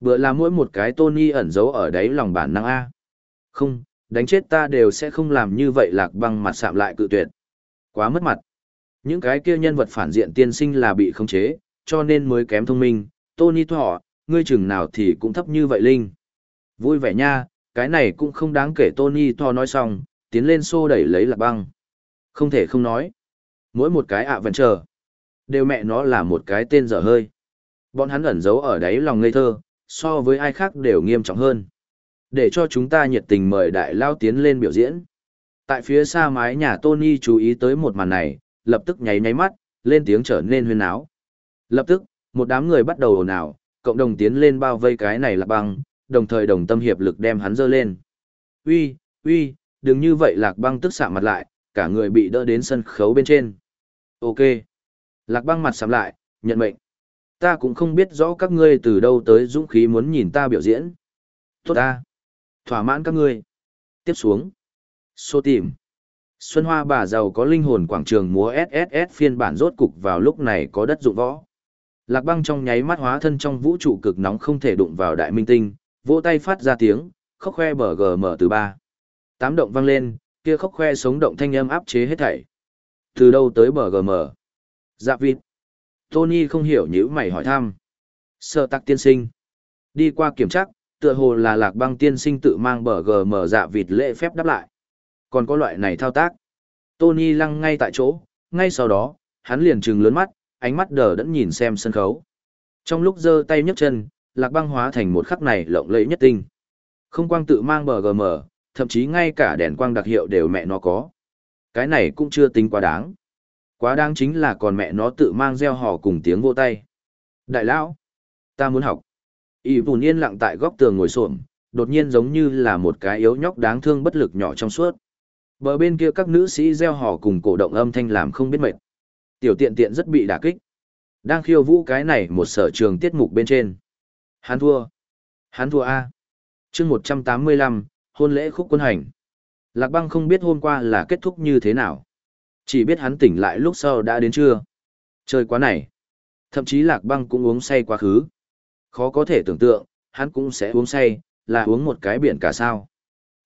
Bữa là mỗi một cái Tony ẩn giấu ở đấy lòng bản năng A. Không, đánh chết ta đều sẽ không làm như vậy lạc băng mặt sạm lại cự tuyệt. Quá mất mặt. Những cái kia nhân vật phản diện tiên sinh là bị khống chế, cho nên mới kém thông minh. Tony thọ, ngươi chừng nào thì cũng thấp như vậy Linh. Vui vẻ nha, cái này cũng không đáng kể Tony thọ nói xong, tiến lên xô đẩy lấy lạc băng. Không thể không nói. Mỗi một cái ạ vẫn chờ. Đều mẹ nó là một cái tên dở hơi. Bọn hắn ẩn giấu ở đáy lòng ngây thơ, so với ai khác đều nghiêm trọng hơn. Để cho chúng ta nhiệt tình mời đại lao tiến lên biểu diễn. Tại phía xa mái nhà Tony chú ý tới một màn này, lập tức nháy nháy mắt, lên tiếng trở nên huyên áo. Lập tức, một đám người bắt đầu ồn ào, cộng đồng tiến lên bao vây cái này là băng, đồng thời đồng tâm hiệp lực đem hắn dơ lên. Uy, uy, đừng như vậy lạc băng tức xạ mặt lại, cả người bị đỡ đến sân khấu bên trên. Ok. Lạc băng mặt sạm lại, nhận mệnh. Ta cũng không biết rõ các ngươi từ đâu tới dũng khí muốn nhìn ta biểu diễn. Tốt ta. Thỏa mãn các ngươi. Tiếp xuống. Số tìm. Xuân Hoa bà giàu có linh hồn quảng trường múa SSS phiên bản rốt cục vào lúc này có đất dụng võ. Lạc băng trong nháy mắt hóa thân trong vũ trụ cực nóng không thể đụng vào đại minh tinh, vỗ tay phát ra tiếng, khóc khoe bờ gờ mở từ ba. Tám động vang lên, kia khóc khoe sống động thanh âm áp chế hết thảy. Từ đâu tới bờ gờ mở? Dạ vịt. Tony không hiểu nhữ mày hỏi thăm. Sở tắc tiên sinh. Đi qua kiểm tra, tựa hồ là lạc băng tiên sinh tự mang bờ gờ mở dạ vịt lễ phép đáp lại. Còn có loại này thao tác. Tony lăng ngay tại chỗ, ngay sau đó, hắn liền trừng lớn mắt, ánh mắt đờ đẫn nhìn xem sân khấu. Trong lúc giơ tay nhấc chân, lạc băng hóa thành một khắc này lộng lẫy nhất tinh. Không quang tự mang bờ GM, thậm chí ngay cả đèn quang đặc hiệu đều mẹ nó có. Cái này cũng chưa tính quá đáng. Quá đáng chính là còn mẹ nó tự mang gieo hò cùng tiếng vô tay. Đại lão, ta muốn học. Y bùn yên lặng tại góc tường ngồi xổm, đột nhiên giống như là một cái yếu nhóc đáng thương bất lực nhỏ trong suốt. Bờ bên kia các nữ sĩ gieo hò cùng cổ động âm thanh làm không biết mệt. Tiểu tiện tiện rất bị đả kích. Đang khiêu vũ cái này một sở trường tiết mục bên trên. Hắn thua. Hắn thua A. chương 185, hôn lễ khúc quân hành. Lạc băng không biết hôm qua là kết thúc như thế nào. Chỉ biết hắn tỉnh lại lúc sau đã đến trưa. Chơi quá này. Thậm chí lạc băng cũng uống say quá khứ. Khó có thể tưởng tượng, hắn cũng sẽ uống say, là uống một cái biển cả sao.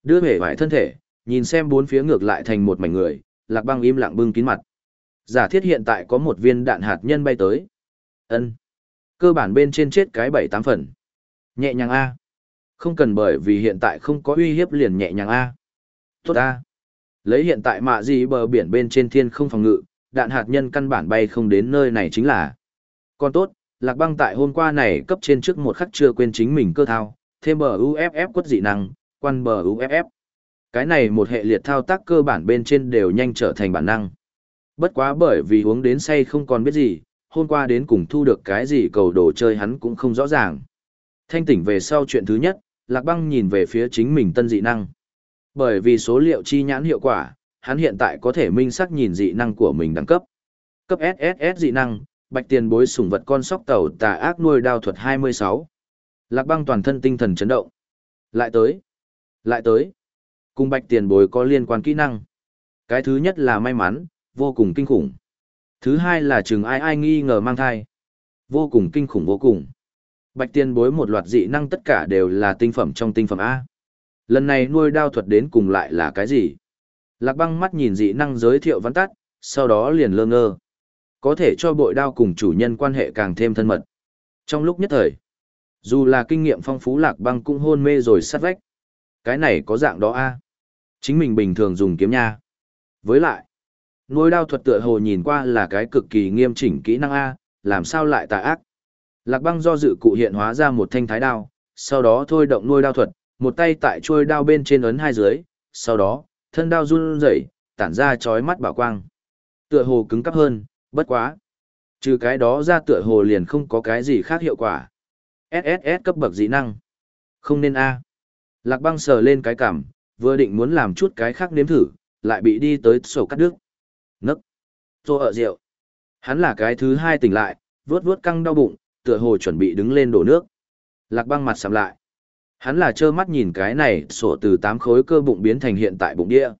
Đưa vẻ vải thân thể, nhìn xem bốn phía ngược lại thành một mảnh người, lạc băng im lặng bưng kín mặt. Giả thiết hiện tại có một viên đạn hạt nhân bay tới. ân Cơ bản bên trên chết cái bảy tám phần. Nhẹ nhàng A. Không cần bởi vì hiện tại không có uy hiếp liền nhẹ nhàng A. Tốt A. Lấy hiện tại mạ gì bờ biển bên trên thiên không phòng ngự, đạn hạt nhân căn bản bay không đến nơi này chính là. Còn tốt, lạc băng tại hôm qua này cấp trên trước một khắc chưa quên chính mình cơ thao, thêm bờ UFF quất dị năng, quan bờ UFF. Cái này một hệ liệt thao tác cơ bản bên trên đều nhanh trở thành bản năng. Bất quá bởi vì uống đến say không còn biết gì, hôm qua đến cùng thu được cái gì cầu đồ chơi hắn cũng không rõ ràng. Thanh tỉnh về sau chuyện thứ nhất, Lạc Băng nhìn về phía chính mình tân dị năng. Bởi vì số liệu chi nhãn hiệu quả, hắn hiện tại có thể minh xác nhìn dị năng của mình đẳng cấp. Cấp SSS dị năng, bạch tiền bối sủng vật con sóc tàu tà ác nuôi đao thuật 26. Lạc Băng toàn thân tinh thần chấn động. Lại tới. Lại tới. Cùng bạch tiền bối có liên quan kỹ năng. Cái thứ nhất là may mắn, vô cùng kinh khủng. Thứ hai là chừng ai ai nghi ngờ mang thai. Vô cùng kinh khủng vô cùng. Bạch tiền bối một loạt dị năng tất cả đều là tinh phẩm trong tinh phẩm A. Lần này nuôi đao thuật đến cùng lại là cái gì? Lạc băng mắt nhìn dị năng giới thiệu văn tắt, sau đó liền lơ ngơ. Có thể cho bội đao cùng chủ nhân quan hệ càng thêm thân mật. Trong lúc nhất thời, dù là kinh nghiệm phong phú lạc băng cũng hôn mê rồi sát vách. Cái này có dạng đó a Chính mình bình thường dùng kiếm nha. Với lại, nuôi đao thuật tựa hồ nhìn qua là cái cực kỳ nghiêm chỉnh kỹ năng A, làm sao lại tà ác. Lạc băng do dự cụ hiện hóa ra một thanh thái đao, sau đó thôi động nuôi đao thuật, một tay tại trôi đao bên trên ấn hai dưới, sau đó, thân đao run rẩy, tản ra chói mắt bảo quang. Tựa hồ cứng cắp hơn, bất quá. Trừ cái đó ra tựa hồ liền không có cái gì khác hiệu quả. SSS cấp bậc dị năng. Không nên A. Lạc băng sờ lên cái cảm, vừa định muốn làm chút cái khác nếm thử, lại bị đi tới sổ cắt đứt. Nấc. Tô ở rượu. Hắn là cái thứ hai tỉnh lại, vuốt vuốt căng đau bụng, tựa hồ chuẩn bị đứng lên đổ nước. Lạc băng mặt sầm lại. Hắn là trơ mắt nhìn cái này sổ từ tám khối cơ bụng biến thành hiện tại bụng đĩa.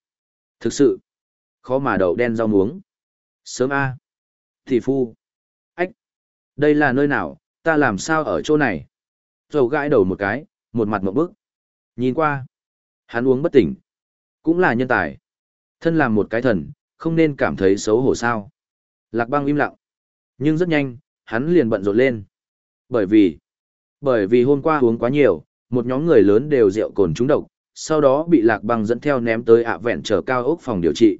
Thực sự, khó mà đậu đen rau muống. Sớm A. Thị phu. Ách. Đây là nơi nào, ta làm sao ở chỗ này? Dầu gãi đầu một cái, một mặt một bức. Nhìn qua, hắn uống bất tỉnh. Cũng là nhân tài. Thân làm một cái thần, không nên cảm thấy xấu hổ sao. Lạc băng im lặng. Nhưng rất nhanh, hắn liền bận rộn lên. Bởi vì, bởi vì hôm qua uống quá nhiều, một nhóm người lớn đều rượu cồn trúng độc, sau đó bị lạc băng dẫn theo ném tới ạ vẹn trở cao ốc phòng điều trị.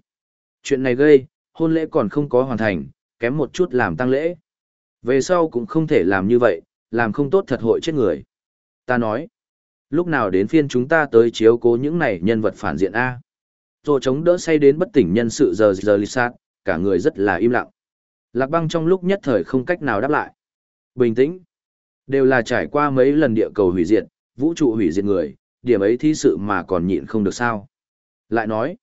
Chuyện này gây, hôn lễ còn không có hoàn thành, kém một chút làm tăng lễ. Về sau cũng không thể làm như vậy, làm không tốt thật hội chết người. Ta nói, lúc nào đến phiên chúng ta tới chiếu cố những này nhân vật phản diện A. Rồi chống đỡ say đến bất tỉnh nhân sự giờ giờ lì sát, cả người rất là im lặng. Lạc băng trong lúc nhất thời không cách nào đáp lại. Bình tĩnh. Đều là trải qua mấy lần địa cầu hủy diệt, vũ trụ hủy diệt người, điểm ấy thi sự mà còn nhịn không được sao. Lại nói,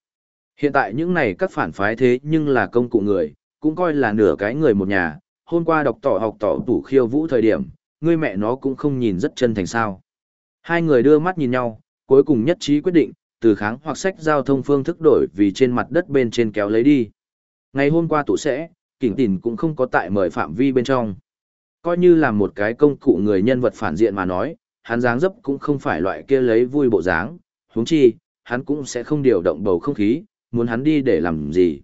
hiện tại những này các phản phái thế nhưng là công cụ người, cũng coi là nửa cái người một nhà, hôm qua đọc tỏ học tỏ tủ khiêu vũ thời điểm, người mẹ nó cũng không nhìn rất chân thành sao. Hai người đưa mắt nhìn nhau, cuối cùng nhất trí quyết định, từ kháng hoặc sách giao thông phương thức đổi vì trên mặt đất bên trên kéo lấy đi. Ngày hôm qua tụ sẽ, kỉnh tỉn cũng không có tại mời phạm vi bên trong. Coi như là một cái công cụ người nhân vật phản diện mà nói, hắn dáng dấp cũng không phải loại kia lấy vui bộ dáng, huống chi, hắn cũng sẽ không điều động bầu không khí, muốn hắn đi để làm gì.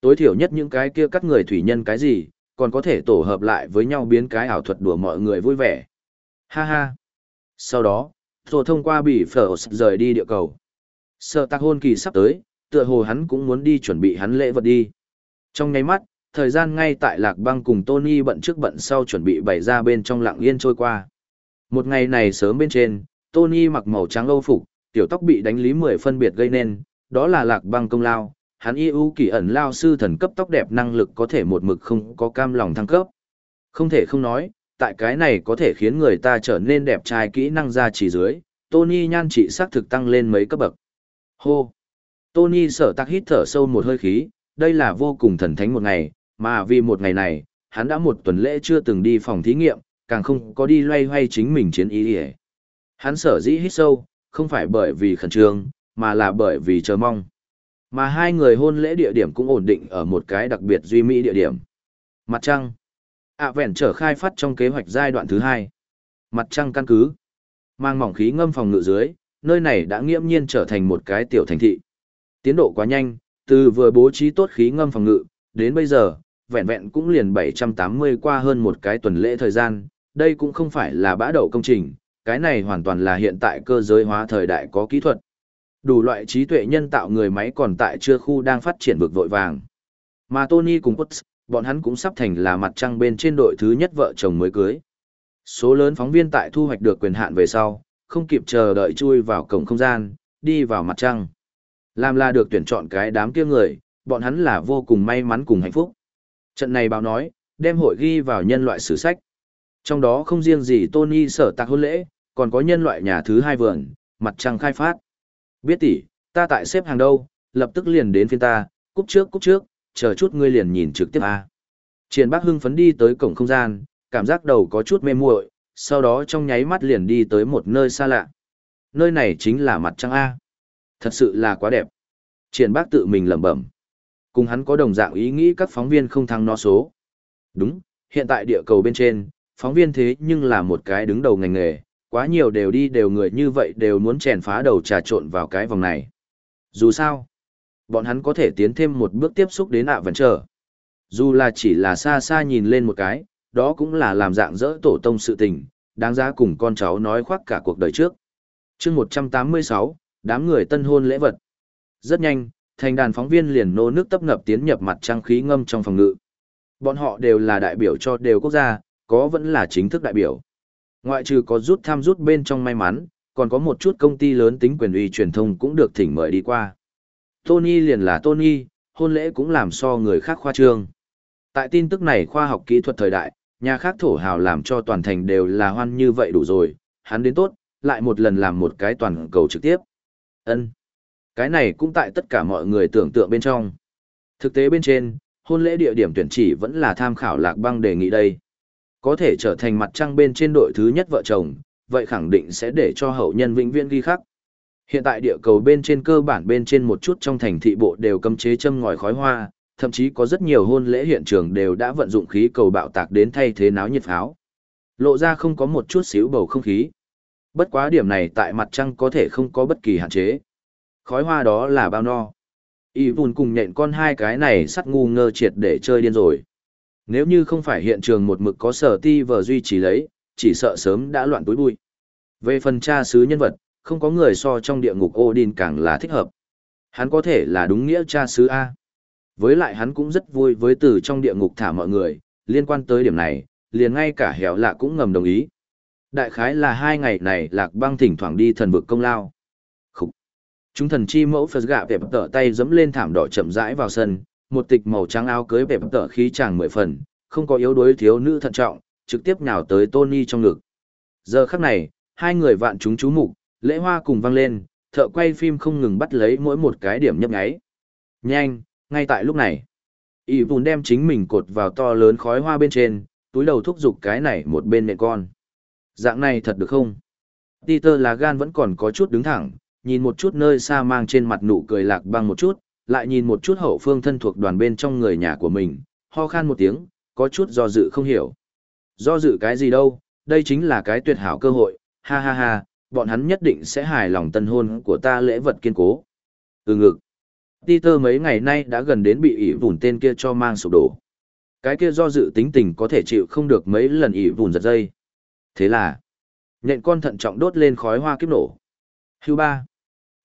Tối thiểu nhất những cái kia cắt người thủy nhân cái gì, còn có thể tổ hợp lại với nhau biến cái ảo thuật đùa mọi người vui vẻ. Ha ha. Sau đó, rồi thông qua bị phở rời đi địa cầu. Sợ tạc hôn kỳ sắp tới, tựa hồ hắn cũng muốn đi chuẩn bị hắn lễ vật đi. Trong ngay mắt, thời gian ngay tại lạc băng cùng Tony bận trước bận sau chuẩn bị bày ra bên trong lặng yên trôi qua. Một ngày này sớm bên trên, Tony mặc màu trắng âu phục, tiểu tóc bị đánh lý mười phân biệt gây nên, đó là lạc băng công lao, hắn yêu kỳ ẩn lao sư thần cấp tóc đẹp năng lực có thể một mực không có cam lòng thăng cấp. Không thể không nói, tại cái này có thể khiến người ta trở nên đẹp trai kỹ năng ra chỉ dưới, Tony nhan trị xác thực tăng lên mấy cấp bậc. Hô! Tony sở tắc hít thở sâu một hơi khí, đây là vô cùng thần thánh một ngày, mà vì một ngày này, hắn đã một tuần lễ chưa từng đi phòng thí nghiệm, càng không có đi loay hoay chính mình chiến ý ỉa. Hắn sở dĩ hít sâu không phải bởi vì khẩn trương mà là bởi vì chờ mong. Mà hai người hôn lễ địa điểm cũng ổn định ở một cái đặc biệt duy mỹ địa điểm. Mặt trăng. Ạ vẹn trở khai phát trong kế hoạch giai đoạn thứ hai. Mặt trăng căn cứ. Mang mỏng khí ngâm phòng ngự dưới nơi này đã nghiễm nhiên trở thành một cái tiểu thành thị. Tiến độ quá nhanh từ vừa bố trí tốt khí ngâm phòng ngự đến bây giờ vẹn vẹn cũng liền 780 qua hơn một cái tuần lễ thời gian, đây cũng không phải là bã đậu công trình, cái này hoàn toàn là hiện tại cơ giới hóa thời đại có kỹ thuật. Đủ loại trí tuệ nhân tạo người máy còn tại chưa khu đang phát triển vực vội vàng. Mà Tony cùng Potts, bọn hắn cũng sắp thành là mặt trăng bên trên đội thứ nhất vợ chồng mới cưới. Số lớn phóng viên tại thu hoạch được quyền hạn về sau, không kịp chờ đợi chui vào cổng không gian, đi vào mặt trăng. Làm là được tuyển chọn cái đám kia người, bọn hắn là vô cùng may mắn cùng hạnh phúc. Trận này báo nói, đem hội ghi vào nhân loại sử sách. Trong đó không riêng gì Tony sở tạc hôn lễ, còn có nhân loại nhà thứ hai vườn, mặt trăng khai phát. Biết tỷ, ta tại xếp hàng đâu, lập tức liền đến phiên ta, cúp trước cúp trước, chờ chút ngươi liền nhìn trực tiếp a. Triển Bác hưng phấn đi tới cổng không gian, cảm giác đầu có chút mê muội, sau đó trong nháy mắt liền đi tới một nơi xa lạ. Nơi này chính là mặt trăng A. Thật sự là quá đẹp. Triển Bác tự mình lẩm bẩm. Cùng hắn có đồng dạng ý nghĩ các phóng viên không thăng nó số. Đúng, hiện tại địa cầu bên trên, phóng viên thế nhưng là một cái đứng đầu ngành nghề, quá nhiều đều đi đều người như vậy đều muốn chèn phá đầu trà trộn vào cái vòng này. Dù sao, bọn hắn có thể tiến thêm một bước tiếp xúc đến ạ vẫn chờ. Dù là chỉ là xa xa nhìn lên một cái, đó cũng là làm dạng dỡ tổ tông sự tình, đáng giá cùng con cháu nói khoác cả cuộc đời trước. chương 186, đám người tân hôn lễ vật. Rất nhanh, thành đàn phóng viên liền nô nước tấp ngập tiến nhập mặt trang khí ngâm trong phòng ngự. Bọn họ đều là đại biểu cho đều quốc gia, có vẫn là chính thức đại biểu. Ngoại trừ có rút tham rút bên trong may mắn, còn có một chút công ty lớn tính quyền uy truyền thông cũng được thỉnh mời đi qua. Tony liền là Tony, hôn lễ cũng làm so người khác khoa trương. Tại tin tức này khoa học kỹ thuật thời đại, nhà khác thổ hào làm cho toàn thành đều là hoan như vậy đủ rồi, hắn đến tốt, lại một lần làm một cái toàn cầu trực tiếp. Ân. Cái này cũng tại tất cả mọi người tưởng tượng bên trong. Thực tế bên trên, hôn lễ địa điểm tuyển chỉ vẫn là tham khảo lạc băng đề nghị đây. Có thể trở thành mặt trăng bên trên đội thứ nhất vợ chồng, vậy khẳng định sẽ để cho hậu nhân vĩnh viễn ghi khắc. Hiện tại địa cầu bên trên cơ bản bên trên một chút trong thành thị bộ đều cấm chế châm ngòi khói hoa, thậm chí có rất nhiều hôn lễ hiện trường đều đã vận dụng khí cầu bạo tạc đến thay thế náo nhiệt pháo. Lộ ra không có một chút xíu bầu không khí. Bất quá điểm này tại mặt trăng có thể không có bất kỳ hạn chế. Khói hoa đó là bao no. Y vùn cùng nhện con hai cái này sắt ngu ngơ triệt để chơi điên rồi. Nếu như không phải hiện trường một mực có sở ti vờ duy trì lấy, chỉ sợ sớm đã loạn túi bụi. Về phần cha sứ nhân vật, không có người so trong địa ngục Odin càng là thích hợp. Hắn có thể là đúng nghĩa cha sứ A. Với lại hắn cũng rất vui với từ trong địa ngục thả mọi người, liên quan tới điểm này, liền ngay cả hẻo lạ cũng ngầm đồng ý. Đại khái là hai ngày này lạc băng thỉnh thoảng đi thần vực công lao. Khúc. Chúng thần chi mẫu phật gạ vẹp tở tay dẫm lên thảm đỏ chậm rãi vào sân, một tịch màu trắng áo cưới bẹp tở khí chàng mười phần, không có yếu đuối thiếu nữ thận trọng, trực tiếp nhào tới Tony trong ngực. Giờ khắc này, hai người vạn chúng chú mục, lễ hoa cùng vang lên, thợ quay phim không ngừng bắt lấy mỗi một cái điểm nhấp nháy. Nhanh, ngay tại lúc này, Y vùn đem chính mình cột vào to lớn khói hoa bên trên, túi đầu thúc giục cái này một bên nện con. Dạng này thật được không? Peter là gan vẫn còn có chút đứng thẳng, nhìn một chút nơi xa mang trên mặt nụ cười lạc băng một chút, lại nhìn một chút hậu phương thân thuộc đoàn bên trong người nhà của mình, ho khan một tiếng, có chút do dự không hiểu. Do dự cái gì đâu, đây chính là cái tuyệt hảo cơ hội, ha ha ha, bọn hắn nhất định sẽ hài lòng tân hôn của ta lễ vật kiên cố. Ừ ngực. Peter mấy ngày nay đã gần đến bị ỉ vùn tên kia cho mang sụp đổ. Cái kia do dự tính tình có thể chịu không được mấy lần ỉ vùn giật dây. Thế là, nhện con thận trọng đốt lên khói hoa kiếp nổ. Hưu ba.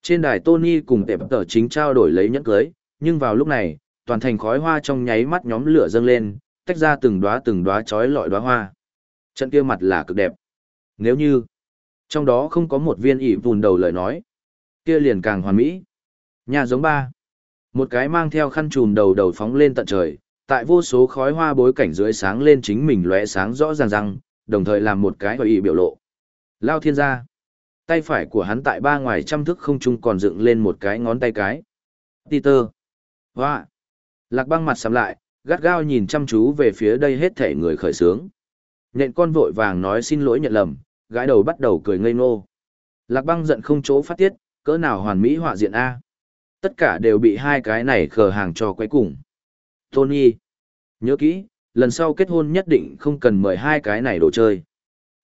Trên đài Tony cùng tệp tờ chính trao đổi lấy nhẫn cưới, nhưng vào lúc này, toàn thành khói hoa trong nháy mắt nhóm lửa dâng lên, tách ra từng đóa từng đóa chói lọi đóa hoa. Trận kia mặt là cực đẹp. Nếu như trong đó không có một viên ỉ vùn đầu lời nói, kia liền càng hoàn mỹ. Nhà giống ba. Một cái mang theo khăn trùm đầu đầu phóng lên tận trời, tại vô số khói hoa bối cảnh dưới sáng lên chính mình lóe sáng rõ ràng răng, đồng thời làm một cái hội ý biểu lộ. Lao thiên gia. Tay phải của hắn tại ba ngoài trăm thước không trung còn dựng lên một cái ngón tay cái. Peter. Hoa. Lạc băng mặt sắm lại, gắt gao nhìn chăm chú về phía đây hết thể người khởi sướng. Nhện con vội vàng nói xin lỗi nhận lầm, gái đầu bắt đầu cười ngây ngô. Lạc băng giận không chỗ phát tiết, cỡ nào hoàn mỹ họa diện A. Tất cả đều bị hai cái này khờ hàng cho quấy cùng. Tony. Nhớ kỹ, lần sau kết hôn nhất định không cần mời hai cái này đồ chơi.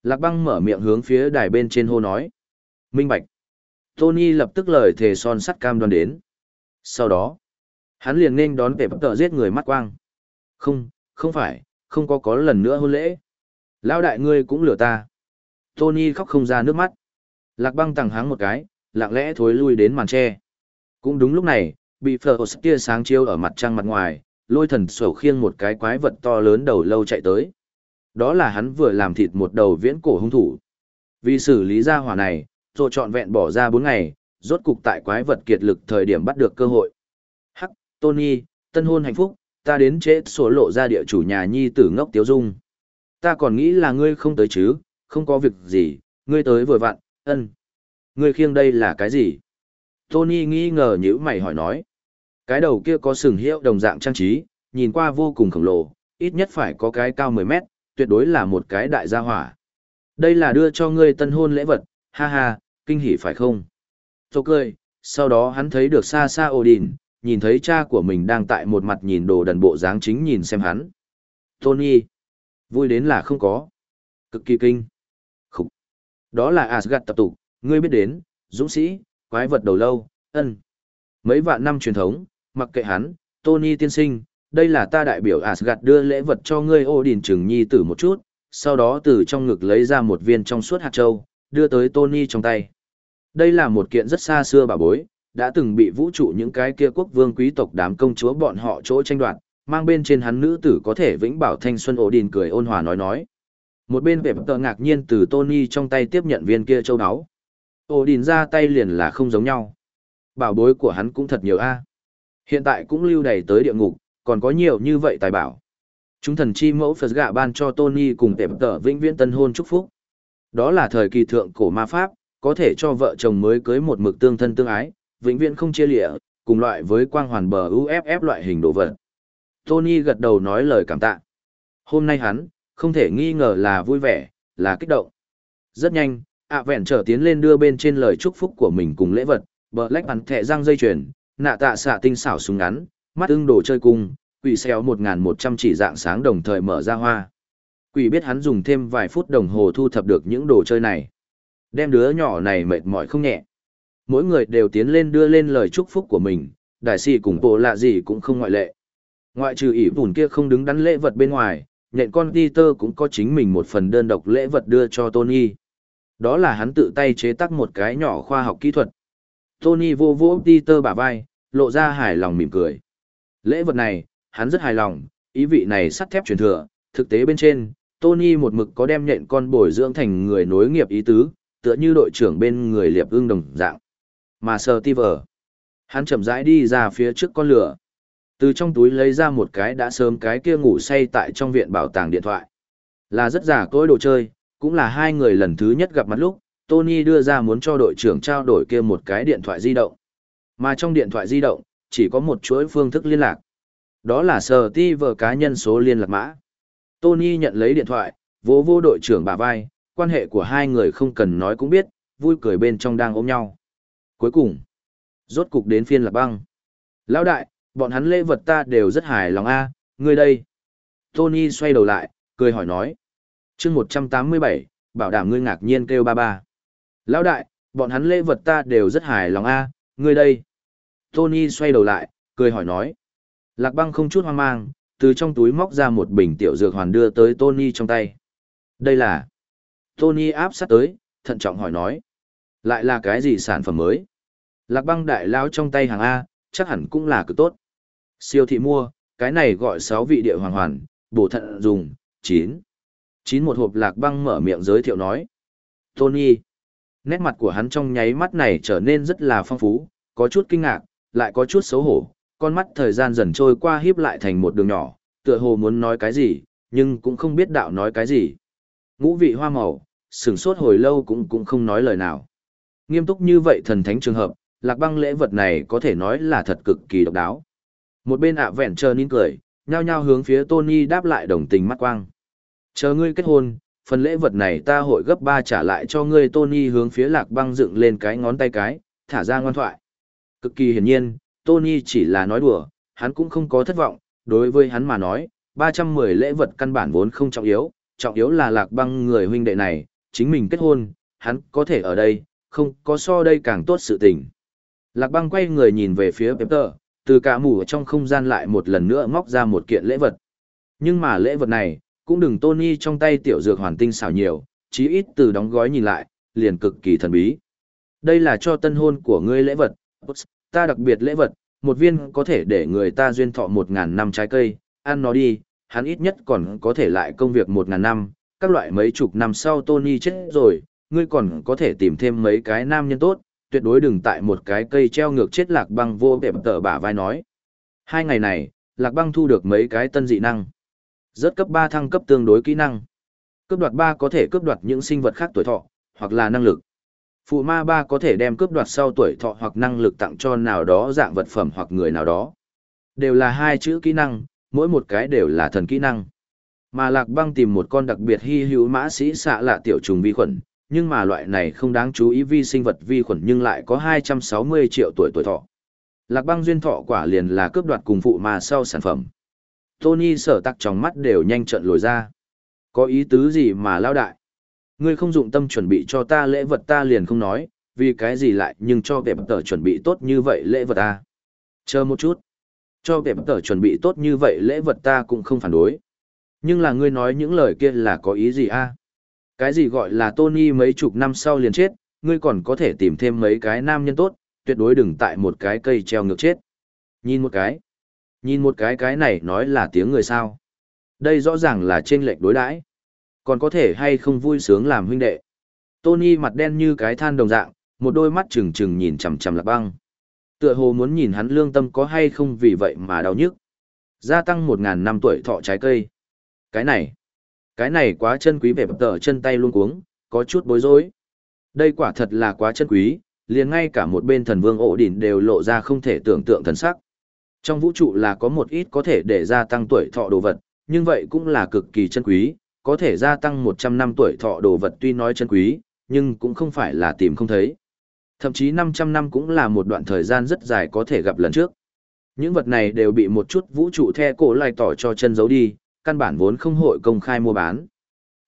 Lạc băng mở miệng hướng phía đài bên trên hô nói. Minh Bạch. Tony lập tức lời thề son sắt cam đoan đến. Sau đó, hắn liền nên đón về bất tợ giết người mắt quang. Không, không phải, không có có lần nữa hôn lễ. Lão đại ngươi cũng lừa ta. Tony khóc không ra nước mắt. Lạc băng tàng háng một cái, lặng lẽ thối lui đến màn tre. Cũng đúng lúc này, bị phở tia sáng chiếu ở mặt trăng mặt ngoài, lôi thần sổ khiêng một cái quái vật to lớn đầu lâu chạy tới. Đó là hắn vừa làm thịt một đầu viễn cổ hung thủ. Vì xử lý ra hỏa này, rồi trọn vẹn bỏ ra 4 ngày, rốt cục tại quái vật kiệt lực thời điểm bắt được cơ hội. Hắc, Tony, tân hôn hạnh phúc, ta đến trễ sổ lộ ra địa chủ nhà nhi tử ngốc tiếu dung. Ta còn nghĩ là ngươi không tới chứ, không có việc gì, ngươi tới vừa vặn, ân. Ngươi khiêng đây là cái gì? Tony nghi ngờ nhữ mày hỏi nói. Cái đầu kia có sừng hiệu đồng dạng trang trí, nhìn qua vô cùng khổng lồ, ít nhất phải có cái cao 10 mét, tuyệt đối là một cái đại gia hỏa. Đây là đưa cho ngươi tân hôn lễ vật, ha ha, kinh hỉ phải không? Tô cười, sau đó hắn thấy được xa xa Odin, nhìn thấy cha của mình đang tại một mặt nhìn đồ đần bộ dáng chính nhìn xem hắn. Tony, vui đến là không có. Cực kỳ kinh. Khúc. Đó là Asgard tập tục, ngươi biết đến, dũng sĩ, quái vật đầu lâu, ân. Mấy vạn năm truyền thống, mặc kệ hắn, Tony tiên sinh, đây là ta đại biểu Asgard đưa lễ vật cho ngươi Odin trừng nhi tử một chút, sau đó từ trong ngực lấy ra một viên trong suốt hạt châu, đưa tới Tony trong tay. Đây là một kiện rất xa xưa bà bối, đã từng bị vũ trụ những cái kia quốc vương quý tộc đám công chúa bọn họ chỗ tranh đoạt, mang bên trên hắn nữ tử có thể vĩnh bảo thanh xuân ổ đình cười ôn hòa nói nói. Một bên vẻ tờ ngạc nhiên từ Tony trong tay tiếp nhận viên kia châu áo. Ổ đình ra tay liền là không giống nhau. Bảo bối của hắn cũng thật nhiều a. Hiện tại cũng lưu đầy tới địa ngục, còn có nhiều như vậy tài bảo. Chúng thần chi mẫu Phật gạ ban cho Tony cùng tệp tờ vĩnh viễn tân hôn chúc phúc. Đó là thời kỳ thượng cổ ma pháp, có thể cho vợ chồng mới cưới một mực tương thân tương ái, vĩnh viễn không chia lịa, cùng loại với quang hoàn bờ UFF loại hình đồ vật. Tony gật đầu nói lời cảm tạ. Hôm nay hắn, không thể nghi ngờ là vui vẻ, là kích động. Rất nhanh, ạ vẹn trở tiến lên đưa bên trên lời chúc phúc của mình cùng lễ vật, bờ lách bắn thẻ răng dây chuyền, nạ tạ xạ tinh xảo súng ngắn, mắt ưng đồ chơi cung, quỷ xéo 1100 chỉ dạng sáng đồng thời mở ra hoa. Quỷ biết hắn dùng thêm vài phút đồng hồ thu thập được những đồ chơi này. Đem đứa nhỏ này mệt mỏi không nhẹ. Mỗi người đều tiến lên đưa lên lời chúc phúc của mình, đại sĩ cùng bộ lạ gì cũng không ngoại lệ. Ngoại trừ ỷ bùn kia không đứng đắn lễ vật bên ngoài, nhện con Peter cũng có chính mình một phần đơn độc lễ vật đưa cho Tony. Đó là hắn tự tay chế tác một cái nhỏ khoa học kỹ thuật. Tony vô vô Peter bả vai, lộ ra hài lòng mỉm cười. Lễ vật này, hắn rất hài lòng, ý vị này sắt thép truyền thừa, thực tế bên trên, Tony một mực có đem nhện con bồi dưỡng thành người nối nghiệp ý tứ, tựa như đội trưởng bên người liệp ưng đồng dạng. Mà sờ ti vờ. Hắn chậm rãi đi ra phía trước con lửa. Từ trong túi lấy ra một cái đã sớm cái kia ngủ say tại trong viện bảo tàng điện thoại. Là rất giả cối đồ chơi, cũng là hai người lần thứ nhất gặp mặt lúc, Tony đưa ra muốn cho đội trưởng trao đổi kia một cái điện thoại di động. Mà trong điện thoại di động, chỉ có một chuỗi phương thức liên lạc. Đó là sờ ti vờ cá nhân số liên lạc mã. Tony nhận lấy điện thoại, vỗ vô đội trưởng bà vai, quan hệ của hai người không cần nói cũng biết, vui cười bên trong đang ôm nhau. Cuối cùng, rốt cục đến phiên lạc băng. Lão đại, bọn hắn lễ vật ta đều rất hài lòng a, ngươi đây. Tony xoay đầu lại, cười hỏi nói. chương 187, bảo đảm ngươi ngạc nhiên kêu ba ba. Lão đại, bọn hắn lễ vật ta đều rất hài lòng a, ngươi đây. Tony xoay đầu lại, cười hỏi nói. Lạc băng không chút hoang mang, từ trong túi móc ra một bình tiểu dược hoàn đưa tới Tony trong tay. Đây là... Tony áp sát tới, thận trọng hỏi nói. Lại là cái gì sản phẩm mới? Lạc băng đại lao trong tay hàng A, chắc hẳn cũng là cực tốt. Siêu thị mua, cái này gọi 6 vị địa hoàng hoàn, bổ thận dùng, 9. 9 một hộp lạc băng mở miệng giới thiệu nói. Tony. Nét mặt của hắn trong nháy mắt này trở nên rất là phong phú, có chút kinh ngạc, lại có chút xấu hổ, con mắt thời gian dần trôi qua híp lại thành một đường nhỏ, tựa hồ muốn nói cái gì, nhưng cũng không biết đạo nói cái gì. Ngũ vị hoa màu, sửng sốt hồi lâu cũng cũng không nói lời nào. Nghiêm túc như vậy thần thánh trường hợp, lạc băng lễ vật này có thể nói là thật cực kỳ độc đáo. Một bên ạ vẹn chờ nín cười, nhao nhao hướng phía Tony đáp lại đồng tình mắt quang. Chờ ngươi kết hôn, phần lễ vật này ta hội gấp ba trả lại cho ngươi Tony hướng phía lạc băng dựng lên cái ngón tay cái, thả ra ngoan thoại. Cực kỳ hiển nhiên, Tony chỉ là nói đùa, hắn cũng không có thất vọng, đối với hắn mà nói, 310 lễ vật căn bản vốn không trọng yếu, trọng yếu là lạc băng người huynh đệ này, chính mình kết hôn, hắn có thể ở đây, không có so đây càng tốt sự tình. Lạc băng quay người nhìn về phía Peter, từ cả mù trong không gian lại một lần nữa móc ra một kiện lễ vật. Nhưng mà lễ vật này, cũng đừng Tony trong tay tiểu dược hoàn tinh xảo nhiều, chí ít từ đóng gói nhìn lại, liền cực kỳ thần bí. Đây là cho tân hôn của ngươi lễ vật, ta đặc biệt lễ vật, một viên có thể để người ta duyên thọ một ngàn năm trái cây, ăn nó đi, hắn ít nhất còn có thể lại công việc một ngàn năm, các loại mấy chục năm sau Tony chết rồi, ngươi còn có thể tìm thêm mấy cái nam nhân tốt, tuyệt đối đừng tại một cái cây treo ngược chết lạc băng vô đẹp tờ bả vai nói. Hai ngày này, lạc băng thu được mấy cái tân dị năng. Rất cấp 3 thăng cấp tương đối kỹ năng. Cướp đoạt 3 có thể cướp đoạt những sinh vật khác tuổi thọ, hoặc là năng lực. Phụ ma 3 có thể đem cướp đoạt sau tuổi thọ hoặc năng lực tặng cho nào đó dạng vật phẩm hoặc người nào đó. Đều là hai chữ kỹ năng, mỗi một cái đều là thần kỹ năng. Mà lạc băng tìm một con đặc biệt hy hữu mã sĩ xạ lạ tiểu trùng vi khuẩn, nhưng mà loại này không đáng chú ý vi sinh vật vi khuẩn nhưng lại có 260 triệu tuổi tuổi thọ. Lạc băng duyên thọ quả liền là cướp đoạt cùng phụ mà sau sản phẩm. Tony sở tắc trong mắt đều nhanh trận lồi ra. Có ý tứ gì mà lao đại? Ngươi không dụng tâm chuẩn bị cho ta lễ vật ta liền không nói, vì cái gì lại nhưng cho kẻ tờ chuẩn bị tốt như vậy lễ vật ta. Chờ một chút. Cho kẻ tờ chuẩn bị tốt như vậy lễ vật ta cũng không phản đối. Nhưng là ngươi nói những lời kia là có ý gì a? Cái gì gọi là Tony mấy chục năm sau liền chết, ngươi còn có thể tìm thêm mấy cái nam nhân tốt, tuyệt đối đừng tại một cái cây treo ngược chết. Nhìn một cái. Nhìn một cái cái này nói là tiếng người sao. Đây rõ ràng là trên lệch đối đãi còn có thể hay không vui sướng làm huynh đệ. Tony mặt đen như cái than đồng dạng, một đôi mắt trừng trừng nhìn chằm chằm lạc băng. Tựa hồ muốn nhìn hắn lương tâm có hay không vì vậy mà đau nhức. Gia tăng một ngàn năm tuổi thọ trái cây. Cái này, cái này quá chân quý vẻ bập tờ chân tay luôn cuống, có chút bối rối. Đây quả thật là quá chân quý, liền ngay cả một bên thần vương ổ đỉnh đều lộ ra không thể tưởng tượng thần sắc. Trong vũ trụ là có một ít có thể để gia tăng tuổi thọ đồ vật, nhưng vậy cũng là cực kỳ chân quý, có thể gia tăng 100 năm tuổi thọ đồ vật tuy nói chân quý, nhưng cũng không phải là tìm không thấy. Thậm chí 500 năm cũng là một đoạn thời gian rất dài có thể gặp lần trước. Những vật này đều bị một chút vũ trụ the cổ lại tỏ cho chân giấu đi, căn bản vốn không hội công khai mua bán.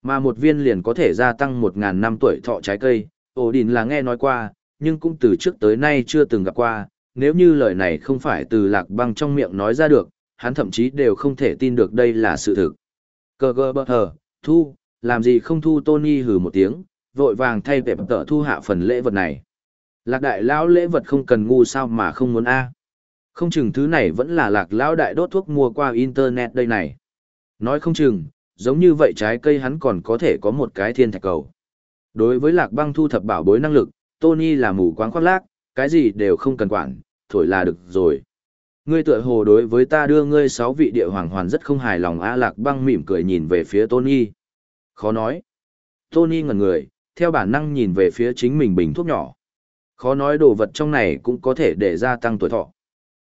Mà một viên liền có thể gia tăng 1.000 năm tuổi thọ trái cây, ổ đình là nghe nói qua, nhưng cũng từ trước tới nay chưa từng gặp qua, nếu như lời này không phải từ lạc băng trong miệng nói ra được, hắn thậm chí đều không thể tin được đây là sự thực. Cơ gơ bơ hờ, thu, làm gì không thu Tony hừ một tiếng, vội vàng thay vẻ tợ thu hạ phần lễ vật này. Lạc đại lão lễ vật không cần ngu sao mà không muốn a Không chừng thứ này vẫn là lạc lão đại đốt thuốc mua qua internet đây này. Nói không chừng, giống như vậy trái cây hắn còn có thể có một cái thiên thạch cầu. Đối với lạc băng thu thập bảo bối năng lực, Tony là mù quáng khoác lác, cái gì đều không cần quản, thổi là được rồi. Ngươi tựa hồ đối với ta đưa ngươi sáu vị địa hoàng hoàn rất không hài lòng A lạc băng mỉm cười nhìn về phía Tony. Khó nói. Tony ngẩn người, theo bản năng nhìn về phía chính mình bình thuốc nhỏ. Khó nói đồ vật trong này cũng có thể để gia tăng tuổi thọ.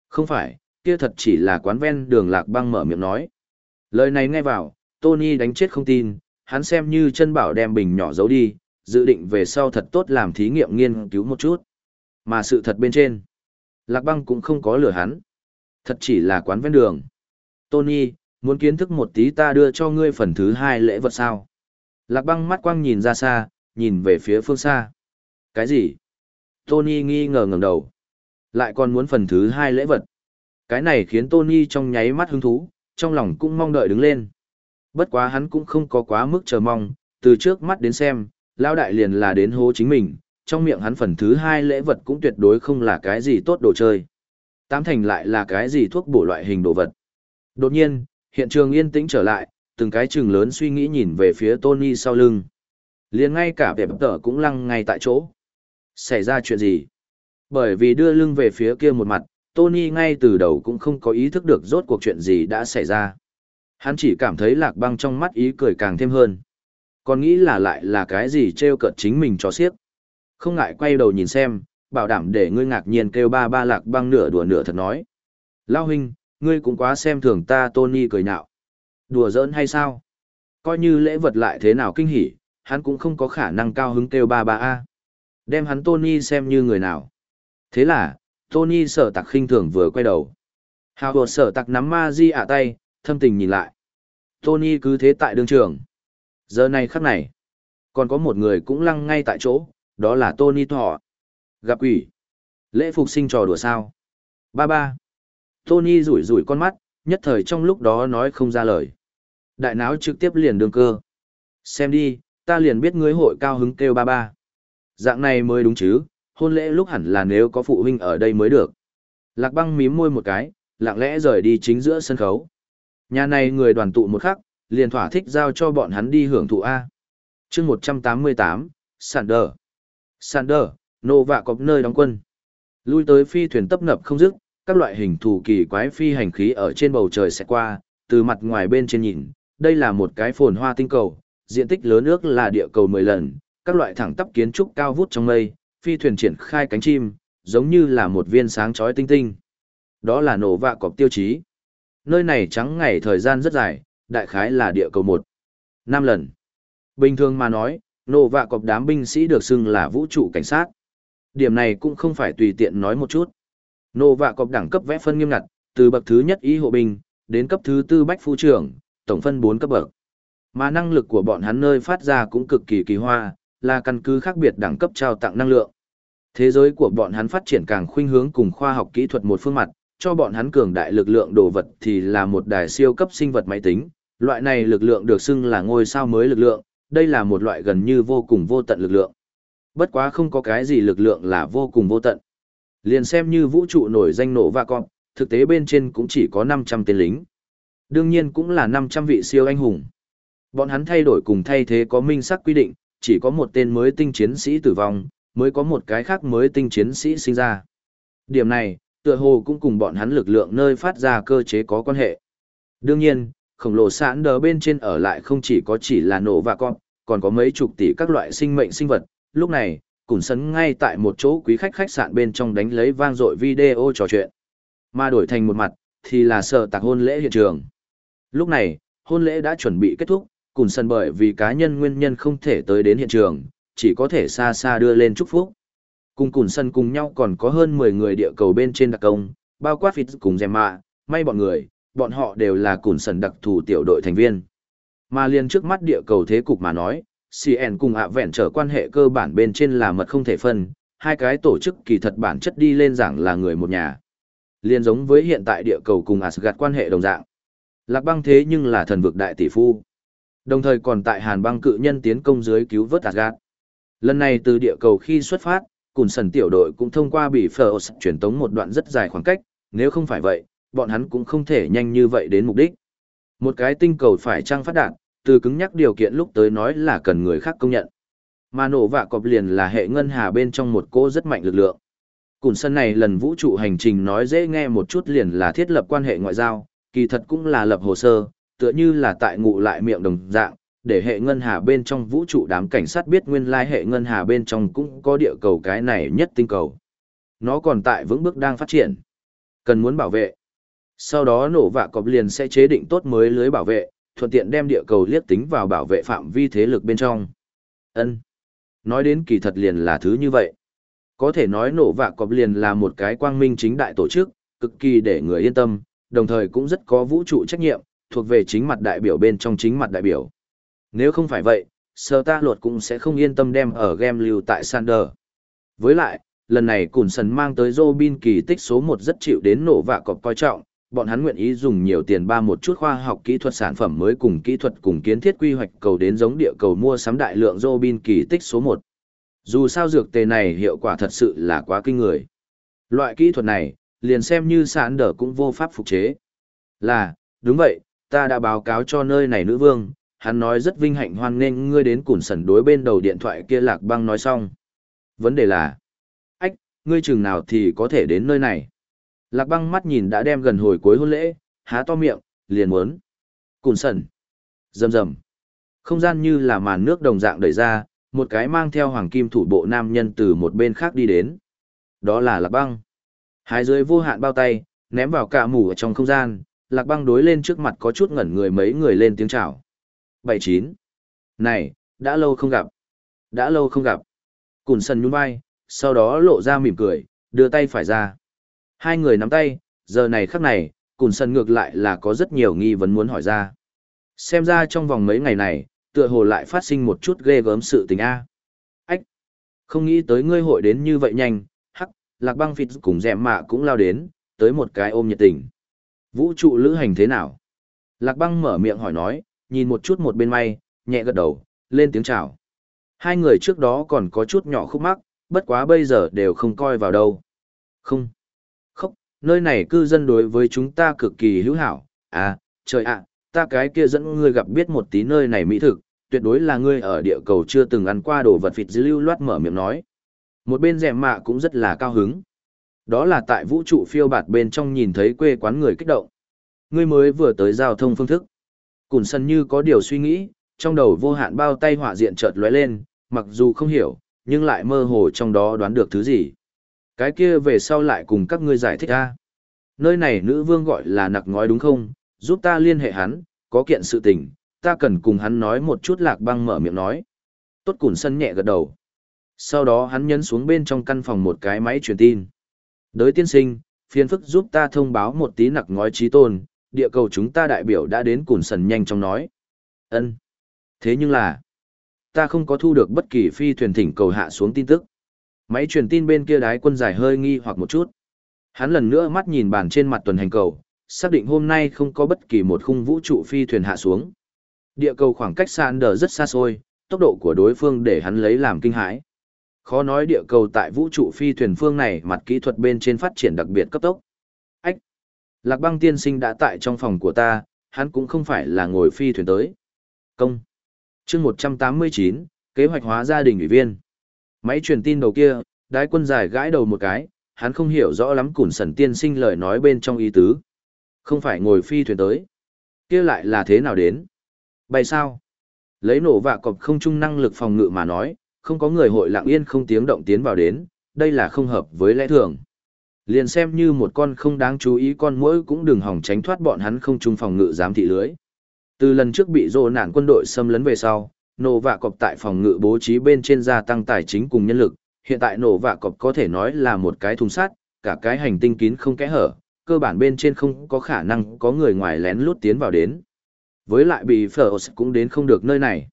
Không phải, kia thật chỉ là quán ven đường lạc băng mở miệng nói. Lời này nghe vào, Tony đánh chết không tin, hắn xem như chân bảo đem bình nhỏ giấu đi, dự định về sau thật tốt làm thí nghiệm nghiên cứu một chút. Mà sự thật bên trên, Lạc băng cũng không có lừa hắn. Thật chỉ là quán ven đường. Tony, muốn kiến thức một tí ta đưa cho ngươi phần thứ hai lễ vật sao? Lạc băng mắt quang nhìn ra xa, nhìn về phía phương xa. Cái gì? Tony nghi ngờ ngẩng đầu. Lại còn muốn phần thứ hai lễ vật. Cái này khiến Tony trong nháy mắt hứng thú, trong lòng cũng mong đợi đứng lên. Bất quá hắn cũng không có quá mức chờ mong, từ trước mắt đến xem, Lão đại liền là đến hố chính mình, trong miệng hắn phần thứ hai lễ vật cũng tuyệt đối không là cái gì tốt đồ chơi. Tám thành lại là cái gì thuốc bổ loại hình đồ vật. Đột nhiên, hiện trường yên tĩnh trở lại, từng cái chừng lớn suy nghĩ nhìn về phía Tony sau lưng. liền ngay cả vẻ bất tở cũng lăng ngay tại chỗ. Xảy ra chuyện gì? Bởi vì đưa lưng về phía kia một mặt, Tony ngay từ đầu cũng không có ý thức được rốt cuộc chuyện gì đã xảy ra. Hắn chỉ cảm thấy lạc băng trong mắt ý cười càng thêm hơn. Còn nghĩ là lại là cái gì trêu cợt chính mình cho xiếc. Không ngại quay đầu nhìn xem, bảo đảm để ngươi ngạc nhiên kêu ba ba lạc băng nửa đùa nửa thật nói. Lao huynh, ngươi cũng quá xem thường ta Tony cười nhạo. Đùa giỡn hay sao? Coi như lễ vật lại thế nào kinh hỉ, hắn cũng không có khả năng cao hứng kêu ba ba a. Đem hắn Tony xem như người nào. Thế là, Tony sở tặc khinh thường vừa quay đầu. Hào hồ sở tặc nắm ma di ả tay, thâm tình nhìn lại. Tony cứ thế tại đường trường. Giờ này khắc này, còn có một người cũng lăng ngay tại chỗ, đó là Tony Thọ. Gặp quỷ. Lễ phục sinh trò đùa sao. Ba ba. Tony rủi rủi con mắt, nhất thời trong lúc đó nói không ra lời. Đại náo trực tiếp liền đường cơ. Xem đi, ta liền biết ngươi hội cao hứng kêu ba ba. Dạng này mới đúng chứ, hôn lễ lúc hẳn là nếu có phụ huynh ở đây mới được. Lạc băng mím môi một cái, lặng lẽ rời đi chính giữa sân khấu. Nhà này người đoàn tụ một khắc, liền thỏa thích giao cho bọn hắn đi hưởng thụ A. chương 188, Sander. Sander, nô vạ cọp nơi đóng quân. Lui tới phi thuyền tấp nập không dứt, các loại hình thù kỳ quái phi hành khí ở trên bầu trời sẽ qua, từ mặt ngoài bên trên nhìn, đây là một cái phồn hoa tinh cầu, diện tích lớn ước là địa cầu 10 lần, các loại thẳng tắp kiến trúc cao vút trong mây, phi thuyền triển khai cánh chim, giống như là một viên sáng chói tinh tinh. Đó là nổ vạ cọp tiêu chí. Nơi này trắng ngày thời gian rất dài, đại khái là địa cầu 1. 5 lần. Bình thường mà nói, nổ vạ cọp đám binh sĩ được xưng là vũ trụ cảnh sát. Điểm này cũng không phải tùy tiện nói một chút. Nổ vạ cọp đẳng cấp vẽ phân nghiêm ngặt, từ bậc thứ nhất ý hộ binh, đến cấp thứ tư bách phu trưởng, tổng phân 4 cấp bậc. Mà năng lực của bọn hắn nơi phát ra cũng cực kỳ kỳ hoa, là căn cứ khác biệt đẳng cấp trao tặng năng lượng. Thế giới của bọn hắn phát triển càng khuynh hướng cùng khoa học kỹ thuật một phương mặt, cho bọn hắn cường đại lực lượng đồ vật thì là một đài siêu cấp sinh vật máy tính. Loại này lực lượng được xưng là ngôi sao mới lực lượng, đây là một loại gần như vô cùng vô tận lực lượng. Bất quá không có cái gì lực lượng là vô cùng vô tận. Liền xem như vũ trụ nổi danh nổ và con, thực tế bên trên cũng chỉ có 500 tên lính. Đương nhiên cũng là 500 vị siêu anh hùng. Bọn hắn thay đổi cùng thay thế có minh sắc quy định, chỉ có một tên mới tinh chiến sĩ tử vong, mới có một cái khác mới tinh chiến sĩ sinh ra. Điểm này, tựa hồ cũng cùng bọn hắn lực lượng nơi phát ra cơ chế có quan hệ. Đương nhiên, khổng lồ sản đờ bên trên ở lại không chỉ có chỉ là nổ và con, còn có mấy chục tỷ các loại sinh mệnh sinh vật. Lúc này, cùng sấn ngay tại một chỗ quý khách khách sạn bên trong đánh lấy vang dội video trò chuyện. Mà đổi thành một mặt, thì là sợ tạc hôn lễ hiện trường. Lúc này, hôn lễ đã chuẩn bị kết thúc, cùng sân bởi vì cá nhân nguyên nhân không thể tới đến hiện trường, chỉ có thể xa xa đưa lên chúc phúc. Cùng cùn sân cùng nhau còn có hơn 10 người địa cầu bên trên đặc công, bao quát phịt cùng dèm mạ, may bọn người, bọn họ đều là cùn sân đặc thù tiểu đội thành viên. Mà liền trước mắt địa cầu thế cục mà nói, CN cùng ạ vẹn trở quan hệ cơ bản bên trên là mật không thể phân, hai cái tổ chức kỳ thật bản chất đi lên giảng là người một nhà. Liên giống với hiện tại địa cầu cùng Asgard quan hệ đồng dạng. Lạc băng thế nhưng là thần vực đại tỷ phu. Đồng thời còn tại Hàn băng cự nhân tiến công dưới cứu vớt Asgard. Lần này từ địa cầu khi xuất phát, cùng sần tiểu đội cũng thông qua bị phở truyền tống một đoạn rất dài khoảng cách, nếu không phải vậy, bọn hắn cũng không thể nhanh như vậy đến mục đích. Một cái tinh cầu phải trăng phát đạn, từ cứng nhắc điều kiện lúc tới nói là cần người khác công nhận. Mà nổ vạ cọp liền là hệ ngân hà bên trong một cô rất mạnh lực lượng. Cùng sân này lần vũ trụ hành trình nói dễ nghe một chút liền là thiết lập quan hệ ngoại giao, kỳ thật cũng là lập hồ sơ, tựa như là tại ngụ lại miệng đồng dạng, để hệ ngân hà bên trong vũ trụ đám cảnh sát biết nguyên lai hệ ngân hà bên trong cũng có địa cầu cái này nhất tinh cầu. Nó còn tại vững bước đang phát triển. Cần muốn bảo vệ. Sau đó nổ vạ cọp liền sẽ chế định tốt mới lưới bảo vệ, thuận tiện đem địa cầu liếc tính vào bảo vệ phạm vi thế lực bên trong. Ân. Nói đến kỳ thật liền là thứ như vậy. Có thể nói nổ vạ cọp liền là một cái quang minh chính đại tổ chức, cực kỳ để người yên tâm, đồng thời cũng rất có vũ trụ trách nhiệm, thuộc về chính mặt đại biểu bên trong chính mặt đại biểu. Nếu không phải vậy, sơ ta luật cũng sẽ không yên tâm đem ở game lưu tại Sander. Với lại, lần này Cùn Sần mang tới Robin kỳ tích số 1 rất chịu đến nổ vạ cọp coi trọng, bọn hắn nguyện ý dùng nhiều tiền ba một chút khoa học kỹ thuật sản phẩm mới cùng kỹ thuật cùng kiến thiết quy hoạch cầu đến giống địa cầu mua sắm đại lượng Robin kỳ tích số 1. Dù sao dược tề này hiệu quả thật sự là quá kinh người. Loại kỹ thuật này, liền xem như sản đỡ cũng vô pháp phục chế. Là, đúng vậy, ta đã báo cáo cho nơi này nữ vương, hắn nói rất vinh hạnh hoan nghênh ngươi đến củn sẩn đối bên đầu điện thoại kia lạc băng nói xong. Vấn đề là, ách, ngươi chừng nào thì có thể đến nơi này. Lạc băng mắt nhìn đã đem gần hồi cuối hôn lễ, há to miệng, liền muốn. Củn sẩn. rầm rầm. Không gian như là màn nước đồng dạng đẩy ra, một cái mang theo hoàng kim thủ bộ nam nhân từ một bên khác đi đến. Đó là lạc băng. Hai dưới vô hạn bao tay, ném vào cả mũ ở trong không gian, lạc băng đối lên trước mặt có chút ngẩn người mấy người lên tiếng chào. Bảy chín. Này, đã lâu không gặp. Đã lâu không gặp. Cùn sần nhún vai, sau đó lộ ra mỉm cười, đưa tay phải ra. Hai người nắm tay, giờ này khắc này, Cùn sần ngược lại là có rất nhiều nghi vấn muốn hỏi ra. Xem ra trong vòng mấy ngày này, tựa hồ lại phát sinh một chút ghê gớm sự tình A. Ách! Không nghĩ tới ngươi hội đến như vậy nhanh, hắc, lạc băng phịt cùng dẹm mạ cũng lao đến, tới một cái ôm nhiệt tình. Vũ trụ lữ hành thế nào? Lạc băng mở miệng hỏi nói, nhìn một chút một bên may, nhẹ gật đầu, lên tiếng chào. Hai người trước đó còn có chút nhỏ khúc mắc, bất quá bây giờ đều không coi vào đâu. Không. Khóc, nơi này cư dân đối với chúng ta cực kỳ hữu hảo. À, trời ạ, ta cái kia dẫn ngươi gặp biết một tí nơi này mỹ thực, tuyệt đối là ngươi ở địa cầu chưa từng ăn qua đồ vật vịt dư lưu loát mở miệng nói. Một bên rẻ mạ cũng rất là cao hứng. Đó là tại vũ trụ phiêu bạt bên trong nhìn thấy quê quán người kích động. Ngươi mới vừa tới giao thông phương thức. Cùn sân như có điều suy nghĩ, trong đầu vô hạn bao tay họa diện chợt lóe lên, mặc dù không hiểu, nhưng lại mơ hồ trong đó đoán được thứ gì. Cái kia về sau lại cùng các ngươi giải thích ta. Nơi này nữ vương gọi là nặc ngói đúng không, giúp ta liên hệ hắn, có kiện sự tình, ta cần cùng hắn nói một chút lạc băng mở miệng nói. Tốt cùn sân nhẹ gật đầu. Sau đó hắn nhấn xuống bên trong căn phòng một cái máy truyền tin. Đới tiên sinh, phiền phức giúp ta thông báo một tí nặc ngói trí tôn, địa cầu chúng ta đại biểu đã đến cùn sần nhanh chóng nói. ân Thế nhưng là, ta không có thu được bất kỳ phi thuyền thỉnh cầu hạ xuống tin tức. Máy truyền tin bên kia đái quân giải hơi nghi hoặc một chút. Hắn lần nữa mắt nhìn bàn trên mặt tuần hành cầu, xác định hôm nay không có bất kỳ một khung vũ trụ phi thuyền hạ xuống. Địa cầu khoảng cách san đờ rất xa xôi, tốc độ của đối phương để hắn lấy làm kinh hãi. Khó nói địa cầu tại vũ trụ phi thuyền phương này mặt kỹ thuật bên trên phát triển đặc biệt cấp tốc. Lạc băng tiên sinh đã tại trong phòng của ta, hắn cũng không phải là ngồi phi thuyền tới. Công! chương 189, kế hoạch hóa gia đình ủy viên. Máy truyền tin đầu kia, đái quân giải gãi đầu một cái, hắn không hiểu rõ lắm củn sần tiên sinh lời nói bên trong ý tứ. Không phải ngồi phi thuyền tới. kia lại là thế nào đến? Bay sao? Lấy nổ vạ cọp không trung năng lực phòng ngự mà nói, không có người hội lặng yên không tiếng động tiến vào đến, đây là không hợp với lẽ thường. Liền xem như một con không đáng chú ý con mũi cũng đừng hỏng tránh thoát bọn hắn không trung phòng ngự giám thị lưới. Từ lần trước bị rồ nạn quân đội xâm lấn về sau, nổ vạ cọp tại phòng ngự bố trí bên trên gia tăng tài chính cùng nhân lực, hiện tại nổ vạ cọp có thể nói là một cái thùng sắt, cả cái hành tinh kín không kẽ hở, cơ bản bên trên không có khả năng có người ngoài lén lút tiến vào đến. Với lại bị Phlos cũng đến không được nơi này.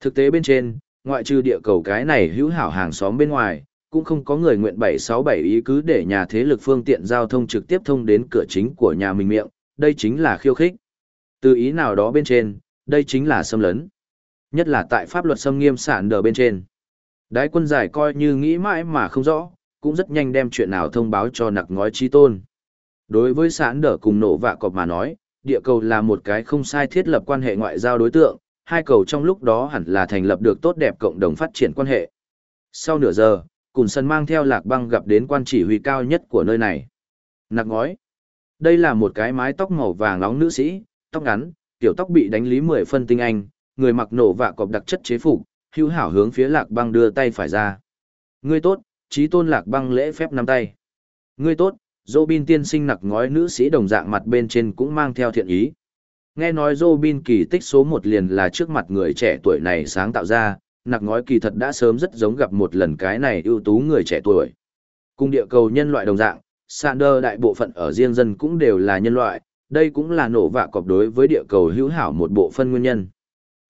Thực tế bên trên, ngoại trừ địa cầu cái này hữu hảo hàng xóm bên ngoài, cũng không có người nguyện 767 ý cứ để nhà thế lực phương tiện giao thông trực tiếp thông đến cửa chính của nhà mình miệng, đây chính là khiêu khích. Từ ý nào đó bên trên, đây chính là xâm lấn. Nhất là tại pháp luật xâm nghiêm sản đờ bên trên. Đái quân giải coi như nghĩ mãi mà không rõ, cũng rất nhanh đem chuyện nào thông báo cho nặc ngói chi tôn. Đối với sản đờ cùng nổ vạ cọp mà nói, địa cầu là một cái không sai thiết lập quan hệ ngoại giao đối tượng, hai cầu trong lúc đó hẳn là thành lập được tốt đẹp cộng đồng phát triển quan hệ. Sau nửa giờ, Cùn Sân mang theo lạc băng gặp đến quan chỉ huy cao nhất của nơi này. Nặc ngói. Đây là một cái mái tóc màu vàng nóng nữ sĩ, tóc ngắn, tiểu tóc bị đánh lý mười phân tinh anh, người mặc nổ vạ cọp đặc chất chế phục, hữu hảo hướng phía lạc băng đưa tay phải ra. Ngươi tốt, trí tôn lạc băng lễ phép nắm tay. Ngươi tốt, Robin tiên sinh nặc ngói nữ sĩ đồng dạng mặt bên trên cũng mang theo thiện ý. Nghe nói Robin kỳ tích số một liền là trước mặt người trẻ tuổi này sáng tạo ra, nặc ngói kỳ thật đã sớm rất giống gặp một lần cái này ưu tú người trẻ tuổi. Cùng địa cầu nhân loại đồng dạng, Sander đại bộ phận ở riêng dân cũng đều là nhân loại, đây cũng là nổ vạ cọp đối với địa cầu hữu hảo một bộ phân nguyên nhân.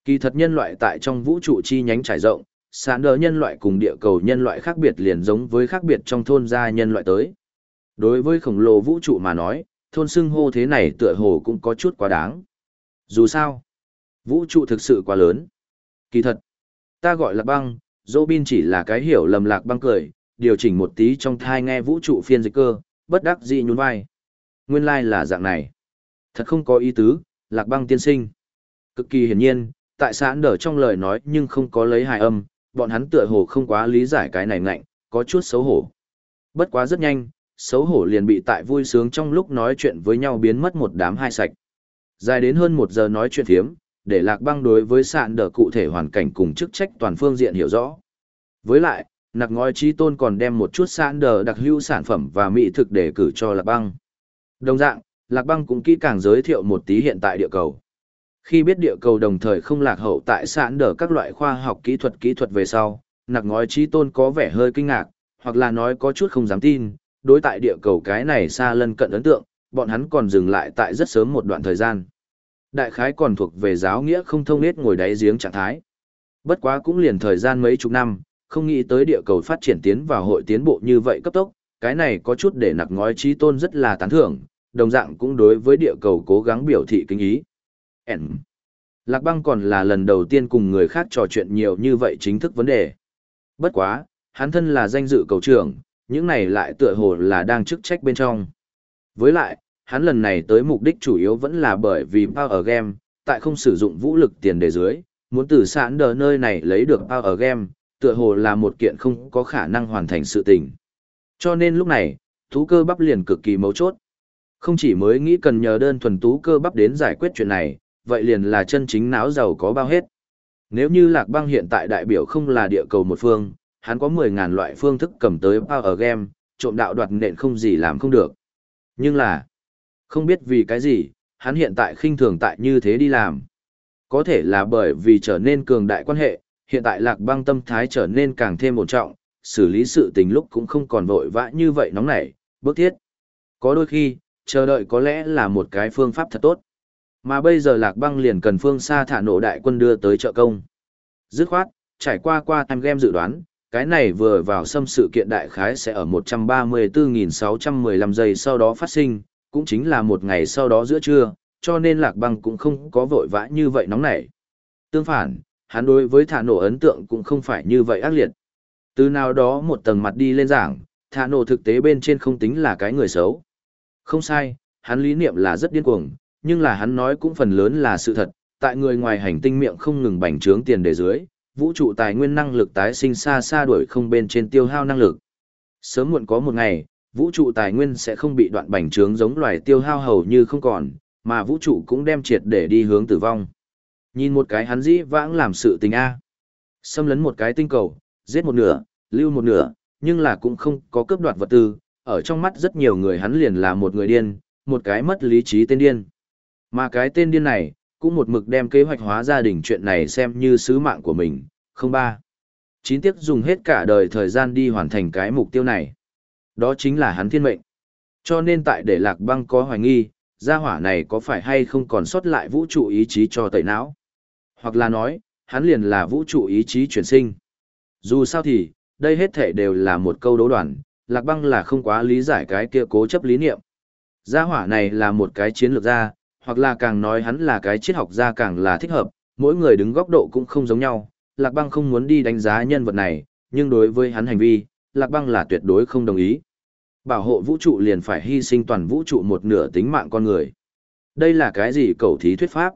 Kỳ thật nhân loại tại trong vũ trụ chi nhánh trải rộng, Sander nhân loại cùng địa cầu nhân loại khác biệt liền giống với khác biệt trong thôn gia nhân loại tới. Đối với khổng lồ vũ trụ mà nói, thôn xưng hô thế này tựa hồ cũng có chút quá đáng. Dù sao, vũ trụ thực sự quá lớn. Kỳ thật, ta gọi là băng, Robin chỉ là cái hiểu lầm lạc băng cười, điều chỉnh một tí trong thai nghe vũ trụ phiên dịch cơ, bất đắc dĩ nhún vai. Nguyên lai like là dạng này. Thật không có ý tứ, lạc băng tiên sinh. Cực kỳ hiển nhiên, tại xã nở trong lời nói nhưng không có lấy hài âm, bọn hắn tựa hồ không quá lý giải cái này ngạnh, có chút xấu hổ. Bất quá rất nhanh, xấu hổ liền bị tại vui sướng trong lúc nói chuyện với nhau biến mất một đám hai sạch. Dài đến hơn một giờ nói chuyện thiếm, để lạc băng đối với sạn đỡ cụ thể hoàn cảnh cùng chức trách toàn phương diện hiểu rõ. Với lại, nặc ngói trí tôn còn đem một chút sạn đỡ đặc hữu sản phẩm và mỹ thực để cử cho lạc băng. Đồng dạng, lạc băng cũng kỹ càng giới thiệu một tí hiện tại địa cầu. Khi biết địa cầu đồng thời không lạc hậu tại sạn đỡ các loại khoa học kỹ thuật kỹ thuật về sau, nặc ngói trí tôn có vẻ hơi kinh ngạc, hoặc là nói có chút không dám tin, đối tại địa cầu cái này xa lân cận ấn tượng, bọn hắn còn dừng lại tại rất sớm một đoạn thời gian. Đại khái còn thuộc về giáo nghĩa không thông nết ngồi đáy giếng trạng thái. Bất quá cũng liền thời gian mấy chục năm, không nghĩ tới địa cầu phát triển tiến vào hội tiến bộ như vậy cấp tốc, cái này có chút để nặc ngói trí tôn rất là tán thưởng, đồng dạng cũng đối với địa cầu cố gắng biểu thị kinh ý. N. Lạc băng còn là lần đầu tiên cùng người khác trò chuyện nhiều như vậy chính thức vấn đề. Bất quá, hắn thân là danh dự cầu trưởng, những này lại tựa hồ là đang chức trách bên trong. Với lại, hắn lần này tới mục đích chủ yếu vẫn là bởi vì Power Game, tại không sử dụng vũ lực tiền đề dưới, muốn từ sản đờ nơi này lấy được Power Game, tựa hồ là một kiện không có khả năng hoàn thành sự tình. Cho nên lúc này, thú cơ bắp liền cực kỳ mấu chốt. Không chỉ mới nghĩ cần nhờ đơn thuần tú cơ bắp đến giải quyết chuyện này, vậy liền là chân chính não giàu có bao hết. Nếu như Lạc Băng hiện tại đại biểu không là địa cầu một phương, hắn có 10.000 loại phương thức cầm tới Power Game, trộm đạo đoạt nện không gì làm không được. Nhưng là, không biết vì cái gì, hắn hiện tại khinh thường tại như thế đi làm. Có thể là bởi vì trở nên cường đại quan hệ, hiện tại lạc băng tâm thái trở nên càng thêm ổn trọng, xử lý sự tình lúc cũng không còn vội vã như vậy nóng nảy, bước thiết. Có đôi khi, chờ đợi có lẽ là một cái phương pháp thật tốt. Mà bây giờ lạc băng liền cần phương xa thả nổ đại quân đưa tới trợ công. Dứt khoát, trải qua qua time game dự đoán, cái này vừa vào xâm sự kiện đại khái sẽ ở 134.615 giây sau đó phát sinh, cũng chính là một ngày sau đó giữa trưa, cho nên lạc băng cũng không có vội vã như vậy nóng nảy. Tương phản, hắn đối với thả nổ ấn tượng cũng không phải như vậy ác liệt. Từ nào đó một tầng mặt đi lên giảng, thả nổ thực tế bên trên không tính là cái người xấu. Không sai, hắn lý niệm là rất điên cuồng, nhưng là hắn nói cũng phần lớn là sự thật, tại người ngoài hành tinh miệng không ngừng bành trướng tiền đề dưới, vũ trụ tài nguyên năng lực tái sinh xa xa đuổi không bên trên tiêu hao năng lực. Sớm muộn có một ngày, vũ trụ tài nguyên sẽ không bị đoạn bành trướng giống loài tiêu hao hầu như không còn, mà vũ trụ cũng đem triệt để đi hướng tử vong. Nhìn một cái hắn dĩ vãng làm sự tình A. Xâm lấn một cái tinh cầu, giết một nửa, lưu một nửa, nhưng là cũng không có cướp đoạt vật tư, ở trong mắt rất nhiều người hắn liền là một người điên, một cái mất lý trí tên điên. Mà cái tên điên này, cũng một mực đem kế hoạch hóa gia đình chuyện này xem như sứ mạng của mình, không ba. Chín tiếc dùng hết cả đời thời gian đi hoàn thành cái mục tiêu này. Đó chính là hắn thiên mệnh. Cho nên tại để lạc băng có hoài nghi, gia hỏa này có phải hay không còn sót lại vũ trụ ý chí cho tẩy não. Hoặc là nói, hắn liền là vũ trụ ý chí chuyển sinh. Dù sao thì, đây hết thể đều là một câu đấu đoàn, Lạc Băng là không quá lý giải cái kia cố chấp lý niệm. Gia hỏa này là một cái chiến lược gia, hoặc là càng nói hắn là cái triết học gia càng là thích hợp, mỗi người đứng góc độ cũng không giống nhau. Lạc Băng không muốn đi đánh giá nhân vật này, nhưng đối với hắn hành vi, Lạc Băng là tuyệt đối không đồng ý. Bảo hộ vũ trụ liền phải hy sinh toàn vũ trụ một nửa tính mạng con người. Đây là cái gì cầu thí thuyết pháp?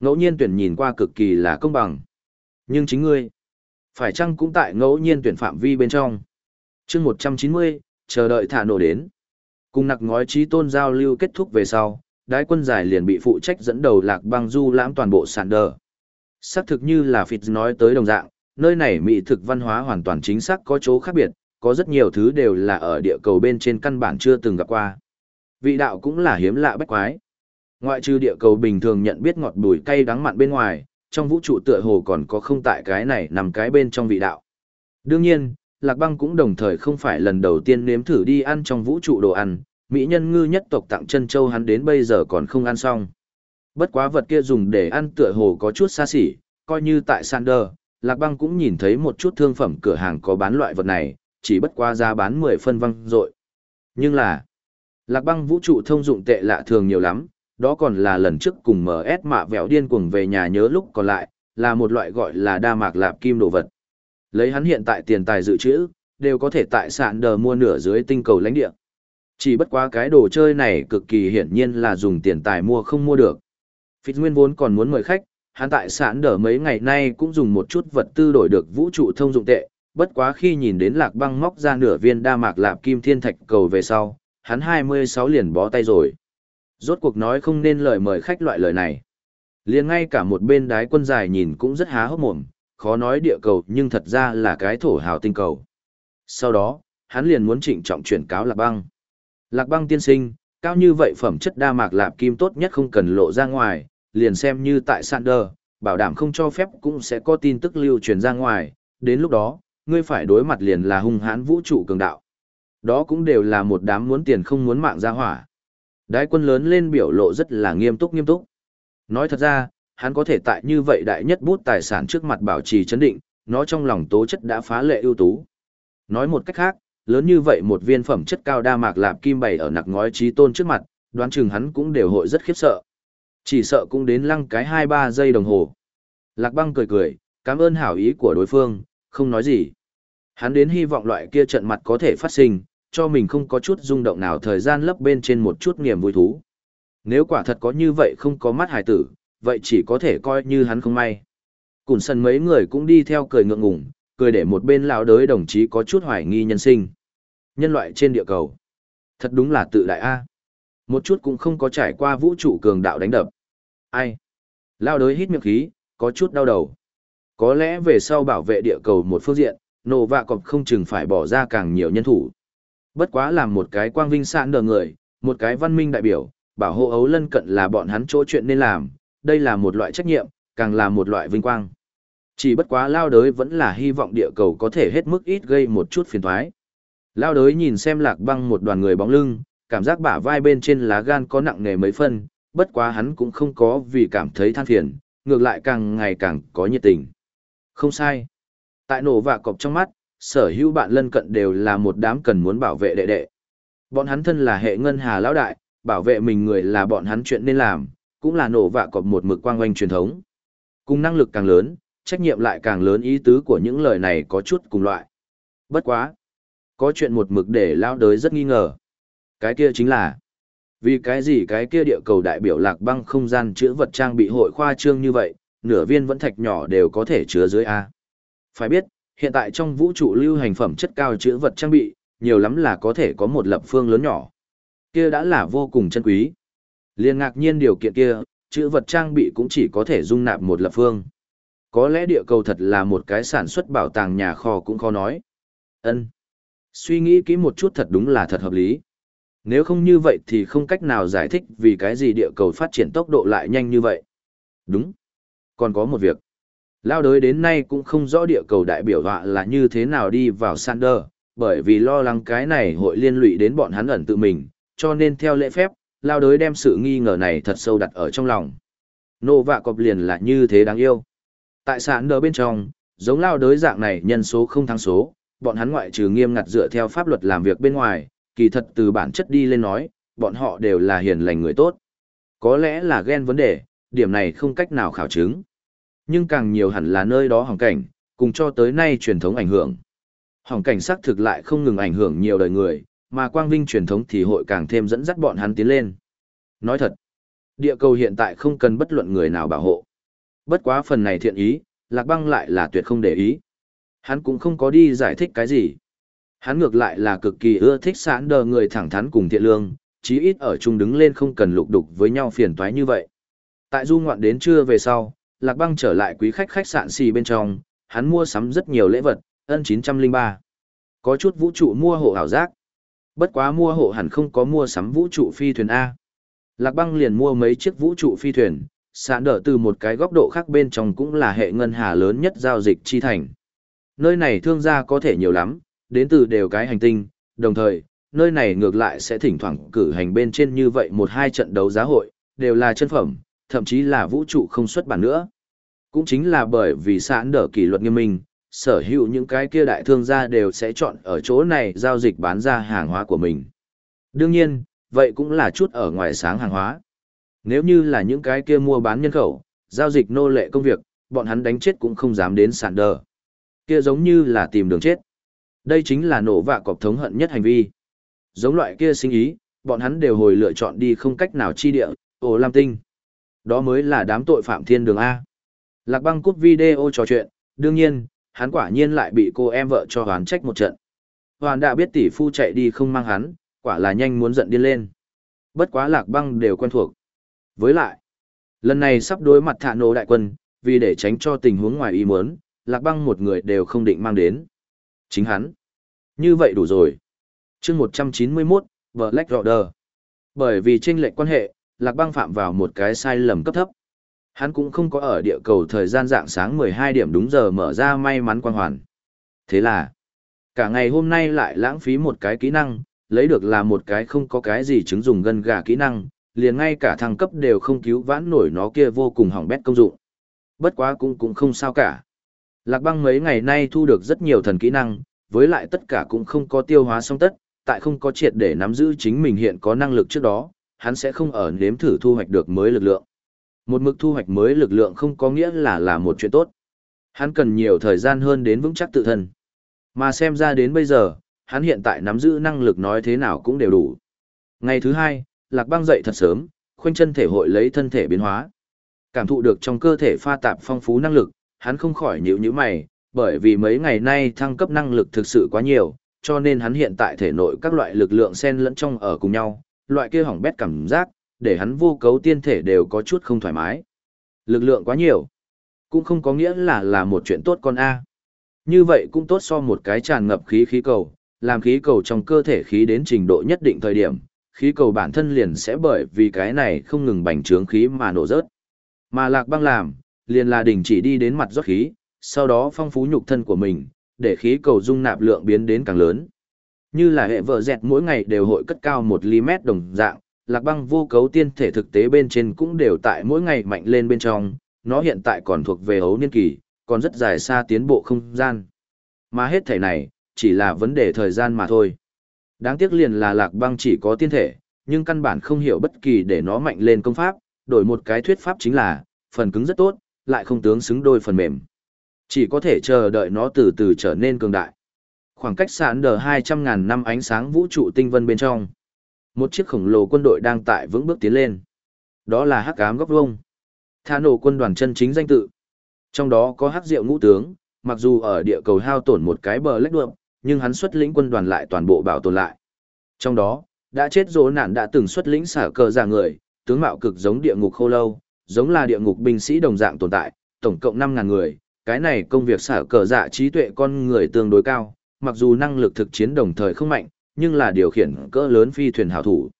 Ngẫu nhiên tuyển nhìn qua cực kỳ là công bằng. Nhưng chính ngươi, phải chăng cũng tại ngẫu nhiên tuyển phạm vi bên trong? chương 190, chờ đợi thả nổ đến. Cùng nặc ngói trí tôn giao lưu kết thúc về sau, đái quân giải liền bị phụ trách dẫn đầu lạc băng du lãm toàn bộ sàn đờ. Xác thực như là Phịt nói tới đồng dạng, nơi này mỹ thực văn hóa hoàn toàn chính xác có chỗ khác biệt, có rất nhiều thứ đều là ở địa cầu bên trên căn bản chưa từng gặp qua. Vị đạo cũng là hiếm lạ bách quái. Ngoại trừ địa cầu bình thường nhận biết ngọt bùi cay đắng mặn bên ngoài, trong vũ trụ tựa hồ còn có không tại cái này nằm cái bên trong vị đạo. Đương nhiên, Lạc Băng cũng đồng thời không phải lần đầu tiên nếm thử đi ăn trong vũ trụ đồ ăn, mỹ nhân ngư nhất tộc tặng chân châu hắn đến bây giờ còn không ăn xong. Bất quá vật kia dùng để ăn tựa hồ có chút xa xỉ, coi như tại Sander, Lạc Băng cũng nhìn thấy một chút thương phẩm cửa hàng có bán loại vật này, chỉ bất qua giá bán 10 phân văng rồi. Nhưng là, Lạc Băng vũ trụ thông dụng tệ lạ thường nhiều lắm, đó còn là lần trước cùng MS mạ vẹo điên cuồng về nhà nhớ lúc còn lại, là một loại gọi là đa mạc lạp kim đồ vật. Lấy hắn hiện tại tiền tài dự trữ, đều có thể tại sạn đờ mua nửa dưới tinh cầu lãnh địa. Chỉ bất quá cái đồ chơi này cực kỳ hiển nhiên là dùng tiền tài mua không mua được. Phít Nguyên vốn còn muốn mời khách, hắn tại sạn đờ mấy ngày nay cũng dùng một chút vật tư đổi được vũ trụ thông dụng tệ, bất quá khi nhìn đến lạc băng móc ra nửa viên đa mạc lạp kim thiên thạch cầu về sau, hắn 26 liền bó tay rồi. Rốt cuộc nói không nên lời mời khách loại lời này. liền ngay cả một bên đái quân dài nhìn cũng rất há hốc mồm, khó nói địa cầu nhưng thật ra là cái thổ hào tinh cầu. Sau đó, hắn liền muốn trịnh trọng chuyển cáo Lạc Băng. Lạc Băng tiên sinh, cao như vậy phẩm chất đa mạc lạp kim tốt nhất không cần lộ ra ngoài, liền xem như tại Sander, bảo đảm không cho phép cũng sẽ có tin tức lưu truyền ra ngoài, đến lúc đó, ngươi phải đối mặt liền là hung hãn vũ trụ cường đạo. Đó cũng đều là một đám muốn tiền không muốn mạng ra hỏa. Đái quân lớn lên biểu lộ rất là nghiêm túc nghiêm túc. Nói thật ra, hắn có thể tại như vậy đại nhất bút tài sản trước mặt bảo trì chấn định, nó trong lòng tố chất đã phá lệ ưu tú. Nói một cách khác, lớn như vậy một viên phẩm chất cao đa mạc lạp kim bày ở nặc ngói trí tôn trước mặt, đoán chừng hắn cũng đều hội rất khiếp sợ. Chỉ sợ cũng đến lăng cái 2-3 giây đồng hồ. Lạc băng cười cười, cảm ơn hảo ý của đối phương, không nói gì. Hắn đến hy vọng loại kia trận mặt có thể phát sinh, cho mình không có chút rung động nào thời gian lấp bên trên một chút niềm vui thú. Nếu quả thật có như vậy không có mắt hài tử, vậy chỉ có thể coi như hắn không may. Cùn sân mấy người cũng đi theo cười ngượng ngùng, cười để một bên lão đới đồng chí có chút hoài nghi nhân sinh. Nhân loại trên địa cầu. Thật đúng là tự đại A. Một chút cũng không có trải qua vũ trụ cường đạo đánh đập. Ai? Lao đới hít miệng khí, có chút đau đầu. Có lẽ về sau bảo vệ địa cầu một phương diện, nổ vạ cọp không chừng phải bỏ ra càng nhiều nhân thủ. Bất quá làm một cái quang vinh sạn đờ người, một cái văn minh đại biểu, bảo hộ ấu lân cận là bọn hắn chỗ chuyện nên làm, đây là một loại trách nhiệm, càng là một loại vinh quang. Chỉ bất quá lao đới vẫn là hy vọng địa cầu có thể hết mức ít gây một chút phiền thoái. Lao đới nhìn xem lạc băng một đoàn người bóng lưng, cảm giác bả vai bên trên lá gan có nặng nề mấy phân, bất quá hắn cũng không có vì cảm thấy than phiền, ngược lại càng ngày càng có nhiệt tình. Không sai. Tại nổ vạ cọp trong mắt, sở hữu bạn lân cận đều là một đám cần muốn bảo vệ đệ đệ. Bọn hắn thân là hệ ngân hà lão đại, bảo vệ mình người là bọn hắn chuyện nên làm, cũng là nổ vạ cọp một mực quang oanh truyền thống. Cùng năng lực càng lớn, trách nhiệm lại càng lớn ý tứ của những lời này có chút cùng loại. Bất quá. Có chuyện một mực để lao đới rất nghi ngờ. Cái kia chính là, vì cái gì cái kia địa cầu đại biểu lạc băng không gian chữa vật trang bị hội khoa trương như vậy, nửa viên vẫn thạch nhỏ đều có thể chứa dưới A. Phải biết, hiện tại trong vũ trụ lưu hành phẩm chất cao chữa vật trang bị, nhiều lắm là có thể có một lập phương lớn nhỏ. Kia đã là vô cùng chân quý. Liên ngạc nhiên điều kiện kia, chữ vật trang bị cũng chỉ có thể dung nạp một lập phương. Có lẽ địa cầu thật là một cái sản xuất bảo tàng nhà kho cũng khó nói. ân Suy nghĩ kỹ một chút thật đúng là thật hợp lý. Nếu không như vậy thì không cách nào giải thích vì cái gì địa cầu phát triển tốc độ lại nhanh như vậy. Đúng. Còn có một việc. Lao đới đến nay cũng không rõ địa cầu đại biểu họa là như thế nào đi vào Sander, bởi vì lo lắng cái này hội liên lụy đến bọn hắn ẩn tự mình, cho nên theo lễ phép, lao đới đem sự nghi ngờ này thật sâu đặt ở trong lòng. Nô vạ cọp liền là như thế đáng yêu. Tại Sander bên trong, giống lao đới dạng này nhân số không thắng số, bọn hắn ngoại trừ nghiêm ngặt dựa theo pháp luật làm việc bên ngoài, kỳ thật từ bản chất đi lên nói, bọn họ đều là hiền lành người tốt. Có lẽ là ghen vấn đề, điểm này không cách nào khảo chứng. Nhưng càng nhiều hẳn là nơi đó hỏng cảnh, cùng cho tới nay truyền thống ảnh hưởng. Hỏng cảnh xác thực lại không ngừng ảnh hưởng nhiều đời người, mà quang vinh truyền thống thì hội càng thêm dẫn dắt bọn hắn tiến lên. Nói thật, địa cầu hiện tại không cần bất luận người nào bảo hộ. Bất quá phần này thiện ý, Lạc Băng lại là tuyệt không để ý. Hắn cũng không có đi giải thích cái gì. Hắn ngược lại là cực kỳ ưa thích sẵn đờ người thẳng thắn cùng thiện lương, chí ít ở chung đứng lên không cần lục đục với nhau phiền toái như vậy. Tại du ngoạn đến trưa về sau, Lạc Băng trở lại quý khách khách sạn xì bên trong, hắn mua sắm rất nhiều lễ vật, ân 903. Có chút vũ trụ mua hộ ảo giác. Bất quá mua hộ hẳn không có mua sắm vũ trụ phi thuyền A. Lạc băng liền mua mấy chiếc vũ trụ phi thuyền, sạn đỡ từ một cái góc độ khác bên trong cũng là hệ ngân hà lớn nhất giao dịch chi thành. Nơi này thương gia có thể nhiều lắm, đến từ đều cái hành tinh, đồng thời, nơi này ngược lại sẽ thỉnh thoảng cử hành bên trên như vậy một hai trận đấu giá hội, đều là chân phẩm, thậm chí là vũ trụ không xuất bản nữa. Cũng chính là bởi vì sản đỡ kỷ luật nghiêm minh, sở hữu những cái kia đại thương gia đều sẽ chọn ở chỗ này giao dịch bán ra hàng hóa của mình. Đương nhiên, vậy cũng là chút ở ngoài sáng hàng hóa. Nếu như là những cái kia mua bán nhân khẩu, giao dịch nô lệ công việc, bọn hắn đánh chết cũng không dám đến sàn đờ. Kia giống như là tìm đường chết. Đây chính là nổ vạ cọc thống hận nhất hành vi. Giống loại kia sinh ý, bọn hắn đều hồi lựa chọn đi không cách nào chi địa, ồ lam tinh. Đó mới là đám tội phạm thiên đường A. Lạc băng cút video trò chuyện, đương nhiên, hắn quả nhiên lại bị cô em vợ cho hoán trách một trận. Hoàn đã biết tỷ phu chạy đi không mang hắn, quả là nhanh muốn giận điên lên. Bất quá lạc băng đều quen thuộc. Với lại, lần này sắp đối mặt thả nổ đại quân, vì để tránh cho tình huống ngoài ý muốn, lạc băng một người đều không định mang đến. Chính hắn. Như vậy đủ rồi. chương 191, Black Roder. Bởi vì tranh lệch quan hệ, lạc băng phạm vào một cái sai lầm cấp thấp. Hắn cũng không có ở địa cầu thời gian dạng sáng 12 điểm đúng giờ mở ra may mắn quang hoàn. Thế là, cả ngày hôm nay lại lãng phí một cái kỹ năng, lấy được là một cái không có cái gì chứng dùng gân gà kỹ năng, liền ngay cả thăng cấp đều không cứu vãn nổi nó kia vô cùng hỏng bét công dụng. Bất quá cũng cũng không sao cả. Lạc băng mấy ngày nay thu được rất nhiều thần kỹ năng, với lại tất cả cũng không có tiêu hóa xong tất, tại không có triệt để nắm giữ chính mình hiện có năng lực trước đó, hắn sẽ không ở nếm thử thu hoạch được mới lực lượng. Một mực thu hoạch mới lực lượng không có nghĩa là là một chuyện tốt. Hắn cần nhiều thời gian hơn đến vững chắc tự thân. Mà xem ra đến bây giờ, hắn hiện tại nắm giữ năng lực nói thế nào cũng đều đủ. Ngày thứ hai, Lạc Băng dậy thật sớm, khoanh chân thể hội lấy thân thể biến hóa. Cảm thụ được trong cơ thể pha tạp phong phú năng lực, hắn không khỏi nhíu nhíu mày, bởi vì mấy ngày nay thăng cấp năng lực thực sự quá nhiều, cho nên hắn hiện tại thể nội các loại lực lượng xen lẫn trong ở cùng nhau, loại kia hỏng bét cảm giác, để hắn vô cấu tiên thể đều có chút không thoải mái. Lực lượng quá nhiều, cũng không có nghĩa là là một chuyện tốt con A. Như vậy cũng tốt so một cái tràn ngập khí khí cầu, làm khí cầu trong cơ thể khí đến trình độ nhất định thời điểm, khí cầu bản thân liền sẽ bởi vì cái này không ngừng bành trướng khí mà nổ rớt. Mà lạc băng làm, liền là đình chỉ đi đến mặt rót khí, sau đó phong phú nhục thân của mình, để khí cầu dung nạp lượng biến đến càng lớn. Như là hệ vợ dẹt mỗi ngày đều hội cất cao một ly mét đồng dạng, lạc băng vô cấu tiên thể thực tế bên trên cũng đều tại mỗi ngày mạnh lên bên trong, nó hiện tại còn thuộc về ấu niên kỳ, còn rất dài xa tiến bộ không gian. Mà hết thể này, chỉ là vấn đề thời gian mà thôi. Đáng tiếc liền là lạc băng chỉ có tiên thể, nhưng căn bản không hiểu bất kỳ để nó mạnh lên công pháp, đổi một cái thuyết pháp chính là, phần cứng rất tốt, lại không tướng xứng đôi phần mềm. Chỉ có thể chờ đợi nó từ từ trở nên cường đại. Khoảng cách sạn đờ 200.000 năm ánh sáng vũ trụ tinh vân bên trong. Một chiếc khổng lồ quân đội đang tại vững bước tiến lên. Đó là hắc ám góc vông. Thả nổ quân đoàn chân chính danh tự. Trong đó có hắc diệu ngũ tướng, mặc dù ở địa cầu hao tổn một cái bờ lách đuộm, nhưng hắn xuất lĩnh quân đoàn lại toàn bộ bảo tồn lại. Trong đó, đã chết rỗ nạn đã từng xuất lĩnh xả cờ giả người, tướng mạo cực giống địa ngục khô lâu, giống là địa ngục binh sĩ đồng dạng tồn tại, tổng cộng 5.000 người. Cái này công việc xả cờ dạ trí tuệ con người tương đối cao, mặc dù năng lực thực chiến đồng thời không mạnh, nhưng là điều khiển cỡ lớn phi thuyền hảo thủ.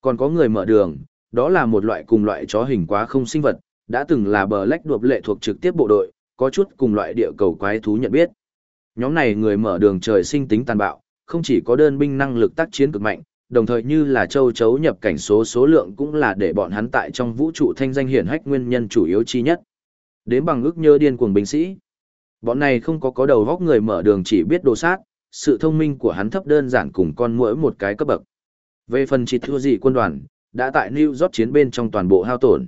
Còn có người mở đường, đó là một loại cùng loại chó hình quá không sinh vật, đã từng là bờ lách đuộc lệ thuộc trực tiếp bộ đội, có chút cùng loại địa cầu quái thú nhận biết. Nhóm này người mở đường trời sinh tính tàn bạo, không chỉ có đơn binh năng lực tác chiến cực mạnh, đồng thời như là châu chấu nhập cảnh số số lượng cũng là để bọn hắn tại trong vũ trụ thanh danh hiển hách nguyên nhân chủ yếu chi nhất. Đến bằng ước nhớ điên cuồng binh sĩ. Bọn này không có có đầu góc người mở đường chỉ biết đồ sát, sự thông minh của hắn thấp đơn giản cùng con mỗi một cái cấp bậc. Về phần chỉ thua gì quân đoàn, đã tại New York chiến bên trong toàn bộ hao tổn.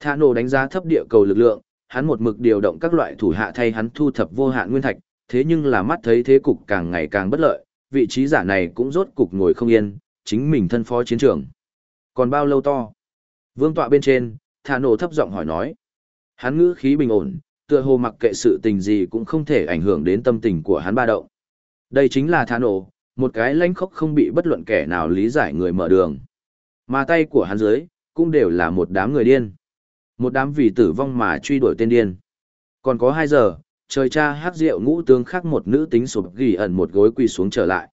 Thả nổ đánh giá thấp địa cầu lực lượng, hắn một mực điều động các loại thủ hạ thay hắn thu thập vô hạn nguyên thạch, thế nhưng là mắt thấy thế cục càng ngày càng bất lợi, vị trí giả này cũng rốt cục ngồi không yên, chính mình thân phó chiến trường. Còn bao lâu to? Vương tọa bên trên, thả nổ thấp giọng hỏi nói. Hắn ngữ khí bình ổn, tựa hồ mặc kệ sự tình gì cũng không thể ảnh hưởng đến tâm tình của hắn ba động. Đây chính là thả nổ, một cái lãnh khốc không bị bất luận kẻ nào lý giải người mở đường. Mà tay của hắn dưới, cũng đều là một đám người điên. Một đám vì tử vong mà truy đuổi tên điên. Còn có 2 giờ, trời cha hát rượu ngũ tướng khác một nữ tính sụp ghi ẩn một gối quỳ xuống trở lại.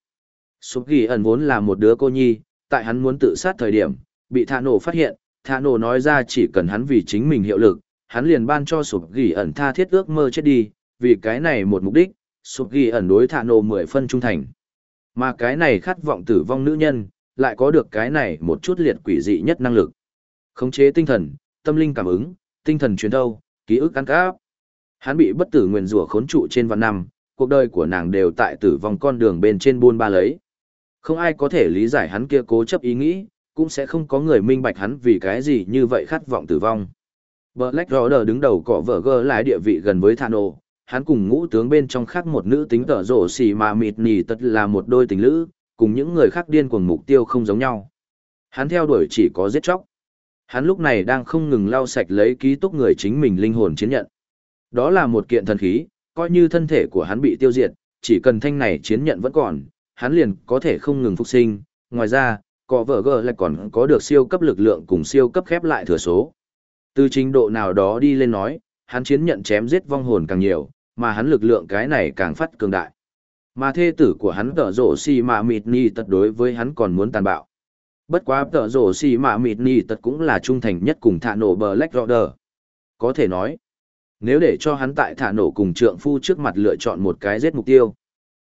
Sụp ghi ẩn vốn là một đứa cô nhi, tại hắn muốn tự sát thời điểm, bị thả nổ phát hiện, thả nổ nói ra chỉ cần hắn vì chính mình hiệu lực, hắn liền ban cho sụp ghi ẩn tha thiết ước mơ chết đi, vì cái này một mục đích, sụp ghi ẩn đối thạ nổ mười phân trung thành. Mà cái này khát vọng tử vong nữ nhân, lại có được cái này một chút liệt quỷ dị nhất năng lực. Khống chế tinh thần, tâm linh cảm ứng, tinh thần truyền thâu, ký ức ăn cáp. Hắn bị bất tử nguyền rủa khốn trụ trên vạn năm, cuộc đời của nàng đều tại tử vong con đường bên trên buôn ba lấy. Không ai có thể lý giải hắn kia cố chấp ý nghĩ, cũng sẽ không có người minh bạch hắn vì cái gì như vậy khát vọng tử vong. Black Order đứng đầu cỏ vợ gơ lại địa vị gần với Thano, hắn cùng ngũ tướng bên trong khác một nữ tính tở rổ xì mà mịt nì tất là một đôi tình lữ, cùng những người khác điên cuồng mục tiêu không giống nhau. Hắn theo đuổi chỉ có giết chóc. Hắn lúc này đang không ngừng lau sạch lấy ký túc người chính mình linh hồn chiến nhận. Đó là một kiện thần khí, coi như thân thể của hắn bị tiêu diệt, chỉ cần thanh này chiến nhận vẫn còn, hắn liền có thể không ngừng phục sinh. Ngoài ra, cỏ vợ gờ lại còn có được siêu cấp lực lượng cùng siêu cấp khép lại thừa số. Từ trình độ nào đó đi lên nói, hắn chiến nhận chém giết vong hồn càng nhiều, mà hắn lực lượng cái này càng phát cường đại. Mà thê tử của hắn tở rổ xì mạ mịt ni tật đối với hắn còn muốn tàn bạo. Bất quá tở rổ xì mạ mịt ni tật cũng là trung thành nhất cùng thả nổ bờ Black Order. Có thể nói, nếu để cho hắn tại thả nổ cùng trượng phu trước mặt lựa chọn một cái giết mục tiêu,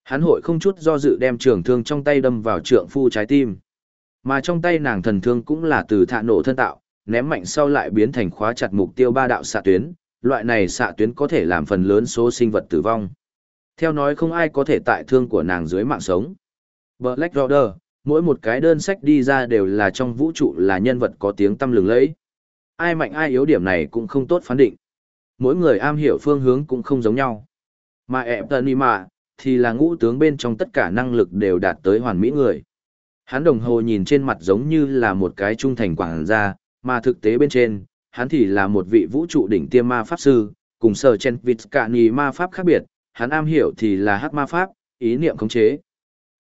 hắn hội không chút do dự đem trường thương trong tay đâm vào trượng phu trái tim. Mà trong tay nàng thần thương cũng là từ thả nổ thân tạo, ném mạnh sau lại biến thành khóa chặt mục tiêu ba đạo xạ tuyến, loại này xạ tuyến có thể làm phần lớn số sinh vật tử vong. Theo nói không ai có thể tại thương của nàng dưới mạng sống. Black roder mỗi một cái đơn sách đi ra đều là trong vũ trụ là nhân vật có tiếng tăm lừng lẫy. Ai mạnh ai yếu điểm này cũng không tốt phán định. Mỗi người am hiểu phương hướng cũng không giống nhau. Mà Eptonima, thì là ngũ tướng bên trong tất cả năng lực đều đạt tới hoàn mỹ người. Hắn đồng hồ nhìn trên mặt giống như là một cái trung thành quảng gia, mà thực tế bên trên, hắn thì là một vị vũ trụ đỉnh tiêm ma pháp sư, cùng sở chen vịt cả nhì ma pháp khác biệt, hắn am hiểu thì là hắc ma pháp, ý niệm khống chế.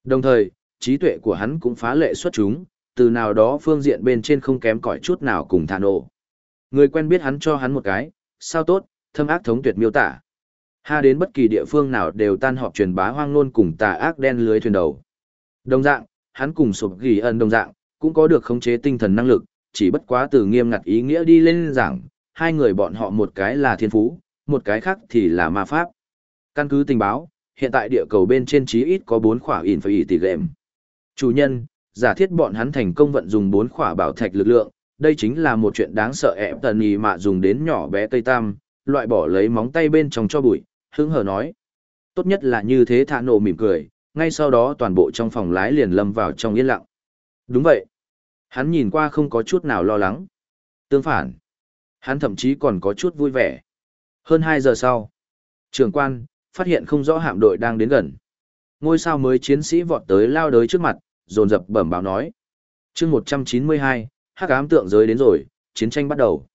Đồng thời, trí tuệ của hắn cũng phá lệ xuất chúng, từ nào đó phương diện bên trên không kém cỏi chút nào cùng thả nổ. Người quen biết hắn cho hắn một cái, sao tốt, thâm ác thống tuyệt miêu tả. Ha đến bất kỳ địa phương nào đều tan họp truyền bá hoang nôn cùng tà ác đen lưới thuyền đầu. Đồng dạng, hắn cùng sụp ghi ân đồng dạng, cũng có được khống chế tinh thần năng lực, chỉ bất quá từ nghiêm ngặt ý nghĩa đi lên giảng, hai người bọn họ một cái là thiên phú, một cái khác thì là ma pháp. Căn cứ tình báo, hiện tại địa cầu bên trên chí ít có 4 khỏa in phải tỷ lệm. Chủ nhân, giả thiết bọn hắn thành công vận dùng 4 khỏa bảo thạch lực lượng, đây chính là một chuyện đáng sợ ẹp tần ý mà dùng đến nhỏ bé cây tam, loại bỏ lấy móng tay bên trong cho bụi, hứng hờ nói. Tốt nhất là như thế thả nổ mỉm cười, ngay sau đó toàn bộ trong phòng lái liền lâm vào trong yên lặng. Đúng vậy. Hắn nhìn qua không có chút nào lo lắng. Tương phản, hắn thậm chí còn có chút vui vẻ. Hơn 2 giờ sau, trưởng quan, phát hiện không rõ hạm đội đang đến gần. Ngôi sao mới chiến sĩ vọt tới lao đới trước mặt, dồn dập bẩm báo nói. chương 192, hắc ám tượng giới đến rồi, chiến tranh bắt đầu.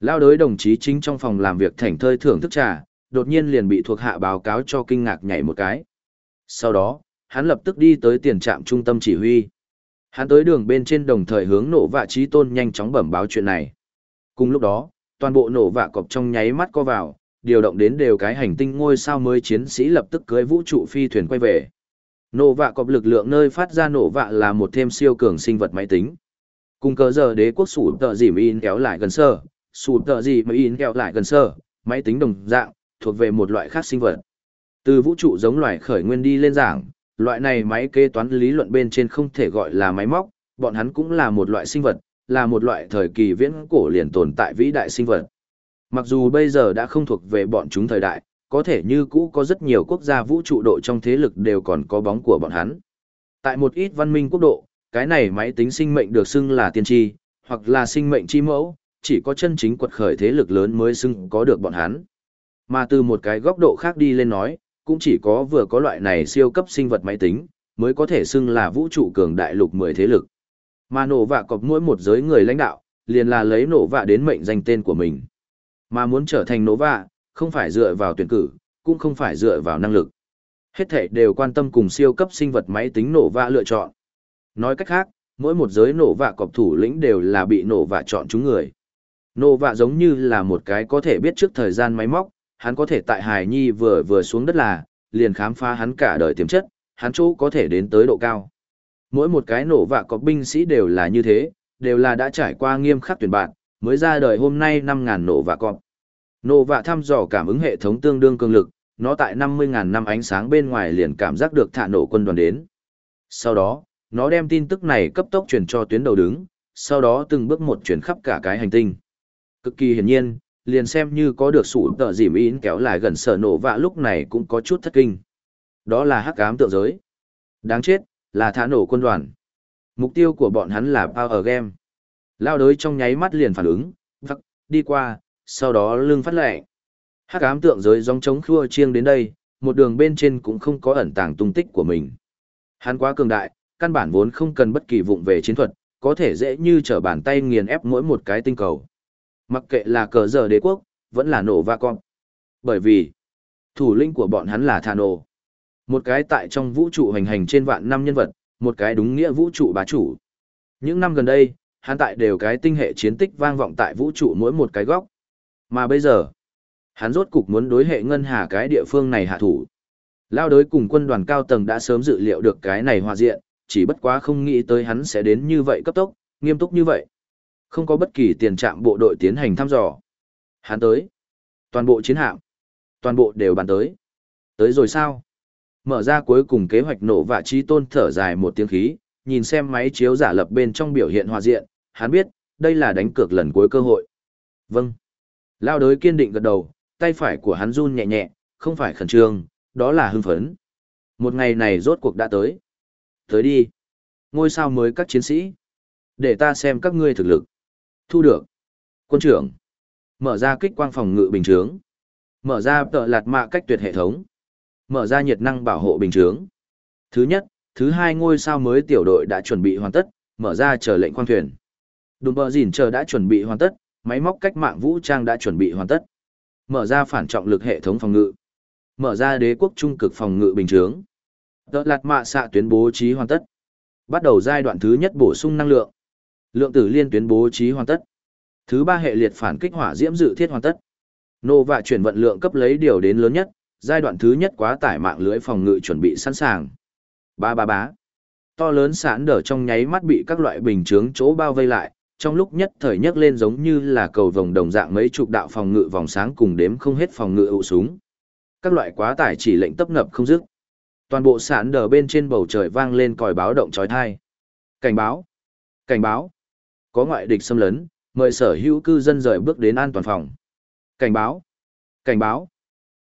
Lao đới đồng chí chính trong phòng làm việc thảnh thơi thưởng thức trà, đột nhiên liền bị thuộc hạ báo cáo cho kinh ngạc nhảy một cái. Sau đó, hắn lập tức đi tới tiền trạm trung tâm chỉ huy. Hắn tới đường bên trên đồng thời hướng nổ vạ trí tôn nhanh chóng bẩm báo chuyện này. Cùng lúc đó, toàn bộ nổ vạ cọp trong nháy mắt co vào, điều động đến đều cái hành tinh ngôi sao mới chiến sĩ lập tức cưới vũ trụ phi thuyền quay về. Nổ vạ cọp lực lượng nơi phát ra nổ vạ là một thêm siêu cường sinh vật máy tính. Cùng cờ giờ đế quốc sủ tợ dìm in kéo lại gần sơ, sủ tợ gì mà in kéo lại gần sơ, máy tính đồng dạng, thuộc về một loại khác sinh vật. Từ vũ trụ giống loài khởi nguyên đi lên giảng, loại này máy kế toán lý luận bên trên không thể gọi là máy móc, bọn hắn cũng là một loại sinh vật, là một loại thời kỳ viễn cổ liền tồn tại vĩ đại sinh vật. Mặc dù bây giờ đã không thuộc về bọn chúng thời đại, có thể như cũ có rất nhiều quốc gia vũ trụ độ trong thế lực đều còn có bóng của bọn hắn. Tại một ít văn minh quốc độ, cái này máy tính sinh mệnh được xưng là tiên tri, hoặc là sinh mệnh chi mẫu, chỉ có chân chính quật khởi thế lực lớn mới xưng có được bọn hắn. Mà từ một cái góc độ khác đi lên nói, cũng chỉ có vừa có loại này siêu cấp sinh vật máy tính, mới có thể xưng là vũ trụ cường đại lục 10 thế lực. Mà nổ vạ cọp mỗi một giới người lãnh đạo, liền là lấy nổ vạ đến mệnh danh tên của mình. Mà muốn trở thành nổ vạ, không phải dựa vào tuyển cử, cũng không phải dựa vào năng lực. Hết thể đều quan tâm cùng siêu cấp sinh vật máy tính nổ vạ lựa chọn. Nói cách khác, mỗi một giới nổ vạ cọp thủ lĩnh đều là bị nổ vạ chọn chúng người. Nổ vạ giống như là một cái có thể biết trước thời gian máy móc, hắn có thể tại hài nhi vừa vừa xuống đất là, liền khám phá hắn cả đời tiềm chất, hắn chỗ có thể đến tới độ cao. Mỗi một cái nổ vạ có binh sĩ đều là như thế, đều là đã trải qua nghiêm khắc tuyển bạn, mới ra đời hôm nay 5.000 nổ vạ cọp. Nổ vạ thăm dò cảm ứng hệ thống tương đương cường lực, nó tại 50.000 năm ánh sáng bên ngoài liền cảm giác được thả nổ quân đoàn đến. Sau đó, nó đem tin tức này cấp tốc truyền cho tuyến đầu đứng, sau đó từng bước một chuyển khắp cả cái hành tinh. Cực kỳ hiển nhiên, liền xem như có được sủ tờ dìm in kéo lại gần sở nổ vạ lúc này cũng có chút thất kinh. Đó là hắc ám tượng giới. Đáng chết, là thả nổ quân đoàn. Mục tiêu của bọn hắn là Power Game. Lao đới trong nháy mắt liền phản ứng, vắc, đi qua, sau đó lưng phát lệ. Hắc ám tượng giới dòng chống khua chiêng đến đây, một đường bên trên cũng không có ẩn tàng tung tích của mình. Hắn quá cường đại, căn bản vốn không cần bất kỳ vụng về chiến thuật, có thể dễ như trở bàn tay nghiền ép mỗi một cái tinh cầu. Mặc kệ là cờ giờ đế quốc, vẫn là nổ va con. Bởi vì, thủ lĩnh của bọn hắn là Thà Nổ. Một cái tại trong vũ trụ hành hành trên vạn năm nhân vật, một cái đúng nghĩa vũ trụ bá chủ. Những năm gần đây, hắn tại đều cái tinh hệ chiến tích vang vọng tại vũ trụ mỗi một cái góc. Mà bây giờ, hắn rốt cục muốn đối hệ ngân hà cái địa phương này hạ thủ. Lao đối cùng quân đoàn cao tầng đã sớm dự liệu được cái này hòa diện, chỉ bất quá không nghĩ tới hắn sẽ đến như vậy cấp tốc, nghiêm túc như vậy. Không có bất kỳ tiền trạm bộ đội tiến hành thăm dò. Hắn tới. Toàn bộ chiến hạm. Toàn bộ đều bàn tới. Tới rồi sao? Mở ra cuối cùng kế hoạch nổ và trí tôn thở dài một tiếng khí, nhìn xem máy chiếu giả lập bên trong biểu hiện hòa diện, hắn biết, đây là đánh cược lần cuối cơ hội. Vâng. Lao đới kiên định gật đầu, tay phải của hắn run nhẹ nhẹ, không phải khẩn trương, đó là hưng phấn. Một ngày này rốt cuộc đã tới. Tới đi. Ngôi sao mới các chiến sĩ. Để ta xem các ngươi thực lực. Thu được. Quân trưởng. Mở ra kích quang phòng ngự bình chướng. Mở ra tợ lạt mạ cách tuyệt hệ thống. Mở ra nhiệt năng bảo hộ bình chướng. Thứ nhất, thứ hai ngôi sao mới tiểu đội đã chuẩn bị hoàn tất, mở ra chờ lệnh khoang thuyền. Đùm bờ dìn chờ đã chuẩn bị hoàn tất, máy móc cách mạng vũ trang đã chuẩn bị hoàn tất. Mở ra phản trọng lực hệ thống phòng ngự. Mở ra đế quốc trung cực phòng ngự bình chướng. Tợ lạt mạ xạ tuyến bố trí hoàn tất. Bắt đầu giai đoạn thứ nhất bổ sung năng lượng. Lượng tử liên tuyến bố trí hoàn tất. Thứ ba hệ liệt phản kích hỏa diễm dự thiết hoàn tất. Nô và chuyển vận lượng cấp lấy điều đến lớn nhất, giai đoạn thứ nhất quá tải mạng lưới phòng ngự chuẩn bị sẵn sàng. Ba ba bá. To lớn sẵn đở trong nháy mắt bị các loại bình chướng chỗ bao vây lại, trong lúc nhất thời nhấc lên giống như là cầu vồng đồng dạng mấy chục đạo phòng ngự vòng sáng cùng đếm không hết phòng ngự ụ súng. Các loại quá tải chỉ lệnh tấp nập không dứt. Toàn bộ sẵn đờ bên trên bầu trời vang lên còi báo động chói tai. Cảnh báo! Cảnh báo! Có ngoại địch xâm lấn, mời sở hữu cư dân rời bước đến an toàn phòng. Cảnh báo! Cảnh báo!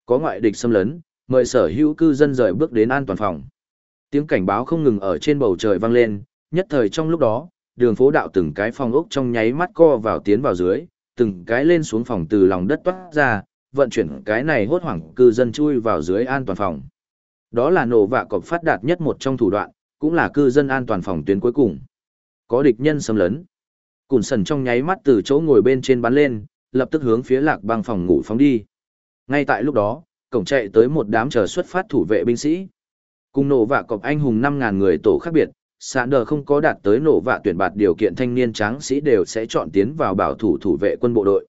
Có ngoại địch xâm lấn, mời sở hữu cư dân rời bước đến an toàn phòng. Tiếng cảnh báo không ngừng ở trên bầu trời vang lên, nhất thời trong lúc đó, đường phố đạo từng cái phòng ốc trong nháy mắt co vào tiến vào dưới, từng cái lên xuống phòng từ lòng đất toát ra, vận chuyển cái này hốt hoảng cư dân chui vào dưới an toàn phòng. Đó là nổ vạ cọp phát đạt nhất một trong thủ đoạn, cũng là cư dân an toàn phòng tuyến cuối cùng. Có địch nhân xâm lấn. Cùn sần trong nháy mắt từ chỗ ngồi bên trên bắn lên, lập tức hướng phía lạc băng phòng ngủ phóng đi. Ngay tại lúc đó, cổng chạy tới một đám chờ xuất phát thủ vệ binh sĩ. Cùng nổ vạ cọp anh hùng 5.000 người tổ khác biệt, sạn đờ không có đạt tới nổ vạ tuyển bạt điều kiện thanh niên tráng sĩ đều sẽ chọn tiến vào bảo thủ thủ vệ quân bộ đội.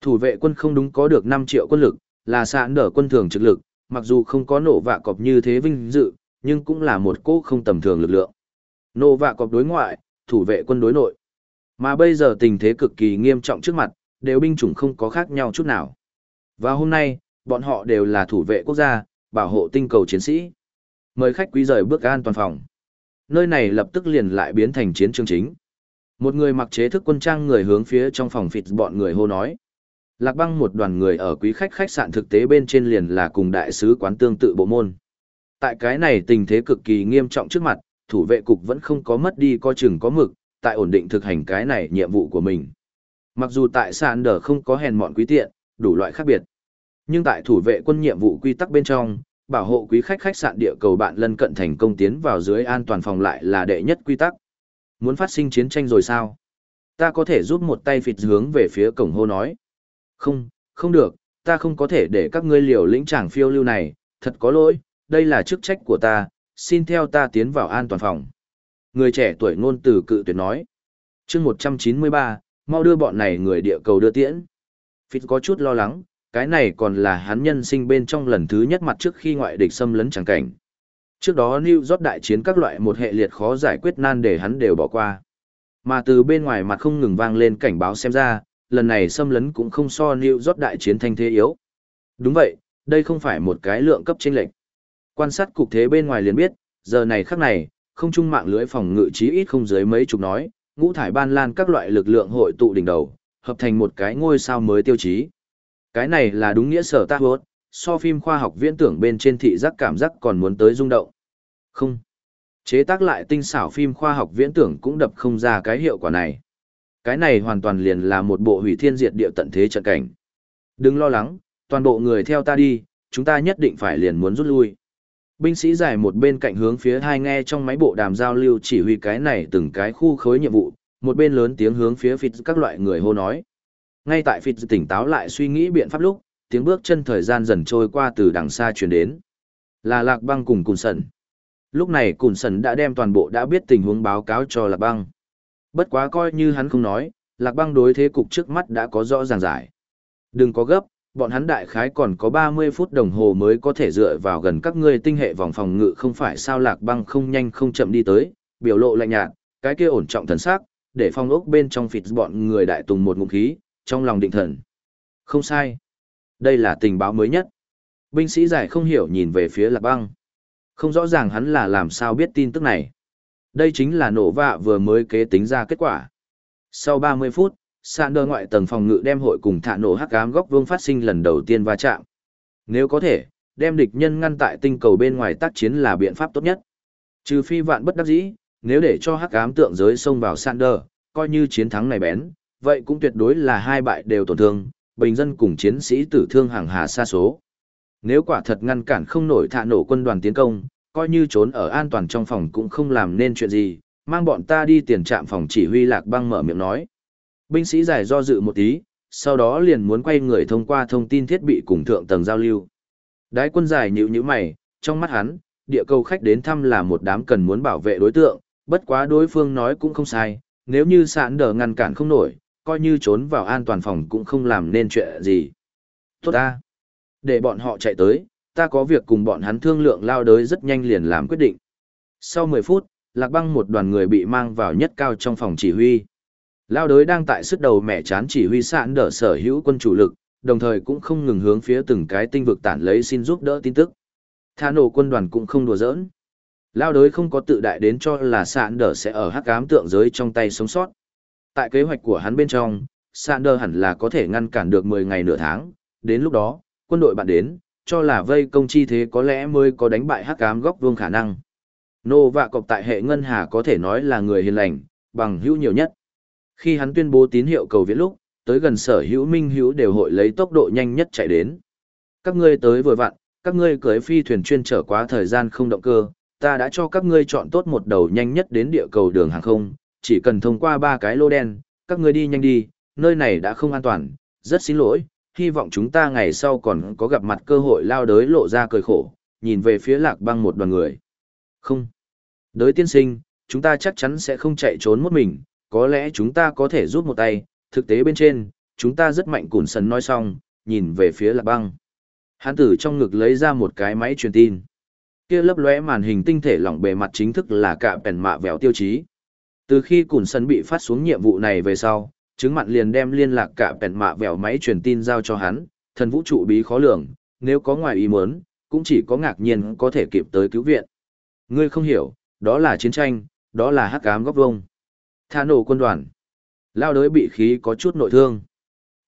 Thủ vệ quân không đúng có được 5 triệu quân lực, là sạn đờ quân thường trực lực, mặc dù không có nổ vạ cọp như thế vinh dự, nhưng cũng là một cố không tầm thường lực lượng. Nổ vạ cọp đối ngoại, thủ vệ quân đối nội. Mà bây giờ tình thế cực kỳ nghiêm trọng trước mặt, đều binh chủng không có khác nhau chút nào. Và hôm nay, bọn họ đều là thủ vệ quốc gia, bảo hộ tinh cầu chiến sĩ. Mời khách quý rời bước an toàn phòng. Nơi này lập tức liền lại biến thành chiến trường chính. Một người mặc chế thức quân trang người hướng phía trong phòng phịt bọn người hô nói. Lạc băng một đoàn người ở quý khách khách sạn thực tế bên trên liền là cùng đại sứ quán tương tự bộ môn. Tại cái này tình thế cực kỳ nghiêm trọng trước mặt, thủ vệ cục vẫn không có mất đi co chừng có mực, tại ổn định thực hành cái này nhiệm vụ của mình. Mặc dù tại sàn đờ không có hèn mọn quý tiện, đủ loại khác biệt. Nhưng tại thủ vệ quân nhiệm vụ quy tắc bên trong, bảo hộ quý khách khách sạn địa cầu bạn lân cận thành công tiến vào dưới an toàn phòng lại là đệ nhất quy tắc. Muốn phát sinh chiến tranh rồi sao? Ta có thể giúp một tay phịt hướng về phía cổng hô nói. Không, không được, ta không có thể để các ngươi liều lĩnh tràng phiêu lưu này, thật có lỗi, đây là chức trách của ta, xin theo ta tiến vào an toàn phòng. Người trẻ tuổi ngôn từ cự tuyệt nói. chương 193, mau đưa bọn này người địa cầu đưa tiễn. Phít có chút lo lắng, cái này còn là hắn nhân sinh bên trong lần thứ nhất mặt trước khi ngoại địch xâm lấn chẳng cảnh. Trước đó New York đại chiến các loại một hệ liệt khó giải quyết nan để hắn đều bỏ qua. Mà từ bên ngoài mặt không ngừng vang lên cảnh báo xem ra, lần này xâm lấn cũng không so New York đại chiến thanh thế yếu. Đúng vậy, đây không phải một cái lượng cấp chênh lệch. Quan sát cục thế bên ngoài liền biết, giờ này khắc này, không trung mạng lưới phòng ngự chí ít không dưới mấy chục nói, ngũ thải ban lan các loại lực lượng hội tụ đỉnh đầu, hợp thành một cái ngôi sao mới tiêu chí. Cái này là đúng nghĩa sở ta hốt, so phim khoa học viễn tưởng bên trên thị giác cảm giác còn muốn tới rung động. Không. Chế tác lại tinh xảo phim khoa học viễn tưởng cũng đập không ra cái hiệu quả này. Cái này hoàn toàn liền là một bộ hủy thiên diệt địa tận thế trận cảnh. Đừng lo lắng, toàn bộ người theo ta đi, chúng ta nhất định phải liền muốn rút lui. Binh sĩ giải một bên cạnh hướng phía hai nghe trong máy bộ đàm giao lưu chỉ huy cái này từng cái khu khối nhiệm vụ, một bên lớn tiếng hướng phía phịt các loại người hô nói. Ngay tại phịt tỉnh táo lại suy nghĩ biện pháp lúc, tiếng bước chân thời gian dần trôi qua từ đằng xa truyền đến. Là Lạc Băng cùng Cùn Sần. Lúc này Cùn Sần đã đem toàn bộ đã biết tình huống báo cáo cho Lạc Băng. Bất quá coi như hắn không nói, Lạc Băng đối thế cục trước mắt đã có rõ ràng giải. Đừng có gấp, bọn hắn đại khái còn có 30 phút đồng hồ mới có thể dựa vào gần các ngươi tinh hệ vòng phòng ngự không phải sao lạc băng không nhanh không chậm đi tới, biểu lộ lạnh nhạt, cái kia ổn trọng thần sắc, để phong ốc bên trong phịt bọn người đại tùng một ngụm khí, trong lòng định thần. Không sai. Đây là tình báo mới nhất. Binh sĩ giải không hiểu nhìn về phía lạc băng. Không rõ ràng hắn là làm sao biết tin tức này. Đây chính là nổ vạ vừa mới kế tính ra kết quả. Sau 30 phút, sàn đơ ngoại tầng phòng ngự đem hội cùng thả nổ hắc ám góc vương phát sinh lần đầu tiên va chạm. Nếu có thể, đem địch nhân ngăn tại tinh cầu bên ngoài tác chiến là biện pháp tốt nhất. Trừ phi vạn bất đắc dĩ, nếu để cho hắc ám tượng giới xông vào Sander, coi như chiến thắng này bén, vậy cũng tuyệt đối là hai bại đều tổn thương, bình dân cùng chiến sĩ tử thương hàng hà xa số. Nếu quả thật ngăn cản không nổi thả nổ quân đoàn tiến công, coi như trốn ở an toàn trong phòng cũng không làm nên chuyện gì, mang bọn ta đi tiền trạm phòng chỉ huy lạc băng mở miệng nói. Binh sĩ giải do dự một tí, sau đó liền muốn quay người thông qua thông tin thiết bị cùng thượng tầng giao lưu. Đái quân giải nhữ nhíu mày, trong mắt hắn, địa cầu khách đến thăm là một đám cần muốn bảo vệ đối tượng, bất quá đối phương nói cũng không sai, nếu như sạn đờ ngăn cản không nổi, coi như trốn vào an toàn phòng cũng không làm nên chuyện gì. Tốt ta. Để bọn họ chạy tới, ta có việc cùng bọn hắn thương lượng lao đới rất nhanh liền làm quyết định. Sau 10 phút, Lạc Băng một đoàn người bị mang vào nhất cao trong phòng chỉ huy. Lao đới đang tại sức đầu mẹ chán chỉ huy sạn đỡ sở hữu quân chủ lực, đồng thời cũng không ngừng hướng phía từng cái tinh vực tản lấy xin giúp đỡ tin tức. Tha nổ quân đoàn cũng không đùa giỡn. Lao đới không có tự đại đến cho là sạn đỡ sẽ ở hắc ám tượng giới trong tay sống sót. Tại kế hoạch của hắn bên trong, sạn đỡ hẳn là có thể ngăn cản được 10 ngày nửa tháng, đến lúc đó, quân đội bạn đến, cho là vây công chi thế có lẽ mới có đánh bại hắc ám góc vương khả năng. Nô vạ cọc tại hệ ngân hà có thể nói là người hiền lành, bằng hữu nhiều nhất. Khi hắn tuyên bố tín hiệu cầu viện lúc, tới gần sở hữu minh hữu đều hội lấy tốc độ nhanh nhất chạy đến. Các ngươi tới vừa vặn, các ngươi cưới phi thuyền chuyên trở quá thời gian không động cơ, ta đã cho các ngươi chọn tốt một đầu nhanh nhất đến địa cầu đường hàng không, chỉ cần thông qua ba cái lô đen, các ngươi đi nhanh đi, nơi này đã không an toàn, rất xin lỗi, hy vọng chúng ta ngày sau còn có gặp mặt cơ hội lao đới lộ ra cười khổ, nhìn về phía lạc băng một đoàn người. Không. Đới tiên sinh, chúng ta chắc chắn sẽ không chạy trốn một mình, có lẽ chúng ta có thể giúp một tay, thực tế bên trên, chúng ta rất mạnh cùn sần nói xong, nhìn về phía lạc băng. Hán tử trong ngực lấy ra một cái máy truyền tin. Kia lấp lóe màn hình tinh thể lỏng bề mặt chính thức là cạ bèn mạ vẹo tiêu chí. Từ khi cùn sần bị phát xuống nhiệm vụ này về sau, chứng mặn liền đem liên lạc cạ bèn mạ vẹo máy truyền tin giao cho hắn, thần vũ trụ bí khó lường, nếu có ngoài ý muốn, cũng chỉ có ngạc nhiên có thể kịp tới cứu viện. Ngươi không hiểu, đó là chiến tranh, đó là hắc ám góc vông. Thả nổ quân đoàn. Lao đới bị khí có chút nội thương.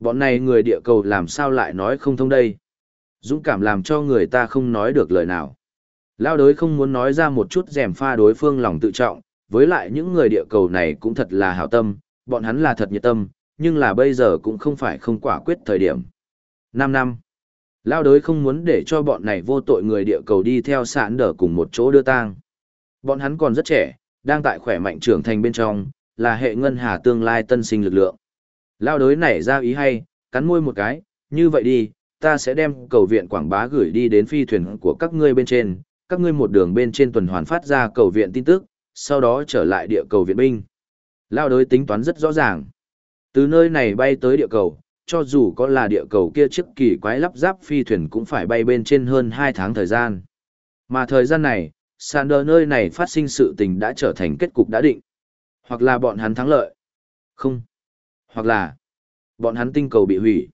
Bọn này người địa cầu làm sao lại nói không thông đây? Dũng cảm làm cho người ta không nói được lời nào. Lao đới không muốn nói ra một chút rèm pha đối phương lòng tự trọng, với lại những người địa cầu này cũng thật là hảo tâm, bọn hắn là thật nhiệt tâm, nhưng là bây giờ cũng không phải không quả quyết thời điểm. 5 năm. Lao đới không muốn để cho bọn này vô tội người địa cầu đi theo sạn đỡ cùng một chỗ đưa tang. Bọn hắn còn rất trẻ, đang tại khỏe mạnh trưởng thành bên trong, là hệ ngân hà tương lai tân sinh lực lượng. Lao đối nảy ra ý hay, cắn môi một cái, như vậy đi, ta sẽ đem cầu viện quảng bá gửi đi đến phi thuyền của các ngươi bên trên, các ngươi một đường bên trên tuần hoàn phát ra cầu viện tin tức, sau đó trở lại địa cầu viện binh. Lao đối tính toán rất rõ ràng. Từ nơi này bay tới địa cầu, cho dù có là địa cầu kia trước kỳ quái lắp ráp phi thuyền cũng phải bay bên trên hơn 2 tháng thời gian. Mà thời gian này, Sander nơi này phát sinh sự tình đã trở thành kết cục đã định. Hoặc là bọn hắn thắng lợi. Không. Hoặc là bọn hắn tinh cầu bị hủy.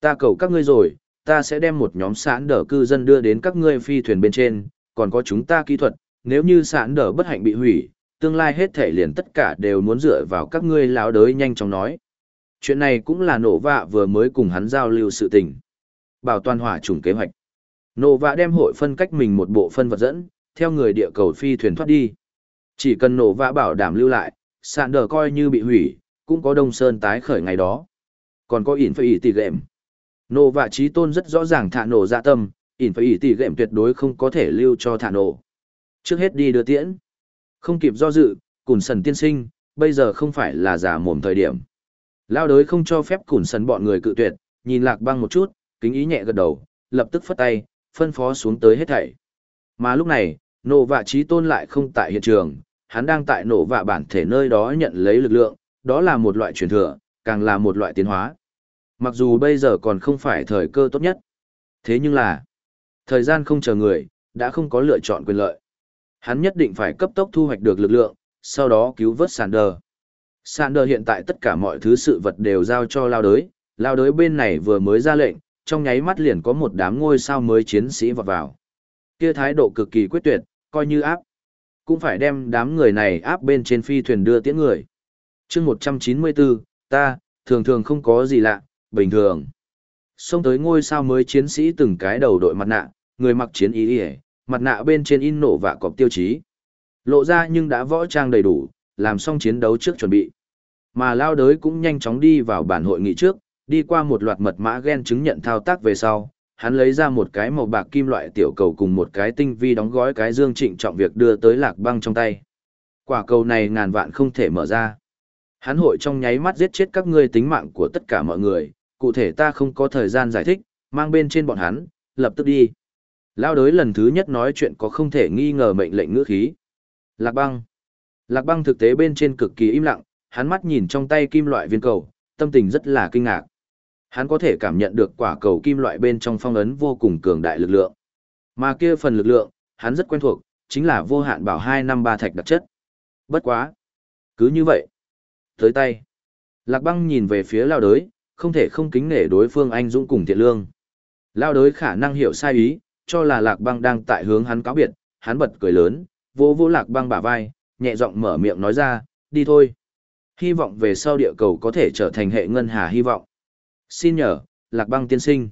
Ta cầu các ngươi rồi, ta sẽ đem một nhóm sản đỡ cư dân đưa đến các ngươi phi thuyền bên trên, còn có chúng ta kỹ thuật, nếu như sản đỡ bất hạnh bị hủy, tương lai hết thể liền tất cả đều muốn dựa vào các ngươi lão đới nhanh chóng nói. Chuyện này cũng là nổ vạ vừa mới cùng hắn giao lưu sự tình. Bảo toàn hỏa chủng kế hoạch. Nổ vạ đem hội phân cách mình một bộ phân vật dẫn, theo người địa cầu phi thuyền thoát đi. Chỉ cần nổ vạ bảo đảm lưu lại, sạn đờ coi như bị hủy, cũng có đông sơn tái khởi ngày đó. Còn có ỉn phải ỉ tỷ gệm. Nộ vạ trí tôn rất rõ ràng thả nổ dạ tâm, ỉn phải ỉ tỷ gệm tuyệt đối không có thể lưu cho thả nổ. Trước hết đi đưa tiễn. Không kịp do dự, cùn sần tiên sinh, bây giờ không phải là giả mồm thời điểm. Lao đới không cho phép cùn sần bọn người cự tuyệt, nhìn lạc băng một chút, kính ý nhẹ gật đầu, lập tức phất tay, phân phó xuống tới hết thảy. Mà lúc này, nộ vạ trí tôn lại không tại hiện trường, hắn đang tại nổ vạ bản thể nơi đó nhận lấy lực lượng, đó là một loại truyền thừa, càng là một loại tiến hóa. Mặc dù bây giờ còn không phải thời cơ tốt nhất. Thế nhưng là, thời gian không chờ người, đã không có lựa chọn quyền lợi. Hắn nhất định phải cấp tốc thu hoạch được lực lượng, sau đó cứu vớt Sander. Sander hiện tại tất cả mọi thứ sự vật đều giao cho lao đới, lao đới bên này vừa mới ra lệnh, trong nháy mắt liền có một đám ngôi sao mới chiến sĩ vọt vào. Kia thái độ cực kỳ quyết tuyệt, coi như áp. Cũng phải đem đám người này áp bên trên phi thuyền đưa tiễn người. chương 194, ta, thường thường không có gì lạ, bình thường. Xông tới ngôi sao mới chiến sĩ từng cái đầu đội mặt nạ, người mặc chiến ý ỉa mặt nạ bên trên in nổ và cọp tiêu chí. Lộ ra nhưng đã võ trang đầy đủ, làm xong chiến đấu trước chuẩn bị. Mà lao đới cũng nhanh chóng đi vào bản hội nghị trước, đi qua một loạt mật mã gen chứng nhận thao tác về sau, hắn lấy ra một cái màu bạc kim loại tiểu cầu cùng một cái tinh vi đóng gói cái dương trịnh trọng việc đưa tới lạc băng trong tay. Quả cầu này ngàn vạn không thể mở ra. Hắn hội trong nháy mắt giết chết các ngươi tính mạng của tất cả mọi người, cụ thể ta không có thời gian giải thích, mang bên trên bọn hắn, lập tức đi. Lao đới lần thứ nhất nói chuyện có không thể nghi ngờ mệnh lệnh ngữ khí. Lạc băng. Lạc băng thực tế bên trên cực kỳ im lặng, hắn mắt nhìn trong tay kim loại viên cầu, tâm tình rất là kinh ngạc. Hắn có thể cảm nhận được quả cầu kim loại bên trong phong ấn vô cùng cường đại lực lượng. Mà kia phần lực lượng, hắn rất quen thuộc, chính là vô hạn bảo 253 thạch đặc chất. Bất quá. Cứ như vậy. Tới tay. Lạc băng nhìn về phía lao đới, không thể không kính nể đối phương anh dũng cùng thiện lương. Lao đới khả năng hiểu sai ý, cho là lạc băng đang tại hướng hắn cáo biệt, hắn bật cười lớn, vỗ vỗ lạc băng bả vai, nhẹ giọng mở miệng nói ra, đi thôi. Hy vọng về sau địa cầu có thể trở thành hệ ngân hà hy vọng. Xin nhờ, lạc băng tiên sinh.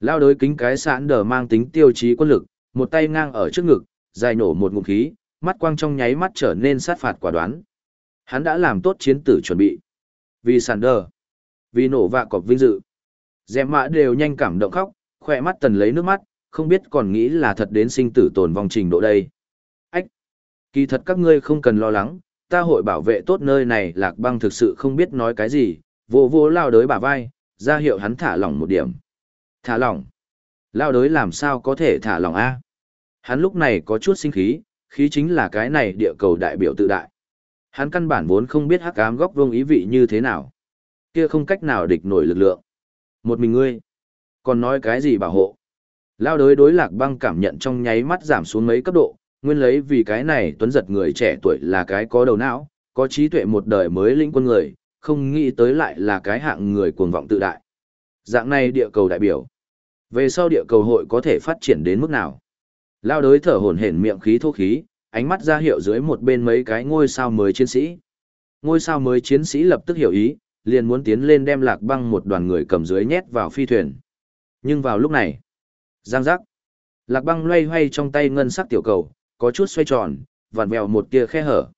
Lao đới kính cái sẵn đờ mang tính tiêu chí quân lực, một tay ngang ở trước ngực, dài nổ một ngụm khí, mắt quang trong nháy mắt trở nên sát phạt quả đoán. Hắn đã làm tốt chiến tử chuẩn bị. Vì sàn đờ, vì nổ vạ cọp vinh dự. Dèm mã đều nhanh cảm động khóc, khỏe mắt tần lấy nước mắt, không biết còn nghĩ là thật đến sinh tử tồn vong trình độ đây. Ách! Kỳ thật các ngươi không cần lo lắng, ta hội bảo vệ tốt nơi này lạc băng thực sự không biết nói cái gì, vô vô lao đới bả vai, ra hiệu hắn thả lỏng một điểm. Thả lỏng? Lao đới làm sao có thể thả lỏng A? Hắn lúc này có chút sinh khí, khí chính là cái này địa cầu đại biểu tự đại. Hắn căn bản vốn không biết hắc ám góc vương ý vị như thế nào. Kia không cách nào địch nổi lực lượng. Một mình ngươi. Còn nói cái gì bảo hộ? Lao đới đối lạc băng cảm nhận trong nháy mắt giảm xuống mấy cấp độ, nguyên lấy vì cái này tuấn giật người trẻ tuổi là cái có đầu não, có trí tuệ một đời mới lĩnh quân người, không nghĩ tới lại là cái hạng người cuồng vọng tự đại. Dạng này địa cầu đại biểu. Về sau địa cầu hội có thể phát triển đến mức nào? Lao đới thở hổn hển miệng khí thô khí, ánh mắt ra hiệu dưới một bên mấy cái ngôi sao mới chiến sĩ. Ngôi sao mới chiến sĩ lập tức hiểu ý, liền muốn tiến lên đem lạc băng một đoàn người cầm dưới nhét vào phi thuyền. Nhưng vào lúc này, giang giác, lạc băng loay hoay trong tay ngân sắc tiểu cầu, có chút xoay tròn, vặn vẹo một tia khe hở.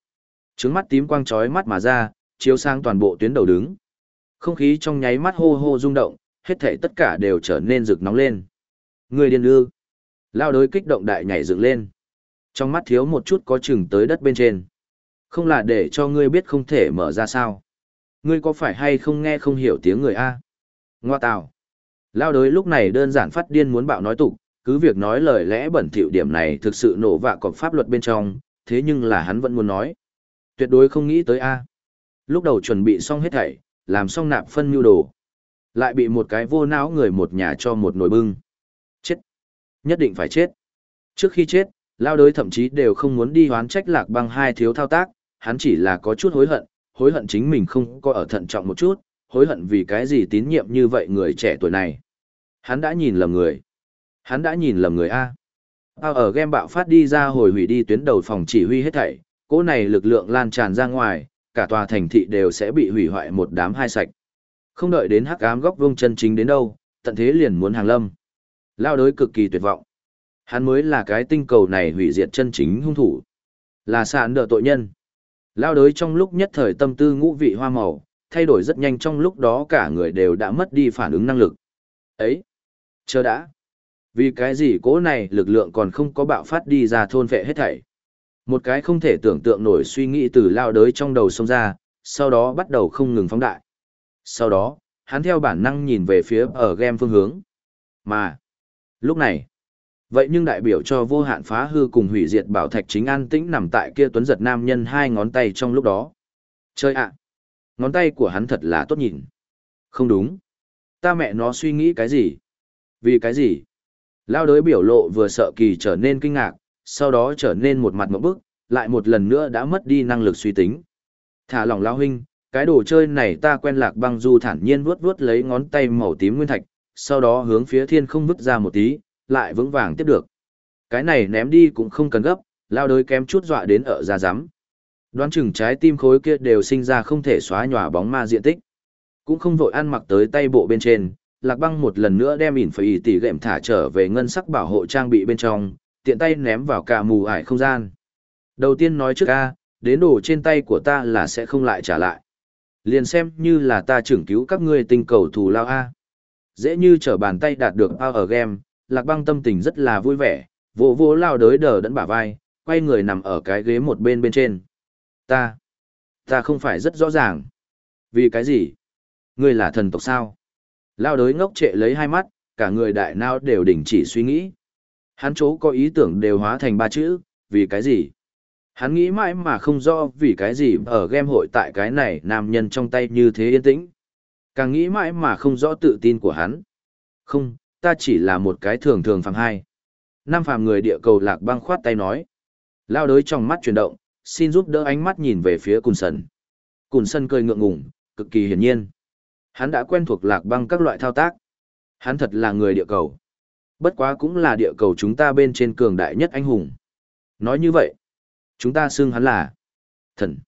Trứng mắt tím quang chói mắt mà ra, chiếu sang toàn bộ tuyến đầu đứng. Không khí trong nháy mắt hô hô rung động, hết thảy tất cả đều trở nên rực nóng lên. Người điên ư. Lao đối kích động đại nhảy dựng lên. Trong mắt thiếu một chút có chừng tới đất bên trên. Không là để cho ngươi biết không thể mở ra sao. Ngươi có phải hay không nghe không hiểu tiếng người A? Ngoa tào. Lao đối lúc này đơn giản phát điên muốn bạo nói tục, cứ việc nói lời lẽ bẩn thỉu điểm này thực sự nổ vạ cọc pháp luật bên trong, thế nhưng là hắn vẫn muốn nói. Tuyệt đối không nghĩ tới A. Lúc đầu chuẩn bị xong hết thảy, làm xong nạp phân nhu đồ. Lại bị một cái vô não người một nhà cho một nồi bưng. Chết. Nhất định phải chết. Trước khi chết, lao đới thậm chí đều không muốn đi hoán trách lạc băng hai thiếu thao tác, hắn chỉ là có chút hối hận, hối hận chính mình không có ở thận trọng một chút, hối hận vì cái gì tín nhiệm như vậy người trẻ tuổi này. Hắn đã nhìn lầm người. Hắn đã nhìn lầm người A. a ở game bạo phát đi ra hồi hủy đi tuyến đầu phòng chỉ huy hết thảy, cỗ này lực lượng lan tràn ra ngoài, cả tòa thành thị đều sẽ bị hủy hoại một đám hai sạch. Không đợi đến hắc ám góc vuông chân chính đến đâu, tận thế liền muốn hàng lâm. Lao đối cực kỳ tuyệt vọng. Hắn mới là cái tinh cầu này hủy diệt chân chính hung thủ. Là sạn đỡ tội nhân. Lao đối trong lúc nhất thời tâm tư ngũ vị hoa màu, thay đổi rất nhanh trong lúc đó cả người đều đã mất đi phản ứng năng lực. Ấy! Chờ đã! Vì cái gì cố này lực lượng còn không có bạo phát đi ra thôn vệ hết thảy. Một cái không thể tưởng tượng nổi suy nghĩ từ lao đới trong đầu sông ra, sau đó bắt đầu không ngừng phóng đại. Sau đó, hắn theo bản năng nhìn về phía ở game phương hướng. Mà, lúc này, Vậy nhưng đại biểu cho vô hạn phá hư cùng hủy diệt bảo thạch chính an tĩnh nằm tại kia tuấn giật nam nhân hai ngón tay trong lúc đó. Chơi ạ! ngón tay của hắn thật là tốt nhìn. Không đúng. Ta mẹ nó suy nghĩ cái gì? Vì cái gì? Lao đới biểu lộ vừa sợ kỳ trở nên kinh ngạc, sau đó trở nên một mặt mẫu bức, lại một lần nữa đã mất đi năng lực suy tính. Thả lỏng lao huynh, cái đồ chơi này ta quen lạc băng du thản nhiên vuốt vuốt lấy ngón tay màu tím nguyên thạch, sau đó hướng phía thiên không vứt ra một tí, lại vững vàng tiếp được. Cái này ném đi cũng không cần gấp, lao đới kém chút dọa đến ở ra rắm Đoán chừng trái tim khối kia đều sinh ra không thể xóa nhòa bóng ma diện tích. Cũng không vội ăn mặc tới tay bộ bên trên, lạc băng một lần nữa đem ỉn phải tỉ gệm thả trở về ngân sắc bảo hộ trang bị bên trong, tiện tay ném vào cả mù ải không gian. Đầu tiên nói trước a, đến đồ trên tay của ta là sẽ không lại trả lại. Liền xem như là ta trưởng cứu các ngươi tinh cầu thù lao a. Dễ như trở bàn tay đạt được Power Game, lạc băng tâm tình rất là vui vẻ, vỗ vỗ lao đới đờ đẫn bả vai, quay người nằm ở cái ghế một bên bên trên. Ta, ta không phải rất rõ ràng. Vì cái gì? Ngươi là thần tộc sao? Lao đới ngốc trệ lấy hai mắt, cả người đại nao đều đình chỉ suy nghĩ. Hắn chỗ có ý tưởng đều hóa thành ba chữ, vì cái gì? Hắn nghĩ mãi mà không rõ vì cái gì ở game hội tại cái này nam nhân trong tay như thế yên tĩnh. Càng nghĩ mãi mà không rõ tự tin của hắn. Không, ta chỉ là một cái thường thường phàm hai. Nam phàm người địa cầu lạc băng khoát tay nói. Lao đới trong mắt chuyển động, xin giúp đỡ ánh mắt nhìn về phía Cùn sần. Cùn Sân cười ngượng ngùng, cực kỳ hiển nhiên. Hắn đã quen thuộc lạc băng các loại thao tác. Hắn thật là người địa cầu. Bất quá cũng là địa cầu chúng ta bên trên cường đại nhất anh hùng. Nói như vậy, chúng ta xưng hắn là thần.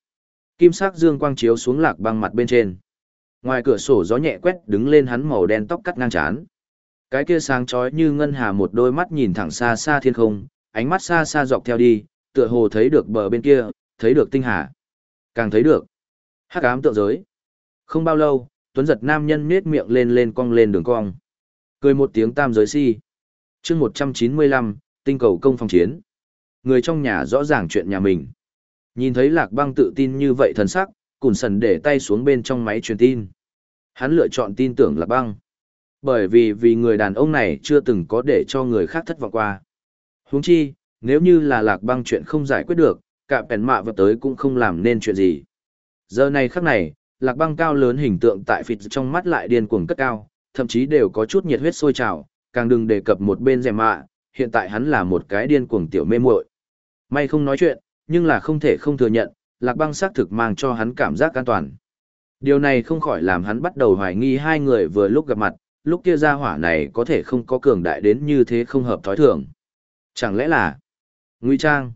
Kim sắc dương quang chiếu xuống lạc băng mặt bên trên. Ngoài cửa sổ gió nhẹ quét đứng lên hắn màu đen tóc cắt ngang chán. Cái kia sáng chói như ngân hà một đôi mắt nhìn thẳng xa xa thiên không, ánh mắt xa xa dọc theo đi, tựa hồ thấy được bờ bên kia, thấy được tinh hà. Càng thấy được. Hắc ám tượng giới. Không bao lâu, Tuấn giật nam nhân nết miệng lên lên cong lên đường cong. Cười một tiếng tam giới si chương 195, tinh cầu công phòng chiến. Người trong nhà rõ ràng chuyện nhà mình. Nhìn thấy lạc băng tự tin như vậy thần sắc, cùn sần để tay xuống bên trong máy truyền tin. Hắn lựa chọn tin tưởng lạc băng. Bởi vì vì người đàn ông này chưa từng có để cho người khác thất vọng qua. Huống chi, nếu như là lạc băng chuyện không giải quyết được, cả bèn mạ vật tới cũng không làm nên chuyện gì. Giờ này khắc này, lạc băng cao lớn hình tượng tại phịt trong mắt lại điên cuồng cất cao, thậm chí đều có chút nhiệt huyết sôi trào, càng đừng đề cập một bên rèm mạ, hiện tại hắn là một cái điên cuồng tiểu mê muội. May không nói chuyện, nhưng là không thể không thừa nhận, lạc băng xác thực mang cho hắn cảm giác an toàn. Điều này không khỏi làm hắn bắt đầu hoài nghi hai người vừa lúc gặp mặt, lúc kia gia hỏa này có thể không có cường đại đến như thế không hợp thói thường. Chẳng lẽ là Ngụy Trang?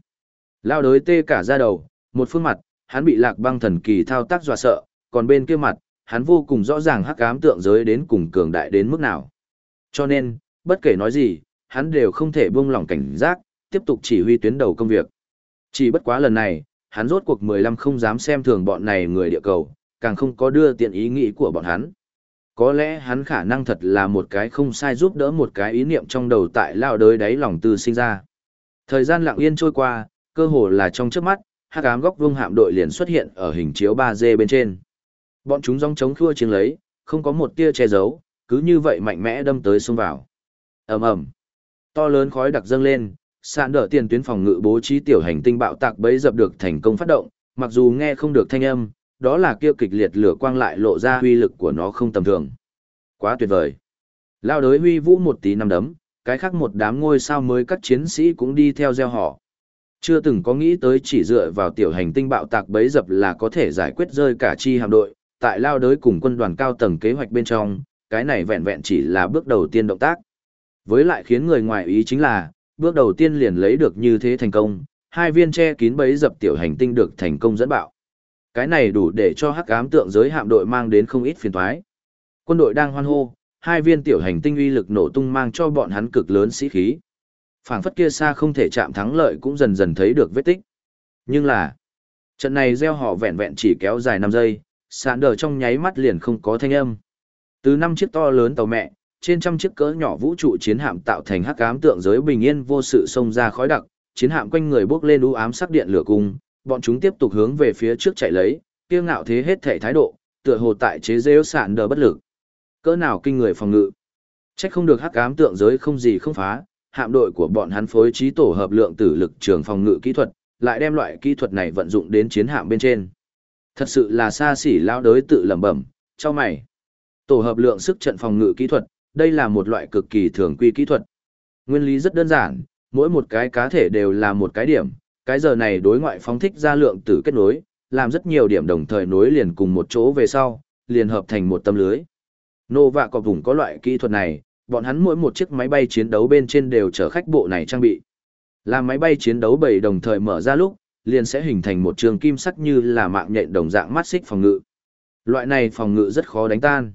Lao đới tê cả ra đầu, một phương mặt, hắn bị lạc băng thần kỳ thao tác dọa sợ, còn bên kia mặt, hắn vô cùng rõ ràng hắc ám tượng giới đến cùng cường đại đến mức nào. Cho nên, bất kể nói gì, hắn đều không thể buông lỏng cảnh giác, tiếp tục chỉ huy tuyến đầu công việc. Chỉ bất quá lần này, hắn rốt cuộc 15 không dám xem thường bọn này người địa cầu, càng không có đưa tiện ý nghĩ của bọn hắn. Có lẽ hắn khả năng thật là một cái không sai giúp đỡ một cái ý niệm trong đầu tại lao đới đáy lòng tư sinh ra. Thời gian lặng yên trôi qua, cơ hồ là trong trước mắt, hắc ám góc vương hạm đội liền xuất hiện ở hình chiếu 3D bên trên. Bọn chúng dòng chống khua chiến lấy, không có một tia che giấu, cứ như vậy mạnh mẽ đâm tới xông vào ầm ầm, to lớn khói đặc dâng lên, sạn đỡ tiền tuyến phòng ngự bố trí tiểu hành tinh bạo tạc bấy dập được thành công phát động, mặc dù nghe không được thanh âm, đó là kêu kịch liệt lửa quang lại lộ ra huy lực của nó không tầm thường. Quá tuyệt vời. Lao đới huy vũ một tí năm đấm, cái khác một đám ngôi sao mới các chiến sĩ cũng đi theo gieo họ. Chưa từng có nghĩ tới chỉ dựa vào tiểu hành tinh bạo tạc bấy dập là có thể giải quyết rơi cả chi hạm đội, tại lao đới cùng quân đoàn cao tầng kế hoạch bên trong, cái này vẹn vẹn chỉ là bước đầu tiên động tác. Với lại khiến người ngoài ý chính là, bước đầu tiên liền lấy được như thế thành công, hai viên che kín bấy dập tiểu hành tinh được thành công dẫn bạo. Cái này đủ để cho hắc ám tượng giới hạm đội mang đến không ít phiền toái. Quân đội đang hoan hô, hai viên tiểu hành tinh uy lực nổ tung mang cho bọn hắn cực lớn sĩ khí. Phảng phất kia xa không thể chạm thắng lợi cũng dần dần thấy được vết tích. Nhưng là, trận này gieo họ vẹn vẹn chỉ kéo dài 5 giây, sạn đờ trong nháy mắt liền không có thanh âm. Từ năm chiếc to lớn tàu mẹ, trên trăm chiếc cỡ nhỏ vũ trụ chiến hạm tạo thành hắc ám tượng giới bình yên vô sự xông ra khói đặc, chiến hạm quanh người bốc lên u ám sắc điện lửa cung, bọn chúng tiếp tục hướng về phía trước chạy lấy, kiêu ngạo thế hết thể thái độ, tựa hồ tại chế giễu sạn đờ bất lực. Cỡ nào kinh người phòng ngự. Trách không được hắc ám tượng giới không gì không phá, hạm đội của bọn hắn phối trí tổ hợp lượng tử lực trường phòng ngự kỹ thuật, lại đem loại kỹ thuật này vận dụng đến chiến hạm bên trên. Thật sự là xa xỉ lao đới tự lẩm bẩm, cho mày. Tổ hợp lượng sức trận phòng ngự kỹ thuật, đây là một loại cực kỳ thường quy kỹ thuật. Nguyên lý rất đơn giản, mỗi một cái cá thể đều là một cái điểm, cái giờ này đối ngoại phóng thích ra lượng tử kết nối, làm rất nhiều điểm đồng thời nối liền cùng một chỗ về sau, liền hợp thành một tâm lưới. Nô vạ có vùng có loại kỹ thuật này, bọn hắn mỗi một chiếc máy bay chiến đấu bên trên đều chở khách bộ này trang bị. Làm máy bay chiến đấu bảy đồng thời mở ra lúc, liền sẽ hình thành một trường kim sắc như là mạng nhện đồng dạng mắt xích phòng ngự. Loại này phòng ngự rất khó đánh tan.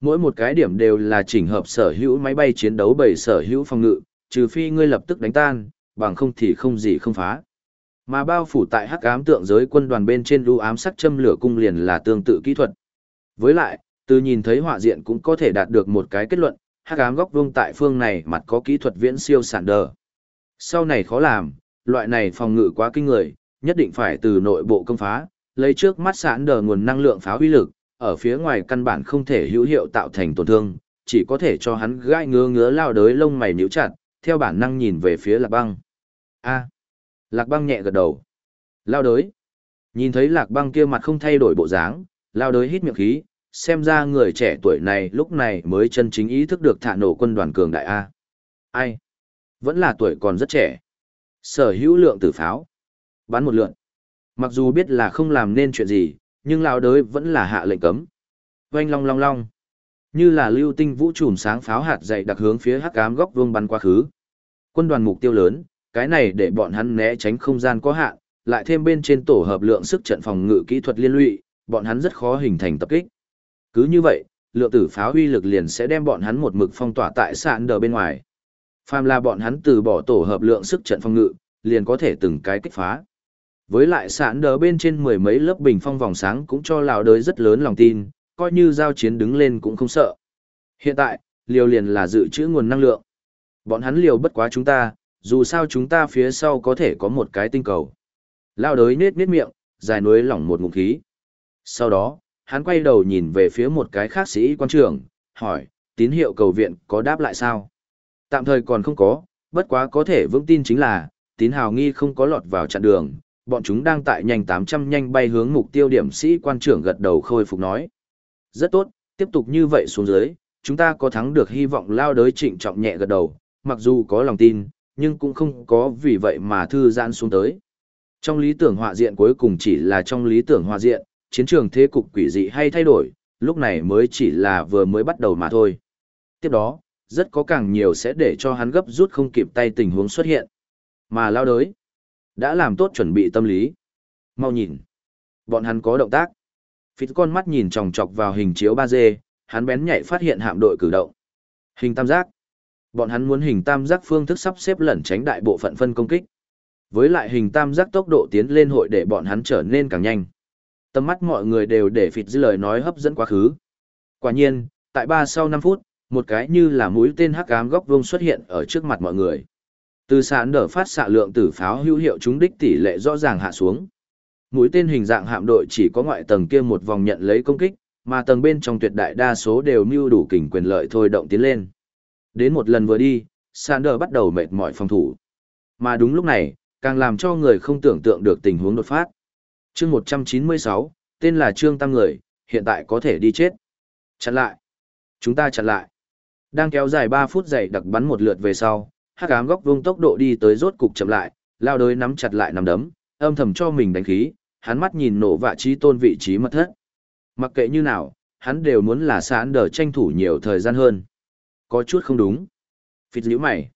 Mỗi một cái điểm đều là chỉnh hợp sở hữu máy bay chiến đấu bảy sở hữu phòng ngự, trừ phi ngươi lập tức đánh tan, bằng không thì không gì không phá. Mà bao phủ tại hắc ám tượng giới quân đoàn bên trên lưu ám sắc châm lửa cung liền là tương tự kỹ thuật. Với lại, từ nhìn thấy họa diện cũng có thể đạt được một cái kết luận, hắc ám góc vuông tại phương này mặt có kỹ thuật viễn siêu sản đờ. Sau này khó làm, loại này phòng ngự quá kinh người, nhất định phải từ nội bộ công phá, lấy trước mắt sản đờ nguồn năng lượng phá huy lực, ở phía ngoài căn bản không thể hữu hiệu tạo thành tổn thương, chỉ có thể cho hắn gai ngứa ngứa lao đới lông mày nhíu chặt, theo bản năng nhìn về phía lạc băng. A. lạc băng nhẹ gật đầu. Lao đới. Nhìn thấy lạc băng kia mặt không thay đổi bộ dáng, lao đới hít miệng khí, xem ra người trẻ tuổi này lúc này mới chân chính ý thức được thả nổ quân đoàn cường đại A. Ai? Vẫn là tuổi còn rất trẻ. Sở hữu lượng tử pháo. Bắn một lượn. Mặc dù biết là không làm nên chuyện gì, nhưng lao đới vẫn là hạ lệnh cấm. Oanh long long long. Như là lưu tinh vũ trùm sáng pháo hạt dày đặc hướng phía hắc ám góc vuông bắn quá khứ. Quân đoàn mục tiêu lớn, cái này để bọn hắn né tránh không gian có hạn, lại thêm bên trên tổ hợp lượng sức trận phòng ngự kỹ thuật liên lụy, bọn hắn rất khó hình thành tập kích. Cứ như vậy, lượng tử pháo huy lực liền sẽ đem bọn hắn một mực phong tỏa tại sạn đờ bên ngoài. Phàm là bọn hắn từ bỏ tổ hợp lượng sức trận phòng ngự, liền có thể từng cái kích phá. Với lại sản đờ bên trên mười mấy lớp bình phong vòng sáng cũng cho lào đới rất lớn lòng tin, coi như giao chiến đứng lên cũng không sợ. Hiện tại, liều liền là dự trữ nguồn năng lượng. Bọn hắn liều bất quá chúng ta, dù sao chúng ta phía sau có thể có một cái tinh cầu. Lao đới nết nết miệng, dài nuối lỏng một ngụm khí. Sau đó, hắn quay đầu nhìn về phía một cái khác sĩ quan trưởng, hỏi, tín hiệu cầu viện có đáp lại sao? Tạm thời còn không có, bất quá có thể vững tin chính là, tín hào nghi không có lọt vào chặn đường, bọn chúng đang tại nhanh 800 nhanh bay hướng mục tiêu điểm sĩ quan trưởng gật đầu khôi phục nói. Rất tốt, tiếp tục như vậy xuống dưới, chúng ta có thắng được hy vọng lao đới trịnh trọng nhẹ gật đầu, mặc dù có lòng tin, nhưng cũng không có vì vậy mà thư giãn xuống tới. Trong lý tưởng họa diện cuối cùng chỉ là trong lý tưởng họa diện, chiến trường thế cục quỷ dị hay thay đổi, lúc này mới chỉ là vừa mới bắt đầu mà thôi. Tiếp đó, rất có càng nhiều sẽ để cho hắn gấp rút không kịp tay tình huống xuất hiện. Mà lao đới, đã làm tốt chuẩn bị tâm lý. Mau nhìn, bọn hắn có động tác. Phít con mắt nhìn chòng chọc vào hình chiếu 3D, hắn bén nhạy phát hiện hạm đội cử động. Hình tam giác. Bọn hắn muốn hình tam giác phương thức sắp xếp lẩn tránh đại bộ phận phân công kích. Với lại hình tam giác tốc độ tiến lên hội để bọn hắn trở nên càng nhanh. Tầm mắt mọi người đều để phịt dư lời nói hấp dẫn quá khứ. Quả nhiên, tại ba sau năm phút, một cái như là mũi tên hắc ám góc vuông xuất hiện ở trước mặt mọi người. Từ sàn đỡ phát xạ lượng tử pháo hữu hiệu chúng đích tỷ lệ rõ ràng hạ xuống. Mũi tên hình dạng hạm đội chỉ có ngoại tầng kia một vòng nhận lấy công kích, mà tầng bên trong tuyệt đại đa số đều mưu đủ kình quyền lợi thôi động tiến lên. Đến một lần vừa đi, Sander bắt đầu mệt mỏi phòng thủ. Mà đúng lúc này, càng làm cho người không tưởng tượng được tình huống đột phát. Chương 196, tên là Trương Tam Người, hiện tại có thể đi chết. Chặn lại. Chúng ta chặn lại. Đang kéo dài ba phút dày đặc bắn một lượt về sau, hắc ám góc vuông tốc độ đi tới rốt cục chậm lại, lao đới nắm chặt lại nắm đấm, âm thầm cho mình đánh khí, hắn mắt nhìn nổ vạ trí tôn vị trí mất thất. Mặc kệ như nào, hắn đều muốn là sán đờ tranh thủ nhiều thời gian hơn. Có chút không đúng. Phịt liễu mày.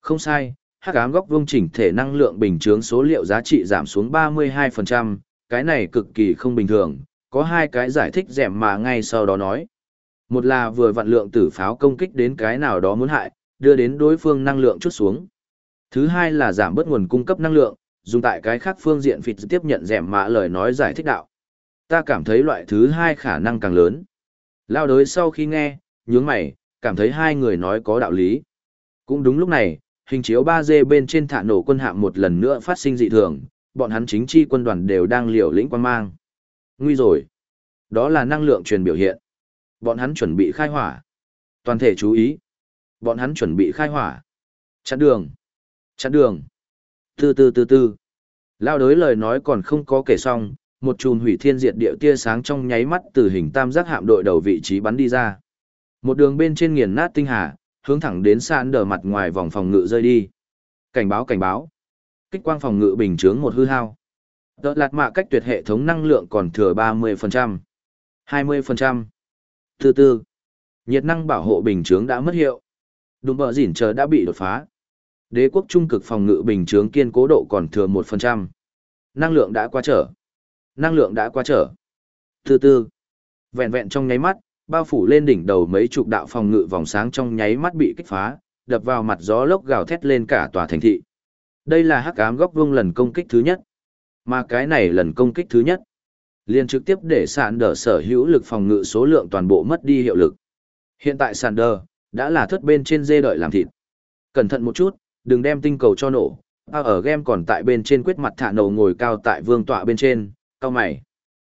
Không sai, hắc ám góc vuông chỉnh thể năng lượng bình chướng số liệu giá trị giảm xuống 32%, cái này cực kỳ không bình thường, có hai cái giải thích dẻm mà ngay sau đó nói. Một là vừa vận lượng tử pháo công kích đến cái nào đó muốn hại, đưa đến đối phương năng lượng chút xuống. Thứ hai là giảm bớt nguồn cung cấp năng lượng, dùng tại cái khác phương diện phịt tiếp nhận rèm mà lời nói giải thích đạo. Ta cảm thấy loại thứ hai khả năng càng lớn. Lao đới sau khi nghe, nhướng mày, cảm thấy hai người nói có đạo lý. Cũng đúng lúc này, hình chiếu 3D bên trên thả nổ quân hạm một lần nữa phát sinh dị thường, bọn hắn chính chi quân đoàn đều đang liều lĩnh quan mang. Nguy rồi. Đó là năng lượng truyền biểu hiện. Bọn hắn chuẩn bị khai hỏa. Toàn thể chú ý. Bọn hắn chuẩn bị khai hỏa. Chặn đường. Chặn đường. từ từ từ từ, Lao đới lời nói còn không có kể xong, một chùm hủy thiên diệt địa tia sáng trong nháy mắt từ hình tam giác hạm đội đầu vị trí bắn đi ra. Một đường bên trên nghiền nát tinh hà, hướng thẳng đến sàn đờ mặt ngoài vòng phòng ngự rơi đi. Cảnh báo cảnh báo. Kích quang phòng ngự bình chướng một hư hao. Đợt lạt mạ cách tuyệt hệ thống năng lượng còn thừa 30%. 20%. Từ từ. Nhiệt năng bảo hộ bình chướng đã mất hiệu. Đùm bờ dỉn chờ đã bị đột phá. Đế quốc trung cực phòng ngự bình chướng kiên cố độ còn thừa một phần trăm. Năng lượng đã qua trở. Năng lượng đã qua trở. thứ tư Vẹn vẹn trong nháy mắt, bao phủ lên đỉnh đầu mấy chục đạo phòng ngự vòng sáng trong nháy mắt bị kích phá, đập vào mặt gió lốc gào thét lên cả tòa thành thị. Đây là hắc ám góc vương lần công kích thứ nhất. Mà cái này lần công kích thứ nhất, liền trực tiếp để sàn đờ sở hữu lực phòng ngự số lượng toàn bộ mất đi hiệu lực. Hiện tại sàn đờ, đã là thất bên trên dê đợi làm thịt. Cẩn thận một chút, đừng đem tinh cầu cho nổ. A ở game còn tại bên trên quyết mặt thả nổ ngồi cao tại vương tọa bên trên, cao mày.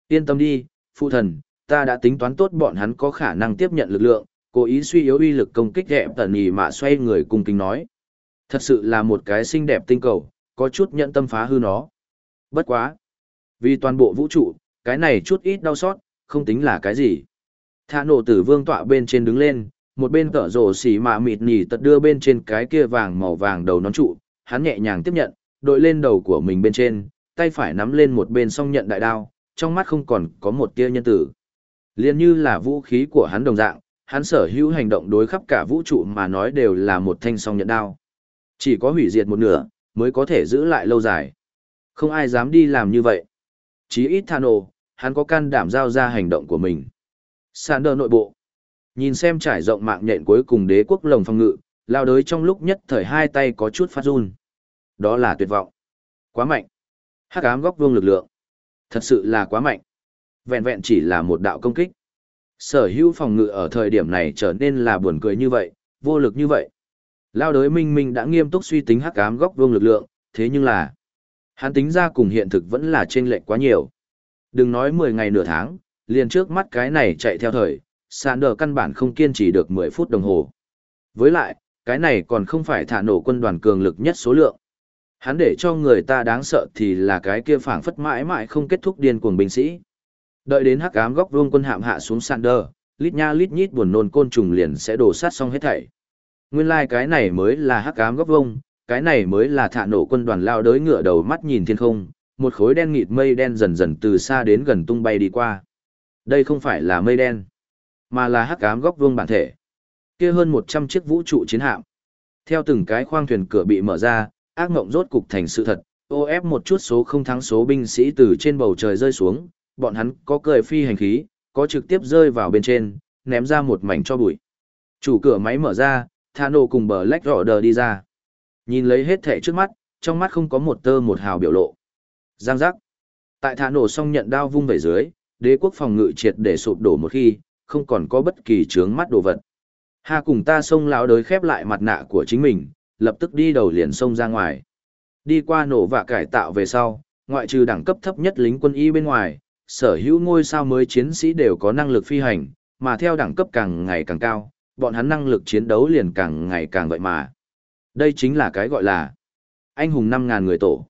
Yên tâm đi, phụ thần, ta đã tính toán tốt bọn hắn có khả năng tiếp nhận lực lượng, cố ý suy yếu uy lực công kích đẹp tần nhì mà xoay người cung kính nói. Thật sự là một cái xinh đẹp tinh cầu, có chút nhận tâm phá hư nó. Bất quá. Vì toàn bộ vũ trụ, cái này chút ít đau xót, không tính là cái gì. Thả nổ tử vương tọa bên trên đứng lên, một bên cỡ rổ xỉ mạ mịt nhì tật đưa bên trên cái kia vàng màu vàng đầu nón trụ, hắn nhẹ nhàng tiếp nhận, đội lên đầu của mình bên trên, tay phải nắm lên một bên song nhận đại đao, trong mắt không còn có một tia nhân tử. Liên như là vũ khí của hắn đồng dạng, hắn sở hữu hành động đối khắp cả vũ trụ mà nói đều là một thanh song nhận đao. Chỉ có hủy diệt một nửa, mới có thể giữ lại lâu dài. Không ai dám đi làm như vậy. Chí ít Thano, hắn có can đảm giao ra hành động của mình. Sander nội bộ. Nhìn xem trải rộng mạng nhện cuối cùng đế quốc lồng phòng ngự, lao đới trong lúc nhất thời hai tay có chút phát run. Đó là tuyệt vọng. Quá mạnh. Hắc ám góc vương lực lượng. Thật sự là quá mạnh. Vẹn vẹn chỉ là một đạo công kích. Sở hữu phòng ngự ở thời điểm này trở nên là buồn cười như vậy, vô lực như vậy. Lao đới minh minh đã nghiêm túc suy tính hắc ám góc vương lực lượng, thế nhưng là hắn tính ra cùng hiện thực vẫn là chênh lệch quá nhiều. Đừng nói 10 ngày nửa tháng, liền trước mắt cái này chạy theo thời, sàn đờ căn bản không kiên trì được 10 phút đồng hồ. Với lại, cái này còn không phải thả nổ quân đoàn cường lực nhất số lượng. Hắn để cho người ta đáng sợ thì là cái kia phảng phất mãi mãi không kết thúc điên cuồng binh sĩ. Đợi đến hắc ám góc vuông quân hạm hạ xuống sàn đờ, lít nha lít nhít buồn nôn côn trùng liền sẽ đổ sát xong hết thảy. Nguyên lai like cái này mới là hắc ám góc vuông, cái này mới là thả nổ quân đoàn lao đới ngựa đầu mắt nhìn thiên không, một khối đen nghịt mây đen dần dần từ xa đến gần tung bay đi qua. Đây không phải là mây đen, mà là hắc ám góc vuông bản thể. Kia hơn 100 chiếc vũ trụ chiến hạm. Theo từng cái khoang thuyền cửa bị mở ra, ác ngộng rốt cục thành sự thật, ô ép một chút số không thắng số binh sĩ từ trên bầu trời rơi xuống, bọn hắn có cười phi hành khí, có trực tiếp rơi vào bên trên, ném ra một mảnh cho bụi. Chủ cửa máy mở ra, Thano cùng bờ Black Order đi ra. Nhìn lấy hết thể trước mắt, trong mắt không có một tơ một hào biểu lộ. Giang giác. Tại Thano xong nhận đao vung về dưới, đế quốc phòng ngự triệt để sụp đổ một khi, không còn có bất kỳ chướng mắt đồ vật. Ha cùng ta xông lão đới khép lại mặt nạ của chính mình, lập tức đi đầu liền xông ra ngoài. Đi qua nổ và cải tạo về sau, ngoại trừ đẳng cấp thấp nhất lính quân y bên ngoài, sở hữu ngôi sao mới chiến sĩ đều có năng lực phi hành, mà theo đẳng cấp càng ngày càng cao, bọn hắn năng lực chiến đấu liền càng ngày càng vậy mà. Đây chính là cái gọi là anh hùng 5.000 người tổ.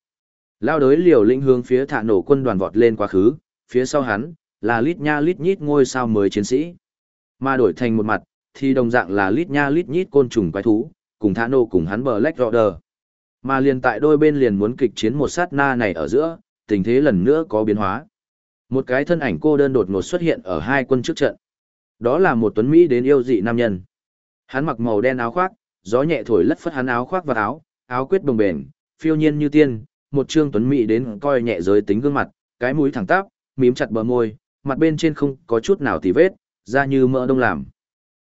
Lao đới liều lĩnh hướng phía thả nổ quân đoàn vọt lên quá khứ, phía sau hắn, là lít nha lít nhít ngôi sao mới chiến sĩ. Mà đổi thành một mặt, thì đồng dạng là lít nha lít nhít côn trùng quái thú, cùng thả nô cùng hắn bờ Black đờ, Mà liền tại đôi bên liền muốn kịch chiến một sát na này ở giữa, tình thế lần nữa có biến hóa. Một cái thân ảnh cô đơn đột ngột xuất hiện ở hai quân trước trận. Đó là một tuấn Mỹ đến yêu dị nam nhân. Hắn mặc màu đen áo khoác, gió nhẹ thổi lất phất hắn áo khoác và áo, áo quyết đồng bền, phiêu nhiên như tiên, một trương tuấn Mỹ đến coi nhẹ giới tính gương mặt, cái mũi thẳng tắp, mím chặt bờ môi, mặt bên trên không có chút nào tì vết, da như mỡ đông làm.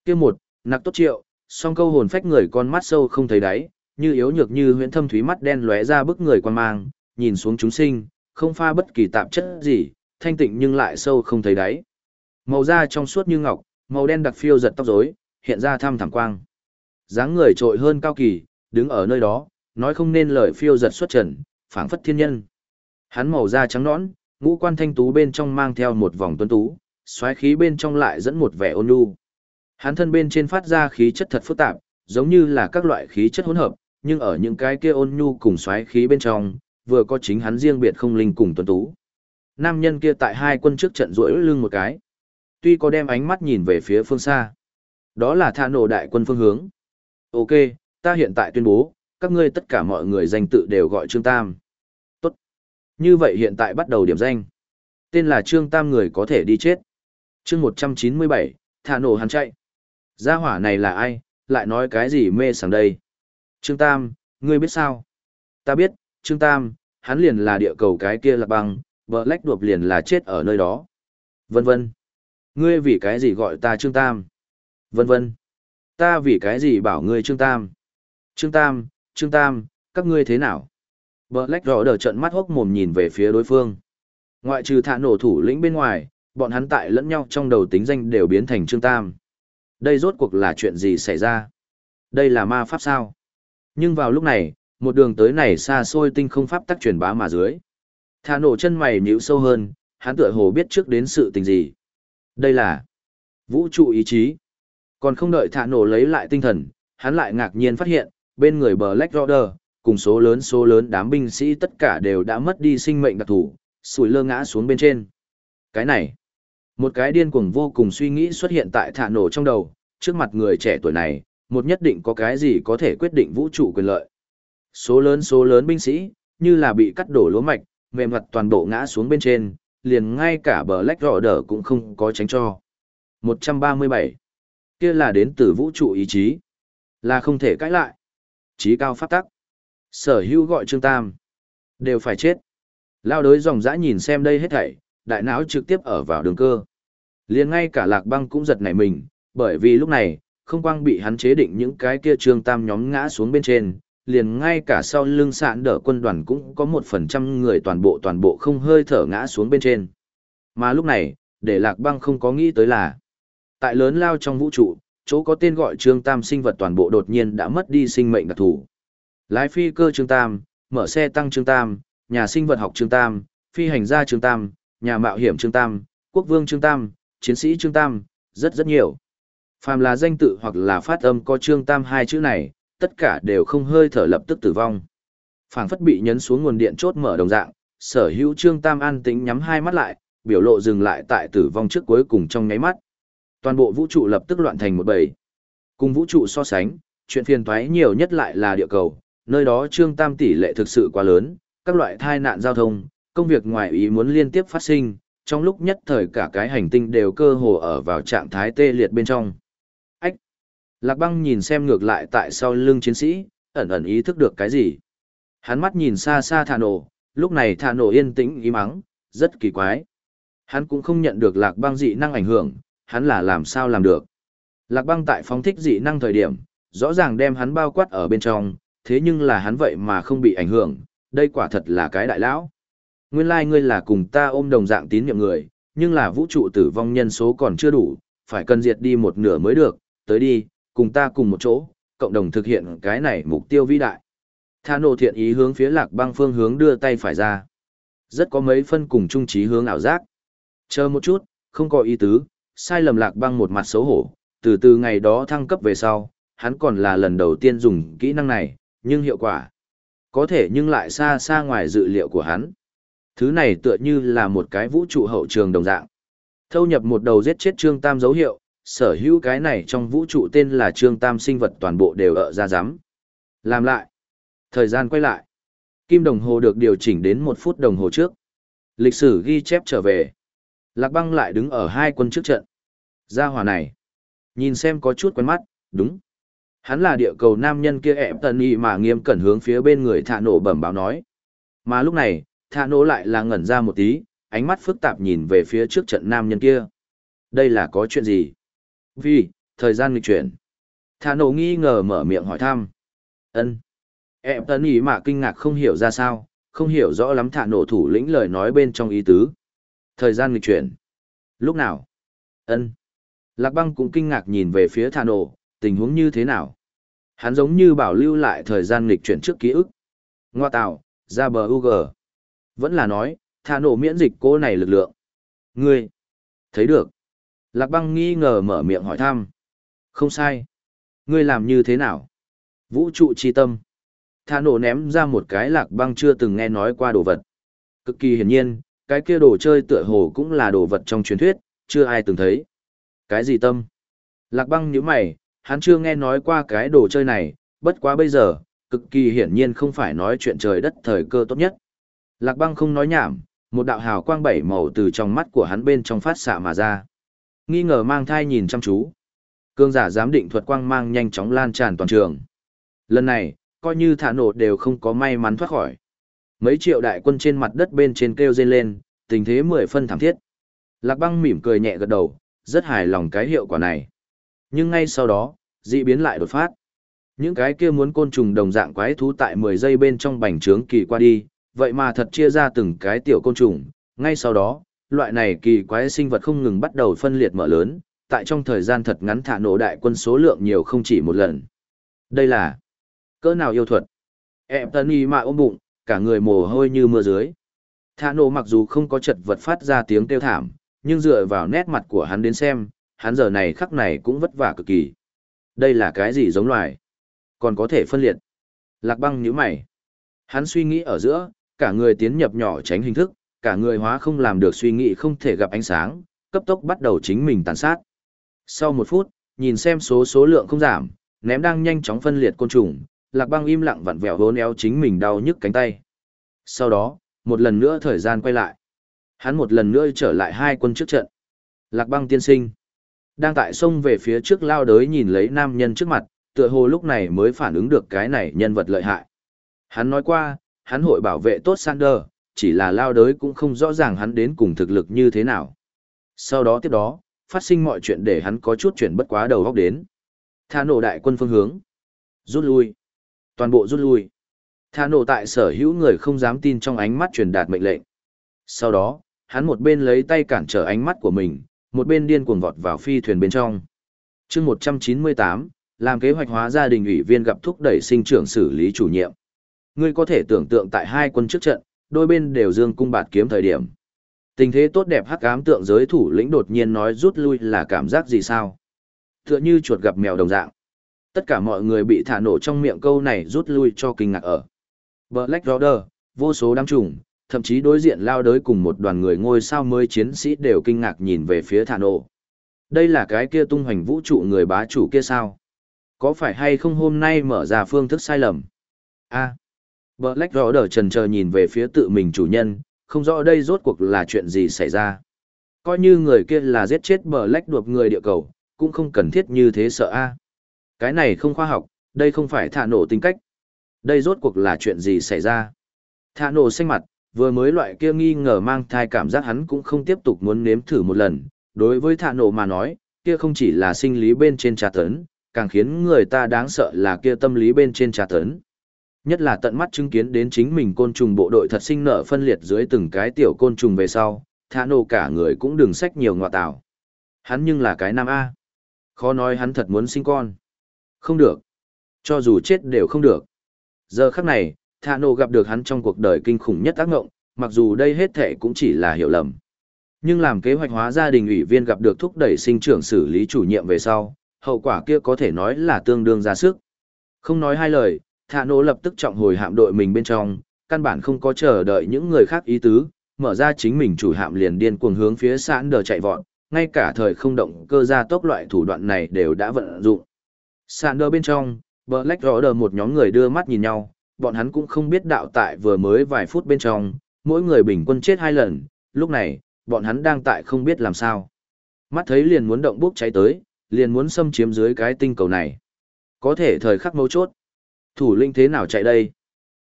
Kia một, nặc tốt triệu, song câu hồn phách người con mắt sâu không thấy đáy, như yếu nhược như huyễn thâm thúy mắt đen lóe ra bức người quan mang, nhìn xuống chúng sinh, không pha bất kỳ tạp chất gì, thanh tịnh nhưng lại sâu không thấy đáy. Màu da trong suốt như ngọc, màu đen đặc phiêu giật tóc rối, hiện ra thăm thẳng quang. dáng người trội hơn cao kỳ, đứng ở nơi đó, nói không nên lời phiêu giật xuất trần, phảng phất thiên nhân. Hắn màu da trắng nõn, ngũ quan thanh tú bên trong mang theo một vòng tuấn tú, xoáy khí bên trong lại dẫn một vẻ ôn nhu. Hắn thân bên trên phát ra khí chất thật phức tạp, giống như là các loại khí chất hỗn hợp, nhưng ở những cái kia ôn nhu cùng xoáy khí bên trong, vừa có chính hắn riêng biệt không linh cùng tuấn tú. Nam nhân kia tại hai quân trước trận rũi lưng một cái. Tuy có đem ánh mắt nhìn về phía phương xa. Đó là tha nổ đại quân phương hướng. Ok, ta hiện tại tuyên bố, các ngươi tất cả mọi người danh tự đều gọi Trương Tam. Như vậy hiện tại bắt đầu điểm danh. Tên là Trương Tam người có thể đi chết. chương 197, thả nổ hắn chạy. Gia hỏa này là ai, lại nói cái gì mê sảng đây. Trương Tam, ngươi biết sao? Ta biết, Trương Tam, hắn liền là địa cầu cái kia là băng, bờ lách liền là chết ở nơi đó. Vân vân. Ngươi vì cái gì gọi ta Trương Tam? Vân vân. Ta vì cái gì bảo ngươi Trương Tam? Trương Tam, Trương Tam, các ngươi thế nào? Black Rider trận mắt hốc mồm nhìn về phía đối phương. Ngoại trừ thả nổ thủ lĩnh bên ngoài, bọn hắn tại lẫn nhau trong đầu tính danh đều biến thành Trương Tam. Đây rốt cuộc là chuyện gì xảy ra? Đây là ma pháp sao? Nhưng vào lúc này, một đường tới này xa xôi tinh không pháp tắc truyền bá mà dưới. Thả nổ chân mày nhíu sâu hơn, hắn tựa hồ biết trước đến sự tình gì. Đây là vũ trụ ý chí. Còn không đợi thả nổ lấy lại tinh thần, hắn lại ngạc nhiên phát hiện, bên người Black Rider, cùng số lớn số lớn đám binh sĩ tất cả đều đã mất đi sinh mệnh đặc thủ, sủi lơ ngã xuống bên trên. Cái này, một cái điên cuồng vô cùng suy nghĩ xuất hiện tại thả nổ trong đầu, trước mặt người trẻ tuổi này, một nhất định có cái gì có thể quyết định vũ trụ quyền lợi. Số lớn số lớn binh sĩ, như là bị cắt đổ lúa mạch, mềm mặt toàn bộ ngã xuống bên trên, liền ngay cả bờ lách rõ đỡ cũng không có tránh cho. 137. Kia là đến từ vũ trụ ý chí. Là không thể cãi lại. Chí cao pháp tắc. Sở hữu gọi Trương Tam. Đều phải chết. Lao đới dòng dã nhìn xem đây hết thảy, đại não trực tiếp ở vào đường cơ. liền ngay cả lạc băng cũng giật nảy mình, bởi vì lúc này, không quang bị hắn chế định những cái kia Trương Tam nhóm ngã xuống bên trên, liền ngay cả sau lưng sạn đỡ quân đoàn cũng có một phần trăm người toàn bộ toàn bộ không hơi thở ngã xuống bên trên. Mà lúc này, để lạc băng không có nghĩ tới là, tại lớn lao trong vũ trụ, chỗ có tên gọi Trương Tam sinh vật toàn bộ đột nhiên đã mất đi sinh mệnh đặc thù. Lái phi cơ Trương Tam, mở xe tăng Trương Tam, nhà sinh vật học Trương Tam, phi hành gia Trương Tam, nhà mạo hiểm Trương Tam, quốc vương Trương Tam, chiến sĩ Trương Tam, rất rất nhiều. Phàm là danh tự hoặc là phát âm có Trương Tam hai chữ này, tất cả đều không hơi thở lập tức tử vong. Phảng phất bị nhấn xuống nguồn điện chốt mở đồng dạng, sở hữu Trương Tam an tĩnh nhắm hai mắt lại, biểu lộ dừng lại tại tử vong trước cuối cùng trong nháy mắt. Toàn bộ vũ trụ lập tức loạn thành một bầy. Cùng vũ trụ so sánh, chuyện phiền toái nhiều nhất lại là địa cầu, nơi đó Trương Tam tỷ lệ thực sự quá lớn, các loại tai nạn giao thông, công việc ngoài ý muốn liên tiếp phát sinh, trong lúc nhất thời cả cái hành tinh đều cơ hồ ở vào trạng thái tê liệt bên trong. Lạc băng nhìn xem ngược lại tại sau lưng chiến sĩ, ẩn ẩn ý thức được cái gì. Hắn mắt nhìn xa xa thà nổ, lúc này thà nổ yên tĩnh ý mắng, rất kỳ quái. Hắn cũng không nhận được lạc băng dị năng ảnh hưởng, hắn là làm sao làm được. Lạc băng tại phóng thích dị năng thời điểm, rõ ràng đem hắn bao quát ở bên trong, thế nhưng là hắn vậy mà không bị ảnh hưởng, đây quả thật là cái đại lão. Nguyên lai like ngươi là cùng ta ôm đồng dạng tín nhiệm người, nhưng là vũ trụ tử vong nhân số còn chưa đủ, phải cần diệt đi một nửa mới được, tới đi, cùng ta cùng một chỗ, cộng đồng thực hiện cái này mục tiêu vĩ đại. Tha nộ thiện ý hướng phía lạc băng phương hướng đưa tay phải ra. Rất có mấy phân cùng trung trí hướng ảo giác. Chờ một chút, không có ý tứ, sai lầm lạc băng một mặt xấu hổ, từ từ ngày đó thăng cấp về sau, hắn còn là lần đầu tiên dùng kỹ năng này, nhưng hiệu quả có thể nhưng lại xa xa ngoài dự liệu của hắn. Thứ này tựa như là một cái vũ trụ hậu trường đồng dạng. Thâu nhập một đầu giết chết Trương Tam dấu hiệu, sở hữu cái này trong vũ trụ tên là Trương Tam sinh vật toàn bộ đều ở ra rắm Làm lại. Thời gian quay lại. Kim đồng hồ được điều chỉnh đến một phút đồng hồ trước. Lịch sử ghi chép trở về. Lạc băng lại đứng ở hai quân trước trận. Gia hòa này. Nhìn xem có chút quen mắt, đúng. Hắn là địa cầu nam nhân kia ẹp tần y mà nghiêm cẩn hướng phía bên người thạ nổ bẩm báo nói. Mà lúc này, thạ nổ lại là ngẩn ra một tí, ánh mắt phức tạp nhìn về phía trước trận nam nhân kia. Đây là có chuyện gì? Vì, thời gian nghịch chuyển. Thạ nổ nghi ngờ mở miệng hỏi thăm. ân Ẹp tần y mà kinh ngạc không hiểu ra sao, không hiểu rõ lắm thạ nổ thủ lĩnh lời nói bên trong ý tứ. Thời gian nghịch chuyển. Lúc nào? ân Lạc băng cũng kinh ngạc nhìn về phía thạ nổ, tình huống như thế nào? Hắn giống như bảo lưu lại thời gian nghịch chuyển trước ký ức. Ngoa tạo, ra bờ UG. Vẫn là nói, thả nổ miễn dịch cô này lực lượng. Ngươi, thấy được. Lạc băng nghi ngờ mở miệng hỏi thăm. Không sai. Ngươi làm như thế nào? Vũ trụ chi tâm. Thả nổ ném ra một cái lạc băng chưa từng nghe nói qua đồ vật. Cực kỳ hiển nhiên, cái kia đồ chơi tựa hồ cũng là đồ vật trong truyền thuyết, chưa ai từng thấy. Cái gì tâm? Lạc băng nhíu mày, hắn chưa nghe nói qua cái đồ chơi này, bất quá bây giờ, cực kỳ hiển nhiên không phải nói chuyện trời đất thời cơ tốt nhất. Lạc băng không nói nhảm, một đạo hào quang bảy màu từ trong mắt của hắn bên trong phát xạ mà ra. Nghi ngờ mang thai nhìn chăm chú. Cương giả giám định thuật quang mang nhanh chóng lan tràn toàn trường. Lần này, coi như thả nổ đều không có may mắn thoát khỏi. Mấy triệu đại quân trên mặt đất bên trên kêu rên lên, tình thế mười phân thảm thiết. Lạc băng mỉm cười nhẹ gật đầu, rất hài lòng cái hiệu quả này. Nhưng ngay sau đó, dị biến lại đột phát. Những cái kia muốn côn trùng đồng dạng quái thú tại 10 giây bên trong bành trướng kỳ qua đi, vậy mà thật chia ra từng cái tiểu côn trùng, ngay sau đó, loại này kỳ quái sinh vật không ngừng bắt đầu phân liệt mở lớn, tại trong thời gian thật ngắn thả nổ đại quân số lượng nhiều không chỉ một lần. Đây là cỡ nào yêu thuật? Em tân y mà ôm bụng, cả người mồ hôi như mưa dưới. Thả nổ mặc dù không có chật vật phát ra tiếng kêu thảm, nhưng dựa vào nét mặt của hắn đến xem, hắn giờ này khắc này cũng vất vả cực kỳ. Đây là cái gì giống loài? Còn có thể phân liệt. Lạc băng nhíu mày. Hắn suy nghĩ ở giữa, cả người tiến nhập nhỏ tránh hình thức, cả người hóa không làm được suy nghĩ không thể gặp ánh sáng, cấp tốc bắt đầu chính mình tàn sát. Sau một phút, nhìn xem số số lượng không giảm, ném đang nhanh chóng phân liệt côn trùng, lạc băng im lặng vặn vẹo hố éo chính mình đau nhức cánh tay. Sau đó, một lần nữa thời gian quay lại. Hắn một lần nữa trở lại hai quân trước trận. Lạc băng tiên sinh. Đang tại sông về phía trước lao đới nhìn lấy nam nhân trước mặt, tựa hồ lúc này mới phản ứng được cái này nhân vật lợi hại. Hắn nói qua, hắn hội bảo vệ tốt Sander, chỉ là lao đới cũng không rõ ràng hắn đến cùng thực lực như thế nào. Sau đó tiếp đó, phát sinh mọi chuyện để hắn có chút chuyển bất quá đầu góc đến. Tha nổ đại quân phương hướng. Rút lui. Toàn bộ rút lui. Tha nổ tại sở hữu người không dám tin trong ánh mắt truyền đạt mệnh lệnh. Sau đó, hắn một bên lấy tay cản trở ánh mắt của mình, một bên điên cuồng vọt vào phi thuyền bên trong. chương 198, làm kế hoạch hóa gia đình ủy viên gặp thúc đẩy sinh trưởng xử lý chủ nhiệm. Ngươi có thể tưởng tượng tại hai quân trước trận, đôi bên đều dương cung bạt kiếm thời điểm. Tình thế tốt đẹp hắc ám tượng giới thủ lĩnh đột nhiên nói rút lui là cảm giác gì sao? Tựa như chuột gặp mèo đồng dạng. Tất cả mọi người bị thả nổ trong miệng câu này rút lui cho kinh ngạc ở. Black Order, vô số đám trùng, thậm chí đối diện lao đới cùng một đoàn người ngôi sao mới chiến sĩ đều kinh ngạc nhìn về phía thả nổ. Đây là cái kia tung hoành vũ trụ người bá chủ kia sao? Có phải hay không hôm nay mở ra phương thức sai lầm? a à. Black Order trần chờ nhìn về phía tự mình chủ nhân, không rõ đây rốt cuộc là chuyện gì xảy ra. Coi như người kia là giết chết Black đuộc người địa cầu, cũng không cần thiết như thế sợ a Cái này không khoa học, đây không phải thả nổ tính cách. Đây rốt cuộc là chuyện gì xảy ra? Thả nổ xanh mặt, vừa mới loại kia nghi ngờ mang thai cảm giác hắn cũng không tiếp tục muốn nếm thử một lần. Đối với thạ nổ mà nói, kia không chỉ là sinh lý bên trên trà tấn, càng khiến người ta đáng sợ là kia tâm lý bên trên trà tấn. Nhất là tận mắt chứng kiến đến chính mình côn trùng bộ đội thật sinh nở phân liệt dưới từng cái tiểu côn trùng về sau, thạ nổ cả người cũng đừng sách nhiều ngọa tạo. Hắn nhưng là cái nam A. Khó nói hắn thật muốn sinh con. Không được. Cho dù chết đều không được. Giờ khắc này, Thà Nô gặp được hắn trong cuộc đời kinh khủng nhất ác ngộng, mặc dù đây hết thể cũng chỉ là hiểu lầm. Nhưng làm kế hoạch hóa gia đình ủy viên gặp được thúc đẩy sinh trưởng xử lý chủ nhiệm về sau, hậu quả kia có thể nói là tương đương ra sức. Không nói hai lời, Thà Nô lập tức trọng hồi hạm đội mình bên trong, căn bản không có chờ đợi những người khác ý tứ, mở ra chính mình chủ hạm liền điên cuồng hướng phía sạn đờ chạy vọt, ngay cả thời không động cơ ra tốc loại thủ đoạn này đều đã vận dụng. Sạn đờ bên trong, Black Order một nhóm người đưa mắt nhìn nhau, bọn hắn cũng không biết đạo tại vừa mới vài phút bên trong, mỗi người bình quân chết hai lần, lúc này, bọn hắn đang tại không biết làm sao. Mắt thấy liền muốn động bốc cháy tới, liền muốn xâm chiếm dưới cái tinh cầu này. Có thể thời khắc mấu chốt. Thủ linh thế nào chạy đây?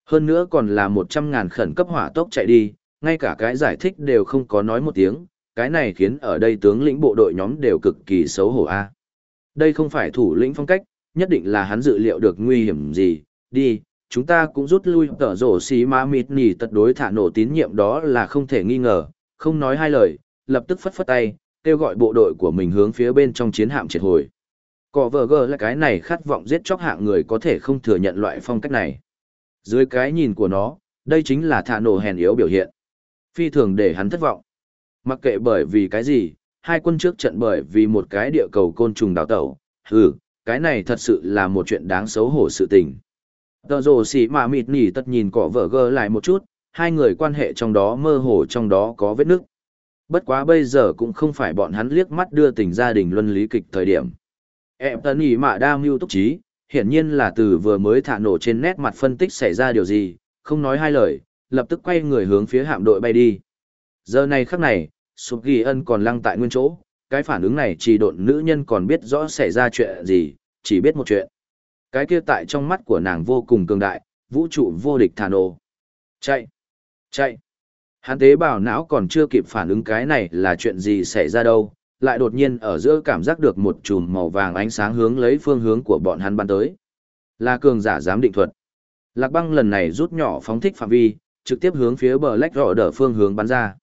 Hơn nữa còn là một trăm ngàn khẩn cấp hỏa tốc chạy đi, ngay cả cái giải thích đều không có nói một tiếng, cái này khiến ở đây tướng lĩnh bộ đội nhóm đều cực kỳ xấu hổ a. Đây không phải thủ lĩnh phong cách, nhất định là hắn dự liệu được nguy hiểm gì, đi, chúng ta cũng rút lui tở rổ xí ma mịt nỉ tật đối thả nổ tín nhiệm đó là không thể nghi ngờ, không nói hai lời, lập tức phất phất tay, kêu gọi bộ đội của mình hướng phía bên trong chiến hạm triệt hồi. Cỏ vờ gờ là cái này khát vọng giết chóc hạng người có thể không thừa nhận loại phong cách này. Dưới cái nhìn của nó, đây chính là thả nổ hèn yếu biểu hiện. Phi thường để hắn thất vọng. Mặc kệ bởi vì cái gì, hai quân trước trận bởi vì một cái địa cầu côn trùng đào tẩu, hừ, cái này thật sự là một chuyện đáng xấu hổ sự tình. Tờ rồ xỉ mà mịt nỉ tật nhìn cỏ vợ gơ lại một chút, hai người quan hệ trong đó mơ hồ trong đó có vết nước. Bất quá bây giờ cũng không phải bọn hắn liếc mắt đưa tình gia đình luân lý kịch thời điểm. Em tấn ý mạ đa mưu túc trí, hiển nhiên là từ vừa mới thả nổ trên nét mặt phân tích xảy ra điều gì, không nói hai lời, lập tức quay người hướng phía hạm đội bay đi. Giờ này khắc này, Sụp Ghi Ân còn lăng tại nguyên chỗ, cái phản ứng này chỉ độn nữ nhân còn biết rõ xảy ra chuyện gì, chỉ biết một chuyện. Cái kia tại trong mắt của nàng vô cùng cường đại, vũ trụ vô địch thà nổ. Chạy! Chạy! Hắn tế bào não còn chưa kịp phản ứng cái này là chuyện gì xảy ra đâu, lại đột nhiên ở giữa cảm giác được một chùm màu vàng ánh sáng hướng lấy phương hướng của bọn hắn bắn tới. Là cường giả giám định thuật. Lạc băng lần này rút nhỏ phóng thích phạm vi, trực tiếp hướng phía bờ lách rõ đỡ phương hướng bắn ra.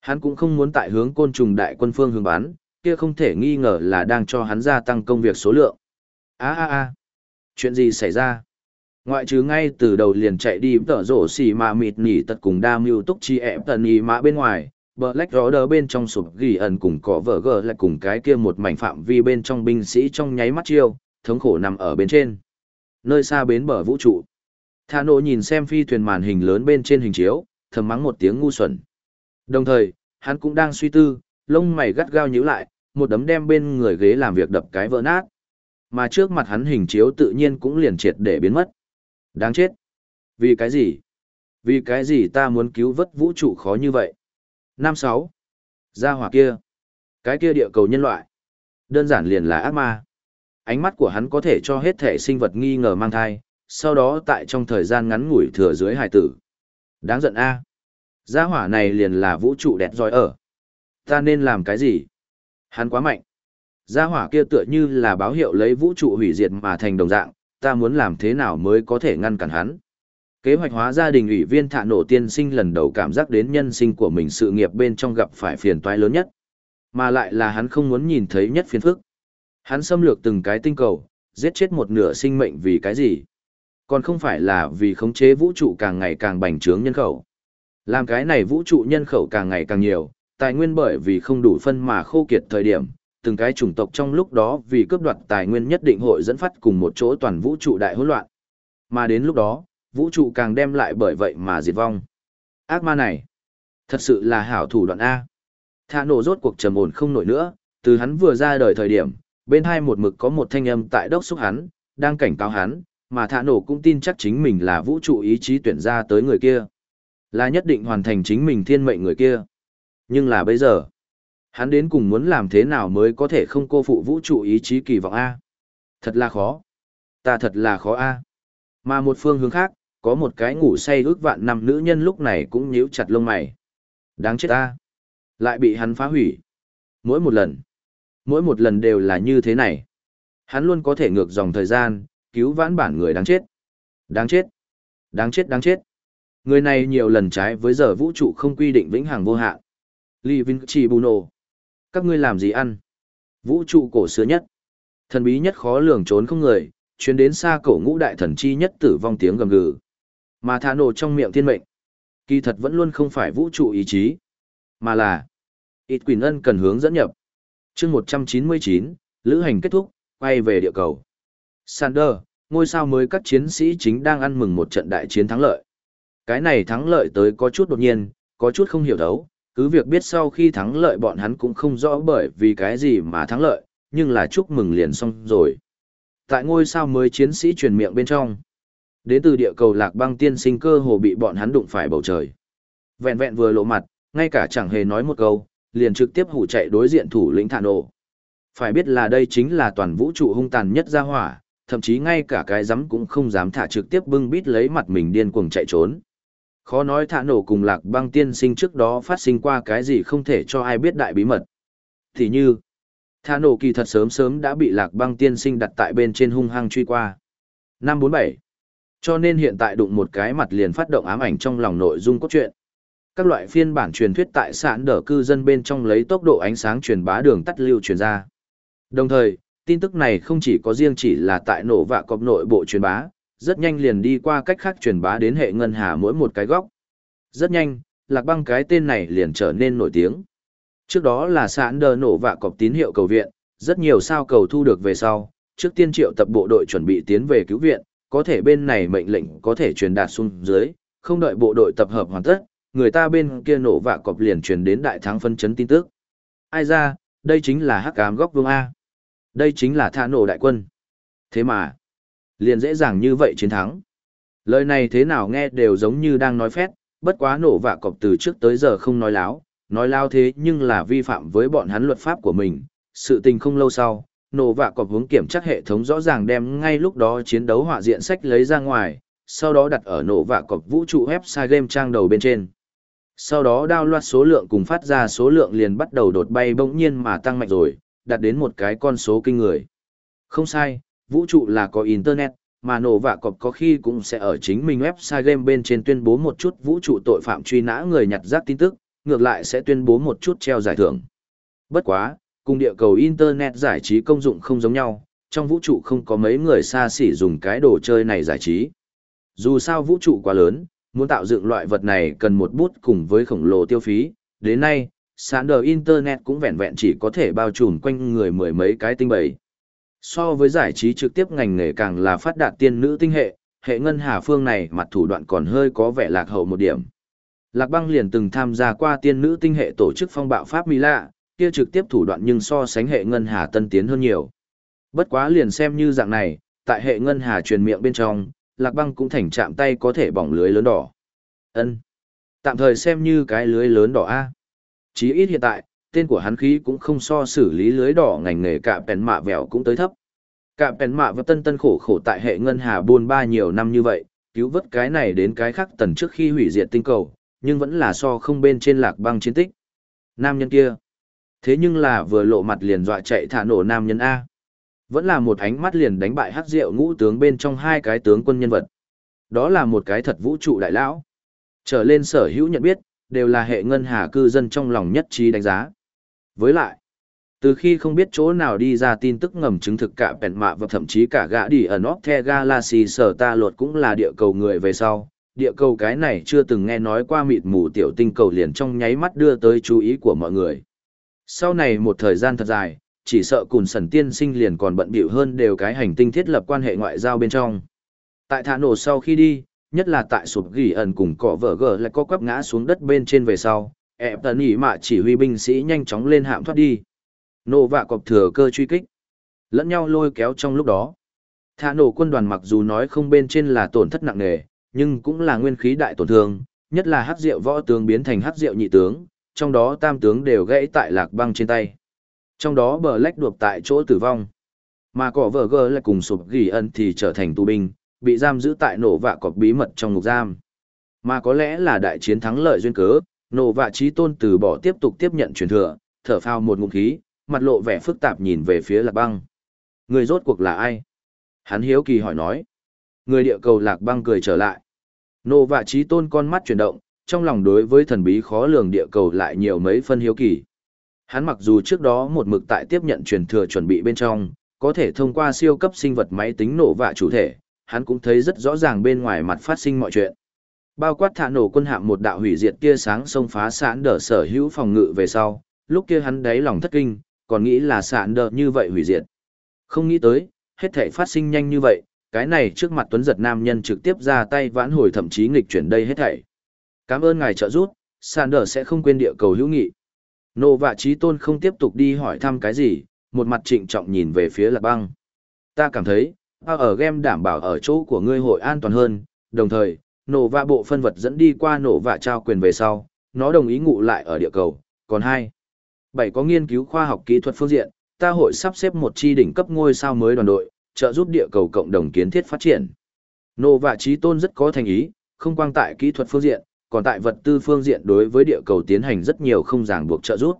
Hắn cũng không muốn tại hướng côn trùng đại quân phương hướng bắn, kia không thể nghi ngờ là đang cho hắn gia tăng công việc số lượng. A a a. Chuyện gì xảy ra? Ngoại trừ ngay từ đầu liền chạy đi tở rổ xì mà mịt nỉ tật cùng đa mưu túc chi ẹp tần ý mã bên ngoài, Black Roder bên trong sụp ghi ẩn cùng cỏ vợ gờ lại cùng cái kia một mảnh phạm vi bên trong binh sĩ trong nháy mắt chiêu, thống khổ nằm ở bên trên. Nơi xa bến bờ vũ trụ. Thà nộ nhìn xem phi thuyền màn hình lớn bên trên hình chiếu, thầm mắng một tiếng ngu xuẩn. Đồng thời, hắn cũng đang suy tư, lông mày gắt gao nhíu lại, một đấm đem bên người ghế làm việc đập cái vỡ nát. Mà trước mặt hắn hình chiếu tự nhiên cũng liền triệt để biến mất. Đáng chết. Vì cái gì? Vì cái gì ta muốn cứu vớt vũ trụ khó như vậy? Năm sáu. Gia hỏa kia. Cái kia địa cầu nhân loại. Đơn giản liền là ác ma. Ánh mắt của hắn có thể cho hết thể sinh vật nghi ngờ mang thai, sau đó tại trong thời gian ngắn ngủi thừa dưới hải tử. Đáng giận a. Gia hỏa này liền là vũ trụ đẹp giỏi ở. Ta nên làm cái gì? Hắn quá mạnh. Gia hỏa kia tựa như là báo hiệu lấy vũ trụ hủy diệt mà thành đồng dạng, ta muốn làm thế nào mới có thể ngăn cản hắn. Kế hoạch hóa gia đình ủy viên thạ nổ tiên sinh lần đầu cảm giác đến nhân sinh của mình sự nghiệp bên trong gặp phải phiền toái lớn nhất. Mà lại là hắn không muốn nhìn thấy nhất phiền phức. Hắn xâm lược từng cái tinh cầu, giết chết một nửa sinh mệnh vì cái gì? Còn không phải là vì khống chế vũ trụ càng ngày càng bành trướng nhân khẩu. Làm cái này vũ trụ nhân khẩu càng ngày càng nhiều, tài nguyên bởi vì không đủ phân mà khô kiệt thời điểm, từng cái chủng tộc trong lúc đó vì cướp đoạt tài nguyên nhất định hội dẫn phát cùng một chỗ toàn vũ trụ đại hỗn loạn. Mà đến lúc đó, vũ trụ càng đem lại bởi vậy mà diệt vong. Ác ma này, thật sự là hảo thủ đoạn A. Thả nổ rốt cuộc trầm ổn không nổi nữa, từ hắn vừa ra đời thời điểm, bên hai một mực có một thanh âm tại đốc xúc hắn, đang cảnh cáo hắn, mà thả nổ cũng tin chắc chính mình là vũ trụ ý chí tuyển ra tới người kia. Là nhất định hoàn thành chính mình thiên mệnh người kia. Nhưng là bây giờ, Hắn đến cùng muốn làm thế nào mới có thể không cô phụ vũ trụ ý chí kỳ vọng A. Thật là khó. Ta thật là khó A. Mà một phương hướng khác, có một cái ngủ say ước vạn năm nữ nhân lúc này cũng nhíu chặt lông mày. Đáng chết ta. Lại bị hắn phá hủy. Mỗi một lần. Mỗi một lần đều là như thế này. Hắn luôn có thể ngược dòng thời gian, cứu vãn bản người đáng chết. Đáng chết. Đáng chết đáng chết. Người này nhiều lần trái với giờ vũ trụ không quy định vĩnh hằng vô hạn. Lee Vinci Buno. Các ngươi làm gì ăn? Vũ trụ cổ xưa nhất. Thần bí nhất khó lường trốn không người, chuyến đến xa cổ ngũ đại thần chi nhất tử vong tiếng gầm gừ. Mà thả nổ trong miệng thiên mệnh. Kỳ thật vẫn luôn không phải vũ trụ ý chí, mà là ít quỷ ân cần hướng dẫn nhập. chương 199, lữ hành kết thúc, quay về địa cầu. Sander, ngôi sao mới các chiến sĩ chính đang ăn mừng một trận đại chiến thắng lợi. Cái này thắng lợi tới có chút đột nhiên, có chút không hiểu đấu, cứ việc biết sau khi thắng lợi bọn hắn cũng không rõ bởi vì cái gì mà thắng lợi, nhưng là chúc mừng liền xong rồi. Tại ngôi sao mới chiến sĩ truyền miệng bên trong, đến từ địa cầu lạc băng tiên sinh cơ hồ bị bọn hắn đụng phải bầu trời. Vẹn vẹn vừa lộ mặt, ngay cả chẳng hề nói một câu, liền trực tiếp hủ chạy đối diện thủ lĩnh thả nổ. Phải biết là đây chính là toàn vũ trụ hung tàn nhất gia hỏa, thậm chí ngay cả cái rắm cũng không dám thả trực tiếp bưng bít lấy mặt mình điên cuồng chạy trốn. Khó nói thả nổ cùng lạc băng tiên sinh trước đó phát sinh qua cái gì không thể cho ai biết đại bí mật. Thì như, thả nổ kỳ thật sớm sớm đã bị lạc băng tiên sinh đặt tại bên trên hung hăng truy qua. Năm 47. Cho nên hiện tại đụng một cái mặt liền phát động ám ảnh trong lòng nội dung cốt truyện. Các loại phiên bản truyền thuyết tại sản đỡ cư dân bên trong lấy tốc độ ánh sáng truyền bá đường tắt lưu truyền ra. Đồng thời, tin tức này không chỉ có riêng chỉ là tại nổ vạ cọp nội bộ truyền bá, rất nhanh liền đi qua cách khác truyền bá đến hệ ngân hà mỗi một cái góc. Rất nhanh, lạc băng cái tên này liền trở nên nổi tiếng. Trước đó là sản đờ nổ vạ cọp tín hiệu cầu viện, rất nhiều sao cầu thu được về sau, trước tiên triệu tập bộ đội chuẩn bị tiến về cứu viện, có thể bên này mệnh lệnh có thể truyền đạt xuống dưới, không đợi bộ đội tập hợp hoàn tất, người ta bên kia nổ vạ cọp liền truyền đến đại thắng phân chấn tin tức. Ai ra, đây chính là hắc ám góc vương A. Đây chính là thả nổ đại quân. Thế mà, liền dễ dàng như vậy chiến thắng. Lời này thế nào nghe đều giống như đang nói phét, bất quá nổ vạ cọp từ trước tới giờ không nói láo, nói lao thế nhưng là vi phạm với bọn hắn luật pháp của mình. Sự tình không lâu sau, nổ vạ cọp hướng kiểm tra hệ thống rõ ràng đem ngay lúc đó chiến đấu họa diện sách lấy ra ngoài, sau đó đặt ở nổ vạ cọp vũ trụ website game trang đầu bên trên. Sau đó đao loạt số lượng cùng phát ra số lượng liền bắt đầu đột bay bỗng nhiên mà tăng mạnh rồi, đạt đến một cái con số kinh người. Không sai, vũ trụ là có Internet, mà nổ vạ cọp có khi cũng sẽ ở chính mình website game bên trên tuyên bố một chút vũ trụ tội phạm truy nã người nhặt rác tin tức, ngược lại sẽ tuyên bố một chút treo giải thưởng. Bất quá, cùng địa cầu Internet giải trí công dụng không giống nhau, trong vũ trụ không có mấy người xa xỉ dùng cái đồ chơi này giải trí. Dù sao vũ trụ quá lớn, muốn tạo dựng loại vật này cần một bút cùng với khổng lồ tiêu phí, đến nay, sản đờ Internet cũng vẹn vẹn chỉ có thể bao trùm quanh người mười mấy cái tinh bầy. So với giải trí trực tiếp ngành nghề càng là phát đạt tiên nữ tinh hệ, hệ ngân hà phương này mặt thủ đoạn còn hơi có vẻ lạc hậu một điểm. Lạc băng liền từng tham gia qua tiên nữ tinh hệ tổ chức phong bạo Pháp Mỹ lạ, kia trực tiếp thủ đoạn nhưng so sánh hệ ngân hà tân tiến hơn nhiều. Bất quá liền xem như dạng này, tại hệ ngân hà truyền miệng bên trong, lạc băng cũng thành chạm tay có thể bỏng lưới lớn đỏ. ân Tạm thời xem như cái lưới lớn đỏ A. Chí ít hiện tại, tên của hắn khí cũng không so xử lý lưới đỏ ngành nghề cả bèn mạ vẹo cũng tới thấp. Cả bèn mạ và tân tân khổ khổ tại hệ ngân hà buôn ba nhiều năm như vậy, cứu vớt cái này đến cái khác tần trước khi hủy diệt tinh cầu, nhưng vẫn là so không bên trên lạc băng chiến tích. Nam nhân kia. Thế nhưng là vừa lộ mặt liền dọa chạy thả nổ nam nhân A. Vẫn là một ánh mắt liền đánh bại hắc diệu ngũ tướng bên trong hai cái tướng quân nhân vật. Đó là một cái thật vũ trụ đại lão. Trở lên sở hữu nhận biết, đều là hệ ngân hà cư dân trong lòng nhất trí đánh giá. Với lại, từ khi không biết chỗ nào đi ra tin tức ngầm chứng thực cả bèn mạ và thậm chí cả gã đi ở North Galaxy sở ta luật cũng là địa cầu người về sau, địa cầu cái này chưa từng nghe nói qua mịt mù tiểu tinh cầu liền trong nháy mắt đưa tới chú ý của mọi người. Sau này một thời gian thật dài, chỉ sợ cùn sần tiên sinh liền còn bận bịu hơn đều cái hành tinh thiết lập quan hệ ngoại giao bên trong. Tại thả nổ sau khi đi, nhất là tại sụp gỉ ẩn cùng cỏ vở gờ lại có quắp ngã xuống đất bên trên về sau, ẹp tần ỉ mạ chỉ huy binh sĩ nhanh chóng lên hạm thoát đi. Nổ vạ cọp thừa cơ truy kích. Lẫn nhau lôi kéo trong lúc đó. Thả nổ quân đoàn mặc dù nói không bên trên là tổn thất nặng nề, nhưng cũng là nguyên khí đại tổn thương, nhất là hắc diệu võ tướng biến thành hắc diệu nhị tướng, trong đó tam tướng đều gãy tại lạc băng trên tay. Trong đó bờ lách đuộc tại chỗ tử vong. Mà cỏ vợ gờ lại cùng sụp gỉ ân thì trở thành tù binh, bị giam giữ tại nổ vạ cọp bí mật trong ngục giam. Mà có lẽ là đại chiến thắng lợi duyên cớ, nổ vạ trí tôn từ bỏ tiếp tục tiếp nhận truyền thừa, thở phao một ngụm khí, mặt lộ vẻ phức tạp nhìn về phía lạc băng. Người rốt cuộc là ai? Hắn hiếu kỳ hỏi nói. Người địa cầu lạc băng cười trở lại. Nổ vạ trí tôn con mắt chuyển động, trong lòng đối với thần bí khó lường địa cầu lại nhiều mấy phân hiếu kỳ. Hắn mặc dù trước đó một mực tại tiếp nhận truyền thừa chuẩn bị bên trong, có thể thông qua siêu cấp sinh vật máy tính nổ vạ chủ thể, hắn cũng thấy rất rõ ràng bên ngoài mặt phát sinh mọi chuyện. Bao quát thả nổ quân hạm một đạo hủy diệt kia sáng sông phá sạn đỡ sở hữu phòng ngự về sau, lúc kia hắn đáy lòng thất kinh, còn nghĩ là sạn đỡ như vậy hủy diệt. Không nghĩ tới, hết thể phát sinh nhanh như vậy, cái này trước mặt tuấn giật nam nhân trực tiếp ra tay vãn hồi thậm chí nghịch chuyển đây hết thảy. Cảm ơn ngài trợ giúp, sạn đỡ sẽ không quên địa cầu hữu nghị. Nô vạ trí tôn không tiếp tục đi hỏi thăm cái gì, một mặt trịnh trọng nhìn về phía lạc băng. Ta cảm thấy, ở game đảm bảo ở chỗ của ngươi hội an toàn hơn, đồng thời, nổ vạ bộ phân vật dẫn đi qua nổ vạ trao quyền về sau, nó đồng ý ngụ lại ở địa cầu, còn hai. Bảy có nghiên cứu khoa học kỹ thuật phương diện, ta hội sắp xếp một chi đỉnh cấp ngôi sao mới đoàn đội, trợ giúp địa cầu cộng đồng kiến thiết phát triển. Nổ vạ trí tôn rất có thành ý, không quang tại kỹ thuật phương diện, còn tại vật tư phương diện đối với địa cầu tiến hành rất nhiều không ràng buộc trợ giúp.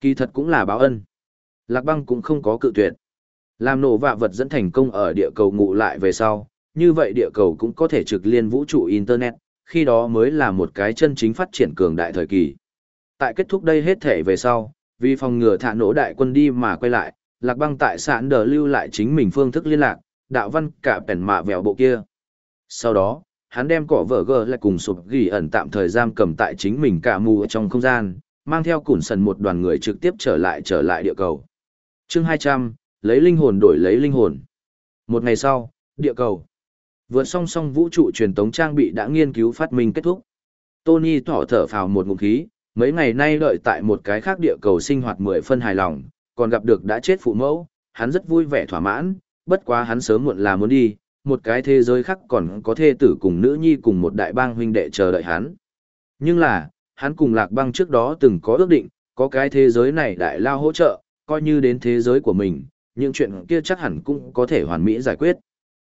Kỳ thật cũng là báo ân. Lạc băng cũng không có cự tuyệt. Làm nổ vạ vật dẫn thành công ở địa cầu ngụ lại về sau, như vậy địa cầu cũng có thể trực liên vũ trụ Internet, khi đó mới là một cái chân chính phát triển cường đại thời kỳ. Tại kết thúc đây hết thể về sau, vì phòng ngừa thả nổ đại quân đi mà quay lại, Lạc băng tại sạn đờ lưu lại chính mình phương thức liên lạc, đạo văn cả bèn mạ vèo bộ kia. Sau đó, hắn đem cỏ vở gờ lại cùng sụp ghi ẩn tạm thời giam cầm tại chính mình cả mù ở trong không gian, mang theo củn sần một đoàn người trực tiếp trở lại trở lại địa cầu. chương 200, lấy linh hồn đổi lấy linh hồn. Một ngày sau, địa cầu. Vượt song song vũ trụ truyền tống trang bị đã nghiên cứu phát minh kết thúc. Tony thỏ thở phào một ngụm khí, mấy ngày nay đợi tại một cái khác địa cầu sinh hoạt mười phân hài lòng, còn gặp được đã chết phụ mẫu, hắn rất vui vẻ thỏa mãn, bất quá hắn sớm muộn là muốn đi, một cái thế giới khác còn có thê tử cùng nữ nhi cùng một đại bang huynh đệ chờ đợi hắn. Nhưng là, hắn cùng lạc băng trước đó từng có ước định, có cái thế giới này đại lao hỗ trợ, coi như đến thế giới của mình, những chuyện kia chắc hẳn cũng có thể hoàn mỹ giải quyết.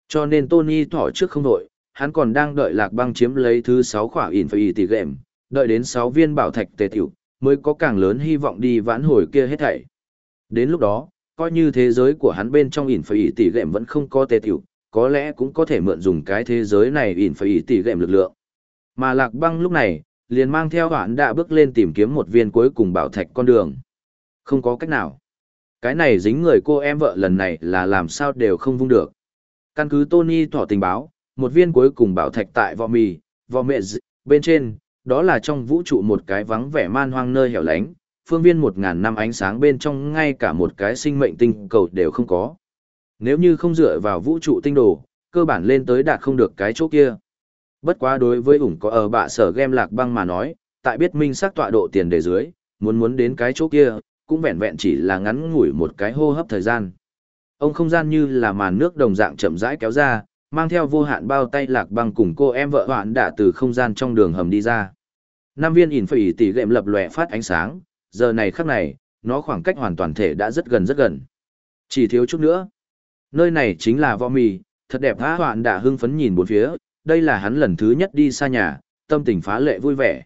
Cho nên Tony thỏ trước không đội, hắn còn đang đợi lạc băng chiếm lấy thứ 6 khỏa ỉn phải tỷ game, đợi đến 6 viên bảo thạch tề tiểu, mới có càng lớn hy vọng đi vãn hồi kia hết thảy. Đến lúc đó, coi như thế giới của hắn bên trong ỉn phải tỷ game vẫn không có tề tiểu, có lẽ cũng có thể mượn dùng cái thế giới này ỉn phải tỷ game lực lượng. Mà lạc băng lúc này, liền mang theo hoãn đã bước lên tìm kiếm một viên cuối cùng bảo thạch con đường. Không có cách nào. Cái này dính người cô em vợ lần này là làm sao đều không vung được. Căn cứ Tony thỏ tình báo, một viên cuối cùng bảo thạch tại vò mì, vò mẹ bên trên, đó là trong vũ trụ một cái vắng vẻ man hoang nơi hẻo lánh, phương viên một ngàn năm ánh sáng bên trong ngay cả một cái sinh mệnh tinh cầu đều không có. Nếu như không dựa vào vũ trụ tinh đồ, cơ bản lên tới đạt không được cái chỗ kia. Bất quá đối với ủng có ở bạ sở game lạc băng mà nói, tại biết minh xác tọa độ tiền đề dưới, muốn muốn đến cái chỗ kia, cũng vẹn vẹn chỉ là ngắn ngủi một cái hô hấp thời gian. Ông không gian như là màn nước đồng dạng chậm rãi kéo ra, mang theo vô hạn bao tay lạc băng cùng cô em vợ hoạn đã từ không gian trong đường hầm đi ra. Nam viên ỉn phải tỷ gệm lập lòe phát ánh sáng, giờ này khắc này, nó khoảng cách hoàn toàn thể đã rất gần rất gần. Chỉ thiếu chút nữa. Nơi này chính là võ mì, thật đẹp há hoạn đã hưng phấn nhìn bốn phía, đây là hắn lần thứ nhất đi xa nhà, tâm tình phá lệ vui vẻ.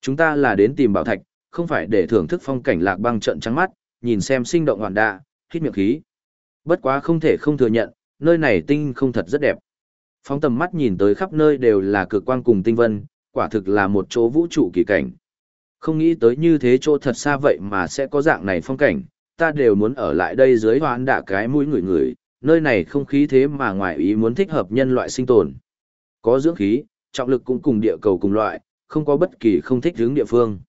Chúng ta là đến tìm bảo thạch, không phải để thưởng thức phong cảnh lạc băng trận trắng mắt, nhìn xem sinh động hoàn đạ, hít miệng khí. Bất quá không thể không thừa nhận, nơi này tinh không thật rất đẹp. Phóng tầm mắt nhìn tới khắp nơi đều là cực quang cùng tinh vân, quả thực là một chỗ vũ trụ kỳ cảnh. Không nghĩ tới như thế chỗ thật xa vậy mà sẽ có dạng này phong cảnh, ta đều muốn ở lại đây dưới hoán đạ cái mũi người người, nơi này không khí thế mà ngoài ý muốn thích hợp nhân loại sinh tồn. Có dưỡng khí, trọng lực cũng cùng địa cầu cùng loại, không có bất kỳ không thích hướng địa phương.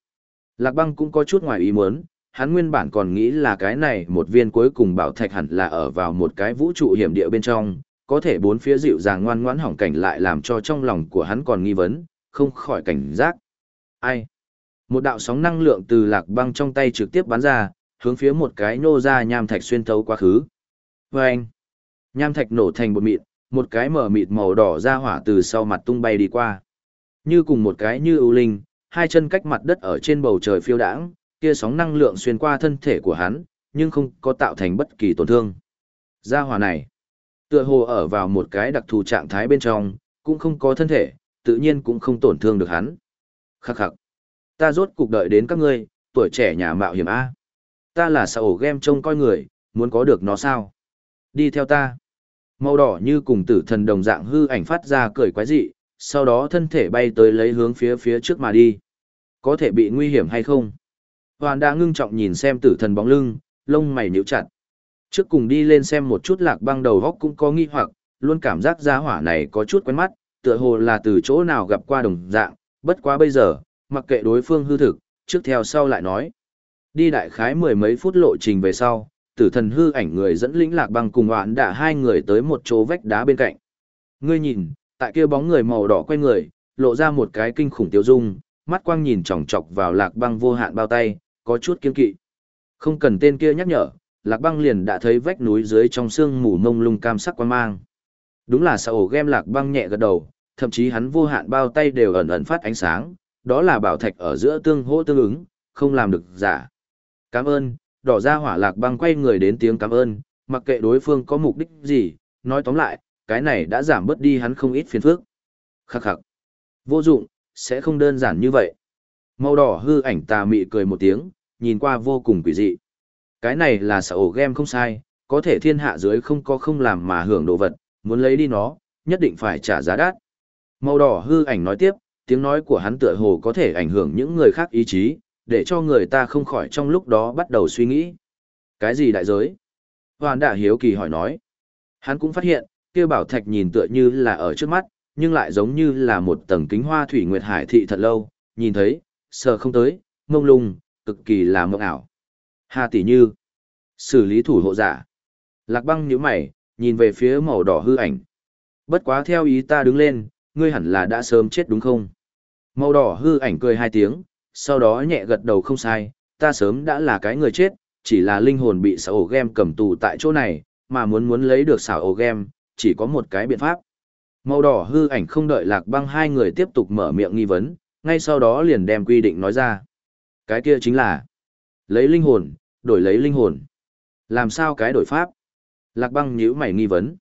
Lạc băng cũng có chút ngoài ý muốn, hắn nguyên bản còn nghĩ là cái này một viên cuối cùng bảo thạch hẳn là ở vào một cái vũ trụ hiểm địa bên trong, có thể bốn phía dịu dàng ngoan ngoãn hỏng cảnh lại làm cho trong lòng của hắn còn nghi vấn, không khỏi cảnh giác. Ai? Một đạo sóng năng lượng từ lạc băng trong tay trực tiếp bắn ra, hướng phía một cái nô ra nham thạch xuyên thấu quá khứ. Vâng! Nham thạch nổ thành bột mịn, một cái mở mịt màu đỏ ra hỏa từ sau mặt tung bay đi qua. Như cùng một cái như ưu linh, hai chân cách mặt đất ở trên bầu trời phiêu đãng, kia sóng năng lượng xuyên qua thân thể của hắn, nhưng không có tạo thành bất kỳ tổn thương. Gia hỏa này, Tựa hồ ở vào một cái đặc thù trạng thái bên trong, cũng không có thân thể, tự nhiên cũng không tổn thương được hắn. Khắc khắc. Ta rốt cục đợi đến các ngươi, tuổi trẻ nhà mạo hiểm A. Ta là xã ổ game trông coi người, muốn có được nó sao? Đi theo ta. Màu đỏ như cùng tử thần đồng dạng hư ảnh phát ra cười quái dị, sau đó thân thể bay tới lấy hướng phía phía trước mà đi. Có thể bị nguy hiểm hay không? Hoàn đã ngưng trọng nhìn xem tử thần bóng lưng, lông mày nhíu chặt. Trước cùng đi lên xem một chút lạc băng đầu góc cũng có nghi hoặc, luôn cảm giác gia hỏa này có chút quen mắt, tựa hồ là từ chỗ nào gặp qua đồng dạng, bất quá bây giờ, mặc kệ đối phương hư thực, trước theo sau lại nói. Đi đại khái mười mấy phút lộ trình về sau, tử thần hư ảnh người dẫn lĩnh lạc băng cùng hoạn đã hai người tới một chỗ vách đá bên cạnh. Ngươi nhìn, tại kia bóng người màu đỏ quay người, lộ ra một cái kinh khủng tiêu dung, mắt quang nhìn chòng chọc vào lạc băng vô hạn bao tay, có chút kiên kỵ. Không cần tên kia nhắc nhở, lạc băng liền đã thấy vách núi dưới trong sương mù mông lung cam sắc quan mang. Đúng là sao ổ game lạc băng nhẹ gật đầu, thậm chí hắn vô hạn bao tay đều ẩn ẩn phát ánh sáng, đó là bảo thạch ở giữa tương hỗ tương ứng, không làm được giả. Cảm ơn, đỏ ra hỏa lạc băng quay người đến tiếng cảm ơn, mặc kệ đối phương có mục đích gì, nói tóm lại, cái này đã giảm bớt đi hắn không ít phiền phức. Khắc khắc. Vô dụng, sẽ không đơn giản như vậy. Màu đỏ hư ảnh tà mị cười một tiếng, nhìn qua vô cùng quỷ dị. Cái này là sở ổ game không sai, có thể thiên hạ dưới không có không làm mà hưởng đồ vật, muốn lấy đi nó, nhất định phải trả giá đắt. Màu đỏ hư ảnh nói tiếp, tiếng nói của hắn tựa hồ có thể ảnh hưởng những người khác ý chí, để cho người ta không khỏi trong lúc đó bắt đầu suy nghĩ. Cái gì đại giới? Hoàn đả hiếu kỳ hỏi nói. Hắn cũng phát hiện, kia bảo thạch nhìn tựa như là ở trước mắt, nhưng lại giống như là một tầng kính hoa thủy nguyệt hải thị thật lâu, nhìn thấy, sờ không tới, mông lung, cực kỳ là mộng ảo. Hà tỷ như, xử lý thủ hộ giả. Lạc băng nhíu mày, nhìn về phía màu đỏ hư ảnh. Bất quá theo ý ta đứng lên, ngươi hẳn là đã sớm chết đúng không? Màu đỏ hư ảnh cười hai tiếng, sau đó nhẹ gật đầu không sai, ta sớm đã là cái người chết, chỉ là linh hồn bị xảo ổ game cầm tù tại chỗ này, mà muốn muốn lấy được xảo ổ game, chỉ có một cái biện pháp. Màu đỏ hư ảnh không đợi lạc băng hai người tiếp tục mở miệng nghi vấn, ngay sau đó liền đem quy định nói ra. Cái kia chính là lấy linh hồn, đổi lấy linh hồn. Làm sao cái đổi pháp? Lạc băng nhíu mày nghi vấn.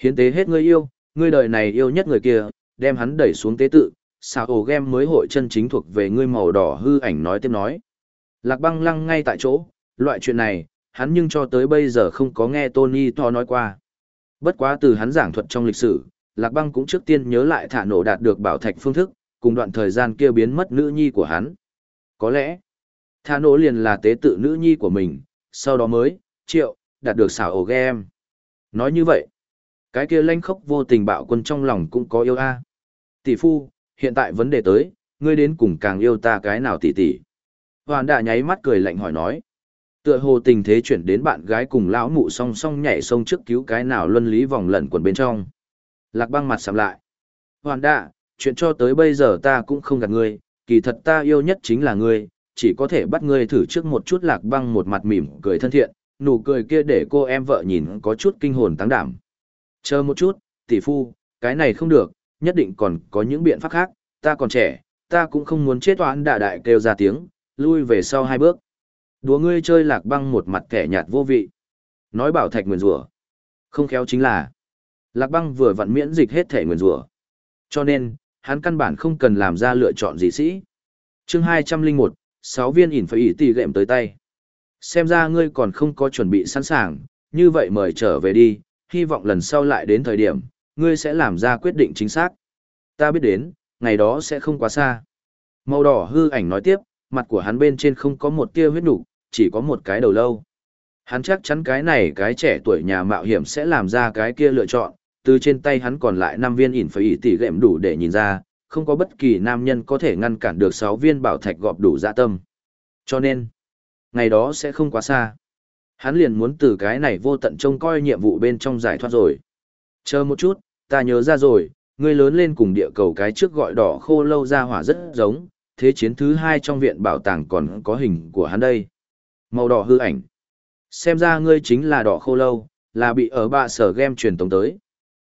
Hiến tế hết người yêu, người đời này yêu nhất người kia, đem hắn đẩy xuống tế tự, sao ổ game mới hội chân chính thuộc về ngươi màu đỏ hư ảnh nói tiếp nói. Lạc băng lăng ngay tại chỗ, loại chuyện này, hắn nhưng cho tới bây giờ không có nghe Tony tho nói qua. Bất quá từ hắn giảng thuật trong lịch sử, Lạc băng cũng trước tiên nhớ lại thả nổ đạt được bảo thạch phương thức, cùng đoạn thời gian kia biến mất nữ nhi của hắn. Có lẽ, tha nỗ liền là tế tự nữ nhi của mình, sau đó mới, triệu, đạt được xảo ổ game. Nói như vậy, cái kia lanh khốc vô tình bạo quân trong lòng cũng có yêu a. Tỷ phu, hiện tại vấn đề tới, ngươi đến cùng càng yêu ta cái nào tỷ tỷ. Hoàn đà nháy mắt cười lạnh hỏi nói. Tựa hồ tình thế chuyển đến bạn gái cùng lão mụ song song nhảy sông trước cứu cái nào luân lý vòng lẩn quần bên trong. Lạc băng mặt sầm lại. Hoàn đà, chuyện cho tới bây giờ ta cũng không gạt ngươi, kỳ thật ta yêu nhất chính là ngươi, chỉ có thể bắt ngươi thử trước một chút lạc băng một mặt mỉm cười thân thiện, nụ cười kia để cô em vợ nhìn có chút kinh hồn tăng đảm. Chờ một chút, tỷ phu, cái này không được, nhất định còn có những biện pháp khác, ta còn trẻ, ta cũng không muốn chết toán đà đại kêu ra tiếng, lui về sau hai bước. Đùa ngươi chơi lạc băng một mặt kẻ nhạt vô vị. Nói bảo thạch nguyền rủa Không khéo chính là, lạc băng vừa vặn miễn dịch hết thể nguyền rủa Cho nên, hắn căn bản không cần làm ra lựa chọn gì sĩ. chương 201, 6 viên ỉn phải ỉ tỷ gệm tới tay. Xem ra ngươi còn không có chuẩn bị sẵn sàng, như vậy mời trở về đi, hy vọng lần sau lại đến thời điểm, ngươi sẽ làm ra quyết định chính xác. Ta biết đến, ngày đó sẽ không quá xa. Màu đỏ hư ảnh nói tiếp, mặt của hắn bên trên không có một tia huyết đủ, chỉ có một cái đầu lâu. Hắn chắc chắn cái này cái trẻ tuổi nhà mạo hiểm sẽ làm ra cái kia lựa chọn, từ trên tay hắn còn lại 5 viên ỉn phải tỉ gệm đủ để nhìn ra, không có bất kỳ nam nhân có thể ngăn cản được 6 viên bảo thạch gọp đủ dạ tâm. Cho nên, ngày đó sẽ không quá xa. Hắn liền muốn từ cái này vô tận trông coi nhiệm vụ bên trong giải thoát rồi. Chờ một chút, ta nhớ ra rồi, ngươi lớn lên cùng địa cầu cái trước gọi đỏ khô lâu ra hỏa rất giống, thế chiến thứ hai trong viện bảo tàng còn có hình của hắn đây. Màu đỏ hư ảnh. Xem ra ngươi chính là đỏ khô lâu, là bị ở bạ sở game truyền tống tới.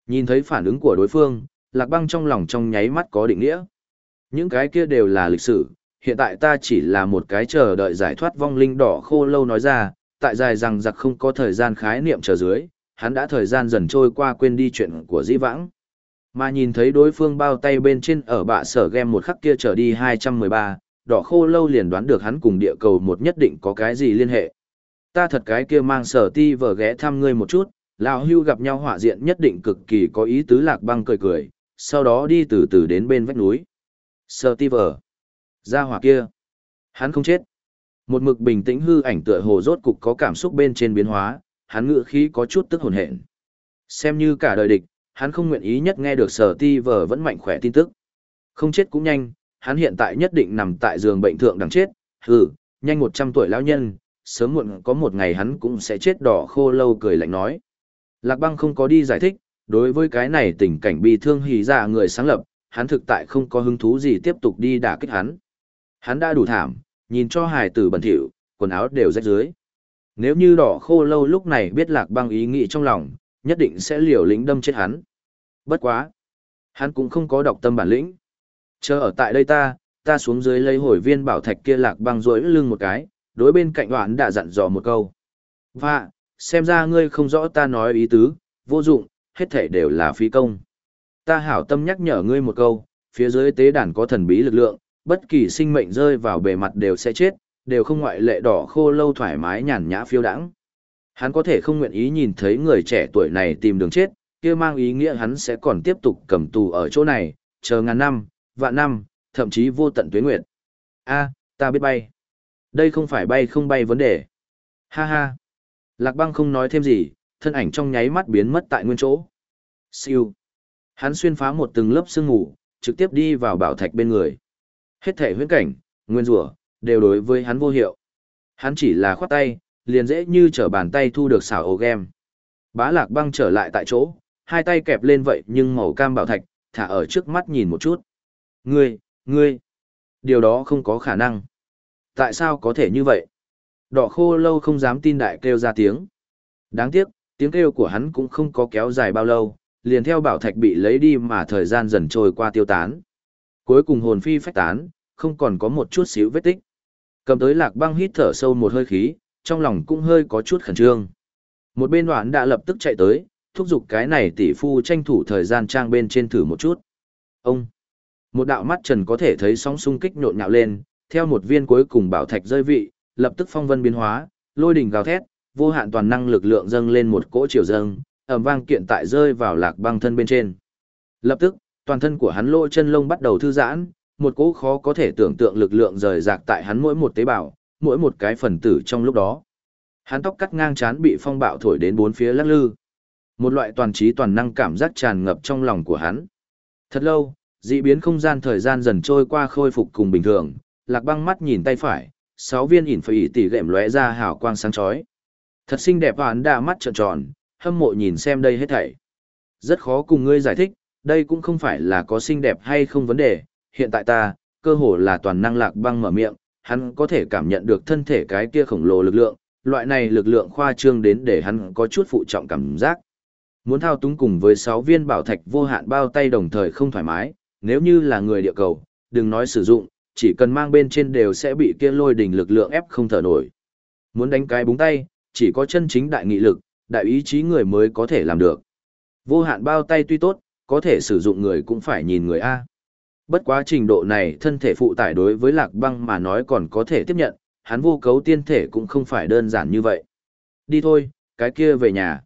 Nhìn thấy phản ứng của đối phương, lạc băng trong lòng trong nháy mắt có định nghĩa. Những cái kia đều là lịch sử, hiện tại ta chỉ là một cái chờ đợi giải thoát vong linh đỏ khô lâu nói ra, tại dài rằng giặc không có thời gian khái niệm chờ dưới, hắn đã thời gian dần trôi qua quên đi chuyện của dĩ vãng. Mà nhìn thấy đối phương bao tay bên trên ở bạ sở game một khắc kia trở đi 213, đỏ khô lâu liền đoán được hắn cùng địa cầu một nhất định có cái gì liên hệ. Ta thật cái kia mang sở ti vờ ghé thăm ngươi một chút, lão hưu gặp nhau họa diện nhất định cực kỳ có ý tứ lạc băng cười cười, sau đó đi từ từ đến bên vách núi. sơ ti vờ. Ra hỏa kia. Hắn không chết. Một mực bình tĩnh hư ảnh tựa hồ rốt cục có cảm xúc bên trên biến hóa, hắn ngựa khí có chút tức hồn hện. Xem như cả đời địch, hắn không nguyện ý nhất nghe được sở ti vờ vẫn mạnh khỏe tin tức. Không chết cũng nhanh, hắn hiện tại nhất định nằm tại giường bệnh thượng đằng chết, hừ, nhanh 100 tuổi lão nhân, sớm muộn có một ngày hắn cũng sẽ chết đỏ khô lâu cười lạnh nói. Lạc băng không có đi giải thích, đối với cái này tình cảnh bi thương hì ra dạ người sáng lập, hắn thực tại không có hứng thú gì tiếp tục đi đả kích hắn. Hắn đã đủ thảm, nhìn cho hài tử bẩn thỉu, quần áo đều rách dưới. Nếu như đỏ khô lâu lúc này biết lạc băng ý nghĩ trong lòng, nhất định sẽ liều lĩnh đâm chết hắn. Bất quá. Hắn cũng không có đọc tâm bản lĩnh. Chờ ở tại đây ta, ta xuống dưới lấy hồi viên bảo thạch kia lạc băng rối lưng một cái, đối bên cạnh đoạn đã dặn dò một câu. Và, xem ra ngươi không rõ ta nói ý tứ, vô dụng, hết thể đều là phi công. Ta hảo tâm nhắc nhở ngươi một câu, phía dưới tế đàn có thần bí lực lượng, bất kỳ sinh mệnh rơi vào bề mặt đều sẽ chết, đều không ngoại lệ đỏ khô lâu thoải mái nhàn nhã phiêu đãng. Hắn có thể không nguyện ý nhìn thấy người trẻ tuổi này tìm đường chết, kia mang ý nghĩa hắn sẽ còn tiếp tục cầm tù ở chỗ này, chờ ngàn năm, vạn năm, thậm chí vô tận tuế nguyệt. A, ta biết bay. Đây không phải bay không bay vấn đề. Ha ha. Lạc băng không nói thêm gì, thân ảnh trong nháy mắt biến mất tại nguyên chỗ. Siêu. Hắn xuyên phá một từng lớp sương ngủ, trực tiếp đi vào bảo thạch bên người. Hết thể huyễn cảnh, nguyên rủa đều đối với hắn vô hiệu. Hắn chỉ là khoát tay, liền dễ như trở bàn tay thu được xảo ổ game. Bá lạc băng trở lại tại chỗ, hai tay kẹp lên vậy nhưng màu cam bảo thạch, thả ở trước mắt nhìn một chút. Ngươi, ngươi, điều đó không có khả năng. Tại sao có thể như vậy? Đỏ khô lâu không dám tin đại kêu ra tiếng. Đáng tiếc, tiếng kêu của hắn cũng không có kéo dài bao lâu, liền theo bảo thạch bị lấy đi mà thời gian dần trôi qua tiêu tán. Cuối cùng hồn phi phách tán, không còn có một chút xíu vết tích. Cầm tới lạc băng hít thở sâu một hơi khí, trong lòng cũng hơi có chút khẩn trương. Một bên đoạn đã lập tức chạy tới, thúc giục cái này tỷ phu tranh thủ thời gian trang bên trên thử một chút. Ông! Một đạo mắt trần có thể thấy sóng xung kích nhộn nhạo lên, theo một viên cuối cùng bảo thạch rơi vị, lập tức phong vân biến hóa, lôi đỉnh gào thét, vô hạn toàn năng lực lượng dâng lên một cỗ chiều dâng, ầm vang kiện tại rơi vào lạc băng thân bên trên. Lập tức, toàn thân của hắn lỗ chân lông bắt đầu thư giãn, một cỗ khó có thể tưởng tượng lực lượng rời rạc tại hắn mỗi một tế bào, mỗi một cái phần tử trong lúc đó. Hắn tóc cắt ngang chán bị phong bạo thổi đến bốn phía lắc lư. Một loại toàn trí toàn năng cảm giác tràn ngập trong lòng của hắn. Thật lâu, dị biến không gian thời gian dần trôi qua khôi phục cùng bình thường, lạc băng mắt nhìn tay phải, sáu viên ỉn phải tỉ gệm lóe ra hào quang sáng chói. Thật xinh đẹp và hắn mắt trợn tròn, hâm mộ nhìn xem đây hết thảy. Rất khó cùng ngươi giải thích, đây cũng không phải là có xinh đẹp hay không vấn đề, hiện tại ta, cơ hồ là toàn năng lạc băng mở miệng, hắn có thể cảm nhận được thân thể cái kia khổng lồ lực lượng, loại này lực lượng khoa trương đến để hắn có chút phụ trọng cảm giác. Muốn thao túng cùng với 6 viên bảo thạch vô hạn bao tay đồng thời không thoải mái, nếu như là người địa cầu, đừng nói sử dụng, chỉ cần mang bên trên đều sẽ bị kia lôi đỉnh lực lượng ép không thở nổi. Muốn đánh cái búng tay, chỉ có chân chính đại nghị lực, đại ý chí người mới có thể làm được. Vô hạn bao tay tuy tốt, có thể sử dụng người cũng phải nhìn người A. Bất quá trình độ này thân thể phụ tải đối với lạc băng mà nói còn có thể tiếp nhận, hắn vô cấu tiên thể cũng không phải đơn giản như vậy. Đi thôi, cái kia về nhà.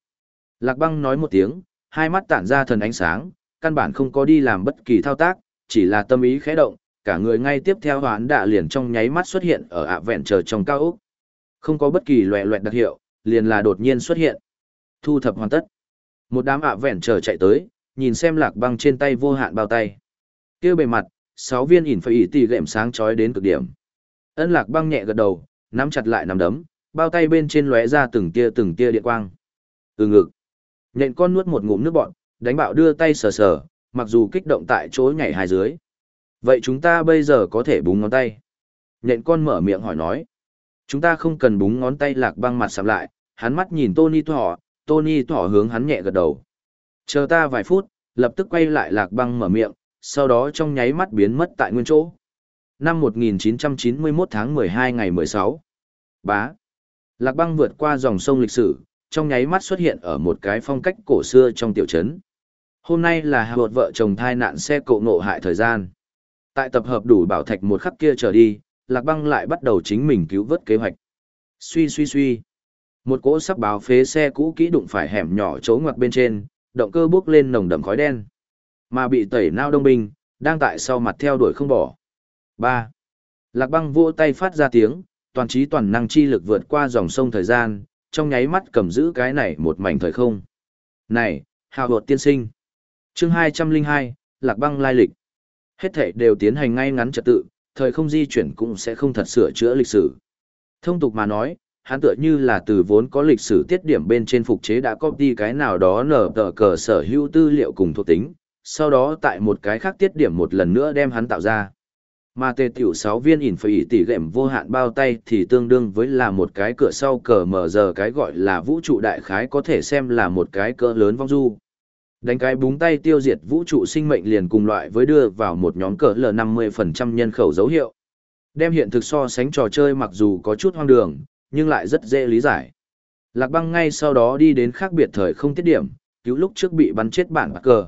Lạc băng nói một tiếng, hai mắt tản ra thần ánh sáng, căn bản không có đi làm bất kỳ thao tác, chỉ là tâm ý khẽ động, cả người ngay tiếp theo hoán đạ liền trong nháy mắt xuất hiện ở ạ vẹn chờ trong cao ốc. Không có bất kỳ loẹ loẹt đặc hiệu, liền là đột nhiên xuất hiện. Thu thập hoàn tất. Một đám ạ vẹn chờ chạy tới, nhìn xem lạc băng trên tay vô hạn bao tay. kia bề mặt, sáu viên ỉn phải ỉ tì gệm sáng chói đến cực điểm. Ân lạc băng nhẹ gật đầu, nắm chặt lại nắm đấm, bao tay bên trên lóe ra từng tia từng tia điện quang. Ừ ngực. Nhện con nuốt một ngụm nước bọn, đánh bạo đưa tay sờ sờ, mặc dù kích động tại chỗ nhảy hai dưới. Vậy chúng ta bây giờ có thể búng ngón tay. Nhện con mở miệng hỏi nói. Chúng ta không cần búng ngón tay lạc băng mặt sạm lại, hắn mắt nhìn Tony thỏ, Tony thỏ hướng hắn nhẹ gật đầu. Chờ ta vài phút, lập tức quay lại lạc băng mở miệng, sau đó trong nháy mắt biến mất tại nguyên chỗ. Năm 1991 tháng 12 ngày 16. Bá. Lạc băng vượt qua dòng sông lịch sử, trong nháy mắt xuất hiện ở một cái phong cách cổ xưa trong tiểu trấn. Hôm nay là hạ vợ chồng thai nạn xe cộ nộ hại thời gian. Tại tập hợp đủ bảo thạch một khắc kia trở đi, Lạc Băng lại bắt đầu chính mình cứu vớt kế hoạch. Suy suy suy. Một cỗ sắp báo phế xe cũ kỹ đụng phải hẻm nhỏ chỗ ngoặt bên trên, động cơ bốc lên nồng đậm khói đen. Mà bị tẩy nao đông binh, đang tại sau mặt theo đuổi không bỏ. 3. Lạc băng vỗ tay phát ra tiếng, toàn trí toàn năng chi lực vượt qua dòng sông thời gian, trong nháy mắt cầm giữ cái này một mảnh thời không. Này, hào hột tiên sinh. chương 202, Lạc băng lai lịch. Hết thể đều tiến hành ngay ngắn trật tự, thời không di chuyển cũng sẽ không thật sửa chữa lịch sử. Thông tục mà nói, hắn tựa như là từ vốn có lịch sử tiết điểm bên trên phục chế đã copy cái nào đó nở tờ cờ sở hữu tư liệu cùng thuộc tính, sau đó tại một cái khác tiết điểm một lần nữa đem hắn tạo ra. Mà tề tiểu 6 viên ỉn phải tỷ gệm vô hạn bao tay thì tương đương với là một cái cửa sau cờ mở giờ cái gọi là vũ trụ đại khái có thể xem là một cái cỡ lớn vong du. Đánh cái búng tay tiêu diệt vũ trụ sinh mệnh liền cùng loại với đưa vào một nhóm cỡ L50% nhân khẩu dấu hiệu. Đem hiện thực so sánh trò chơi mặc dù có chút hoang đường, nhưng lại rất dễ lý giải. Lạc băng ngay sau đó đi đến khác biệt thời không tiết điểm, cứu lúc trước bị bắn chết bản bạc cờ.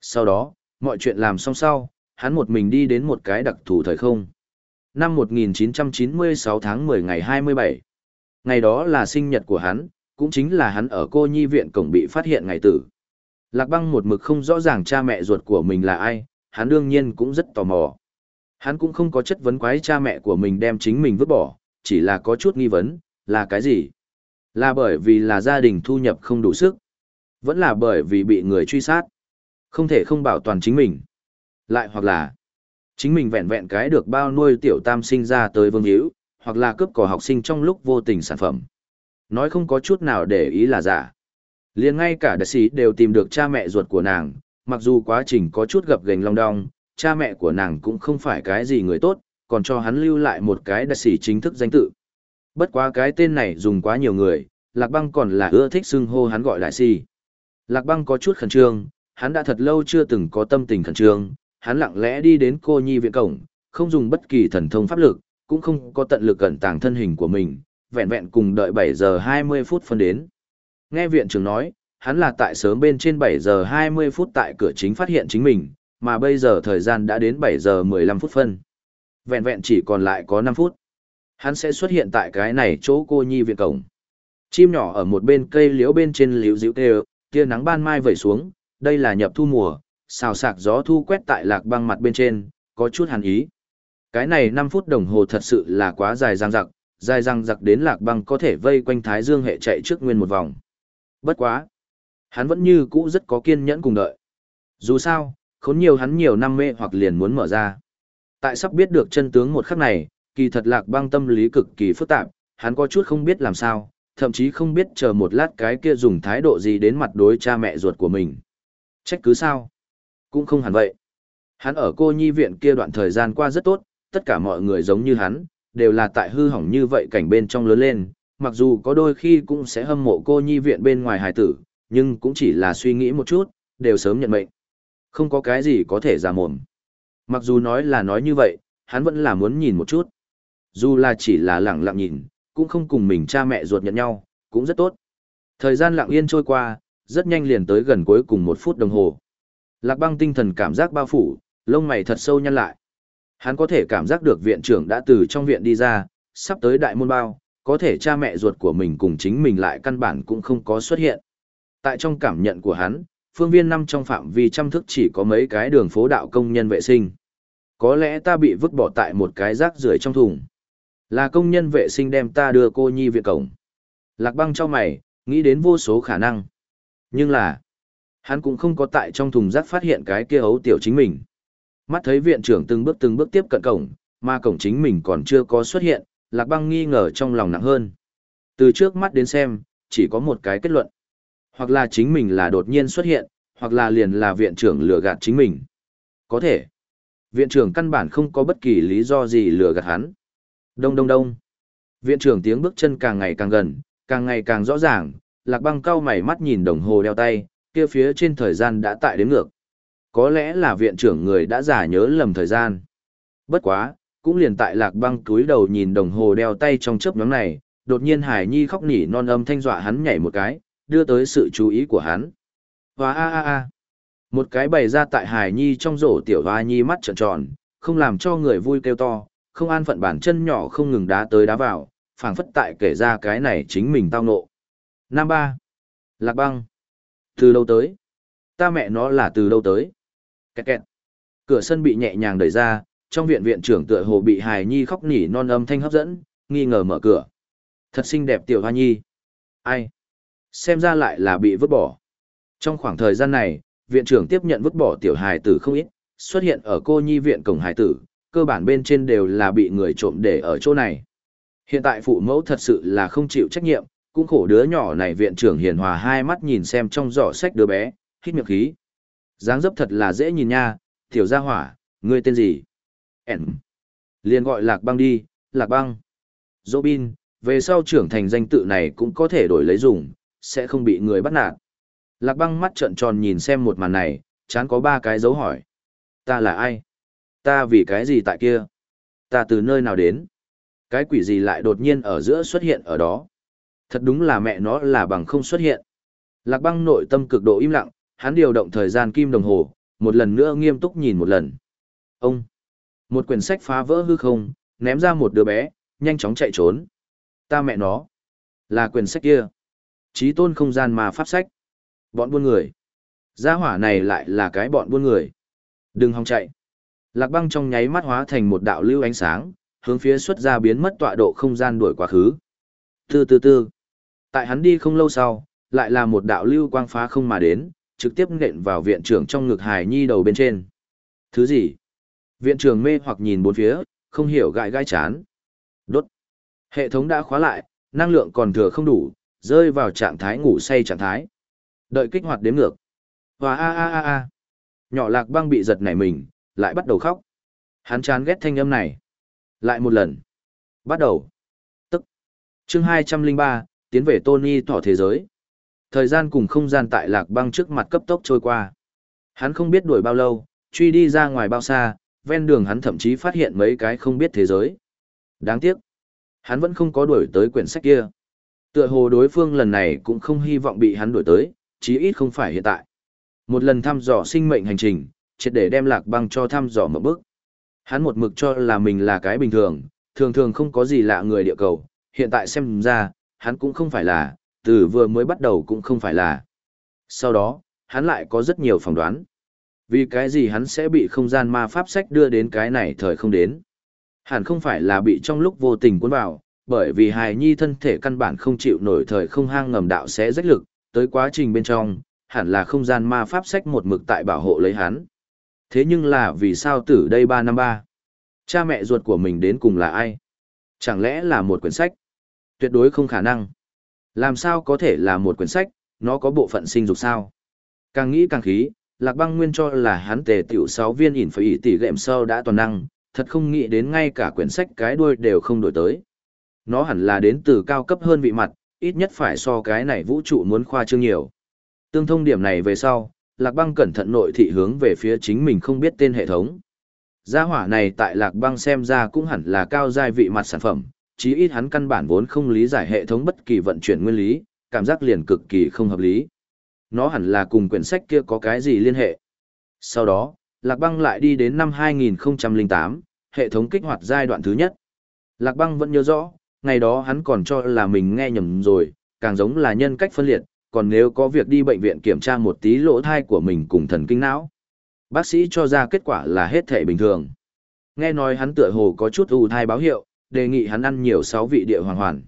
Sau đó, mọi chuyện làm xong sau, hắn một mình đi đến một cái đặc thù thời không. Năm 1996 tháng 10 ngày 27. Ngày đó là sinh nhật của hắn, cũng chính là hắn ở cô nhi viện cổng bị phát hiện ngày tử. Lạc băng một mực không rõ ràng cha mẹ ruột của mình là ai, hắn đương nhiên cũng rất tò mò. Hắn cũng không có chất vấn quái cha mẹ của mình đem chính mình vứt bỏ, chỉ là có chút nghi vấn, là cái gì? Là bởi vì là gia đình thu nhập không đủ sức, vẫn là bởi vì bị người truy sát, không thể không bảo toàn chính mình. Lại hoặc là, chính mình vẹn vẹn cái được bao nuôi tiểu tam sinh ra tới vương hữu, hoặc là cướp cỏ học sinh trong lúc vô tình sản phẩm. Nói không có chút nào để ý là giả liền ngay cả đại sĩ đều tìm được cha mẹ ruột của nàng, mặc dù quá trình có chút gập gành long đong, cha mẹ của nàng cũng không phải cái gì người tốt, còn cho hắn lưu lại một cái đại sĩ chính thức danh tự. Bất quá cái tên này dùng quá nhiều người, Lạc Băng còn là ưa thích xưng hô hắn gọi đại sĩ. Lạc Băng có chút khẩn trương, hắn đã thật lâu chưa từng có tâm tình khẩn trương, hắn lặng lẽ đi đến cô nhi viện cổng, không dùng bất kỳ thần thông pháp lực, cũng không có tận lực cẩn tàng thân hình của mình, vẹn vẹn cùng đợi bảy giờ 20 phút phân đến. Nghe viện trưởng nói, hắn là tại sớm bên trên 7 giờ 20 phút tại cửa chính phát hiện chính mình, mà bây giờ thời gian đã đến 7 giờ 15 phút phân. Vẹn vẹn chỉ còn lại có 5 phút. Hắn sẽ xuất hiện tại cái này chỗ cô nhi viện cổng. Chim nhỏ ở một bên cây liễu bên trên liễu dịu tê tia nắng ban mai vẩy xuống, đây là nhập thu mùa, xào sạc gió thu quét tại lạc băng mặt bên trên, có chút hàn ý. Cái này 5 phút đồng hồ thật sự là quá dài răng rặc, dài răng rặc đến lạc băng có thể vây quanh thái dương hệ chạy trước nguyên một vòng. Bất quá. Hắn vẫn như cũ rất có kiên nhẫn cùng đợi. Dù sao, khốn nhiều hắn nhiều năm mê hoặc liền muốn mở ra. Tại sắp biết được chân tướng một khắc này, kỳ thật lạc băng tâm lý cực kỳ phức tạp, hắn có chút không biết làm sao, thậm chí không biết chờ một lát cái kia dùng thái độ gì đến mặt đối cha mẹ ruột của mình. Trách cứ sao? Cũng không hẳn vậy. Hắn ở cô nhi viện kia đoạn thời gian qua rất tốt, tất cả mọi người giống như hắn, đều là tại hư hỏng như vậy cảnh bên trong lớn lên, mặc dù có đôi khi cũng sẽ hâm mộ cô nhi viện bên ngoài hài tử, nhưng cũng chỉ là suy nghĩ một chút, đều sớm nhận mệnh. Không có cái gì có thể ra mồm. Mặc dù nói là nói như vậy, hắn vẫn là muốn nhìn một chút. Dù là chỉ là lặng lặng nhìn, cũng không cùng mình cha mẹ ruột nhận nhau, cũng rất tốt. Thời gian lặng yên trôi qua, rất nhanh liền tới gần cuối cùng một phút đồng hồ. Lạc băng tinh thần cảm giác bao phủ, lông mày thật sâu nhăn lại. Hắn có thể cảm giác được viện trưởng đã từ trong viện đi ra, sắp tới đại môn bao, có thể cha mẹ ruột của mình cùng chính mình lại căn bản cũng không có xuất hiện. Tại trong cảm nhận của hắn, phương viên năm trong phạm vi trăm thức chỉ có mấy cái đường phố đạo công nhân vệ sinh. Có lẽ ta bị vứt bỏ tại một cái rác rưởi trong thùng. Là công nhân vệ sinh đem ta đưa cô nhi viện cổng. Lạc băng cho mày, nghĩ đến vô số khả năng. Nhưng là, hắn cũng không có tại trong thùng rác phát hiện cái kia ấu tiểu chính mình. Mắt thấy viện trưởng từng bước từng bước tiếp cận cổng, mà cổng chính mình còn chưa có xuất hiện, lạc băng nghi ngờ trong lòng nặng hơn. Từ trước mắt đến xem, chỉ có một cái kết luận. Hoặc là chính mình là đột nhiên xuất hiện, hoặc là liền là viện trưởng lừa gạt chính mình. Có thể. Viện trưởng căn bản không có bất kỳ lý do gì lừa gạt hắn. Đông đông đông. Viện trưởng tiếng bước chân càng ngày càng gần, càng ngày càng rõ ràng, lạc băng cau mày mắt nhìn đồng hồ đeo tay, kia phía trên thời gian đã tại đến ngược. Có lẽ là viện trưởng người đã giả nhớ lầm thời gian. Bất quá, cũng liền tại lạc băng túi đầu nhìn đồng hồ đeo tay trong chớp nhóm này, đột nhiên Hải Nhi khóc nỉ non âm thanh dọa hắn nhảy một cái, đưa tới sự chú ý của hắn. Hoa a a a. Một cái bày ra tại Hải Nhi trong rổ tiểu hoa nhi mắt trợn tròn, không làm cho người vui kêu to, không an phận bản chân nhỏ không ngừng đá tới đá vào, phảng phất tại kể ra cái này chính mình tao nộ. Nam ba. Lạc băng. Từ đâu tới? Ta mẹ nó là từ đâu tới? Kẹt kẹt. Cửa sân bị nhẹ nhàng đẩy ra, trong viện viện trưởng tựa hồ bị hài nhi khóc nỉ non âm thanh hấp dẫn, nghi ngờ mở cửa. Thật xinh đẹp tiểu hoa nhi. Ai? Xem ra lại là bị vứt bỏ. Trong khoảng thời gian này, viện trưởng tiếp nhận vứt bỏ tiểu hài tử không ít, xuất hiện ở cô nhi viện cổng hài tử, cơ bản bên trên đều là bị người trộm để ở chỗ này. Hiện tại phụ mẫu thật sự là không chịu trách nhiệm, cũng khổ đứa nhỏ này viện trưởng hiền hòa hai mắt nhìn xem trong giỏ sách đứa bé, hít miệng khí. dáng dấp thật là dễ nhìn nha, tiểu gia hỏa, ngươi tên gì? Ẻn Liền gọi lạc băng đi, lạc băng. Robin, về sau trưởng thành danh tự này cũng có thể đổi lấy dùng, sẽ không bị người bắt nạt. Lạc băng mắt trợn tròn nhìn xem một màn này, chán có ba cái dấu hỏi. Ta là ai? Ta vì cái gì tại kia? Ta từ nơi nào đến? Cái quỷ gì lại đột nhiên ở giữa xuất hiện ở đó? Thật đúng là mẹ nó là bằng không xuất hiện. Lạc băng nội tâm cực độ im lặng, hắn điều động thời gian kim đồng hồ, một lần nữa nghiêm túc nhìn một lần. Ông! Một quyển sách phá vỡ hư không, ném ra một đứa bé, nhanh chóng chạy trốn. Ta mẹ nó! Là quyển sách kia. Trí tôn không gian mà pháp sách. Bọn buôn người. Gia hỏa này lại là cái bọn buôn người. Đừng hòng chạy. Lạc băng trong nháy mắt hóa thành một đạo lưu ánh sáng, hướng phía xuất ra biến mất tọa độ không gian đuổi quá khứ. Tư tư tư. Tại hắn đi không lâu sau, lại là một đạo lưu quang phá không mà đến, trực tiếp nện vào viện trưởng trong ngực hài nhi đầu bên trên. Thứ gì? Viện trưởng mê hoặc nhìn bốn phía, không hiểu gãi gai chán. Đốt. Hệ thống đã khóa lại, năng lượng còn thừa không đủ, rơi vào trạng thái ngủ say trạng thái. Đợi kích hoạt đếm ngược. Và a a a a. Nhỏ lạc băng bị giật nảy mình, lại bắt đầu khóc. Hắn chán ghét thanh âm này. Lại một lần. Bắt đầu. Tức. Chương 203, tiến về Tony thỏ thế giới. Thời gian cùng không gian tại lạc băng trước mặt cấp tốc trôi qua. Hắn không biết đuổi bao lâu, truy đi ra ngoài bao xa, ven đường hắn thậm chí phát hiện mấy cái không biết thế giới. Đáng tiếc. Hắn vẫn không có đuổi tới quyển sách kia. Tựa hồ đối phương lần này cũng không hy vọng bị hắn đuổi tới, chí ít không phải hiện tại. Một lần thăm dò sinh mệnh hành trình, triệt để đem lạc băng cho thăm dò một bước. Hắn một mực cho là mình là cái bình thường, thường thường không có gì lạ người địa cầu, hiện tại xem ra, hắn cũng không phải là, từ vừa mới bắt đầu cũng không phải là. Sau đó, hắn lại có rất nhiều phỏng đoán. Vì cái gì hắn sẽ bị không gian ma pháp sách đưa đến cái này thời không đến. Hẳn không phải là bị trong lúc vô tình cuốn vào, bởi vì hài nhi thân thể căn bản không chịu nổi thời không hang ngầm đạo sẽ rách lực, tới quá trình bên trong, hẳn là không gian ma pháp sách một mực tại bảo hộ lấy hắn. Thế nhưng là vì sao tử đây ba năm ba? Cha mẹ ruột của mình đến cùng là ai? Chẳng lẽ là một quyển sách? Tuyệt đối không khả năng. Làm sao có thể là một quyển sách, nó có bộ phận sinh dục sao? Càng nghĩ càng khí, Lạc Băng Nguyên cho là hắn tề tiểu sáu viên ỉn phải ỉ tỷ gệm sâu đã toàn năng, thật không nghĩ đến ngay cả quyển sách cái đuôi đều không đổi tới. Nó hẳn là đến từ cao cấp hơn vị mặt, ít nhất phải so cái này vũ trụ muốn khoa trương nhiều. Tương thông điểm này về sau, Lạc Băng cẩn thận nội thị hướng về phía chính mình không biết tên hệ thống. Gia hỏa này tại Lạc Băng xem ra cũng hẳn là cao giai vị mặt sản phẩm, chí ít hắn căn bản vốn không lý giải hệ thống bất kỳ vận chuyển nguyên lý, cảm giác liền cực kỳ không hợp lý. Nó hẳn là cùng quyển sách kia có cái gì liên hệ. Sau đó, Lạc Băng lại đi đến năm 2008, hệ thống kích hoạt giai đoạn thứ nhất. Lạc Băng vẫn nhớ rõ, ngày đó hắn còn cho là mình nghe nhầm rồi, càng giống là nhân cách phân liệt, còn nếu có việc đi bệnh viện kiểm tra một tí lỗ thai của mình cùng thần kinh não. Bác sĩ cho ra kết quả là hết thể bình thường. Nghe nói hắn tựa hồ có chút ù thai báo hiệu, đề nghị hắn ăn nhiều sáu vị địa hoàng hoàn.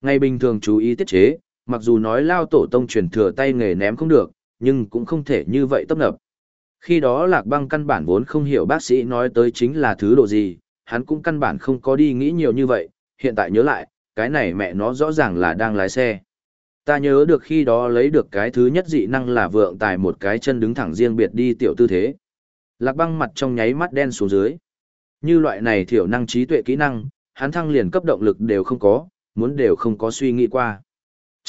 Ngày bình thường chú ý tiết chế, mặc dù nói lao tổ tông truyền thừa tay nghề ném không được, nhưng cũng không thể như vậy tấp nập. Khi đó lạc băng căn bản vốn không hiểu bác sĩ nói tới chính là thứ độ gì, hắn cũng căn bản không có đi nghĩ nhiều như vậy, hiện tại nhớ lại, cái này mẹ nó rõ ràng là đang lái xe. Ta nhớ được khi đó lấy được cái thứ nhất dị năng là vượng tài một cái chân đứng thẳng riêng biệt đi tiểu tư thế. Lạc băng mặt trong nháy mắt đen xuống dưới. Như loại này thiểu năng trí tuệ kỹ năng, hắn thăng liền cấp động lực đều không có, muốn đều không có suy nghĩ qua.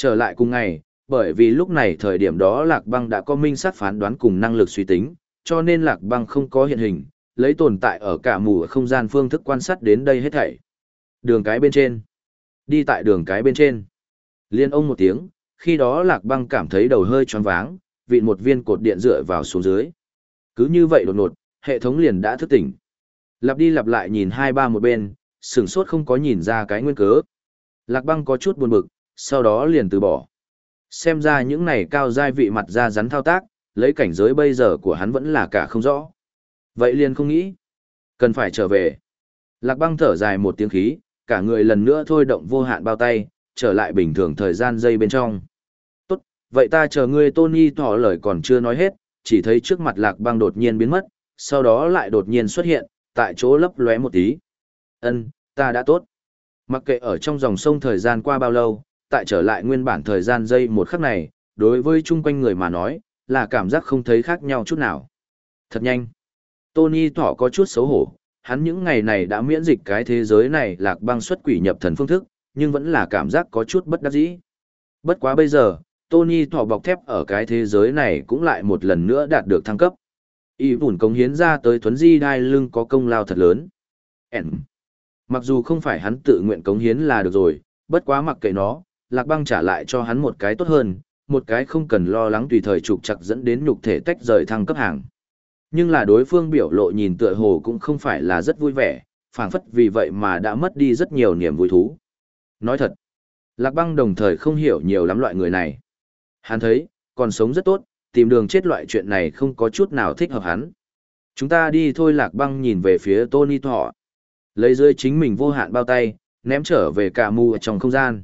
Trở lại cùng ngày, bởi vì lúc này thời điểm đó Lạc băng đã có minh sát phán đoán cùng năng lực suy tính, cho nên Lạc băng không có hiện hình, lấy tồn tại ở cả mù không gian phương thức quan sát đến đây hết thảy. Đường cái bên trên. Đi tại đường cái bên trên. Liên ông một tiếng, khi đó lạc băng cảm thấy đầu hơi choáng váng, vịn một viên cột điện dựa vào xuống dưới. Cứ như vậy đột ngột, hệ thống liền đã thức tỉnh. Lặp đi lặp lại nhìn hai ba một bên, sửng sốt không có nhìn ra cái nguyên cớ. Lạc băng có chút buồn bực, sau đó liền từ bỏ. Xem ra những này cao giai vị mặt ra rắn thao tác, lấy cảnh giới bây giờ của hắn vẫn là cả không rõ. Vậy liền không nghĩ. Cần phải trở về. Lạc băng thở dài một tiếng khí, cả người lần nữa thôi động vô hạn bao tay, trở lại bình thường thời gian dây bên trong. Tốt, vậy ta chờ ngươi Tony thỏ lời còn chưa nói hết, chỉ thấy trước mặt lạc băng đột nhiên biến mất, sau đó lại đột nhiên xuất hiện, tại chỗ lấp lóe một tí. Ân, ta đã tốt. Mặc kệ ở trong dòng sông thời gian qua bao lâu, tại trở lại nguyên bản thời gian dây một khắc này, đối với chung quanh người mà nói, là cảm giác không thấy khác nhau chút nào. Thật nhanh. Tony thỏ có chút xấu hổ, hắn những ngày này đã miễn dịch cái thế giới này lạc băng xuất quỷ nhập thần phương thức, nhưng vẫn là cảm giác có chút bất đắc dĩ. Bất quá bây giờ, Tony thỏ bọc thép ở cái thế giới này cũng lại một lần nữa đạt được thăng cấp. Y vùn công hiến ra tới thuấn di đai lưng có công lao thật lớn. Ấn. Mặc dù không phải hắn tự nguyện cống hiến là được rồi, bất quá mặc kệ nó, lạc băng trả lại cho hắn một cái tốt hơn, một cái không cần lo lắng tùy thời trục chặt dẫn đến nhục thể tách rời thăng cấp hàng. Nhưng là đối phương biểu lộ nhìn tựa hồ cũng không phải là rất vui vẻ, phảng phất vì vậy mà đã mất đi rất nhiều niềm vui thú. Nói thật, Lạc Băng đồng thời không hiểu nhiều lắm loại người này. Hắn thấy, còn sống rất tốt, tìm đường chết loại chuyện này không có chút nào thích hợp hắn. Chúng ta đi thôi Lạc Băng nhìn về phía Tony Thọ. Lấy rơi chính mình vô hạn bao tay, ném trở về cả mù ở trong không gian.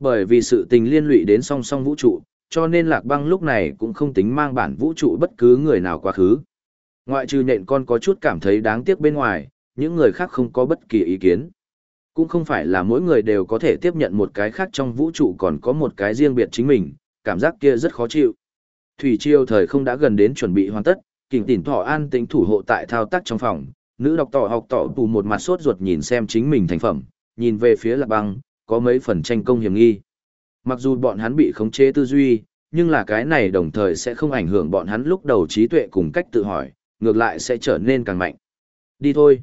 Bởi vì sự tình liên lụy đến song song vũ trụ, cho nên Lạc Băng lúc này cũng không tính mang bản vũ trụ bất cứ người nào quá khứ. Ngoại trừ nện con có chút cảm thấy đáng tiếc bên ngoài, những người khác không có bất kỳ ý kiến. Cũng không phải là mỗi người đều có thể tiếp nhận một cái khác trong vũ trụ còn có một cái riêng biệt chính mình, cảm giác kia rất khó chịu. Thủy triều thời không đã gần đến chuẩn bị hoàn tất, kình tỉnh thọ an tính thủ hộ tại thao tác trong phòng, nữ đọc tỏ học tỏ tù một mặt sốt ruột nhìn xem chính mình thành phẩm, nhìn về phía lạc băng, có mấy phần tranh công hiểm nghi. Mặc dù bọn hắn bị khống chế tư duy, nhưng là cái này đồng thời sẽ không ảnh hưởng bọn hắn lúc đầu trí tuệ cùng cách tự hỏi, ngược lại sẽ trở nên càng mạnh. Đi thôi.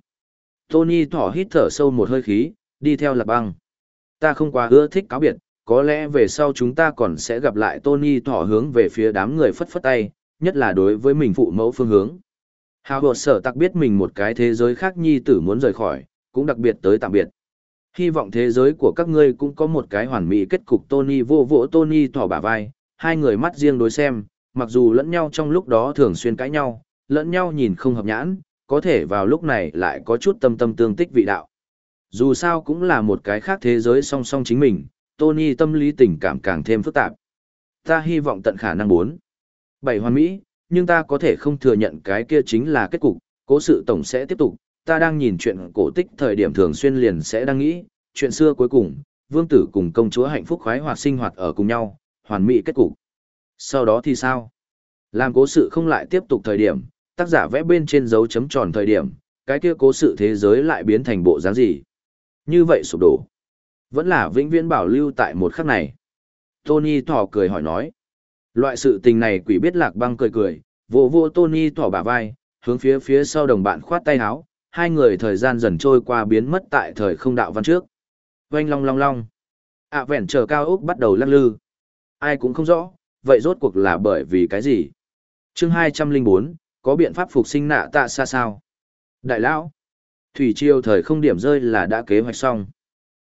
Tony thỏ hít thở sâu một hơi khí, đi theo lạc băng. Ta không quá ưa thích cáo biệt, có lẽ về sau chúng ta còn sẽ gặp lại Tony thỏ hướng về phía đám người phất phất tay, nhất là đối với mình phụ mẫu phương hướng. Hào hột sở tặc biết mình một cái thế giới khác nhi tử muốn rời khỏi, cũng đặc biệt tới tạm biệt. Hy vọng thế giới của các ngươi cũng có một cái hoàn mỹ kết cục Tony vô vỗ Tony thỏ bả vai, hai người mắt riêng đối xem, mặc dù lẫn nhau trong lúc đó thường xuyên cãi nhau, lẫn nhau nhìn không hợp nhãn, có thể vào lúc này lại có chút tâm tâm tương tích vị đạo. Dù sao cũng là một cái khác thế giới song song chính mình, Tony tâm lý tình cảm càng thêm phức tạp. Ta hy vọng tận khả năng bốn. Bảy hoàn mỹ, nhưng ta có thể không thừa nhận cái kia chính là kết cục, cố sự tổng sẽ tiếp tục. Ta đang nhìn chuyện cổ tích thời điểm thường xuyên liền sẽ đang nghĩ, chuyện xưa cuối cùng, vương tử cùng công chúa hạnh phúc khoái hoạt sinh hoạt ở cùng nhau, hoàn mỹ kết cục. Sau đó thì sao? Làm cố sự không lại tiếp tục thời điểm, tác giả vẽ bên trên dấu chấm tròn thời điểm, cái kia cố sự thế giới lại biến thành bộ dáng gì? Như vậy sụp đổ. Vẫn là vĩnh viễn bảo lưu tại một khắc này. Tony thỏ cười hỏi nói. Loại sự tình này quỷ biết lạc băng cười cười, vô vô Tony thỏ bả vai, hướng phía phía sau đồng bạn khoát tay áo, hai người thời gian dần trôi qua biến mất tại thời không đạo văn trước. Oanh long long long. ạ vẹn trở cao ốc bắt đầu lắc lư. Ai cũng không rõ, vậy rốt cuộc là bởi vì cái gì? chương hai trăm linh bốn có biện pháp phục sinh nạ tạ xa sao? Đại lão, thủy triều thời không điểm rơi là đã kế hoạch xong.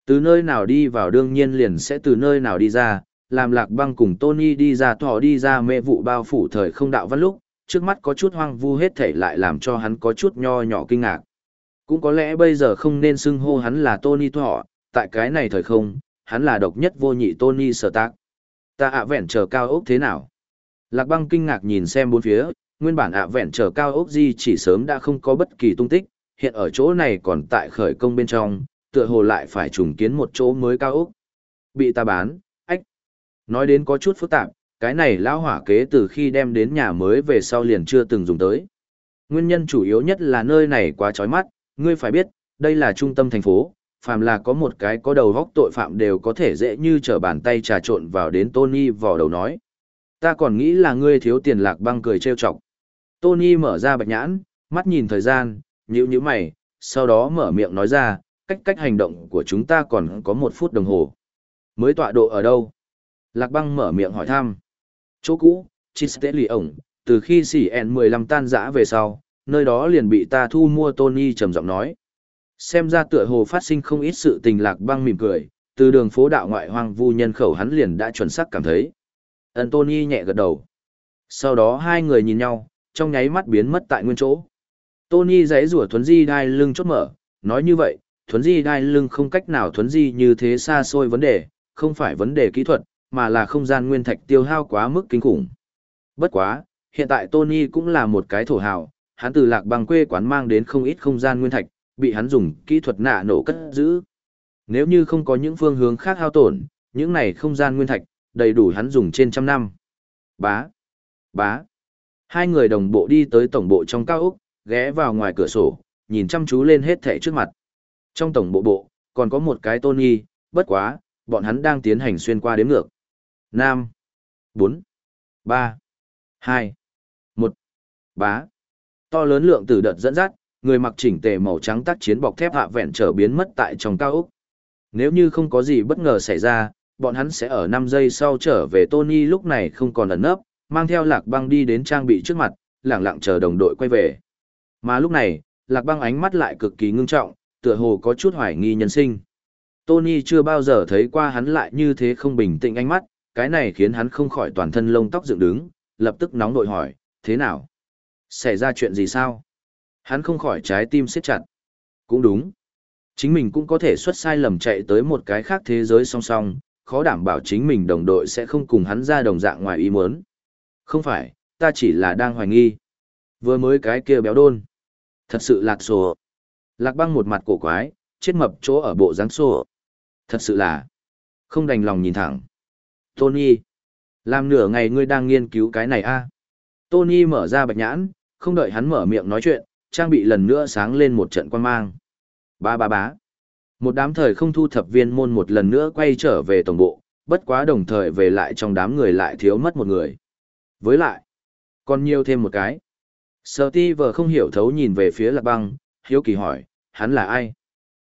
Từ nơi nào đi vào đương nhiên liền sẽ từ nơi nào đi ra, làm lạc băng cùng Tony đi ra thỏ đi ra mê vụ bao phủ thời không đạo văn lúc, trước mắt có chút hoang vu hết thể lại làm cho hắn có chút nho nhỏ kinh ngạc. Cũng có lẽ bây giờ không nên xưng hô hắn là Tony thọ, tại cái này thời không, hắn là độc nhất vô nhị Tony sở tác. Ta ạ vẹn chờ cao ốc thế nào? Lạc băng kinh ngạc nhìn xem bốn phía, nguyên bản ạ vẹn chờ cao ốc di chỉ sớm đã không có bất kỳ tung tích, hiện ở chỗ này còn tại khởi công bên trong, tựa hồ lại phải trùng kiến một chỗ mới cao ốc. Bị ta bán, ách. Nói đến có chút phức tạp, cái này lão hỏa kế từ khi đem đến nhà mới về sau liền chưa từng dùng tới. Nguyên nhân chủ yếu nhất là nơi này quá chói mắt, ngươi phải biết, đây là trung tâm thành phố, phàm là có một cái có đầu góc tội phạm đều có thể dễ như trở bàn tay trà trộn vào đến Tony vò đầu nói. Ta còn nghĩ là ngươi thiếu tiền lạc băng cười trêu chọc. Tony mở ra bạch nhãn, mắt nhìn thời gian, nhíu nhíu mày, sau đó mở miệng nói ra, cách cách hành động của chúng ta còn có một phút đồng hồ. Mới tọa độ ở đâu? Lạc băng mở miệng hỏi thăm. Chỗ cũ, Chisteli ổng, từ khi CN15 tan rã về sau, nơi đó liền bị ta thu mua Tony trầm giọng nói. Xem ra tựa hồ phát sinh không ít sự tình lạc băng mỉm cười, từ đường phố đạo ngoại hoang vu nhân khẩu hắn liền đã chuẩn xác cảm thấy. Anthony nhẹ gật đầu. Sau đó hai người nhìn nhau, trong nháy mắt biến mất tại nguyên chỗ. Tony giấy rủa thuấn di đai lưng chốt mở, nói như vậy, thuấn di đai lưng không cách nào thuấn di như thế xa xôi vấn đề, không phải vấn đề kỹ thuật, mà là không gian nguyên thạch tiêu hao quá mức kinh khủng. Bất quá, hiện tại Tony cũng là một cái thổ hào, hắn từ lạc băng quê quán mang đến không ít không gian nguyên thạch, bị hắn dùng kỹ thuật nạ nổ cất giữ. Nếu như không có những phương hướng khác hao tổn, những này không gian nguyên thạch, đầy đủ hắn dùng trên trăm năm. Bá, bá. Hai người đồng bộ đi tới tổng bộ trong cao ốc, ghé vào ngoài cửa sổ, nhìn chăm chú lên hết thẻ trước mặt. Trong tổng bộ bộ, còn có một cái tôn nghi, bất quá, bọn hắn đang tiến hành xuyên qua đếm ngược. Nam, bốn, ba, hai, một, bá. To lớn lượng từ đợt dẫn dắt, người mặc chỉnh tề màu trắng tác chiến bọc thép hạ vẹn trở biến mất tại trong cao ốc. Nếu như không có gì bất ngờ xảy ra, bọn hắn sẽ ở 5 giây sau trở về Tony lúc này không còn ẩn nấp, mang theo lạc băng đi đến trang bị trước mặt, lặng lặng chờ đồng đội quay về. Mà lúc này, lạc băng ánh mắt lại cực kỳ ngưng trọng, tựa hồ có chút hoài nghi nhân sinh. Tony chưa bao giờ thấy qua hắn lại như thế không bình tĩnh ánh mắt, cái này khiến hắn không khỏi toàn thân lông tóc dựng đứng, lập tức nóng đội hỏi, thế nào? Xảy ra chuyện gì sao? Hắn không khỏi trái tim siết chặt. Cũng đúng. Chính mình cũng có thể xuất sai lầm chạy tới một cái khác thế giới song song, khó đảm bảo chính mình đồng đội sẽ không cùng hắn ra đồng dạng ngoài ý muốn. Không phải, ta chỉ là đang hoài nghi. Vừa mới cái kia béo đôn. Thật sự lạc sổ. Lạc băng một mặt cổ quái, chết mập chỗ ở bộ dáng sổ. Thật sự là, không đành lòng nhìn thẳng. Tony, làm nửa ngày ngươi đang nghiên cứu cái này a Tony mở ra bạch nhãn, không đợi hắn mở miệng nói chuyện, trang bị lần nữa sáng lên một trận quan mang. Ba ba bá. Một đám thời không thu thập viên môn một lần nữa quay trở về tổng bộ, bất quá đồng thời về lại trong đám người lại thiếu mất một người. Với lại, còn nhiều thêm một cái. Sở ti vờ không hiểu thấu nhìn về phía lạc băng, hiếu kỳ hỏi, hắn là ai?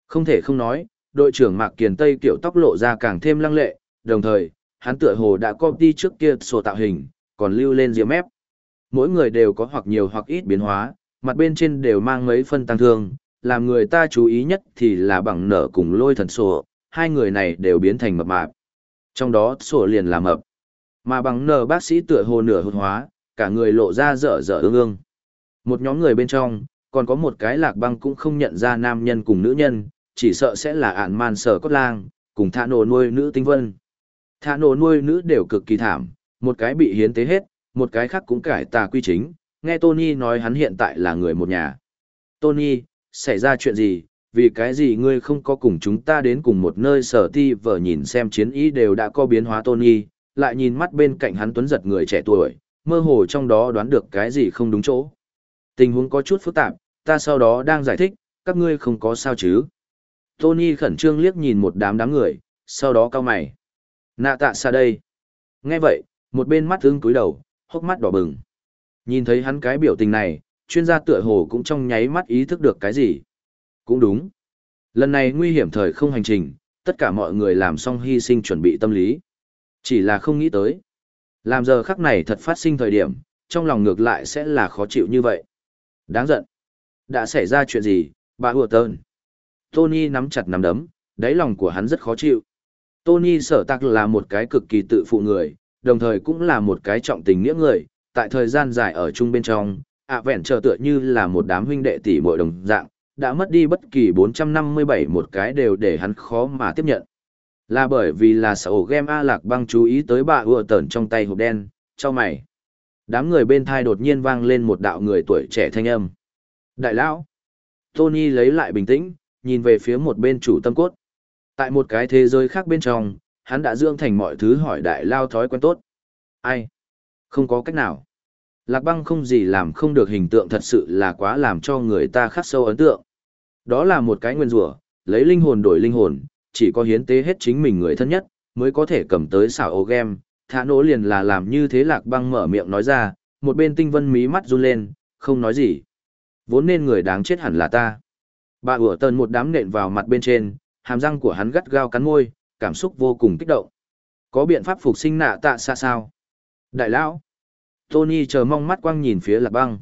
Không thể không nói, đội trưởng Mạc Kiền Tây kiểu tóc lộ ra càng thêm lăng lệ, đồng thời, hắn tựa hồ đã copy trước kia sổ tạo hình, còn lưu lên rìa mép. Mỗi người đều có hoặc nhiều hoặc ít biến hóa, mặt bên trên đều mang mấy phân tăng thương, làm người ta chú ý nhất thì là bằng nở cùng lôi thần sổ, hai người này đều biến thành mập mạp. Trong đó sổ liền là mập. Mà bằng nở bác sĩ tựa hồ nửa hụt hóa, cả người lộ ra dở dở ương ương. Một nhóm người bên trong, còn có một cái lạc băng cũng không nhận ra nam nhân cùng nữ nhân, chỉ sợ sẽ là ản man sở cốt lang, cùng thả nổ nuôi nữ tinh vân. Thả nổ nuôi nữ đều cực kỳ thảm, một cái bị hiến tế hết, một cái khác cũng cải tà quy chính, nghe Tony nói hắn hiện tại là người một nhà. Tony, xảy ra chuyện gì, vì cái gì ngươi không có cùng chúng ta đến cùng một nơi sở ti vợ nhìn xem chiến ý đều đã có biến hóa Tony, lại nhìn mắt bên cạnh hắn tuấn giật người trẻ tuổi, mơ hồ trong đó đoán được cái gì không đúng chỗ. Tình huống có chút phức tạp, ta sau đó đang giải thích, các ngươi không có sao chứ. Tony khẩn trương liếc nhìn một đám đám người, sau đó cao mày. Nạ tạ xa đây. Nghe vậy, một bên mắt thương túi đầu, hốc mắt đỏ bừng. Nhìn thấy hắn cái biểu tình này, chuyên gia tựa hồ cũng trong nháy mắt ý thức được cái gì. Cũng đúng. Lần này nguy hiểm thời không hành trình, tất cả mọi người làm xong hy sinh chuẩn bị tâm lý. Chỉ là không nghĩ tới. Làm giờ khắc này thật phát sinh thời điểm, trong lòng ngược lại sẽ là khó chịu như vậy. Đáng giận. Đã xảy ra chuyện gì, bà hùa tơn. Tony nắm chặt nắm đấm, đáy lòng của hắn rất khó chịu. Tony sở tạc là một cái cực kỳ tự phụ người, đồng thời cũng là một cái trọng tình nghĩa người, tại thời gian dài ở chung bên trong, ạ vẹn chờ tựa như là một đám huynh đệ tỷ muội đồng dạng, đã mất đi bất kỳ 457 một cái đều để hắn khó mà tiếp nhận. Là bởi vì là sở game A Lạc băng chú ý tới bà ưa tẩn trong tay hộp đen, cho mày. Đám người bên thai đột nhiên vang lên một đạo người tuổi trẻ thanh âm. Đại lão! Tony lấy lại bình tĩnh, nhìn về phía một bên chủ tâm cốt. Tại một cái thế giới khác bên trong, hắn đã dưỡng thành mọi thứ hỏi đại lao thói quen tốt. Ai? Không có cách nào. Lạc băng không gì làm không được hình tượng thật sự là quá làm cho người ta khắc sâu ấn tượng. Đó là một cái nguyên rủa lấy linh hồn đổi linh hồn, chỉ có hiến tế hết chính mình người thân nhất, mới có thể cầm tới xảo ô game. Thả nỗ liền là làm như thế lạc băng mở miệng nói ra, một bên tinh vân mí mắt run lên, không nói gì. Vốn nên người đáng chết hẳn là ta. Bà ủa tần một đám nện vào mặt bên trên, hàm răng của hắn gắt gao cắn môi, cảm xúc vô cùng kích động. Có biện pháp phục sinh nạ tạ xa sao? Đại lão! Tony chờ mong mắt quang nhìn phía lạc băng.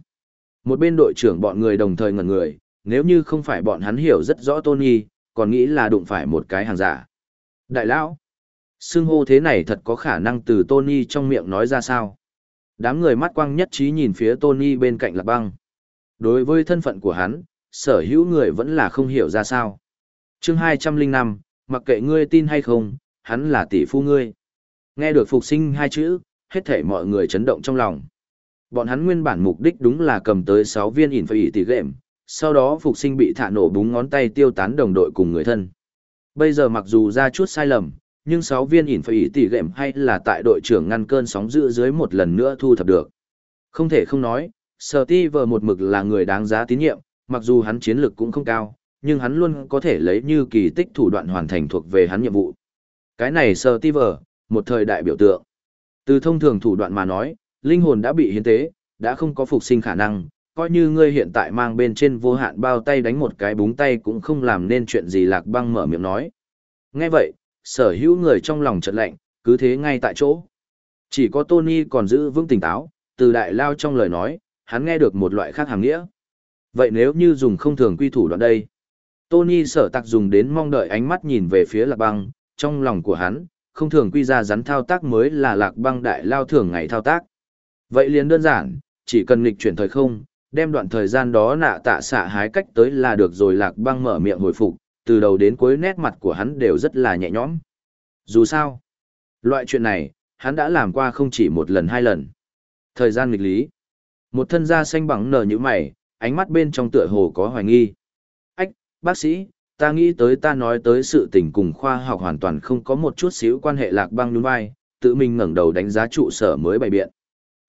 Một bên đội trưởng bọn người đồng thời ngẩn người, nếu như không phải bọn hắn hiểu rất rõ Tony, còn nghĩ là đụng phải một cái hàng giả. Đại lão! Xưng hô thế này thật có khả năng từ Tony trong miệng nói ra sao? Đám người mắt quang nhất trí nhìn phía Tony bên cạnh lạc băng. Đối với thân phận của hắn, sở hữu người vẫn là không hiểu ra sao. chương 205, mặc kệ ngươi tin hay không, hắn là tỷ phu ngươi. Nghe được phục sinh hai chữ, hết thể mọi người chấn động trong lòng. Bọn hắn nguyên bản mục đích đúng là cầm tới 6 viên ỉn phải tỷ game, sau đó phục sinh bị thả nổ búng ngón tay tiêu tán đồng đội cùng người thân. Bây giờ mặc dù ra chút sai lầm, nhưng 6 viên ỉn phải tỷ game hay là tại đội trưởng ngăn cơn sóng dữ dưới một lần nữa thu thập được. Không thể không nói, Sở Ti vờ một mực là người đáng giá tín nhiệm, mặc dù hắn chiến lực cũng không cao, nhưng hắn luôn có thể lấy như kỳ tích thủ đoạn hoàn thành thuộc về hắn nhiệm vụ. Cái này Sở Ti một thời đại biểu tượng. Từ thông thường thủ đoạn mà nói, linh hồn đã bị hiến tế, đã không có phục sinh khả năng, coi như ngươi hiện tại mang bên trên vô hạn bao tay đánh một cái búng tay cũng không làm nên chuyện gì lạc băng mở miệng nói. Nghe vậy, sở hữu người trong lòng chợt lạnh, cứ thế ngay tại chỗ. Chỉ có Tony còn giữ vững tỉnh táo, từ đại lao trong lời nói, hắn nghe được một loại khác hàng nghĩa. Vậy nếu như dùng không thường quy thủ đoạn đây? Tony sở tạc dùng đến mong đợi ánh mắt nhìn về phía lạc băng, trong lòng của hắn, không thường quy ra rắn thao tác mới là lạc băng đại lao thường ngày thao tác. Vậy liền đơn giản, chỉ cần nghịch chuyển thời không, đem đoạn thời gian đó nạ tạ xạ hái cách tới là được rồi lạc băng mở miệng hồi phục, từ đầu đến cuối nét mặt của hắn đều rất là nhẹ nhõm. Dù sao, loại chuyện này, hắn đã làm qua không chỉ một lần hai lần. Thời gian nghịch lý. Một thân da xanh bằng nở như mày, ánh mắt bên trong tựa hồ có hoài nghi. Bác sĩ, ta nghĩ tới ta nói tới sự tình cùng khoa học hoàn toàn không có một chút xíu quan hệ lạc băng nhún vai, tự mình ngẩng đầu đánh giá trụ sở mới bày biện.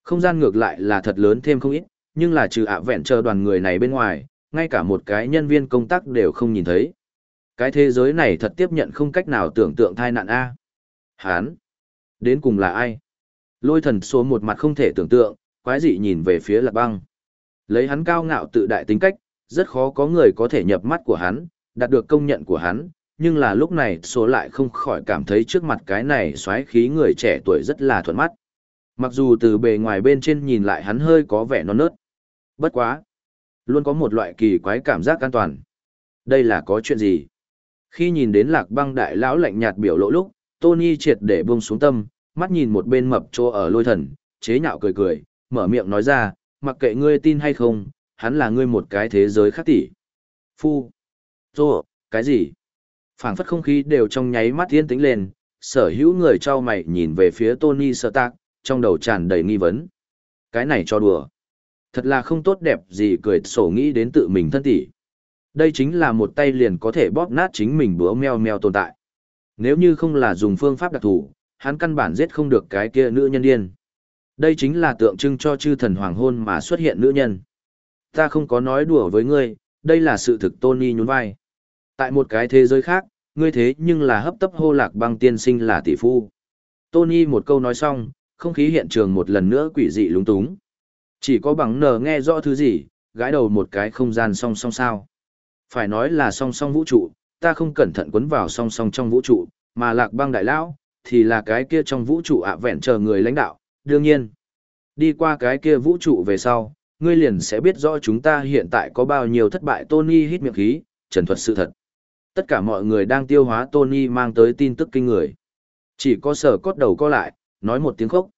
Không gian ngược lại là thật lớn thêm không ít, nhưng là trừ ạ vẹn chờ đoàn người này bên ngoài, ngay cả một cái nhân viên công tác đều không nhìn thấy. Cái thế giới này thật tiếp nhận không cách nào tưởng tượng thai nạn A. Hán! Đến cùng là ai? Lôi thần số một mặt không thể tưởng tượng, quái dị nhìn về phía lạc băng. Lấy hắn cao ngạo tự đại tính cách, rất khó có người có thể nhập mắt của hắn, đạt được công nhận của hắn, nhưng là lúc này số lại không khỏi cảm thấy trước mặt cái này xoáy khí người trẻ tuổi rất là thuận mắt. Mặc dù từ bề ngoài bên trên nhìn lại hắn hơi có vẻ non nớt. Bất quá. Luôn có một loại kỳ quái cảm giác an toàn. Đây là có chuyện gì? Khi nhìn đến lạc băng đại lão lạnh nhạt biểu lộ lúc, Tony triệt để buông xuống tâm, mắt nhìn một bên mập trô ở lôi thần, chế nhạo cười cười, mở miệng nói ra, mặc kệ ngươi tin hay không, hắn là ngươi một cái thế giới khác tỷ. Phu. Rô, cái gì? phảng phất không khí đều trong nháy mắt yên tĩnh lên, sở hữu người trao mày nhìn về phía Tony Stark, trong đầu tràn đầy nghi vấn. Cái này cho đùa. Thật là không tốt đẹp gì cười sổ nghĩ đến tự mình thân tỷ. Đây chính là một tay liền có thể bóp nát chính mình bữa meo meo tồn tại. Nếu như không là dùng phương pháp đặc thù, hắn căn bản giết không được cái kia nữ nhân điên. Đây chính là tượng trưng cho chư thần hoàng hôn mà xuất hiện nữ nhân. Ta không có nói đùa với ngươi, đây là sự thực Tony nhún vai. Tại một cái thế giới khác, ngươi thế nhưng là hấp tấp hô lạc băng tiên sinh là tỷ phu. Tony một câu nói xong, không khí hiện trường một lần nữa quỷ dị lúng túng. Chỉ có bằng nờ nghe rõ thứ gì, gái đầu một cái không gian song song sao. Phải nói là song song vũ trụ, ta không cẩn thận quấn vào song song trong vũ trụ, mà lạc băng đại lão, thì là cái kia trong vũ trụ ạ vẹn chờ người lãnh đạo, đương nhiên. Đi qua cái kia vũ trụ về sau, ngươi liền sẽ biết rõ chúng ta hiện tại có bao nhiêu thất bại Tony hít miệng khí, trần thuật sự thật. Tất cả mọi người đang tiêu hóa Tony mang tới tin tức kinh người. Chỉ có sở cốt đầu co lại, nói một tiếng khốc.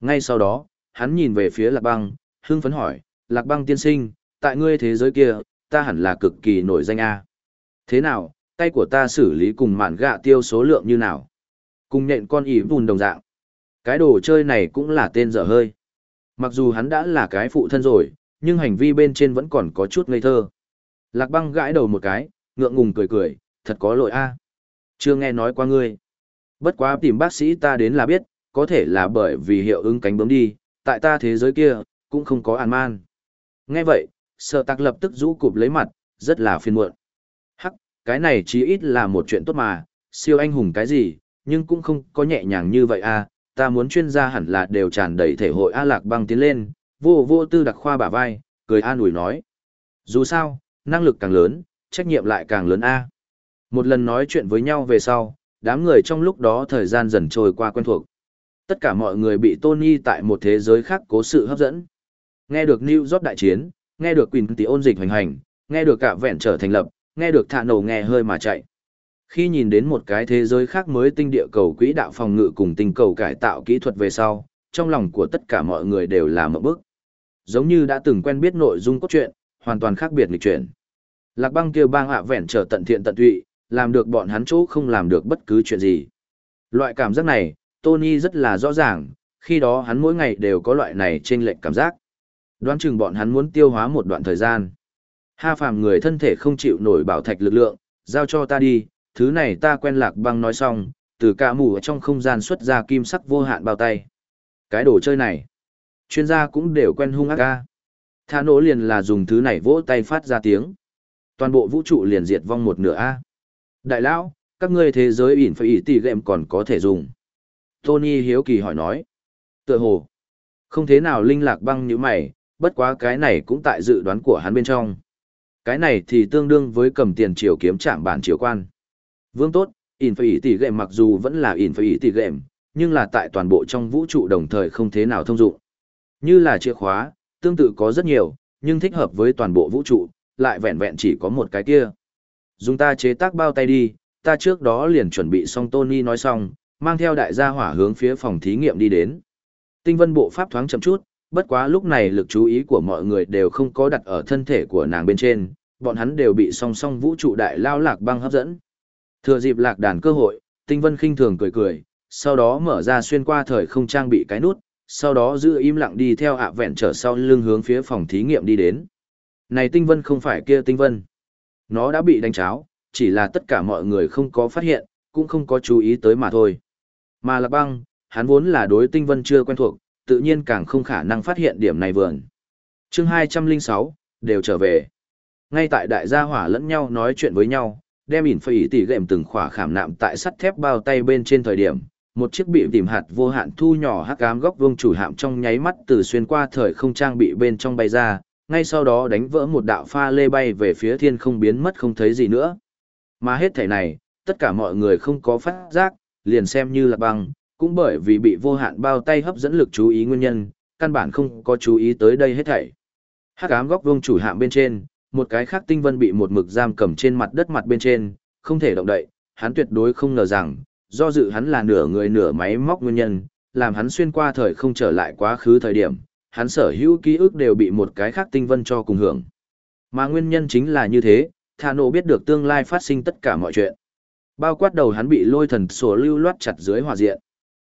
Ngay sau đó, hắn nhìn về phía Lạc Băng, hưng phấn hỏi, Lạc Băng tiên sinh, tại ngươi thế giới kia, ta hẳn là cực kỳ nổi danh A. Thế nào, tay của ta xử lý cùng mạn gạ tiêu số lượng như nào? Cùng nhện con ý vùn đồng dạng. Cái đồ chơi này cũng là tên dở hơi. Mặc dù hắn đã là cái phụ thân rồi, nhưng hành vi bên trên vẫn còn có chút ngây thơ. Lạc băng gãi đầu một cái, ngượng ngùng cười cười, thật có lỗi a. Chưa nghe nói qua ngươi. Bất quá tìm bác sĩ ta đến là biết, có thể là bởi vì hiệu ứng cánh bướm đi, tại ta thế giới kia, cũng không có an man. Nghe vậy, sợ tạc lập tức rũ cụp lấy mặt, rất là phiền muộn. Hắc, cái này chí ít là một chuyện tốt mà, siêu anh hùng cái gì, nhưng cũng không có nhẹ nhàng như vậy a ta muốn chuyên gia hẳn là đều tràn đầy thể hội A Lạc băng tiến lên, vô vô tư đặc khoa bả vai, cười an ủi nói. Dù sao, năng lực càng lớn, trách nhiệm lại càng lớn A. Một lần nói chuyện với nhau về sau, đám người trong lúc đó thời gian dần trôi qua quen thuộc. Tất cả mọi người bị Tony tại một thế giới khác cố sự hấp dẫn. Nghe được New York đại chiến, nghe được Quỳnh tỷ ôn dịch hoành hành, nghe được cả vẹn trở thành lập, nghe được thả nổ nghe hơi mà chạy. Khi nhìn đến một cái thế giới khác mới tinh địa cầu quỹ đạo phòng ngự cùng tinh cầu cải tạo kỹ thuật về sau, trong lòng của tất cả mọi người đều là một bước. Giống như đã từng quen biết nội dung cốt truyện, hoàn toàn khác biệt lịch chuyển. Lạc băng kêu bang hạ vẹn trở tận thiện tận tụy, làm được bọn hắn chỗ không làm được bất cứ chuyện gì. Loại cảm giác này, Tony rất là rõ ràng, khi đó hắn mỗi ngày đều có loại này trên lệnh cảm giác. Đoán chừng bọn hắn muốn tiêu hóa một đoạn thời gian. Ha phàm người thân thể không chịu nổi bảo thạch lực lượng, giao cho ta đi, thứ này ta quen lạc băng nói xong, từ cả mù ở trong không gian xuất ra kim sắc vô hạn bao tay. Cái đồ chơi này, chuyên gia cũng đều quen hung ác ca. Thả nổ liền là dùng thứ này vỗ tay phát ra tiếng. Toàn bộ vũ trụ liền diệt vong một nửa A. Đại lão, các ngươi thế giới ỉn phải ỉ tỷ gệm còn có thể dùng. Tony hiếu kỳ hỏi nói. Tựa hồ. Không thế nào linh lạc băng như mày, bất quá cái này cũng tại dự đoán của hắn bên trong. Cái này thì tương đương với cầm tiền triều kiếm trạm bản triều quan. Vương tốt, Infinity Game tỷ mặc dù vẫn là Infinity Game, tỷ nhưng là tại toàn bộ trong vũ trụ đồng thời không thế nào thông dụng. Như là chìa khóa, tương tự có rất nhiều, nhưng thích hợp với toàn bộ vũ trụ, lại vẹn vẹn chỉ có một cái kia. Dùng ta chế tác bao tay đi, ta trước đó liền chuẩn bị xong Tony nói xong, mang theo đại gia hỏa hướng phía phòng thí nghiệm đi đến. Tinh vân bộ pháp thoáng chậm chút, bất quá lúc này lực chú ý của mọi người đều không có đặt ở thân thể của nàng bên trên, bọn hắn đều bị song song vũ trụ đại lao lạc băng hấp dẫn. Thừa dịp lạc đàn cơ hội, tinh vân khinh thường cười cười, sau đó mở ra xuyên qua thời không trang bị cái nút, sau đó giữ im lặng đi theo ạ vẹn trở sau lưng hướng phía phòng thí nghiệm đi đến. Này tinh vân không phải kia tinh vân. Nó đã bị đánh cháo, chỉ là tất cả mọi người không có phát hiện, cũng không có chú ý tới mà thôi. Mà lạc băng, hắn vốn là đối tinh vân chưa quen thuộc, tự nhiên càng không khả năng phát hiện điểm này vườn. chương 206, đều trở về. Ngay tại đại gia hỏa lẫn nhau nói chuyện với nhau, đem ỉn phải tỉ gệm từng khỏa khảm nạm tại sắt thép bao tay bên trên thời điểm, một chiếc bị tìm hạt vô hạn thu nhỏ hắc ám góc vuông chủ hạm trong nháy mắt từ xuyên qua thời không trang bị bên trong bay ra, ngay sau đó đánh vỡ một đạo pha lê bay về phía thiên không biến mất không thấy gì nữa. Mà hết thể này, tất cả mọi người không có phát giác, liền xem như là băng, cũng bởi vì bị vô hạn bao tay hấp dẫn lực chú ý nguyên nhân, căn bản không có chú ý tới đây hết thảy. Hắc ám góc vuông chủ hạm bên trên, một cái khác tinh vân bị một mực giam cầm trên mặt đất mặt bên trên, không thể động đậy, hắn tuyệt đối không ngờ rằng, do dự hắn là nửa người nửa máy móc nguyên nhân, làm hắn xuyên qua thời không trở lại quá khứ thời điểm, hắn sở hữu ký ức đều bị một cái khác tinh vân cho cùng hưởng. Mà nguyên nhân chính là như thế, Thà Nộ biết được tương lai phát sinh tất cả mọi chuyện. Bao quát đầu hắn bị lôi thần sổ lưu loát chặt dưới hỏa diện.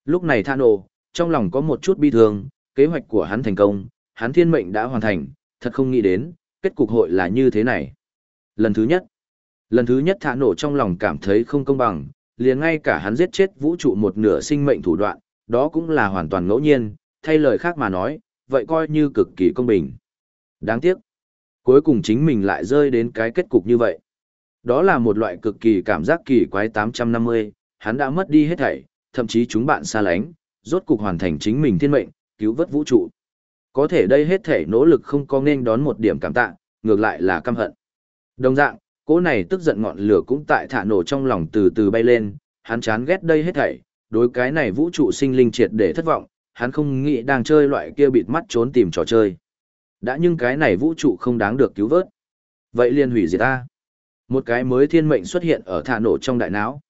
Lúc này Thà Nộ, trong lòng có một chút bi thương, kế hoạch của hắn thành công, hắn thiên mệnh đã hoàn thành, thật không nghĩ đến, kết cục hội là như thế này. Lần thứ nhất, lần thứ nhất thả nổ trong lòng cảm thấy không công bằng, liền ngay cả hắn giết chết vũ trụ một nửa sinh mệnh thủ đoạn, đó cũng là hoàn toàn ngẫu nhiên, thay lời khác mà nói, vậy coi như cực kỳ công bình. Đáng tiếc, cuối cùng chính mình lại rơi đến cái kết cục như vậy. Đó là một loại cực kỳ cảm giác kỳ quái 850, hắn đã mất đi hết thảy, thậm chí chúng bạn xa lánh, rốt cục hoàn thành chính mình thiên mệnh, cứu vớt vũ trụ. Có thể đây hết thảy nỗ lực không có nên đón một điểm cảm tạ, ngược lại là căm hận. Đồng dạng, cỗ này tức giận ngọn lửa cũng tại thả nổ trong lòng từ từ bay lên, hắn chán ghét đây hết thảy, đối cái này vũ trụ sinh linh triệt để thất vọng, hắn không nghĩ đang chơi loại kia bịt mắt trốn tìm trò chơi. Đã nhưng cái này vũ trụ không đáng được cứu vớt. Vậy liền hủy diệt ta. Một cái mới thiên mệnh xuất hiện ở thả nổ trong đại não.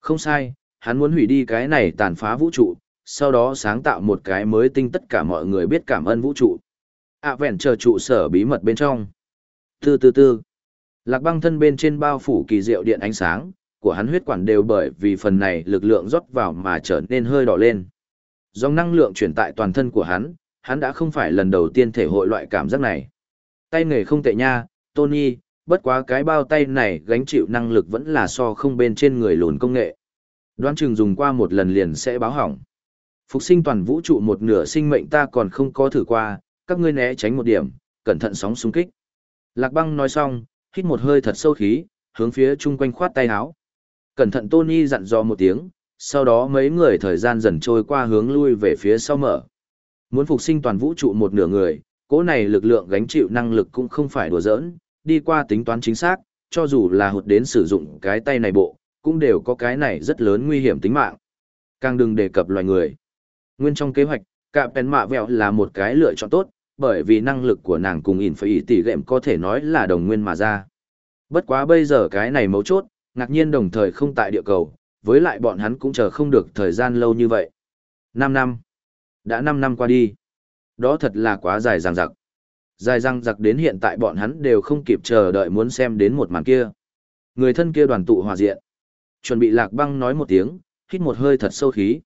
Không sai, hắn muốn hủy đi cái này tàn phá vũ trụ, sau đó sáng tạo một cái mới tinh tất cả mọi người biết cảm ơn vũ trụ. À vẹn chờ trụ sở bí mật bên trong. Tư tư tư. Lạc băng thân bên trên bao phủ kỳ diệu điện ánh sáng, của hắn huyết quản đều bởi vì phần này lực lượng rót vào mà trở nên hơi đỏ lên. Dòng năng lượng chuyển tại toàn thân của hắn, hắn đã không phải lần đầu tiên thể hội loại cảm giác này. Tay nghề không tệ nha, Tony, bất quá cái bao tay này gánh chịu năng lực vẫn là so không bên trên người lùn công nghệ. Đoán chừng dùng qua một lần liền sẽ báo hỏng. Phục sinh toàn vũ trụ một nửa sinh mệnh ta còn không có thử qua, các ngươi né tránh một điểm, cẩn thận sóng xung kích. Lạc băng nói xong, hít một hơi thật sâu khí, hướng phía chung quanh khoát tay áo. Cẩn thận Tony dặn dò một tiếng, sau đó mấy người thời gian dần trôi qua hướng lui về phía sau mở. Muốn phục sinh toàn vũ trụ một nửa người, cỗ này lực lượng gánh chịu năng lực cũng không phải đùa giỡn, đi qua tính toán chính xác, cho dù là hụt đến sử dụng cái tay này bộ, cũng đều có cái này rất lớn nguy hiểm tính mạng. Càng đừng đề cập loài người. Nguyên trong kế hoạch, cả Pen mạ vẹo là một cái lựa chọn tốt, bởi vì năng lực của nàng cùng in phải tỷ gệm có thể nói là đồng nguyên mà ra. Bất quá bây giờ cái này mấu chốt, ngạc nhiên đồng thời không tại địa cầu, với lại bọn hắn cũng chờ không được thời gian lâu như vậy. 5 năm. Đã 5 năm qua đi. Đó thật là quá dài dằng dặc. Dài dằng dặc đến hiện tại bọn hắn đều không kịp chờ đợi muốn xem đến một màn kia. Người thân kia đoàn tụ hòa diện. Chuẩn bị lạc băng nói một tiếng, hít một hơi thật sâu khí.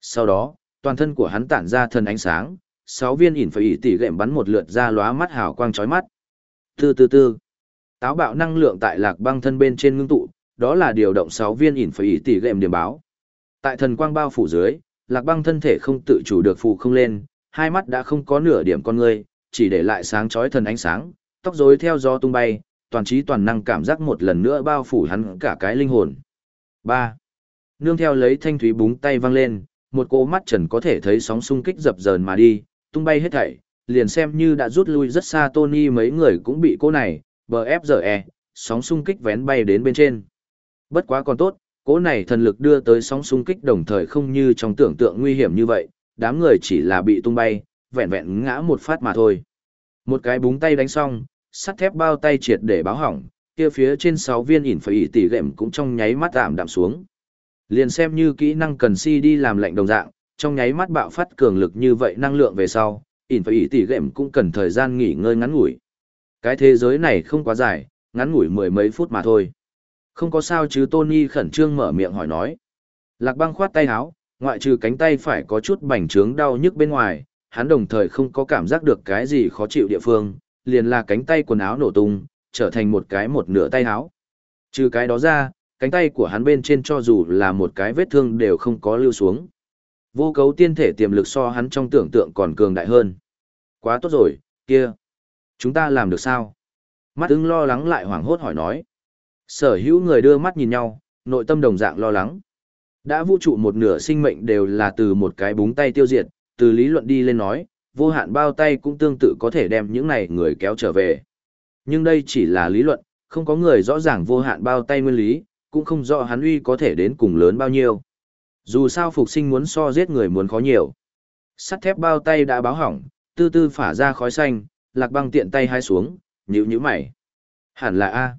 Sau đó, toàn thân của hắn tản ra thần ánh sáng, sáu viên ỉn phải ỉ tỉ gệm bắn một lượt ra lóa mắt hào quang chói mắt. Tư tư tư. Táo bạo năng lượng tại lạc băng thân bên trên ngưng tụ, đó là điều động sáu viên ỉn phải ỉ tỉ gệm điểm báo. Tại thần quang bao phủ dưới, lạc băng thân thể không tự chủ được phụ không lên, hai mắt đã không có nửa điểm con người, chỉ để lại sáng chói thần ánh sáng, tóc rối theo gió tung bay, toàn trí toàn năng cảm giác một lần nữa bao phủ hắn cả cái linh hồn. 3. Nương theo lấy thanh thúy búng tay văng lên, một cô mắt trần có thể thấy sóng xung kích dập dờn mà đi, tung bay hết thảy, liền xem như đã rút lui rất xa Tony mấy người cũng bị cô này, BFGE, sóng xung kích vén bay đến bên trên. Bất quá còn tốt, cỗ này thần lực đưa tới sóng xung kích đồng thời không như trong tưởng tượng nguy hiểm như vậy, đám người chỉ là bị tung bay, vẹn vẹn ngã một phát mà thôi. Một cái búng tay đánh xong, sắt thép bao tay triệt để báo hỏng, kia phía trên 6 viên ỉn phải tỉ gệm cũng trong nháy mắt tạm đạm xuống. Liền xem như kỹ năng cần si đi làm lệnh đồng dạng, trong nháy mắt bạo phát cường lực như vậy năng lượng về sau, ỉn phải ỉ tỉ gệm cũng cần thời gian nghỉ ngơi ngắn ngủi. Cái thế giới này không quá dài, ngắn ngủi mười mấy phút mà thôi. Không có sao chứ Tony khẩn trương mở miệng hỏi nói. Lạc băng khoát tay áo, ngoại trừ cánh tay phải có chút bành trướng đau nhức bên ngoài, hắn đồng thời không có cảm giác được cái gì khó chịu địa phương, liền là cánh tay quần áo nổ tung, trở thành một cái một nửa tay áo. Trừ cái đó ra, cánh tay của hắn bên trên cho dù là một cái vết thương đều không có lưu xuống. Vô cấu tiên thể tiềm lực so hắn trong tưởng tượng còn cường đại hơn. Quá tốt rồi, kia. Chúng ta làm được sao? Mắt ưng lo lắng lại hoảng hốt hỏi nói. Sở hữu người đưa mắt nhìn nhau, nội tâm đồng dạng lo lắng. Đã vũ trụ một nửa sinh mệnh đều là từ một cái búng tay tiêu diệt, từ lý luận đi lên nói, vô hạn bao tay cũng tương tự có thể đem những này người kéo trở về. Nhưng đây chỉ là lý luận, không có người rõ ràng vô hạn bao tay nguyên lý, cũng không rõ hắn uy có thể đến cùng lớn bao nhiêu. Dù sao phục sinh muốn so giết người muốn khó nhiều. Sắt thép bao tay đã báo hỏng, tư tư phả ra khói xanh, lạc băng tiện tay hai xuống, nhíu nhíu mày. Hẳn là A.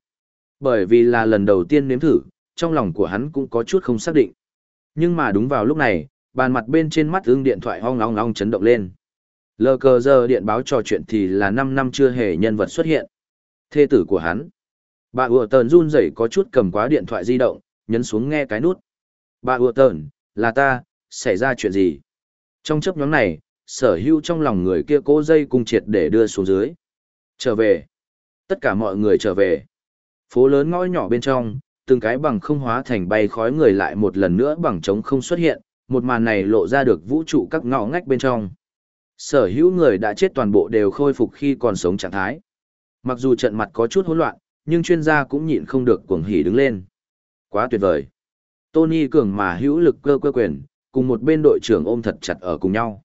Bởi vì là lần đầu tiên nếm thử, trong lòng của hắn cũng có chút không xác định. Nhưng mà đúng vào lúc này, bàn mặt bên trên mắt ương điện thoại hong ong ong chấn động lên. Lờ cờ giờ điện báo trò chuyện thì là 5 năm chưa hề nhân vật xuất hiện. Thê tử của hắn. Bà ùa tờn run rẩy có chút cầm quá điện thoại di động, nhấn xuống nghe cái nút. Bà ùa tờn, là ta, xảy ra chuyện gì? Trong chấp nhóm này, sở hữu trong lòng người kia cố dây cung triệt để đưa xuống dưới. Trở về. Tất cả mọi người trở về. Phố lớn ngõ nhỏ bên trong, từng cái bằng không hóa thành bay khói người lại một lần nữa bằng trống không xuất hiện, một màn này lộ ra được vũ trụ các ngõ ngách bên trong. Sở hữu người đã chết toàn bộ đều khôi phục khi còn sống trạng thái. Mặc dù trận mặt có chút hỗn loạn, nhưng chuyên gia cũng nhịn không được cuồng hỉ đứng lên. Quá tuyệt vời. Tony cường mà hữu lực cơ cơ quyền, cùng một bên đội trưởng ôm thật chặt ở cùng nhau.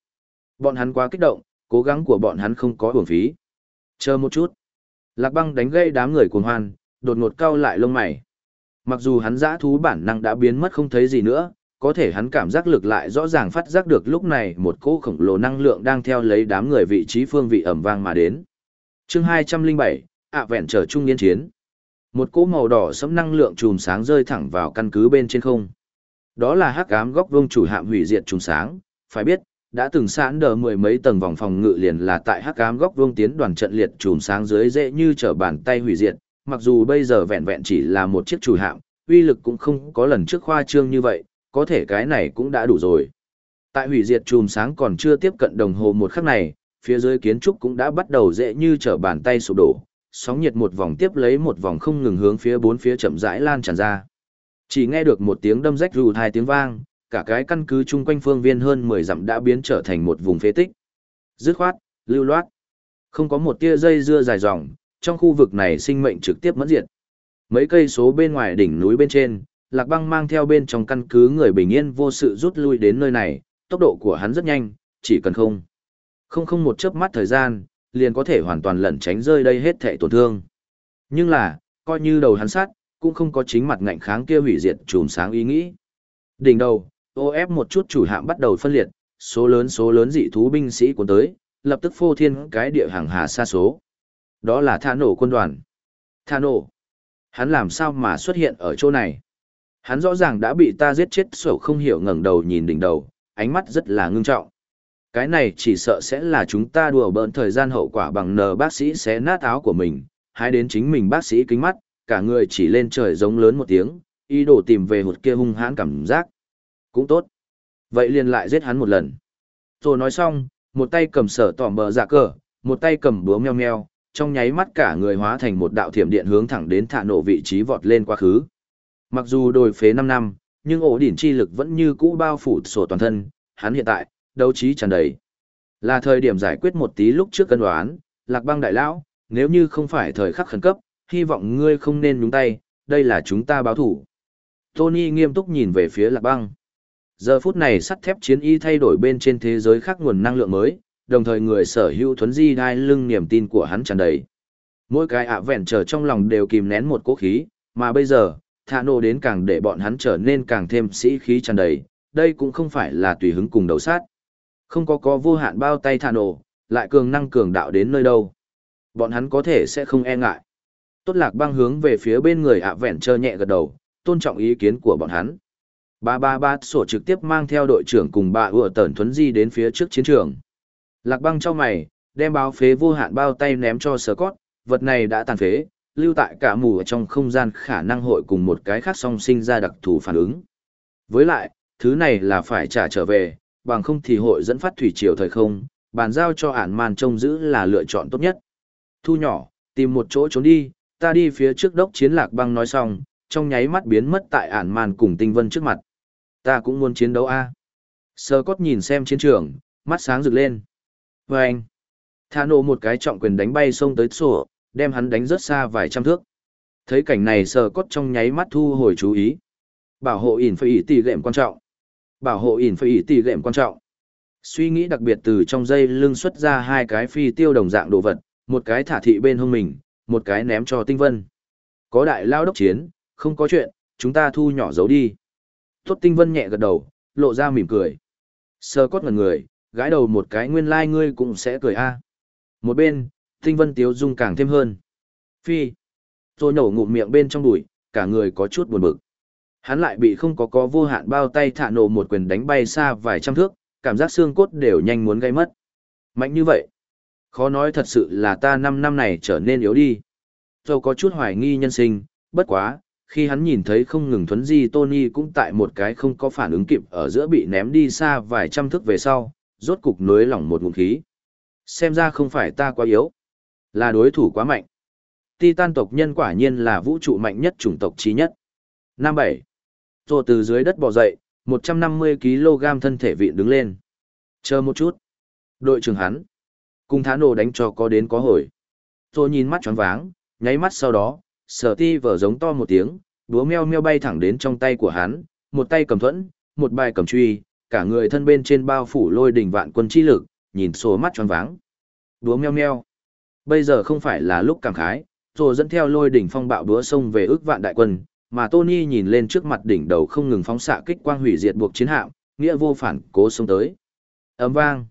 Bọn hắn quá kích động, cố gắng của bọn hắn không có uổng phí. Chờ một chút. Lạc băng đánh gây đám người cuồng hoan, đột ngột cau lại lông mày. Mặc dù hắn giã thú bản năng đã biến mất không thấy gì nữa, có thể hắn cảm giác lực lại rõ ràng phát giác được lúc này một cỗ khổng lồ năng lượng đang theo lấy đám người vị trí phương vị ẩm vang mà đến. chương 207, ạ vẹn trở trung niên chiến. Một cỗ màu đỏ sẫm năng lượng chùm sáng rơi thẳng vào căn cứ bên trên không. Đó là hắc ám góc vương chủ hạm hủy diệt chùm sáng, phải biết, đã từng sẵn đờ mười mấy tầng vòng phòng ngự liền là tại hắc ám góc vương tiến đoàn trận liệt chùm sáng dưới dễ như trở bàn tay hủy diệt, mặc dù bây giờ vẹn vẹn chỉ là một chiếc chủ hạm, uy lực cũng không có lần trước khoa trương như vậy, có thể cái này cũng đã đủ rồi. Tại hủy diệt chùm sáng còn chưa tiếp cận đồng hồ một khắc này, phía dưới kiến trúc cũng đã bắt đầu dễ như trở bàn tay sụp đổ, sóng nhiệt một vòng tiếp lấy một vòng không ngừng hướng phía bốn phía chậm rãi lan tràn ra. Chỉ nghe được một tiếng đâm rách rù hai tiếng vang, cả cái căn cứ chung quanh phương viên hơn 10 dặm đã biến trở thành một vùng phế tích. Dứt khoát, lưu loát. Không có một tia dây dưa dài dòng, trong khu vực này sinh mệnh trực tiếp mất diệt. Mấy cây số bên ngoài đỉnh núi bên trên, Lạc Băng mang theo bên trong căn cứ người bình yên vô sự rút lui đến nơi này, tốc độ của hắn rất nhanh, chỉ cần không. Không không một chớp mắt thời gian, liền có thể hoàn toàn lẩn tránh rơi đây hết thệ tổn thương. Nhưng là, coi như đầu hắn sát, cũng không có chính mặt ngạnh kháng kia hủy diệt chùm sáng ý nghĩ. Đỉnh đầu, OF một chút chủ hạm bắt đầu phân liệt, số lớn số lớn dị thú binh sĩ cuốn tới, lập tức phô thiên cái địa hàng hà xa số. Đó là Tha nổ quân đoàn. Tha nổ. Hắn làm sao mà xuất hiện ở chỗ này? Hắn rõ ràng đã bị ta giết chết sổ không hiểu ngẩng đầu nhìn đỉnh đầu, ánh mắt rất là ngưng trọng. Cái này chỉ sợ sẽ là chúng ta đùa bỡn thời gian hậu quả bằng nờ bác sĩ xé nát áo của mình, hay đến chính mình bác sĩ kính mắt, cả người chỉ lên trời giống lớn một tiếng, ý đồ tìm về hụt kia hung hãn cảm giác. Cũng tốt. Vậy liền lại giết hắn một lần. Rồi nói xong, một tay cầm sở tỏm bờ dạ cờ, một tay cầm búa meo meo, trong nháy mắt cả người hóa thành một đạo thiểm điện hướng thẳng đến thả nổ vị trí vọt lên quá khứ. Mặc dù đồi phế 5 năm, nhưng ổ đỉnh chi lực vẫn như cũ bao phủ sổ toàn thân, hắn hiện tại, đấu trí tràn đầy. Là thời điểm giải quyết một tí lúc trước cân đoán, lạc băng đại lão, nếu như không phải thời khắc khẩn cấp, hy vọng ngươi không nên nhúng tay, đây là chúng ta báo thủ. Tony nghiêm túc nhìn về phía lạc băng. Giờ phút này sắt thép chiến y thay đổi bên trên thế giới khác nguồn năng lượng mới, đồng thời người sở hữu thuấn di đai lưng niềm tin của hắn tràn đầy. Mỗi cái ạ vẹn trở trong lòng đều kìm nén một cố khí, mà bây giờ, thả nổ đến càng để bọn hắn trở nên càng thêm sĩ khí tràn đầy, đây cũng không phải là tùy hứng cùng đầu sát. Không có có vô hạn bao tay thả nổ, lại cường năng cường đạo đến nơi đâu. Bọn hắn có thể sẽ không e ngại. Tốt lạc băng hướng về phía bên người ạ vẹn trơ nhẹ gật đầu, tôn trọng ý kiến của bọn hắn. Ba ba ba sổ trực tiếp mang theo đội trưởng cùng bà ủa tẩn thuấn di đến phía trước chiến trường. Lạc băng cho mày, đem báo phế vô hạn bao tay ném cho sờ cót, vật này đã tàn phế, lưu tại cả mù ở trong không gian khả năng hội cùng một cái khác song sinh ra đặc thù phản ứng. Với lại, thứ này là phải trả trở về, bằng không thì hội dẫn phát thủy triều thời không, bàn giao cho ản màn trông giữ là lựa chọn tốt nhất. Thu nhỏ, tìm một chỗ trốn đi, ta đi phía trước đốc chiến lạc băng nói xong, trong nháy mắt biến mất tại ản màn cùng tinh vân trước mặt. Ta cũng muốn chiến đấu a. Sơ cốt nhìn xem chiến trường, mắt sáng rực lên. Và anh, thả nổ một cái trọng quyền đánh bay xông tới sổ, đem hắn đánh rất xa vài trăm thước. Thấy cảnh này sờ cốt trong nháy mắt thu hồi chú ý. Bảo hộ ỉn phải ý tỷ lệm quan trọng. Bảo hộ ỉn phải ỉ tỷ lệm quan trọng. Suy nghĩ đặc biệt từ trong dây lưng xuất ra hai cái phi tiêu đồng dạng đồ vật, một cái thả thị bên hông mình, một cái ném cho tinh vân. Có đại lao đốc chiến, không có chuyện, chúng ta thu nhỏ giấu đi. Tốt tinh vân nhẹ gật đầu, lộ ra mỉm cười. Sơ cốt ngần người, gãi đầu một cái nguyên lai like ngươi cũng sẽ cười a. Một bên, tinh vân tiếu dung càng thêm hơn. Phi. Tôi nổ ngụm miệng bên trong đùi, cả người có chút buồn bực. Hắn lại bị không có có vô hạn bao tay thả nổ một quyền đánh bay xa vài trăm thước, cảm giác xương cốt đều nhanh muốn gây mất. Mạnh như vậy. Khó nói thật sự là ta năm năm này trở nên yếu đi. châu có chút hoài nghi nhân sinh, bất quá, khi hắn nhìn thấy không ngừng thuấn di Tony cũng tại một cái không có phản ứng kịp ở giữa bị ném đi xa vài trăm thước về sau, rốt cục nối lỏng một ngụm khí. Xem ra không phải ta quá yếu, là đối thủ quá mạnh. Titan tộc nhân quả nhiên là vũ trụ mạnh nhất chủng tộc trí nhất. Năm bảy. Rồi từ dưới đất bò dậy, 150kg thân thể vịn đứng lên. Chờ một chút. Đội trưởng hắn. Cùng thả nổ đánh cho có đến có hồi. Rồi nhìn mắt tròn váng, nháy mắt sau đó, sở ti vở giống to một tiếng, búa meo meo bay thẳng đến trong tay của hắn, một tay cầm thuẫn, một bài cầm truy, cả người thân bên trên bao phủ lôi đỉnh vạn quân chi lực, nhìn sổ mắt tròn váng. Búa meo meo. Bây giờ không phải là lúc cảm khái, rồi dẫn theo lôi đỉnh phong bạo búa sông về ước vạn đại quân, mà Tony nhìn lên trước mặt đỉnh đầu không ngừng phóng xạ kích quang hủy diệt buộc chiến hạm, nghĩa vô phản cố xông tới. Ấm vang.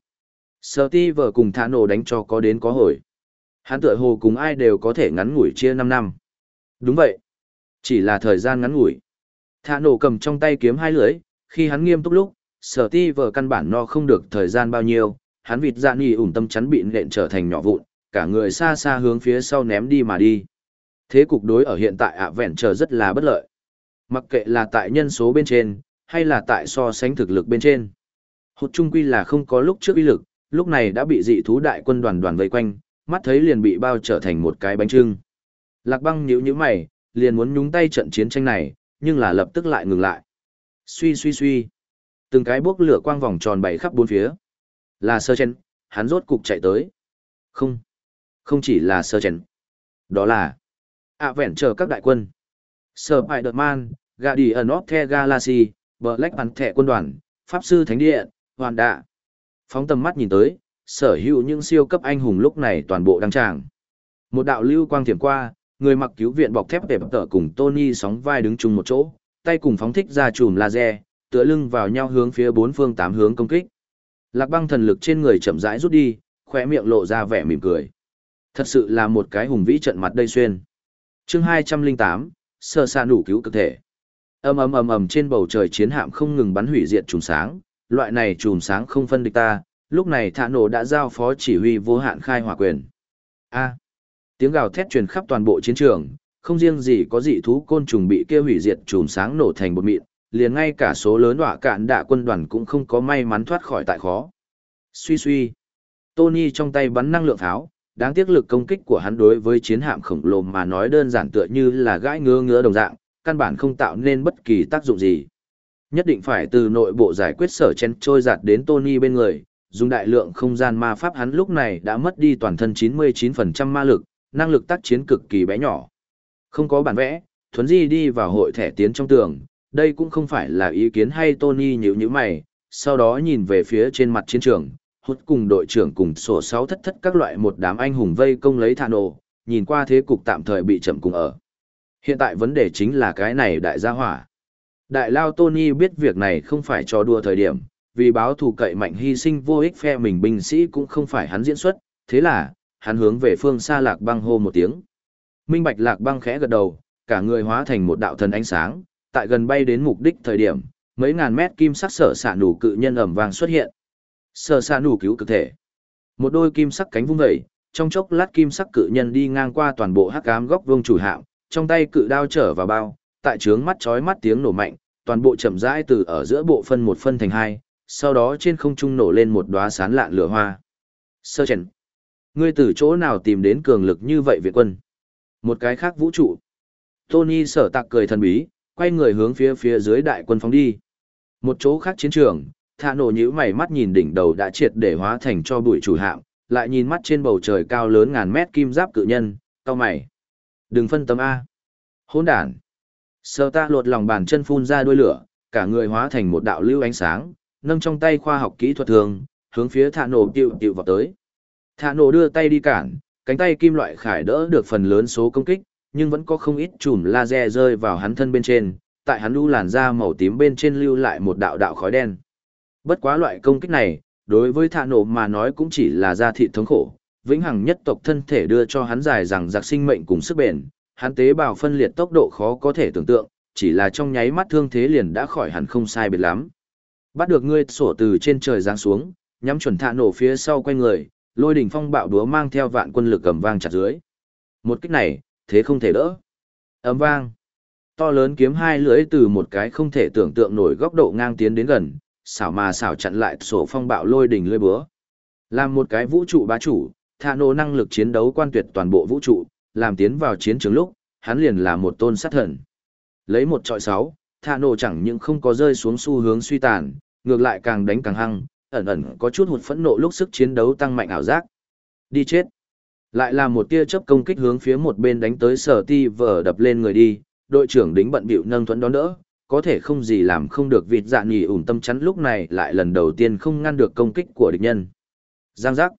Sở ti cùng thả nổ đánh cho có đến có hồi. Hắn tựa hồ cùng ai đều có thể ngắn ngủi chia 5 năm. Đúng vậy. Chỉ là thời gian ngắn ngủi. Thả nổ cầm trong tay kiếm hai lưới, khi hắn nghiêm túc lúc, sở ti căn bản no không được thời gian bao nhiêu, hắn vịt dạ nhì ủn tâm chắn bị nện trở thành nhỏ vụn, cả người xa xa hướng phía sau ném đi mà đi. Thế cục đối ở hiện tại ạ vẹn chờ rất là bất lợi. Mặc kệ là tại nhân số bên trên, hay là tại so sánh thực lực bên trên. Hụt trung quy là không có lúc trước uy lực, lúc này đã bị dị thú đại quân đoàn đoàn vây quanh, mắt thấy liền bị bao trở thành một cái bánh trưng. Lạc băng nhíu nhíu mày, liền muốn nhúng tay trận chiến tranh này, nhưng là lập tức lại ngừng lại. Suy suy suy. Từng cái bốc lửa quang vòng tròn bảy khắp bốn phía. Là sơ chen, hắn rốt cục chạy tới. Không. Không chỉ là sơ chen. Đó là ạ vẹn chờ các đại quân. Sở Bài Đợt Man, Guardian of the Galaxy, Black Panther quân đoàn, Pháp sư Thánh địa Hoàn Đạ. Phóng tầm mắt nhìn tới, sở hữu những siêu cấp anh hùng lúc này toàn bộ đăng tràng. Một đạo lưu quang thiểm qua, người mặc cứu viện bọc thép để bập tở cùng Tony sóng vai đứng chung một chỗ, tay cùng phóng thích ra chùm laser, tựa lưng vào nhau hướng phía bốn phương tám hướng công kích. Lạc băng thần lực trên người chậm rãi rút đi, khoe miệng lộ ra vẻ mỉm cười. Thật sự là một cái hùng vĩ trận mặt đây xuyên chương 208, sơ xa nủ cứu cực thể. ầm ầm ầm ầm trên bầu trời chiến hạm không ngừng bắn hủy diệt chùm sáng, loại này chùm sáng không phân địch ta, lúc này thả nổ đã giao phó chỉ huy vô hạn khai hỏa quyền. A. tiếng gào thét truyền khắp toàn bộ chiến trường, không riêng gì có dị thú côn trùng bị kia hủy diệt chùm sáng nổ thành bột mịn, liền ngay cả số lớn đọa cạn đạ quân đoàn cũng không có may mắn thoát khỏi tại khó. Suy suy. Tony trong tay bắn năng lượng tháo, đáng tiếc lực công kích của hắn đối với chiến hạm khổng lồ mà nói đơn giản tựa như là gãi ngứa ngứa đồng dạng, căn bản không tạo nên bất kỳ tác dụng gì. Nhất định phải từ nội bộ giải quyết sở chen trôi giạt đến Tony bên người, dùng đại lượng không gian ma pháp hắn lúc này đã mất đi toàn thân 99% ma lực, năng lực tác chiến cực kỳ bé nhỏ. Không có bản vẽ, thuấn di đi vào hội thẻ tiến trong tường, đây cũng không phải là ý kiến hay Tony nhíu nhíu mày, sau đó nhìn về phía trên mặt chiến trường, hút cùng đội trưởng cùng sổ sáu thất thất các loại một đám anh hùng vây công lấy thà nổ, nhìn qua thế cục tạm thời bị chậm cùng ở. Hiện tại vấn đề chính là cái này đại gia hỏa. Đại lao Tony biết việc này không phải cho đua thời điểm, vì báo thù cậy mạnh hy sinh vô ích phe mình binh sĩ cũng không phải hắn diễn xuất, thế là, hắn hướng về phương xa lạc băng hô một tiếng. Minh bạch lạc băng khẽ gật đầu, cả người hóa thành một đạo thần ánh sáng, tại gần bay đến mục đích thời điểm, mấy ngàn mét kim sắc sở xạ nủ cự nhân ẩm vàng xuất hiện. Sơ xa nủ cứu cực thể. Một đôi kim sắc cánh vung vẩy, trong chốc lát kim sắc cự nhân đi ngang qua toàn bộ hắc ám góc vương chủ hạm, trong tay cự đao trở vào bao, tại trướng mắt chói mắt tiếng nổ mạnh, toàn bộ chậm rãi từ ở giữa bộ phân một phân thành hai, sau đó trên không trung nổ lên một đóa sán lạn lửa hoa. Sơ chèn. Ngươi từ chỗ nào tìm đến cường lực như vậy Việt quân? Một cái khác vũ trụ. Tony sở tạc cười thần bí, quay người hướng phía phía dưới đại quân phóng đi. Một chỗ khác chiến trường, thả nổ nhíu mày mắt nhìn đỉnh đầu đã triệt để hóa thành cho bụi chủ hạm, lại nhìn mắt trên bầu trời cao lớn ngàn mét kim giáp cự nhân, cao mày. Đừng phân tâm A. Hỗn đản. Sơ ta lột lòng bàn chân phun ra đuôi lửa, cả người hóa thành một đạo lưu ánh sáng, nâng trong tay khoa học kỹ thuật thường, hướng phía thả nổ tiệu tiệu vào tới. Thả nổ đưa tay đi cản, cánh tay kim loại khải đỡ được phần lớn số công kích, nhưng vẫn có không ít chùm laser rơi vào hắn thân bên trên, tại hắn lưu làn da màu tím bên trên lưu lại một đạo đạo khói đen. Bất quá loại công kích này, đối với thạ nổ mà nói cũng chỉ là da thịt thống khổ, vĩnh hằng nhất tộc thân thể đưa cho hắn dài rằng giặc sinh mệnh cùng sức bền, hắn tế bào phân liệt tốc độ khó có thể tưởng tượng, chỉ là trong nháy mắt thương thế liền đã khỏi hẳn không sai biệt lắm. Bắt được ngươi sổ từ trên trời giáng xuống, nhắm chuẩn thạ nổ phía sau quanh người, lôi đỉnh phong bạo đúa mang theo vạn quân lực cầm vang chặt dưới. Một kích này, thế không thể đỡ. Ấm vang. To lớn kiếm hai lưỡi từ một cái không thể tưởng tượng nổi góc độ ngang tiến đến gần, xảo mà xảo chặn lại sổ phong bạo lôi đỉnh lưỡi búa. Làm một cái vũ trụ bá chủ, thạ năng lực chiến đấu quan tuyệt toàn bộ vũ trụ, làm tiến vào chiến trường lúc, hắn liền là một tôn sát thần. Lấy một trọi sáu, thạ chẳng những không có rơi xuống xu hướng suy tàn, ngược lại càng đánh càng hăng, ẩn ẩn có chút hụt phẫn nộ lúc sức chiến đấu tăng mạnh ảo giác. Đi chết. Lại là một tia chớp công kích hướng phía một bên đánh tới sở ti vở đập lên người đi, đội trưởng đính bận bịu nâng thuẫn đón đỡ, có thể không gì làm không được vịt dạ nhì ủn tâm chắn lúc này lại lần đầu tiên không ngăn được công kích của địch nhân. Giang giác.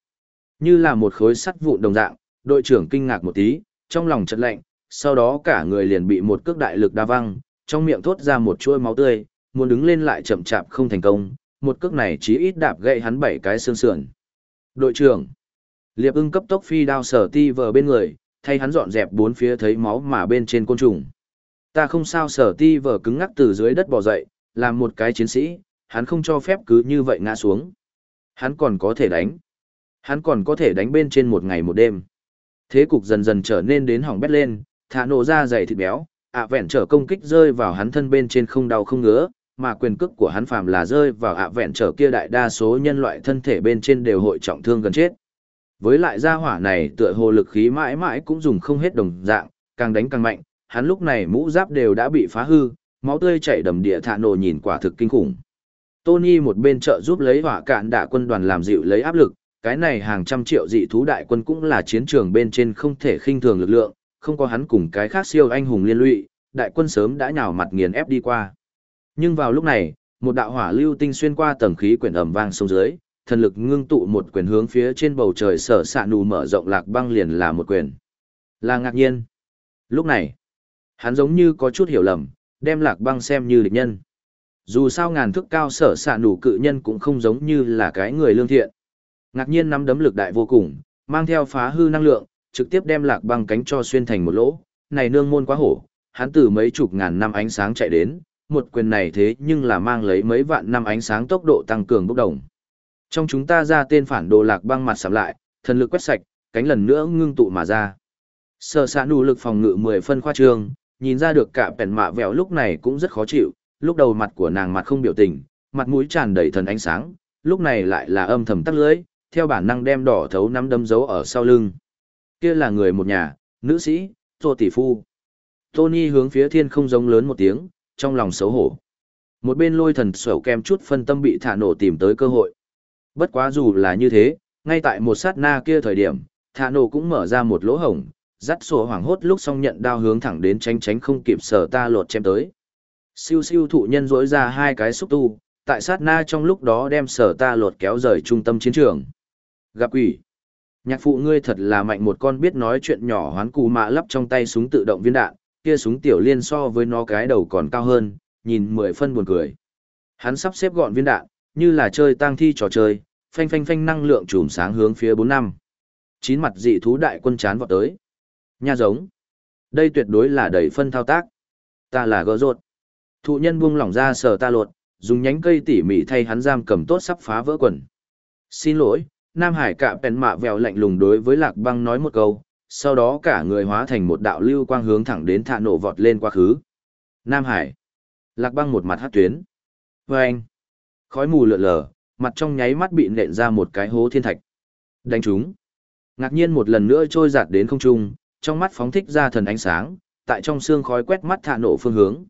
Như là một khối sắt vụn đồng dạng, đội trưởng kinh ngạc một tí, trong lòng chợt lạnh, sau đó cả người liền bị một cước đại lực đa văng, trong miệng thốt ra một chuôi máu tươi, muốn đứng lên lại chậm chạp không thành công, một cước này chí ít đạp gãy hắn bảy cái xương sườn. Đội trưởng Liệp ưng cấp tốc phi đao sở ti vờ bên người, thay hắn dọn dẹp bốn phía thấy máu mà bên trên côn trùng. Ta không sao sở ti vờ cứng ngắc từ dưới đất bò dậy, làm một cái chiến sĩ, hắn không cho phép cứ như vậy ngã xuống. Hắn còn có thể đánh. Hắn còn có thể đánh bên trên một ngày một đêm. Thế cục dần dần trở nên đến hỏng bét lên, thả nổ ra dày thịt béo, ạ vẹn trở công kích rơi vào hắn thân bên trên không đau không ngứa, mà quyền cước của hắn phàm là rơi vào ạ vẹn trở kia đại đa số nhân loại thân thể bên trên đều hội trọng thương gần chết. Với lại gia hỏa này tựa hồ lực khí mãi mãi cũng dùng không hết đồng dạng, càng đánh càng mạnh, hắn lúc này mũ giáp đều đã bị phá hư, máu tươi chảy đầm địa thạ nổ nhìn quả thực kinh khủng. Tony một bên trợ giúp lấy hỏa cạn đả quân đoàn làm dịu lấy áp lực, cái này hàng trăm triệu dị thú đại quân cũng là chiến trường bên trên không thể khinh thường lực lượng, không có hắn cùng cái khác siêu anh hùng liên lụy, đại quân sớm đã nhào mặt nghiền ép đi qua. Nhưng vào lúc này, một đạo hỏa lưu tinh xuyên qua tầng khí quyển ẩm vang sông dưới, thần lực ngưng tụ một quyền hướng phía trên bầu trời sở sạ nù mở rộng lạc băng liền là một quyền. Là ngạc nhiên. Lúc này, hắn giống như có chút hiểu lầm, đem lạc băng xem như địch nhân. Dù sao ngàn thước cao sở xạ nủ cự nhân cũng không giống như là cái người lương thiện. Ngạc nhiên nắm đấm lực đại vô cùng, mang theo phá hư năng lượng, trực tiếp đem lạc băng cánh cho xuyên thành một lỗ. Này nương môn quá hổ, hắn từ mấy chục ngàn năm ánh sáng chạy đến, một quyền này thế nhưng là mang lấy mấy vạn năm ánh sáng tốc độ tăng cường bốc đồng. Trong chúng ta ra tên phản đồ lạc băng mặt sầm lại, thần lực quét sạch, cánh lần nữa ngưng tụ mà ra. Sở xạ nụ lực phòng ngự 10 phân khoa trương, nhìn ra được cả bèn mạ vẹo lúc này cũng rất khó chịu, lúc đầu mặt của nàng mặt không biểu tình, mặt mũi tràn đầy thần ánh sáng, lúc này lại là âm thầm tắt lưỡi, theo bản năng đem đỏ thấu nắm đấm dấu ở sau lưng. Kia là người một nhà, nữ sĩ, Tô tỷ phu. Tony hướng phía thiên không giống lớn một tiếng, trong lòng xấu hổ. Một bên lôi thần sầu kem chút phân tâm bị thả nổ tìm tới cơ hội. Bất quá dù là như thế, ngay tại một sát na kia thời điểm, thả nổ cũng mở ra một lỗ hổng, dắt sổ hoảng hốt lúc xong nhận đao hướng thẳng đến tránh tránh không kịp sở ta lột chém tới. Siêu siêu thụ nhân rỗi ra hai cái xúc tu, tại sát na trong lúc đó đem sở ta lột kéo rời trung tâm chiến trường. Gặp quỷ. Nhạc phụ ngươi thật là mạnh một con biết nói chuyện nhỏ hoán cù mạ lắp trong tay súng tự động viên đạn, kia súng tiểu liên so với nó cái đầu còn cao hơn, nhìn mười phân buồn cười. Hắn sắp xếp gọn viên đạn, như là chơi tang thi trò chơi, phanh phanh phanh năng lượng chùm sáng hướng phía bốn năm. Chín mặt dị thú đại quân chán vọt tới. Nha giống. Đây tuyệt đối là đầy phân thao tác. Ta là gỡ rột. Thụ nhân buông lỏng ra sờ ta lột, dùng nhánh cây tỉ mỉ thay hắn giam cầm tốt sắp phá vỡ quần. Xin lỗi, Nam Hải cạ bèn mạ vèo lạnh lùng đối với lạc băng nói một câu, sau đó cả người hóa thành một đạo lưu quang hướng thẳng đến thạ nổ vọt lên quá khứ. Nam Hải. Lạc băng một mặt hát tuyến. Và anh. Khói mù lượn lờ, mặt trong nháy mắt bị nện ra một cái hố thiên thạch. Đánh chúng. Ngạc nhiên một lần nữa trôi giạt đến không trung, trong mắt phóng thích ra thần ánh sáng, tại trong xương khói quét mắt thả nổ phương hướng.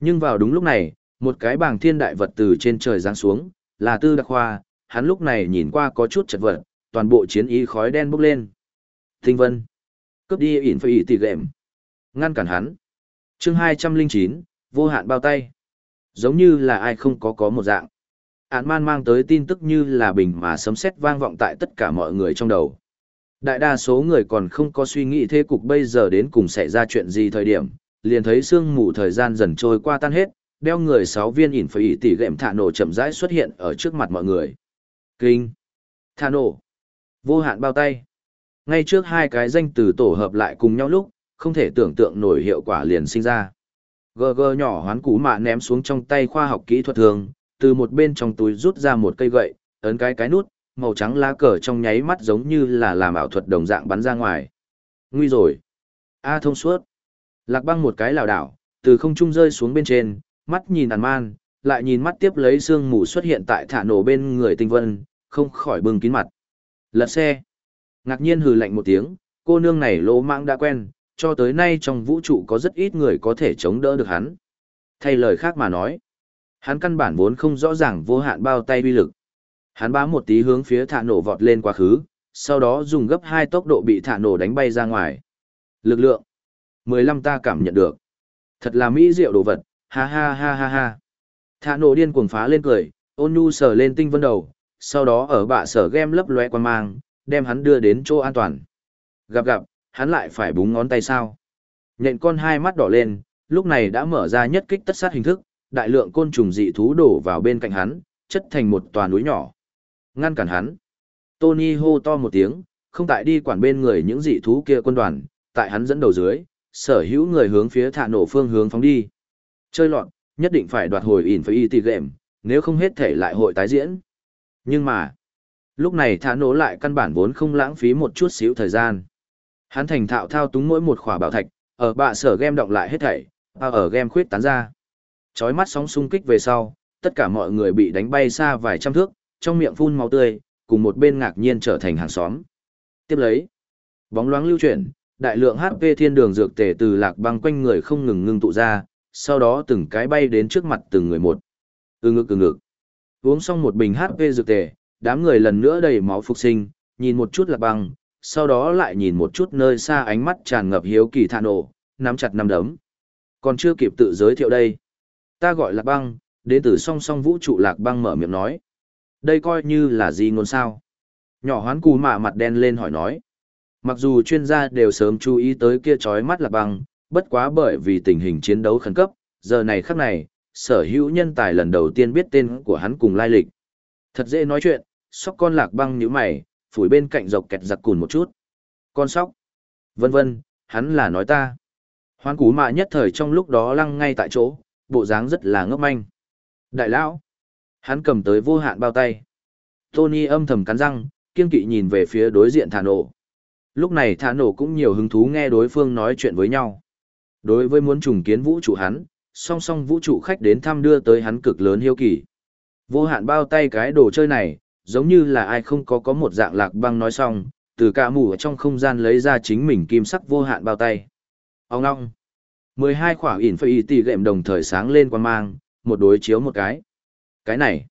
Nhưng vào đúng lúc này, một cái bảng thiên đại vật từ trên trời giáng xuống, là tư đặc Hoa, hắn lúc này nhìn qua có chút chật vật, toàn bộ chiến ý khói đen bốc lên. Tinh vân. Cướp đi ỉn phải ỉ tỉ gệm. Ngăn cản hắn. chương 209, vô hạn bao tay. Giống như là ai không có có một dạng. Án man mang tới tin tức như là bình mà sấm sét vang vọng tại tất cả mọi người trong đầu. Đại đa số người còn không có suy nghĩ thế cục bây giờ đến cùng xảy ra chuyện gì thời điểm, liền thấy sương mù thời gian dần trôi qua tan hết, đeo người sáu viên ỉn phải ỉ tỉ gệm thả nổ chậm rãi xuất hiện ở trước mặt mọi người. Kinh. Thả nổ. Vô hạn bao tay. Ngay trước hai cái danh từ tổ hợp lại cùng nhau lúc, không thể tưởng tượng nổi hiệu quả liền sinh ra. Gờ gờ nhỏ hoán cú mạ ném xuống trong tay khoa học kỹ thuật thường, từ một bên trong túi rút ra một cây gậy, ấn cái cái nút, màu trắng lá cờ trong nháy mắt giống như là làm ảo thuật đồng dạng bắn ra ngoài. Nguy rồi. A à, thông suốt. Lạc băng một cái lảo đảo, từ không trung rơi xuống bên trên, mắt nhìn ản man, lại nhìn mắt tiếp lấy xương mù xuất hiện tại thả nổ bên người tinh vân, không khỏi bưng kín mặt. Lật xe. Ngạc nhiên hừ lạnh một tiếng, cô nương này lỗ mãng đã quen, cho tới nay trong vũ trụ có rất ít người có thể chống đỡ được hắn. Thay lời khác mà nói, hắn căn bản vốn không rõ ràng vô hạn bao tay uy lực. Hắn bám một tí hướng phía thả nổ vọt lên quá khứ, sau đó dùng gấp hai tốc độ bị thả nổ đánh bay ra ngoài. Lực lượng. 15 ta cảm nhận được. Thật là mỹ diệu đồ vật, ha ha ha ha ha. Thả nổ điên cuồng phá lên cười, ôn nhu sờ lên tinh vân đầu, sau đó ở bạ sở game lấp loe quan mang, đem hắn đưa đến chỗ an toàn. Gặp gặp, hắn lại phải búng ngón tay sao. Nhện con hai mắt đỏ lên, lúc này đã mở ra nhất kích tất sát hình thức, đại lượng côn trùng dị thú đổ vào bên cạnh hắn, chất thành một tòa núi nhỏ. Ngăn cản hắn. Tony hô to một tiếng, không tại đi quản bên người những dị thú kia quân đoàn, tại hắn dẫn đầu dưới, sở hữu người hướng phía thả nổ phương hướng phóng đi. Chơi loạn, nhất định phải đoạt hồi ỉn phải y tì gệm, nếu không hết thể lại hội tái diễn. Nhưng mà, lúc này thả nổ lại căn bản vốn không lãng phí một chút xíu thời gian. Hắn thành thạo thao túng mỗi một khỏa bảo thạch, ở bạ sở game động lại hết thảy, ở game khuyết tán ra. Chói mắt sóng xung kích về sau, tất cả mọi người bị đánh bay xa vài trăm thước, trong miệng phun máu tươi, cùng một bên ngạc nhiên trở thành hàng xóm. Tiếp lấy, bóng loáng lưu chuyển, đại lượng HP thiên đường dược tề từ lạc băng quanh người không ngừng ngưng tụ ra, sau đó từng cái bay đến trước mặt từng người một. Ừ ngực ừ ngực. Uống xong một bình HP dược tề, đám người lần nữa đầy máu phục sinh, nhìn một chút lạc băng, sau đó lại nhìn một chút nơi xa ánh mắt tràn ngập hiếu kỳ thạ nổ, nắm chặt nắm đấm. Còn chưa kịp tự giới thiệu đây. Ta gọi lạc băng, đến từ song song vũ trụ lạc băng mở miệng nói. Đây coi như là gì ngôn sao? Nhỏ hoán cù mạ mặt đen lên hỏi nói. Mặc dù chuyên gia đều sớm chú ý tới kia chói mắt lạc băng, bất quá bởi vì tình hình chiến đấu khẩn cấp, giờ này khắc này, sở hữu nhân tài lần đầu tiên biết tên của hắn cùng lai lịch. Thật dễ nói chuyện, sóc con lạc băng như mày, phủi bên cạnh dọc kẹt giặc cùn một chút. Con sóc. Vân vân, hắn là nói ta. Hoan cú mạ nhất thời trong lúc đó lăng ngay tại chỗ, bộ dáng rất là ngốc manh. Đại lão. Hắn cầm tới vô hạn bao tay. Tony âm thầm cắn răng, kiên kỵ nhìn về phía đối diện thả nổ. Lúc này thả nổ cũng nhiều hứng thú nghe đối phương nói chuyện với nhau. Đối với muốn trùng kiến vũ trụ hắn, song song vũ trụ khách đến thăm đưa tới hắn cực lớn hiếu kỳ. Vô hạn bao tay cái đồ chơi này, giống như là ai không có có một dạng lạc băng nói xong, từ cả mù ở trong không gian lấy ra chính mình kim sắc vô hạn bao tay. Ông ngong. 12 khỏa ỉn phây tỷ gệm đồng thời sáng lên quan mang, một đối chiếu một cái. Cái này.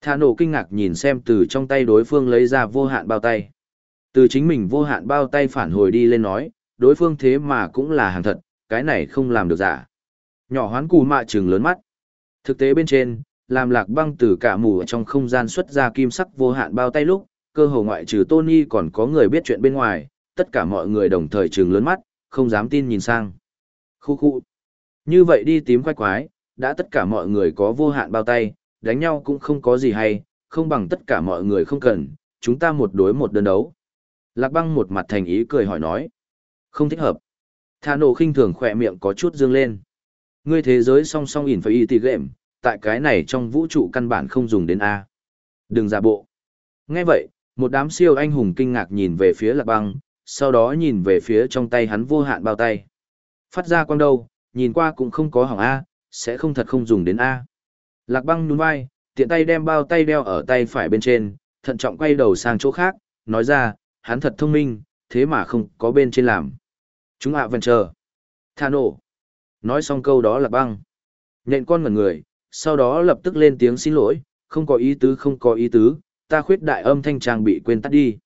Thả nổ kinh ngạc nhìn xem từ trong tay đối phương lấy ra vô hạn bao tay. Từ chính mình vô hạn bao tay phản hồi đi lên nói, đối phương thế mà cũng là hàng thật, cái này không làm được giả. Nhỏ hoán cù mạ trừng lớn mắt. Thực tế bên trên, làm lạc băng từ cả mù ở trong không gian xuất ra kim sắc vô hạn bao tay lúc, cơ hồ ngoại trừ Tony còn có người biết chuyện bên ngoài, tất cả mọi người đồng thời trừng lớn mắt, không dám tin nhìn sang. Khu khu. Như vậy đi tím quái quái, đã tất cả mọi người có vô hạn bao tay, đánh nhau cũng không có gì hay, không bằng tất cả mọi người không cần, chúng ta một đối một đơn đấu. Lạc băng một mặt thành ý cười hỏi nói. Không thích hợp. Thà nổ khinh thường khỏe miệng có chút dương lên. Ngươi thế giới song song ỉn phải y tì game, tại cái này trong vũ trụ căn bản không dùng đến A. Đừng giả bộ. Nghe vậy, một đám siêu anh hùng kinh ngạc nhìn về phía lạc băng, sau đó nhìn về phía trong tay hắn vô hạn bao tay. Phát ra quang đâu, nhìn qua cũng không có hỏng A, sẽ không thật không dùng đến A. Lạc băng nhún vai, tiện tay đem bao tay đeo ở tay phải bên trên, thận trọng quay đầu sang chỗ khác, nói ra, hắn thật thông minh, thế mà không có bên trên làm. Chúng ạ vẫn chờ. Thà nổ. Nói xong câu đó là băng. Nhện con ngẩn người, sau đó lập tức lên tiếng xin lỗi, không có ý tứ không có ý tứ, ta khuyết đại âm thanh trang bị quên tắt đi.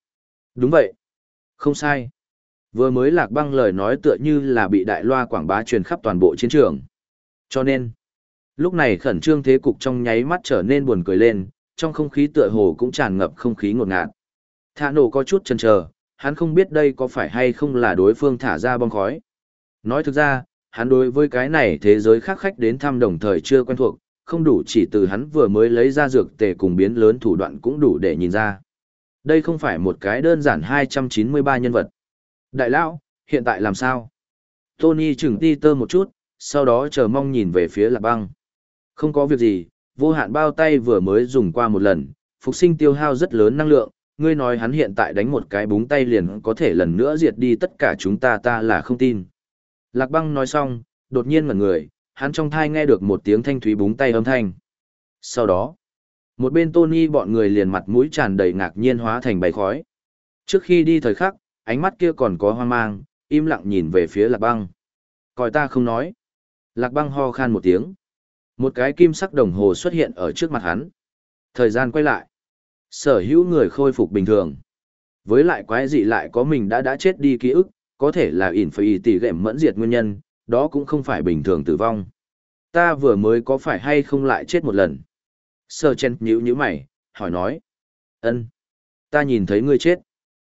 Đúng vậy. Không sai. Vừa mới lạc băng lời nói tựa như là bị đại loa quảng bá truyền khắp toàn bộ chiến trường. Cho nên, lúc này khẩn trương thế cục trong nháy mắt trở nên buồn cười lên, trong không khí tựa hồ cũng tràn ngập không khí ngột ngạt. Thả nổ có chút chần chờ, hắn không biết đây có phải hay không là đối phương thả ra bom khói. Nói thực ra, hắn đối với cái này thế giới khác khách đến thăm đồng thời chưa quen thuộc, không đủ chỉ từ hắn vừa mới lấy ra dược tề cùng biến lớn thủ đoạn cũng đủ để nhìn ra. Đây không phải một cái đơn giản 293 nhân vật. Đại lão, hiện tại làm sao? Tony chừng ti tơ một chút, sau đó chờ mong nhìn về phía lạc băng. Không có việc gì, vô hạn bao tay vừa mới dùng qua một lần, phục sinh tiêu hao rất lớn năng lượng, ngươi nói hắn hiện tại đánh một cái búng tay liền có thể lần nữa diệt đi tất cả chúng ta ta là không tin. Lạc băng nói xong, đột nhiên ngẩn người, hắn trong thai nghe được một tiếng thanh thúy búng tay âm thanh. Sau đó, một bên Tony bọn người liền mặt mũi tràn đầy ngạc nhiên hóa thành bầy khói. Trước khi đi thời khắc, ánh mắt kia còn có hoang mang, im lặng nhìn về phía lạc băng. Coi ta không nói. Lạc băng ho khan một tiếng. Một cái kim sắc đồng hồ xuất hiện ở trước mặt hắn. Thời gian quay lại. Sở hữu người khôi phục bình thường. Với lại quái dị lại có mình đã đã chết đi ký ức, có thể là ỉn phải tỷ gệm mẫn diệt nguyên nhân, đó cũng không phải bình thường tử vong. Ta vừa mới có phải hay không lại chết một lần? Sơ chen nhíu nhíu mày, hỏi nói. ân Ta nhìn thấy ngươi chết.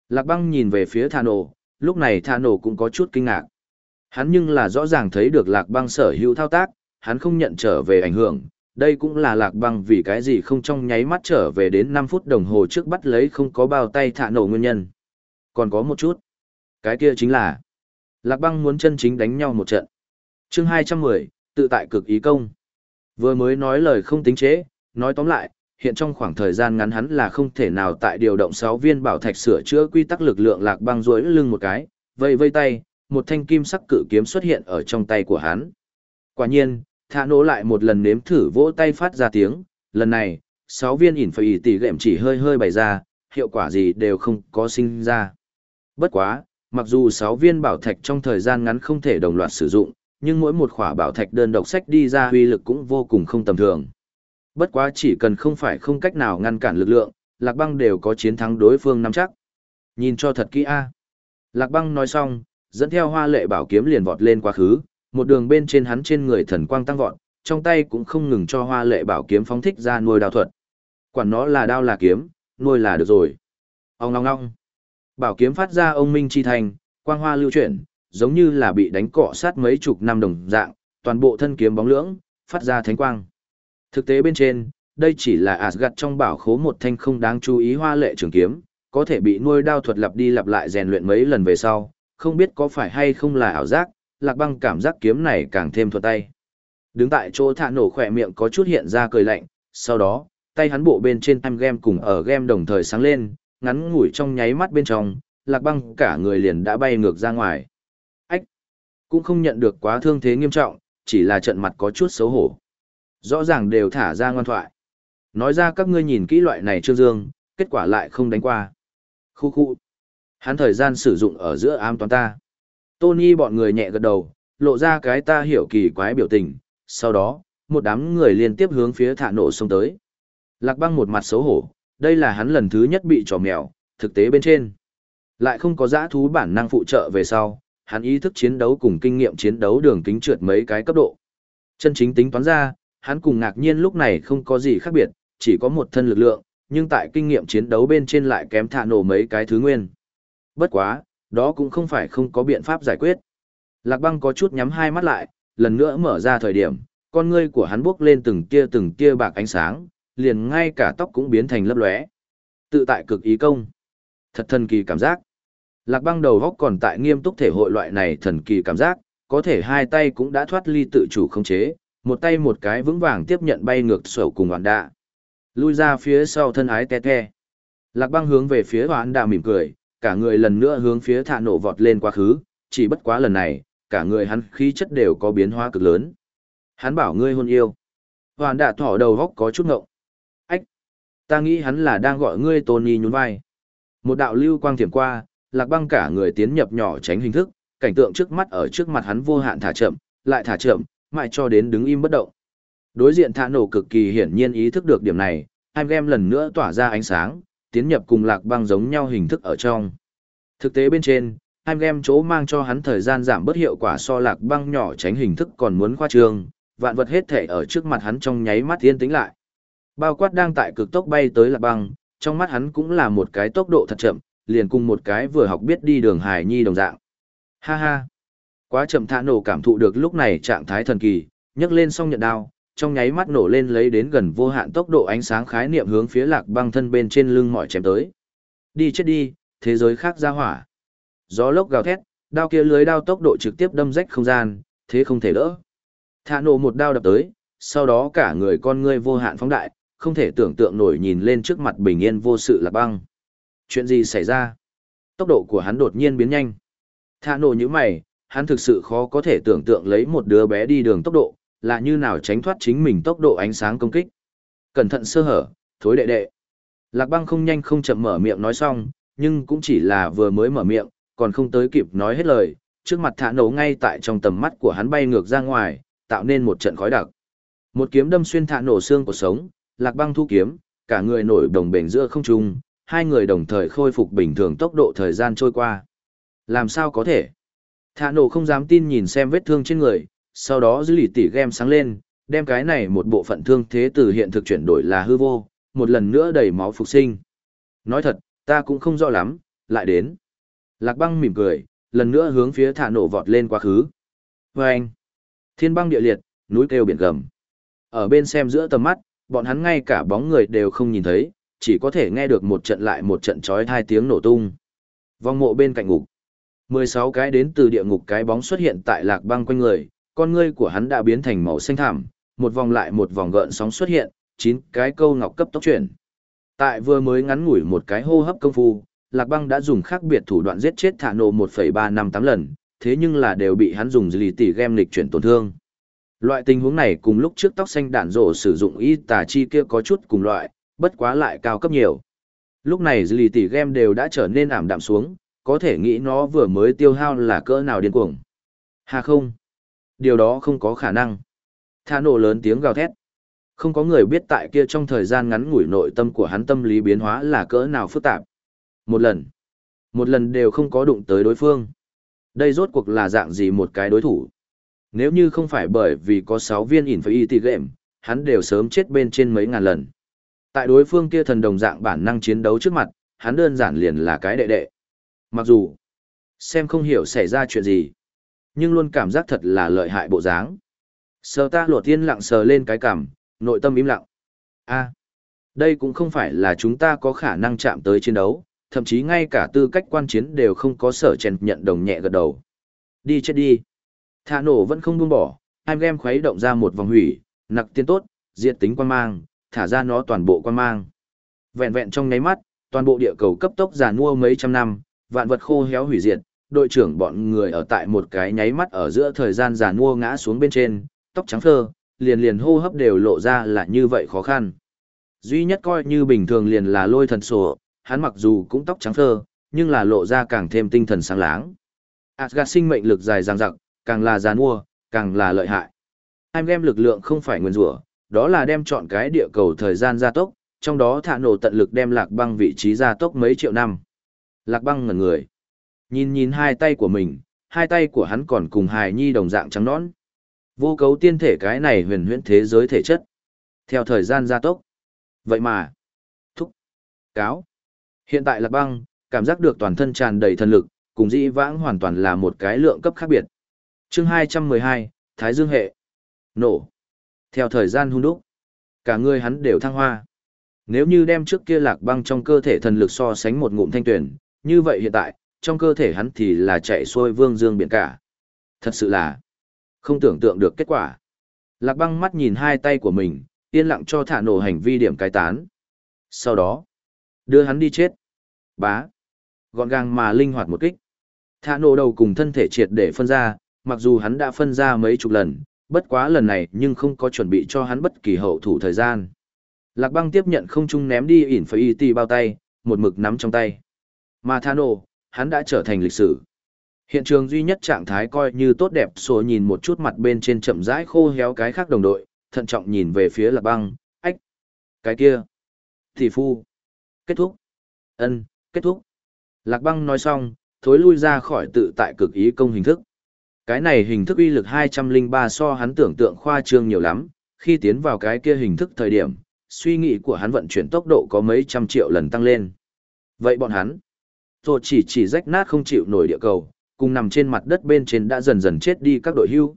Lạc băng nhìn về phía thà nổ, lúc này thà nổ cũng có chút kinh ngạc. Hắn nhưng là rõ ràng thấy được lạc băng sở hữu thao tác, hắn không nhận trở về ảnh hưởng, đây cũng là lạc băng vì cái gì không trong nháy mắt trở về đến 5 phút đồng hồ trước bắt lấy không có bao tay thả nổ nguyên nhân. Còn có một chút. Cái kia chính là lạc băng muốn chân chính đánh nhau một trận. chương 210, tự tại cực ý công. Vừa mới nói lời không tính chế, nói tóm lại, hiện trong khoảng thời gian ngắn hắn là không thể nào tại điều động 6 viên bảo thạch sửa chữa quy tắc lực lượng lạc băng rối lưng một cái, vây vây tay, một thanh kim sắc cự kiếm xuất hiện ở trong tay của hắn. Quả nhiên, thả nổ lại một lần nếm thử vỗ tay phát ra tiếng, lần này, sáu viên ỉn phải tỷ gệm chỉ hơi hơi bày ra, hiệu quả gì đều không có sinh ra. Bất quá, mặc dù sáu viên bảo thạch trong thời gian ngắn không thể đồng loạt sử dụng, nhưng mỗi một khỏa bảo thạch đơn độc sách đi ra uy lực cũng vô cùng không tầm thường. Bất quá chỉ cần không phải không cách nào ngăn cản lực lượng, Lạc Băng đều có chiến thắng đối phương nắm chắc. Nhìn cho thật kỹ a. Lạc Băng nói xong, dẫn theo hoa lệ bảo kiếm liền vọt lên quá khứ, một đường bên trên hắn trên người thần quang tăng vọt, trong tay cũng không ngừng cho hoa lệ bảo kiếm phóng thích ra nuôi đao thuật. Quản nó là đao là kiếm, nuôi là được rồi. Ông ngong ngong. Bảo kiếm phát ra ông minh chi thành, quang hoa lưu chuyển, giống như là bị đánh cọ sát mấy chục năm đồng dạng, toàn bộ thân kiếm bóng lưỡng, phát ra thánh quang. Thực tế bên trên, đây chỉ là Asgard trong bảo khố một thanh không đáng chú ý hoa lệ trường kiếm, có thể bị nuôi đao thuật lặp đi lặp lại rèn luyện mấy lần về sau, không biết có phải hay không là ảo giác, lạc băng cảm giác kiếm này càng thêm thuận tay. Đứng tại chỗ thả nổ khỏe miệng có chút hiện ra cười lạnh, sau đó, tay hắn bộ bên trên time game cùng ở game đồng thời sáng lên, ngắn ngủi trong nháy mắt bên trong, lạc băng cả người liền đã bay ngược ra ngoài. Ách! Cũng không nhận được quá thương thế nghiêm trọng, chỉ là trận mặt có chút xấu hổ. Rõ ràng đều thả ra ngoan thoại. Nói ra các ngươi nhìn kỹ loại này trương dương, kết quả lại không đánh qua. Khu khu. Hắn thời gian sử dụng ở giữa am toán ta. Tony bọn người nhẹ gật đầu, lộ ra cái ta hiểu kỳ quái biểu tình. Sau đó, một đám người liên tiếp hướng phía thả nổ xông tới. Lạc băng một mặt xấu hổ, đây là hắn lần thứ nhất bị trò mèo, thực tế bên trên. Lại không có giã thú bản năng phụ trợ về sau, hắn ý thức chiến đấu cùng kinh nghiệm chiến đấu đường kính trượt mấy cái cấp độ. Chân chính tính toán ra, hắn cùng ngạc nhiên lúc này không có gì khác biệt, chỉ có một thân lực lượng, nhưng tại kinh nghiệm chiến đấu bên trên lại kém thả nổ mấy cái thứ nguyên. Bất quá, đó cũng không phải không có biện pháp giải quyết. Lạc băng có chút nhắm hai mắt lại, lần nữa mở ra thời điểm, con ngươi của hắn bước lên từng tia từng tia bạc ánh sáng, liền ngay cả tóc cũng biến thành lấp lóe. Tự tại cực ý công. Thật thần kỳ cảm giác. Lạc băng đầu góc còn tại nghiêm túc thể hội loại này thần kỳ cảm giác, có thể hai tay cũng đã thoát ly tự chủ không chế, một tay một cái vững vàng tiếp nhận bay ngược sổ cùng hoàn đạ. Lui ra phía sau thân ái te te. Lạc băng hướng về phía hoàn đạ mỉm cười, cả người lần nữa hướng phía thạ nổ vọt lên quá khứ, chỉ bất quá lần này, cả người hắn khí chất đều có biến hóa cực lớn. Hắn bảo ngươi hôn yêu. Hoàn đạ thỏ đầu góc có chút ngộng. Ách! Ta nghĩ hắn là đang gọi ngươi Tony nhún vai. Một đạo lưu quang thiểm qua, lạc băng cả người tiến nhập nhỏ tránh hình thức, cảnh tượng trước mắt ở trước mặt hắn vô hạn thả chậm, lại thả chậm, mãi cho đến đứng im bất động. Đối diện thả nổ cực kỳ hiển nhiên ý thức được điểm này, hai game lần nữa tỏa ra ánh sáng, tiến nhập cùng lạc băng giống nhau hình thức ở trong. Thực tế bên trên, hai game chỗ mang cho hắn thời gian giảm bớt hiệu quả so lạc băng nhỏ tránh hình thức còn muốn khoa trương, vạn vật hết thể ở trước mặt hắn trong nháy mắt yên tĩnh lại. Bao quát đang tại cực tốc bay tới lạc băng, trong mắt hắn cũng là một cái tốc độ thật chậm, liền cùng một cái vừa học biết đi đường hài nhi đồng dạng. Ha ha! Quá chậm thả nổ cảm thụ được lúc này trạng thái thần kỳ, nhấc lên xong nhận đao, trong nháy mắt nổ lên lấy đến gần vô hạn tốc độ ánh sáng khái niệm hướng phía lạc băng thân bên trên lưng mỏi chém tới. Đi chết đi, thế giới khác ra hỏa. Gió lốc gào thét, đao kia lưới đao tốc độ trực tiếp đâm rách không gian, thế không thể đỡ. Thả nổ một đao đập tới, sau đó cả người con ngươi vô hạn phóng đại, không thể tưởng tượng nổi nhìn lên trước mặt bình yên vô sự lạc băng. Chuyện gì xảy ra? Tốc độ của hắn đột nhiên biến nhanh. Thả nổ như mày, hắn thực sự khó có thể tưởng tượng lấy một đứa bé đi đường tốc độ, là như nào tránh thoát chính mình tốc độ ánh sáng công kích. Cẩn thận sơ hở, thối đệ đệ. Lạc băng không nhanh không chậm mở miệng nói xong, nhưng cũng chỉ là vừa mới mở miệng, còn không tới kịp nói hết lời, trước mặt thả nổ ngay tại trong tầm mắt của hắn bay ngược ra ngoài, tạo nên một trận khói đặc. Một kiếm đâm xuyên thả nổ xương của sống, lạc băng thu kiếm, cả người nổi đồng bền giữa không trung, hai người đồng thời khôi phục bình thường tốc độ thời gian trôi qua. Làm sao có thể? Thả nổ không dám tin nhìn xem vết thương trên người, sau đó dư lì tỉ game sáng lên, đem cái này một bộ phận thương thế từ hiện thực chuyển đổi là hư vô, một lần nữa đầy máu phục sinh. Nói thật, ta cũng không rõ lắm, lại đến. Lạc băng mỉm cười, lần nữa hướng phía thả nổ vọt lên quá khứ. Và anh, thiên băng địa liệt, núi kêu biển gầm. Ở bên xem giữa tầm mắt, bọn hắn ngay cả bóng người đều không nhìn thấy, chỉ có thể nghe được một trận lại một trận chói hai tiếng nổ tung. vong mộ bên cạnh ngục. 16 cái đến từ địa ngục cái bóng xuất hiện tại lạc băng quanh người, con ngươi của hắn đã biến thành màu xanh thảm, một vòng lại một vòng gợn sóng xuất hiện, chín cái câu ngọc cấp tốc chuyển. Tại vừa mới ngắn ngủi một cái hô hấp công phu, Lạc Băng đã dùng khác biệt thủ đoạn giết chết Thả Nộ 1.358 lần, thế nhưng là đều bị hắn dùng lì Tỷ game lịch chuyển tổn thương. Loại tình huống này cùng lúc trước tóc xanh đạn rổ sử dụng y tà chi kia có chút cùng loại, bất quá lại cao cấp nhiều. Lúc này lì Tỷ game đều đã trở nên ảm đạm xuống, có thể nghĩ nó vừa mới tiêu hao là cỡ nào điên cuồng. Hà không? Điều đó không có khả năng. Thả nổ lớn tiếng gào thét. Không có người biết tại kia trong thời gian ngắn ngủi nội tâm của hắn tâm lý biến hóa là cỡ nào phức tạp. Một lần. Một lần đều không có đụng tới đối phương. Đây rốt cuộc là dạng gì một cái đối thủ. Nếu như không phải bởi vì có sáu viên Infinity Game, hắn đều sớm chết bên trên mấy ngàn lần. Tại đối phương kia thần đồng dạng bản năng chiến đấu trước mặt, hắn đơn giản liền là cái đệ đệ. Mặc dù, xem không hiểu xảy ra chuyện gì. Nhưng luôn cảm giác thật là lợi hại bộ dáng. Sờ ta lột tiên lặng sờ lên cái cảm, nội tâm im lặng. a đây cũng không phải là chúng ta có khả năng chạm tới chiến đấu, thậm chí ngay cả tư cách quan chiến đều không có sở chèn nhận đồng nhẹ gật đầu. Đi chết đi. Thả nổ vẫn không buông bỏ, anh em khuấy động ra một vòng hủy, nặc tiên tốt, diệt tính quan mang, thả ra nó toàn bộ quan mang. Vẹn vẹn trong nháy mắt, toàn bộ địa cầu cấp tốc già mua mấy trăm năm, vạn vật khô héo hủy diệt, đội trưởng bọn người ở tại một cái nháy mắt ở giữa thời gian giàn mua ngã xuống bên trên, tóc trắng phơ, liền liền hô hấp đều lộ ra là như vậy khó khăn. Duy nhất coi như bình thường liền là lôi thần sổ, hắn mặc dù cũng tóc trắng phơ, nhưng là lộ ra càng thêm tinh thần sáng láng. Asgard sinh mệnh lực dài dằng dặc, càng là giàn mua, càng là lợi hại. Anh em lực lượng không phải nguyên rủa, đó là đem chọn cái địa cầu thời gian gia tốc, trong đó thả nổ tận lực đem lạc băng vị trí gia tốc mấy triệu năm. Lạc băng ngẩn người. Nhìn nhìn hai tay của mình, hai tay của hắn còn cùng hài nhi đồng dạng trắng nõn. Vô cấu tiên thể cái này huyền huyễn thế giới thể chất. Theo thời gian gia tốc. Vậy mà. Thúc. Cáo. Hiện tại lạc băng, cảm giác được toàn thân tràn đầy thần lực, cùng dĩ vãng hoàn toàn là một cái lượng cấp khác biệt. chương 212, Thái Dương hệ. Nổ. Theo thời gian hun đúc, cả người hắn đều thăng hoa. Nếu như đem trước kia lạc băng trong cơ thể thần lực so sánh một ngụm thanh tuyển, như vậy hiện tại, trong cơ thể hắn thì là chạy xuôi vương dương biển cả. Thật sự là không tưởng tượng được kết quả. Lạc băng mắt nhìn hai tay của mình, yên lặng cho thả nổ hành vi điểm cái tán. Sau đó, đưa hắn đi chết. Bá. Gọn gàng mà linh hoạt một kích. Thả nổ đầu cùng thân thể triệt để phân ra, mặc dù hắn đã phân ra mấy chục lần, bất quá lần này nhưng không có chuẩn bị cho hắn bất kỳ hậu thủ thời gian. Lạc băng tiếp nhận không chung ném đi ỉn phải y tì bao tay, một mực nắm trong tay. Mà thả nổ hắn đã trở thành lịch sử. Hiện trường duy nhất trạng thái coi như tốt đẹp số nhìn một chút mặt bên trên chậm rãi khô héo cái khác đồng đội, thận trọng nhìn về phía lạc băng, ách, cái kia, thị phu, kết thúc, ân, kết thúc. Lạc băng nói xong, thối lui ra khỏi tự tại cực ý công hình thức. Cái này hình thức uy lực 203 so hắn tưởng tượng khoa trương nhiều lắm, khi tiến vào cái kia hình thức thời điểm, suy nghĩ của hắn vận chuyển tốc độ có mấy trăm triệu lần tăng lên. Vậy bọn hắn, rồi chỉ chỉ rách nát không chịu nổi địa cầu, cùng nằm trên mặt đất bên trên đã dần dần chết đi các đội hưu.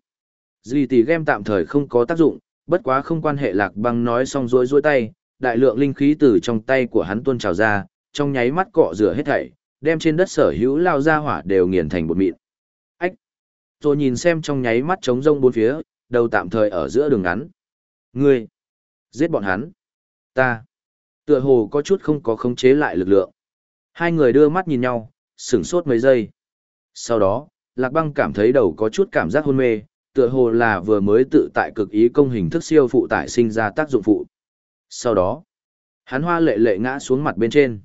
Duy tỷ game tạm thời không có tác dụng, bất quá không quan hệ lạc băng nói xong rối rối tay, đại lượng linh khí từ trong tay của hắn tuôn trào ra, trong nháy mắt cọ rửa hết thảy, đem trên đất sở hữu lao ra hỏa đều nghiền thành bột mịn. Ách! Rồi nhìn xem trong nháy mắt trống rông bốn phía, đầu tạm thời ở giữa đường ngắn. Ngươi! Giết bọn hắn! Ta! Tựa hồ có chút không có khống chế lại lực lượng. Hai người đưa mắt nhìn nhau, sửng sốt mấy giây. Sau đó, Lạc Băng cảm thấy đầu có chút cảm giác hôn mê, tựa hồ là vừa mới tự tại cực ý công hình thức siêu phụ tải sinh ra tác dụng phụ. Sau đó, hắn hoa lệ lệ ngã xuống mặt bên trên.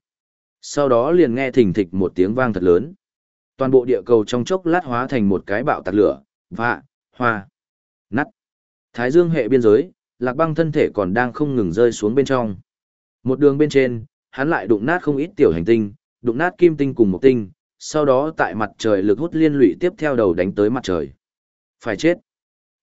Sau đó liền nghe thình thịch một tiếng vang thật lớn. Toàn bộ địa cầu trong chốc lát hóa thành một cái bạo tạc lửa, vạ, hoa, nắt. Thái dương hệ biên giới, lạc băng thân thể còn đang không ngừng rơi xuống bên trong. Một đường bên trên, hắn lại đụng nát không ít tiểu hành tinh, đụng nát kim tinh cùng một tinh, sau đó tại mặt trời lực hút liên lụy tiếp theo đầu đánh tới mặt trời. Phải chết.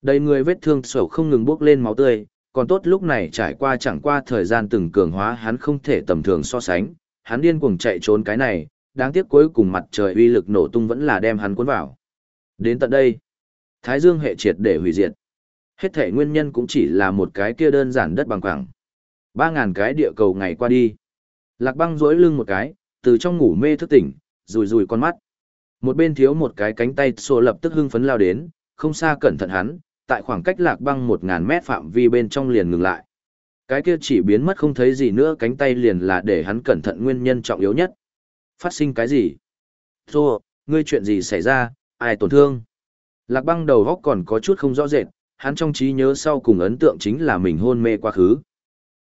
Đầy người vết thương sầu không ngừng bốc lên máu tươi, còn tốt lúc này trải qua chẳng qua thời gian từng cường hóa hắn không thể tầm thường so sánh, hắn điên cuồng chạy trốn cái này, đáng tiếc cuối cùng mặt trời uy lực nổ tung vẫn là đem hắn cuốn vào. Đến tận đây, Thái Dương hệ triệt để hủy diệt. Hết thể nguyên nhân cũng chỉ là một cái kia đơn giản đất bằng quảng. Ba ngàn cái địa cầu ngày qua đi. Lạc băng rỗi lưng một cái, từ trong ngủ mê thức tỉnh, rùi rùi con mắt. Một bên thiếu một cái cánh tay xô lập tức hưng phấn lao đến, không xa cẩn thận hắn, tại khoảng cách lạc băng một ngàn mét phạm vi bên trong liền ngừng lại. Cái kia chỉ biến mất không thấy gì nữa cánh tay liền là để hắn cẩn thận nguyên nhân trọng yếu nhất. Phát sinh cái gì? Thô, ngươi chuyện gì xảy ra, ai tổn thương? Lạc băng đầu góc còn có chút không rõ rệt, hắn trong trí nhớ sau cùng ấn tượng chính là mình hôn mê quá khứ.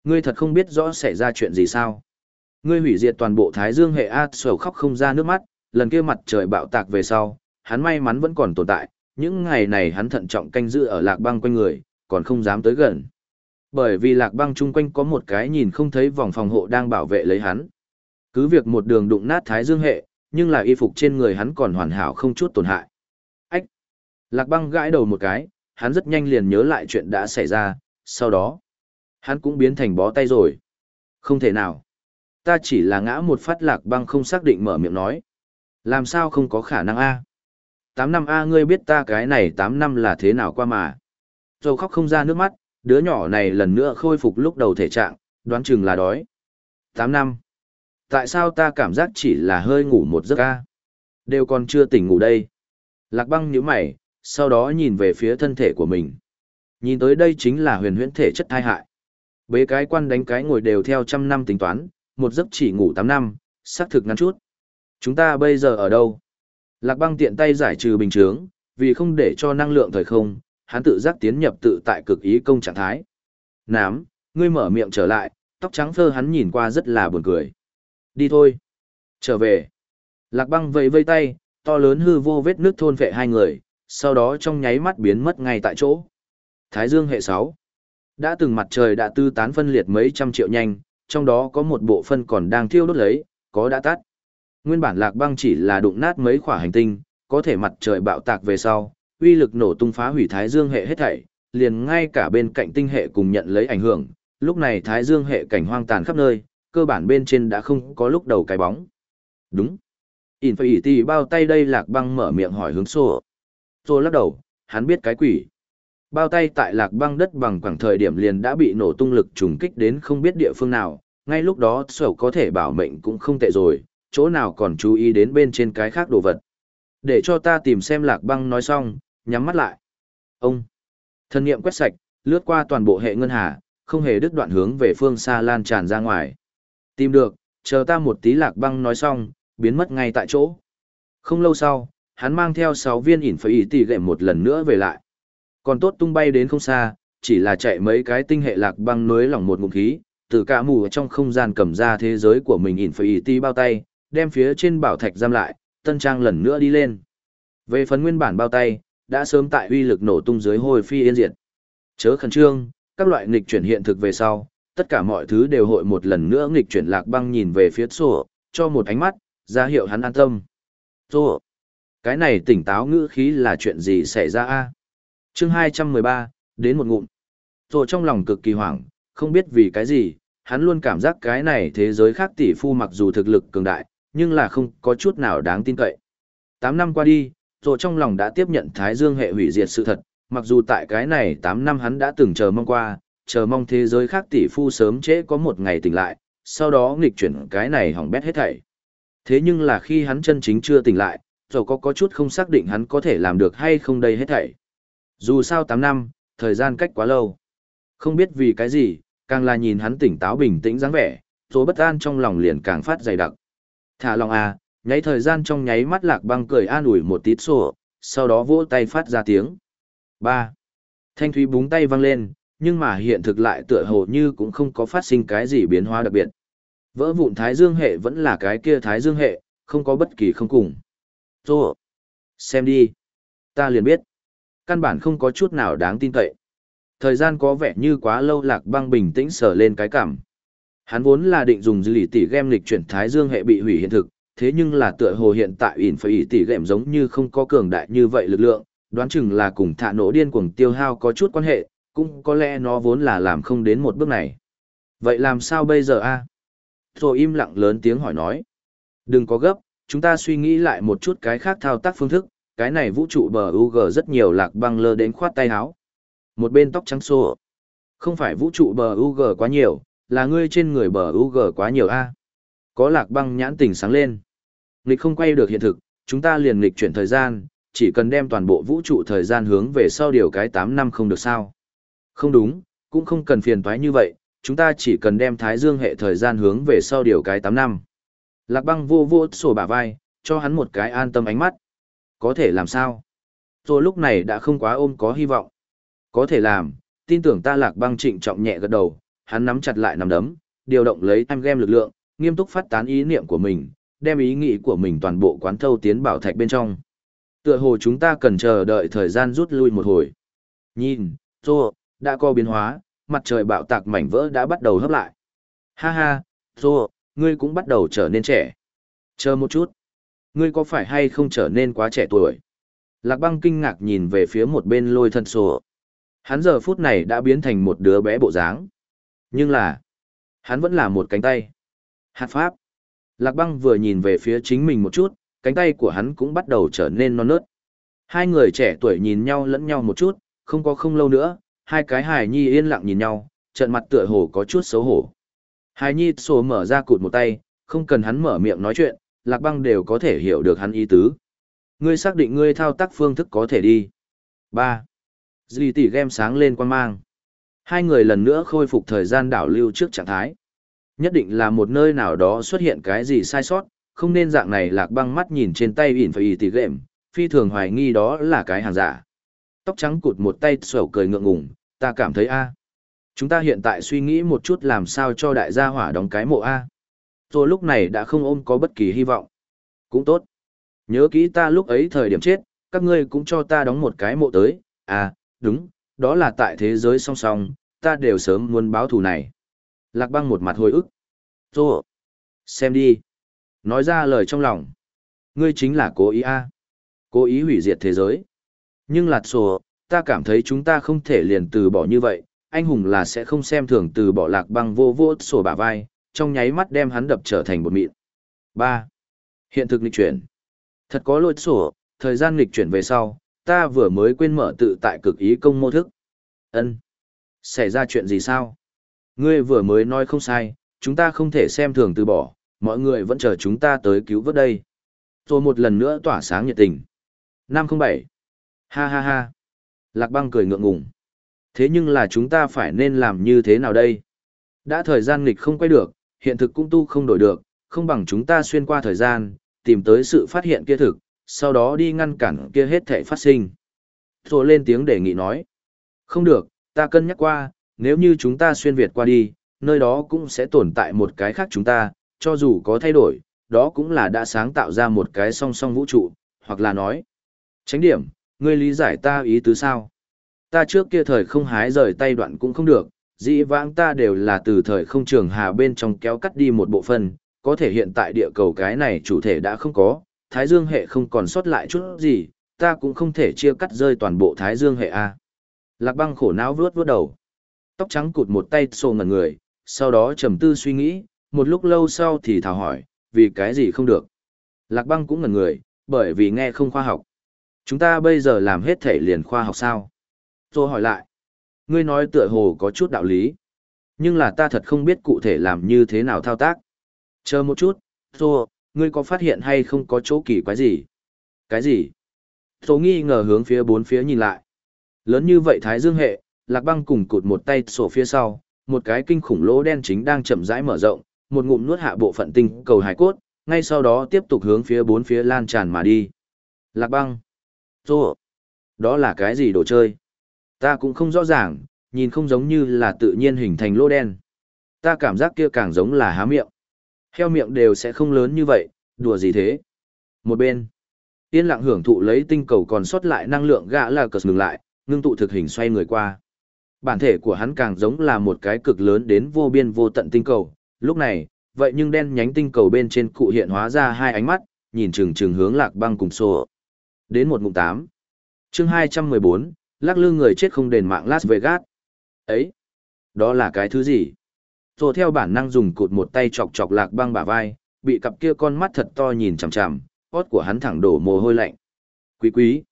Ngươi thật không biết rõ xảy ra chuyện gì sao? Ngươi hủy diệt toàn bộ Thái Dương hệ A sầu khóc không ra nước mắt, lần kia mặt trời bạo tạc về sau, hắn may mắn vẫn còn tồn tại, những ngày này hắn thận trọng canh giữ ở lạc băng quanh người, còn không dám tới gần. Bởi vì lạc băng chung quanh có một cái nhìn không thấy vòng phòng hộ đang bảo vệ lấy hắn. Cứ việc một đường đụng nát Thái Dương hệ, nhưng là y phục trên người hắn còn hoàn hảo không chút tổn hại. Ách! Lạc băng gãi đầu một cái, hắn rất nhanh liền nhớ lại chuyện đã xảy ra, sau đó, hắn cũng biến thành bó tay rồi. Không thể nào. Ta chỉ là ngã một phát lạc băng không xác định mở miệng nói. Làm sao không có khả năng a? 8 năm A ngươi biết ta cái này 8 năm là thế nào qua mà. Rồi khóc không ra nước mắt, đứa nhỏ này lần nữa khôi phục lúc đầu thể trạng, đoán chừng là đói. 8 năm. Tại sao ta cảm giác chỉ là hơi ngủ một giấc A? Đều còn chưa tỉnh ngủ đây. Lạc băng nhíu mày, sau đó nhìn về phía thân thể của mình. Nhìn tới đây chính là huyền huyễn thể chất thai hại. Bế cái quan đánh cái ngồi đều theo trăm năm tính toán, một giấc chỉ ngủ 8 năm, xác thực ngắn chút. Chúng ta bây giờ ở đâu? Lạc băng tiện tay giải trừ bình chướng, vì không để cho năng lượng thời không, hắn tự giác tiến nhập tự tại cực ý công trạng thái. Nám, ngươi mở miệng trở lại, tóc trắng phơ hắn nhìn qua rất là buồn cười. Đi thôi. Trở về. Lạc băng vẫy vây tay, to lớn hư vô vết nước thôn vệ hai người, sau đó trong nháy mắt biến mất ngay tại chỗ. Thái Dương hệ 6. Đã từng mặt trời đã tư tán phân liệt mấy trăm triệu nhanh, trong đó có một bộ phân còn đang thiêu đốt lấy, có đã tắt. Nguyên bản lạc băng chỉ là đụng nát mấy quả hành tinh, có thể mặt trời bạo tạc về sau, uy lực nổ tung phá hủy Thái Dương hệ hết thảy, liền ngay cả bên cạnh tinh hệ cùng nhận lấy ảnh hưởng. Lúc này Thái Dương hệ cảnh hoang tàn khắp nơi, cơ bản bên trên đã không có lúc đầu cái bóng. Đúng. Infinity bao tay đây lạc băng mở miệng hỏi hướng sổ. Rồi lắc đầu, hắn biết cái quỷ. Bao tay tại lạc băng đất bằng khoảng thời điểm liền đã bị nổ tung lực trùng kích đến không biết địa phương nào, ngay lúc đó sổ có thể bảo mệnh cũng không tệ rồi, chỗ nào còn chú ý đến bên trên cái khác đồ vật. Để cho ta tìm xem lạc băng nói xong, nhắm mắt lại. Ông, thân nghiệm quét sạch, lướt qua toàn bộ hệ ngân hà, không hề đứt đoạn hướng về phương xa lan tràn ra ngoài. Tìm được, chờ ta một tí lạc băng nói xong, biến mất ngay tại chỗ. Không lâu sau, hắn mang theo 6 viên ỉn phải ý tỷ lệ một lần nữa về lại. Còn tốt tung bay đến không xa, chỉ là chạy mấy cái tinh hệ lạc băng nối lỏng một ngụm khí, từ cả mù trong không gian cầm ra thế giới của mình ỉn phải ý tỷ bao tay, đem phía trên bảo thạch giam lại, tân trang lần nữa đi lên. Về phần nguyên bản bao tay, đã sớm tại uy lực nổ tung dưới hồi phi yên diệt. Chớ khẩn trương, các loại nghịch chuyển hiện thực về sau, tất cả mọi thứ đều hội một lần nữa nghịch chuyển lạc băng nhìn về phía sổ, cho một ánh mắt, ra hiệu hắn an tâm. Sổ, cái này tỉnh táo ngữ khí là chuyện gì xảy ra a? Chương 213, đến một ngụm. rồi trong lòng cực kỳ hoảng, không biết vì cái gì, hắn luôn cảm giác cái này thế giới khác tỷ phu mặc dù thực lực cường đại, nhưng là không có chút nào đáng tin cậy. 8 năm qua đi, rồi trong lòng đã tiếp nhận Thái Dương hệ hủy diệt sự thật, mặc dù tại cái này 8 năm hắn đã từng chờ mong qua, chờ mong thế giới khác tỷ phu sớm trễ có một ngày tỉnh lại, sau đó nghịch chuyển cái này hỏng bét hết thảy. Thế nhưng là khi hắn chân chính chưa tỉnh lại, rồi có có chút không xác định hắn có thể làm được hay không đây hết thảy. Dù sao 8 năm, thời gian cách quá lâu. Không biết vì cái gì, càng là nhìn hắn tỉnh táo bình tĩnh dáng vẻ, rồi bất an trong lòng liền càng phát dày đặc. Thả lòng à, nháy thời gian trong nháy mắt lạc băng cười an ủi một tít sổ, sau đó vỗ tay phát ra tiếng. ba Thanh thúy búng tay văng lên, nhưng mà hiện thực lại tựa hồ như cũng không có phát sinh cái gì biến hóa đặc biệt. Vỡ vụn thái dương hệ vẫn là cái kia thái dương hệ, không có bất kỳ không cùng. Rồi. Xem đi! Ta liền biết. Căn bản không có chút nào đáng tin cậy. Thời gian có vẻ như quá lâu lạc băng bình tĩnh sở lên cái cảm. Hắn vốn là định dùng dư lì tỷ game lịch chuyển thái dương hệ bị hủy hiện thực, thế nhưng là tựa hồ hiện tại ỉn phải ỉ tỷ game giống như không có cường đại như vậy lực lượng, đoán chừng là cùng thả nổ điên cuồng tiêu hao có chút quan hệ, cũng có lẽ nó vốn là làm không đến một bước này. Vậy làm sao bây giờ a? Rồi im lặng lớn tiếng hỏi nói. Đừng có gấp, chúng ta suy nghĩ lại một chút cái khác thao tác phương thức, cái này vũ trụ bờ UG rất nhiều lạc băng lơ đến khoát tay áo. Một bên tóc trắng xô. Không phải vũ trụ bờ UG quá nhiều, là ngươi trên người bờ UG quá nhiều a. Có lạc băng nhãn tình sáng lên. Nghịch không quay được hiện thực, chúng ta liền nghịch chuyển thời gian, chỉ cần đem toàn bộ vũ trụ thời gian hướng về sau điều cái 8 năm không được sao. Không đúng, cũng không cần phiền toái như vậy, chúng ta chỉ cần đem thái dương hệ thời gian hướng về sau điều cái 8 năm. Lạc băng vô vô sổ bả vai, cho hắn một cái an tâm ánh mắt. Có thể làm sao? Rồi lúc này đã không quá ôm có hy vọng. Có thể làm, tin tưởng ta lạc băng trịnh trọng nhẹ gật đầu, hắn nắm chặt lại nắm đấm, điều động lấy em game lực lượng, nghiêm túc phát tán ý niệm của mình, đem ý nghĩ của mình toàn bộ quán thâu tiến bảo thạch bên trong. Tựa hồ chúng ta cần chờ đợi thời gian rút lui một hồi. Nhìn, Tô, đã có biến hóa, mặt trời bạo tạc mảnh vỡ đã bắt đầu hấp lại. Ha ha, Tô, ngươi cũng bắt đầu trở nên trẻ. Chờ một chút. Ngươi có phải hay không trở nên quá trẻ tuổi? Lạc băng kinh ngạc nhìn về phía một bên lôi thân sổ. Hắn giờ phút này đã biến thành một đứa bé bộ dáng. Nhưng là, hắn vẫn là một cánh tay. Hạt pháp. Lạc băng vừa nhìn về phía chính mình một chút, cánh tay của hắn cũng bắt đầu trở nên non nớt. Hai người trẻ tuổi nhìn nhau lẫn nhau một chút, không có không lâu nữa, hai cái hài nhi yên lặng nhìn nhau, trận mặt tựa hồ có chút xấu hổ. Hài nhi sổ mở ra cụt một tay, không cần hắn mở miệng nói chuyện, lạc băng đều có thể hiểu được hắn ý tứ. Ngươi xác định ngươi thao tác phương thức có thể đi. Ba. Dì tỷ game sáng lên quan mang. Hai người lần nữa khôi phục thời gian đảo lưu trước trạng thái. Nhất định là một nơi nào đó xuất hiện cái gì sai sót, không nên dạng này lạc băng mắt nhìn trên tay ỉn phải ỉ tỷ game, phi thường hoài nghi đó là cái hàng giả. Tóc trắng cụt một tay sầu cười ngượng ngùng, ta cảm thấy a Chúng ta hiện tại suy nghĩ một chút làm sao cho đại gia hỏa đóng cái mộ A. Rồi lúc này đã không ôm có bất kỳ hy vọng. Cũng tốt. Nhớ kỹ ta lúc ấy thời điểm chết, các ngươi cũng cho ta đóng một cái mộ tới. À, đúng, đó là tại thế giới song song, ta đều sớm muốn báo thù này. Lạc băng một mặt hồi ức. Rồi. Xem đi. Nói ra lời trong lòng. Ngươi chính là cố ý A. Cố ý hủy diệt thế giới. Nhưng lạt sổ, ta cảm thấy chúng ta không thể liền từ bỏ như vậy, anh hùng là sẽ không xem thường từ bỏ lạc băng vô vô sổ bả vai, trong nháy mắt đem hắn đập trở thành một mịn. 3. Hiện thực nghịch chuyển. Thật có lỗi sổ, thời gian nghịch chuyển về sau, ta vừa mới quên mở tự tại cực ý công mô thức. ân Xảy ra chuyện gì sao? Ngươi vừa mới nói không sai, chúng ta không thể xem thường từ bỏ, mọi người vẫn chờ chúng ta tới cứu vớt đây. Rồi một lần nữa tỏa sáng nhiệt tình. 507. Ha ha ha. Lạc băng cười ngượng ngùng. Thế nhưng là chúng ta phải nên làm như thế nào đây? Đã thời gian nghịch không quay được, hiện thực cũng tu không đổi được, không bằng chúng ta xuyên qua thời gian, tìm tới sự phát hiện kia thực, sau đó đi ngăn cản kia hết thể phát sinh. Rồi lên tiếng đề nghị nói. Không được, ta cân nhắc qua, nếu như chúng ta xuyên Việt qua đi, nơi đó cũng sẽ tồn tại một cái khác chúng ta, cho dù có thay đổi, đó cũng là đã sáng tạo ra một cái song song vũ trụ, hoặc là nói. Tránh điểm, ngươi lý giải ta ý tứ sao? Ta trước kia thời không hái rời tay đoạn cũng không được, dĩ vãng ta đều là từ thời không trường hà bên trong kéo cắt đi một bộ phận, có thể hiện tại địa cầu cái này chủ thể đã không có, thái dương hệ không còn sót lại chút gì, ta cũng không thể chia cắt rơi toàn bộ thái dương hệ A. Lạc băng khổ não vướt vướt đầu. Tóc trắng cụt một tay xô ngẩn người, sau đó trầm tư suy nghĩ, một lúc lâu sau thì thảo hỏi, vì cái gì không được. Lạc băng cũng ngẩn người, bởi vì nghe không khoa học. Chúng ta bây giờ làm hết thể liền khoa học sao? Tôi hỏi lại. Ngươi nói tựa hồ có chút đạo lý. Nhưng là ta thật không biết cụ thể làm như thế nào thao tác. Chờ một chút, Tô, ngươi có phát hiện hay không có chỗ kỳ quái gì? Cái gì? Tô nghi ngờ hướng phía bốn phía nhìn lại. Lớn như vậy Thái Dương hệ, Lạc Băng cùng cụt một tay sổ phía sau, một cái kinh khủng lỗ đen chính đang chậm rãi mở rộng, một ngụm nuốt hạ bộ phận tinh cầu hải cốt, ngay sau đó tiếp tục hướng phía bốn phía lan tràn mà đi. Lạc Băng. Tô. Đó là cái gì đồ chơi? Ta cũng không rõ ràng, nhìn không giống như là tự nhiên hình thành lỗ đen. Ta cảm giác kia càng giống là há miệng. Heo miệng đều sẽ không lớn như vậy, đùa gì thế. Một bên, yên lặng hưởng thụ lấy tinh cầu còn sót lại năng lượng gã là cờ ngừng lại, ngưng tụ thực hình xoay người qua. Bản thể của hắn càng giống là một cái cực lớn đến vô biên vô tận tinh cầu. Lúc này, vậy nhưng đen nhánh tinh cầu bên trên cụ hiện hóa ra hai ánh mắt, nhìn chừng chừng hướng lạc băng cùng xô. Đến một ngụm tám. Chương hai trăm mười bốn lắc lư người chết không đền mạng Las Vegas. Ấy, đó là cái thứ gì? Rồi theo bản năng dùng cụt một tay chọc chọc lạc băng bả vai, bị cặp kia con mắt thật to nhìn chằm chằm, hót của hắn thẳng đổ mồ hôi lạnh. Quý quý.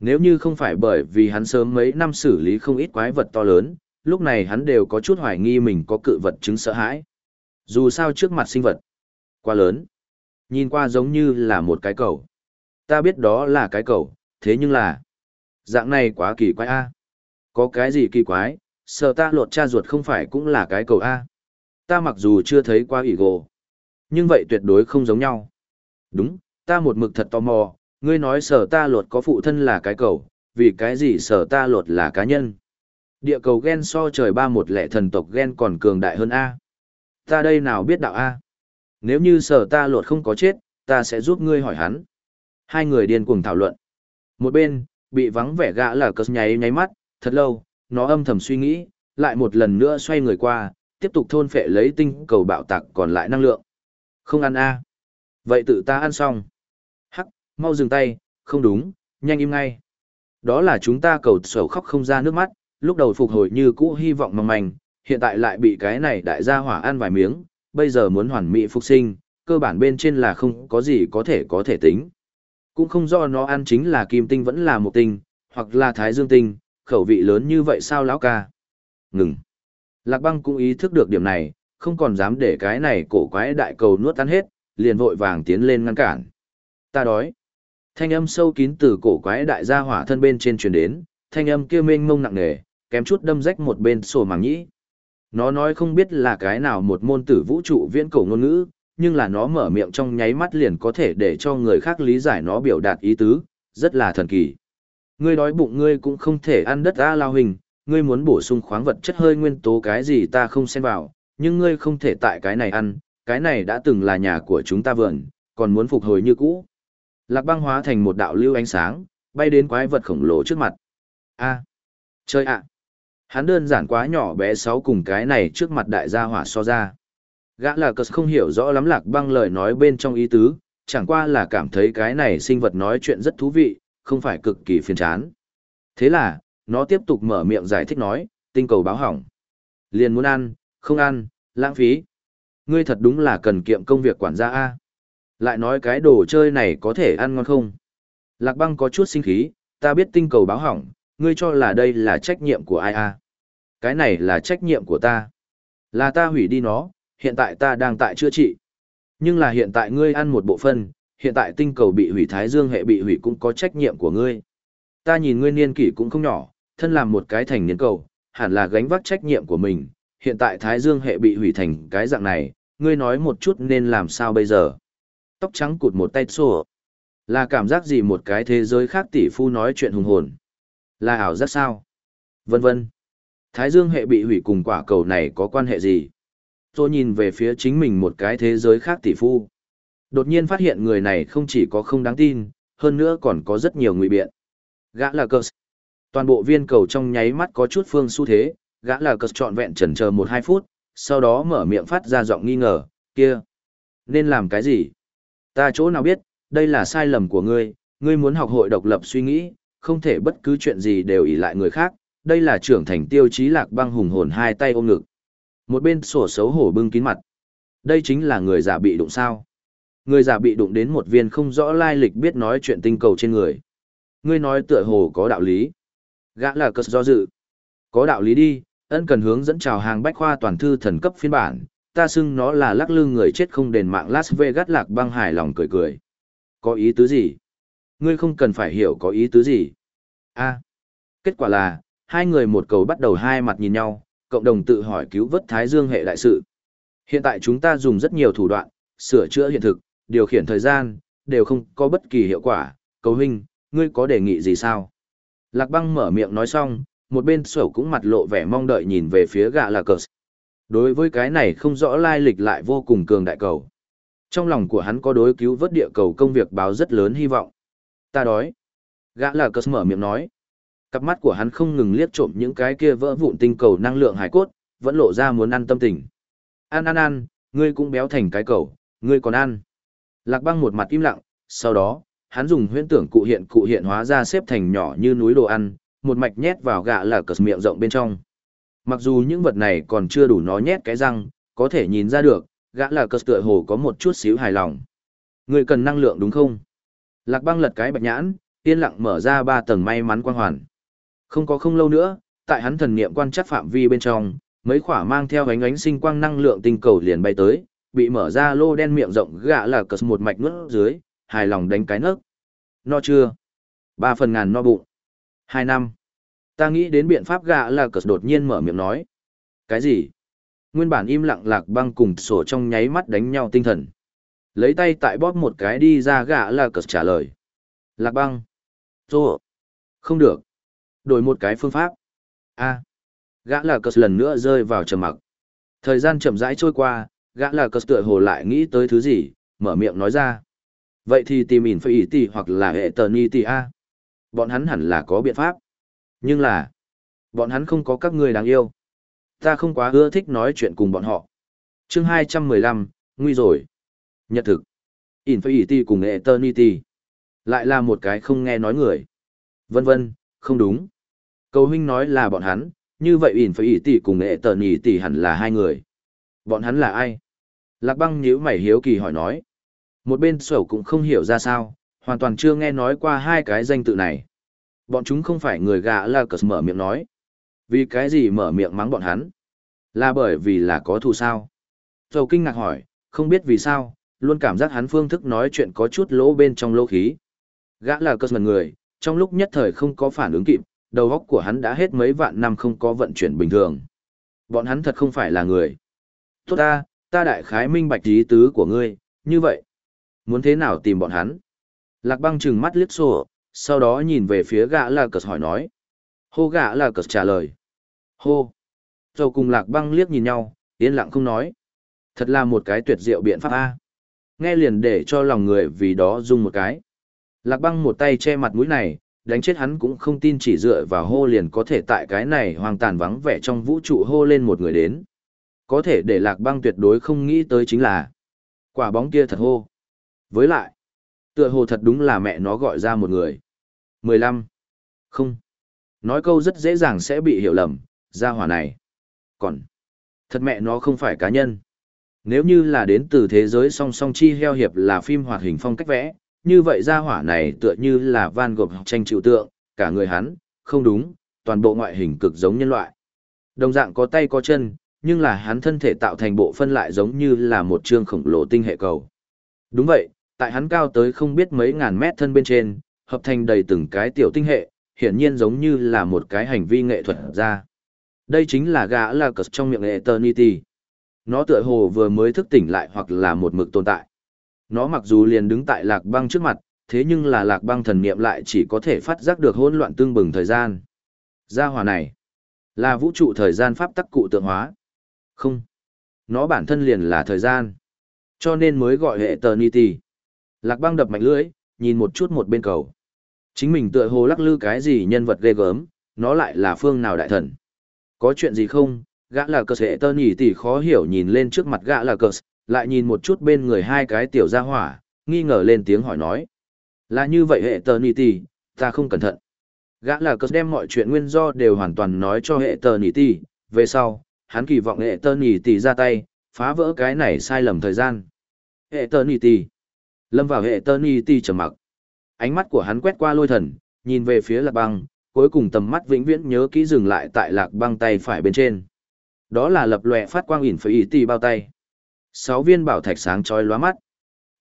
Nếu như không phải bởi vì hắn sớm mấy năm xử lý không ít quái vật to lớn, lúc này hắn đều có chút hoài nghi mình có cự vật chứng sợ hãi. Dù sao trước mặt sinh vật, quá lớn. Nhìn qua giống như là một cái cầu. Ta biết đó là cái cầu, thế nhưng là dạng này quá kỳ quái a. Có cái gì kỳ quái? Sợ ta lột cha ruột không phải cũng là cái cầu a. Ta mặc dù chưa thấy qua ỷ gồ. Nhưng vậy tuyệt đối không giống nhau. Đúng, ta một mực thật tò mò. Ngươi nói sở ta lột có phụ thân là cái cầu, vì cái gì sở ta lột là cá nhân? Địa cầu ghen so trời ba một lẻ thần tộc ghen còn cường đại hơn a. Ta đây nào biết đạo a? Nếu như sở ta lột không có chết, ta sẽ giúp ngươi hỏi hắn. Hai người điên cuồng thảo luận. Một bên bị vắng vẻ gã là cờ nháy nháy mắt, thật lâu, nó âm thầm suy nghĩ, lại một lần nữa xoay người qua, tiếp tục thôn phệ lấy tinh cầu bạo tạc còn lại năng lượng. Không ăn a Vậy tự ta ăn xong. Hắc, mau dừng tay, không đúng, nhanh im ngay. Đó là chúng ta cầu sầu khóc không ra nước mắt, lúc đầu phục hồi như cũ hy vọng mong manh, hiện tại lại bị cái này đại gia hỏa ăn vài miếng, bây giờ muốn hoàn mỹ phục sinh, cơ bản bên trên là không có gì có thể có thể tính. Cũng không do nó ăn chính là kim tinh vẫn là một tinh, hoặc là thái dương tinh, khẩu vị lớn như vậy sao lão ca? Ngừng. Lạc băng cũng ý thức được điểm này, không còn dám để cái này cổ quái đại cầu nuốt ăn hết, liền vội vàng tiến lên ngăn cản. Ta đói. Thanh âm sâu kín từ cổ quái đại gia hỏa thân bên trên truyền đến, thanh âm kia mênh mông nặng nề, kém chút đâm rách một bên sổ màng nhĩ. Nó nói không biết là cái nào một môn tử vũ trụ viễn cổ ngôn ngữ, nhưng là nó mở miệng trong nháy mắt liền có thể để cho người khác lý giải nó biểu đạt ý tứ, rất là thần kỳ. Ngươi đói bụng ngươi cũng không thể ăn đất a lao hình, ngươi muốn bổ sung khoáng vật chất hơi nguyên tố cái gì ta không xen vào, nhưng ngươi không thể tại cái này ăn, cái này đã từng là nhà của chúng ta vườn, còn muốn phục hồi như cũ. Lạc băng hóa thành một đạo lưu ánh sáng, bay đến quái vật khổng lồ trước mặt. A, chơi ạ. Hắn đơn giản quá nhỏ bé sáu cùng cái này trước mặt đại gia hỏa so ra. Gã là cờ không hiểu rõ lắm lạc băng lời nói bên trong ý tứ, chẳng qua là cảm thấy cái này sinh vật nói chuyện rất thú vị, không phải cực kỳ phiền chán. Thế là, nó tiếp tục mở miệng giải thích nói, tinh cầu báo hỏng. Liền muốn ăn, không ăn, lãng phí. Ngươi thật đúng là cần kiệm công việc quản gia A. Lại nói cái đồ chơi này có thể ăn ngon không? Lạc băng có chút sinh khí, ta biết tinh cầu báo hỏng, ngươi cho là đây là trách nhiệm của ai A. Cái này là trách nhiệm của ta. Là ta hủy đi nó, hiện tại ta đang tại chữa trị. Nhưng là hiện tại ngươi ăn một bộ phân, hiện tại tinh cầu bị hủy thái dương hệ bị hủy cũng có trách nhiệm của ngươi. Ta nhìn ngươi niên kỷ cũng không nhỏ, thân làm một cái thành niên cầu, hẳn là gánh vác trách nhiệm của mình. Hiện tại thái dương hệ bị hủy thành cái dạng này, ngươi nói một chút nên làm sao bây giờ. Tóc trắng cụt một tay xô. Là cảm giác gì một cái thế giới khác tỷ phu nói chuyện hùng hồn. Là ảo giác sao? Vân vân. Thái dương hệ bị hủy cùng quả cầu này có quan hệ gì? Tôi nhìn về phía chính mình một cái thế giới khác tỷ phu. Đột nhiên phát hiện người này không chỉ có không đáng tin, hơn nữa còn có rất nhiều ngụy biện. Gã là cờ. Toàn bộ viên cầu trong nháy mắt có chút phương xu thế, gã là cờ trọn vẹn chần chờ một hai phút, sau đó mở miệng phát ra giọng nghi ngờ, kia. Nên làm cái gì? Ta chỗ nào biết, đây là sai lầm của ngươi, ngươi muốn học hội độc lập suy nghĩ, không thể bất cứ chuyện gì đều ỷ lại người khác, đây là trưởng thành tiêu chí lạc băng hùng hồn hai tay ôm ngực. Một bên sổ xấu hổ bưng kín mặt. Đây chính là người giả bị đụng sao. Người giả bị đụng đến một viên không rõ lai lịch biết nói chuyện tinh cầu trên người. Ngươi nói tựa hồ có đạo lý. Gã là cất do dự. Có đạo lý đi, ân cần hướng dẫn chào hàng bách khoa toàn thư thần cấp phiên bản, ta xưng nó là lắc lư người chết không đền mạng Las Vegas lạc băng hài lòng cười cười. Có ý tứ gì? Ngươi không cần phải hiểu có ý tứ gì. a kết quả là, hai người một cầu bắt đầu hai mặt nhìn nhau, cộng đồng tự hỏi cứu vớt Thái Dương hệ đại sự. Hiện tại chúng ta dùng rất nhiều thủ đoạn, sửa chữa hiện thực, điều khiển thời gian, đều không có bất kỳ hiệu quả. Cầu huynh, ngươi có đề nghị gì sao? Lạc băng mở miệng nói xong, một bên sổ cũng mặt lộ vẻ mong đợi nhìn về phía gạ là cờ. Đối với cái này không rõ lai lịch lại vô cùng cường đại cầu. Trong lòng của hắn có đối cứu vớt địa cầu công việc báo rất lớn hy vọng. Ta đói. Gã là cờ mở miệng nói. Cặp mắt của hắn không ngừng liếc trộm những cái kia vỡ vụn tinh cầu năng lượng hải cốt, vẫn lộ ra muốn ăn tâm tình. Ăn ăn ăn, ngươi cũng béo thành cái cầu, ngươi còn ăn. Lạc băng một mặt im lặng, sau đó, hắn dùng huyễn tưởng cụ hiện cụ hiện hóa ra xếp thành nhỏ như núi đồ ăn, một mạch nhét vào gạ là cờ miệng rộng bên trong. Mặc dù những vật này còn chưa đủ nó nhét cái răng, có thể nhìn ra được, gã là cờ tựa hồ có một chút xíu hài lòng. Ngươi cần năng lượng đúng không? Lạc băng lật cái bạch nhãn, yên lặng mở ra ba tầng may mắn quang hoàn. Không có không lâu nữa, tại hắn thần niệm quan chắc phạm vi bên trong, mấy khỏa mang theo ánh ánh sinh quang năng lượng tinh cầu liền bay tới, bị mở ra lô đen miệng rộng gạ là cờ một mạch nuốt dưới, hài lòng đánh cái nấc. No chưa? Ba phần ngàn no bụng. Hai năm. Ta nghĩ đến biện pháp gạ là cờ đột nhiên mở miệng nói. Cái gì? Nguyên bản im lặng lạc băng cùng sổ trong nháy mắt đánh nhau tinh thần. Lấy tay tại bóp một cái đi ra gạ là cờ trả lời. Lạc băng. Rô. Không được. Đổi một cái phương pháp. a Gã là cờ lần nữa rơi vào trầm mặc. Thời gian chậm rãi trôi qua, gã là cờ tựa hồ lại nghĩ tới thứ gì, mở miệng nói ra. Vậy thì tìm ỉn phải ý tỷ hoặc là hệ tờ ni tỷ A. Bọn hắn hẳn là có biện pháp. Nhưng là, bọn hắn không có các người đáng yêu. Ta không quá ưa thích nói chuyện cùng bọn họ. chương 215, nguy rồi. Nhật thực. Infinity cùng Eternity. Lại là một cái không nghe nói người. Vân vân, không đúng. Cầu huynh nói là bọn hắn, như vậy Infinity cùng nghệ tễ tỷ hẳn là hai người. Bọn hắn là ai? Lạc băng nhíu mày hiếu kỳ hỏi nói. Một bên sổ cũng không hiểu ra sao, hoàn toàn chưa nghe nói qua hai cái danh tự này. Bọn chúng không phải người gạ là cờ mở miệng nói. Vì cái gì mở miệng mắng bọn hắn? Là bởi vì là có thù sao? sầu kinh ngạc hỏi, không biết vì sao, luôn cảm giác hắn phương thức nói chuyện có chút lỗ bên trong lỗ khí. Gã là cơ mật người, trong lúc nhất thời không có phản ứng kịp, đầu óc của hắn đã hết mấy vạn năm không có vận chuyển bình thường. Bọn hắn thật không phải là người. Tốt ta, ta đại khái minh bạch ý tứ của ngươi, như vậy. Muốn thế nào tìm bọn hắn? Lạc băng trừng mắt liếc sổ, sau đó nhìn về phía gã là cờ hỏi nói. Hô gã là cờ trả lời. Hô. Rồi cùng lạc băng liếc nhìn nhau, yên lặng không nói. Thật là một cái tuyệt diệu biện pháp A. Nghe liền để cho lòng người vì đó dung một cái. Lạc băng một tay che mặt mũi này, đánh chết hắn cũng không tin chỉ dựa vào hô liền có thể tại cái này hoang tàn vắng vẻ trong vũ trụ hô lên một người đến. Có thể để lạc băng tuyệt đối không nghĩ tới chính là quả bóng kia thật hô. Với lại, tựa hồ thật đúng là mẹ nó gọi ra một người. 15. Không. Nói câu rất dễ dàng sẽ bị hiểu lầm, ra hỏa này. Còn, thật mẹ nó không phải cá nhân. Nếu như là đến từ thế giới song song chi heo hiệp là phim hoạt hình phong cách vẽ, như vậy ra hỏa này tựa như là Van gộp tranh chịu tượng, cả người hắn, không đúng, toàn bộ ngoại hình cực giống nhân loại. Đồng dạng có tay có chân, nhưng là hắn thân thể tạo thành bộ phân lại giống như là một trương khổng lồ tinh hệ cầu. Đúng vậy, tại hắn cao tới không biết mấy ngàn mét thân bên trên, hợp thành đầy từng cái tiểu tinh hệ, hiển nhiên giống như là một cái hành vi nghệ thuật ra. Đây chính là gã là cờ trong miệng Eternity. Nó tựa hồ vừa mới thức tỉnh lại hoặc là một mực tồn tại. Nó mặc dù liền đứng tại lạc băng trước mặt, thế nhưng là lạc băng thần niệm lại chỉ có thể phát giác được hỗn loạn tương bừng thời gian. Gia hòa này là vũ trụ thời gian pháp tắc cụ tượng hóa. Không. Nó bản thân liền là thời gian. Cho nên mới gọi hệ Eternity. Lạc băng đập mạnh lưỡi, nhìn một chút một bên cầu. Chính mình tựa hồ lắc lư cái gì nhân vật ghê gớm, nó lại là phương nào đại thần. Có chuyện gì không, gã là cờ sẽ tơ nhỉ tỉ khó hiểu nhìn lên trước mặt gã là cờ, lại nhìn một chút bên người hai cái tiểu gia hỏa, nghi ngờ lên tiếng hỏi nói. Là như vậy hệ tờ nhỉ tì, ta không cẩn thận. Gã là cơ đem mọi chuyện nguyên do đều hoàn toàn nói cho hệ tờ nhỉ tì, về sau, hắn kỳ vọng hệ tờ nhỉ tì ra tay, phá vỡ cái này sai lầm thời gian. Hệ tờ nhỉ tì. Lâm vào hệ tờ nhỉ tì trầm mặc. Ánh mắt của hắn quét qua lôi thần, nhìn về phía lạc băng, cuối cùng tầm mắt vĩnh viễn nhớ kỹ dừng lại tại lạc băng tay phải bên trên. Đó là lập lòe phát quang ỉn phải ý tì bao tay. Sáu viên bảo thạch sáng chói lóa mắt.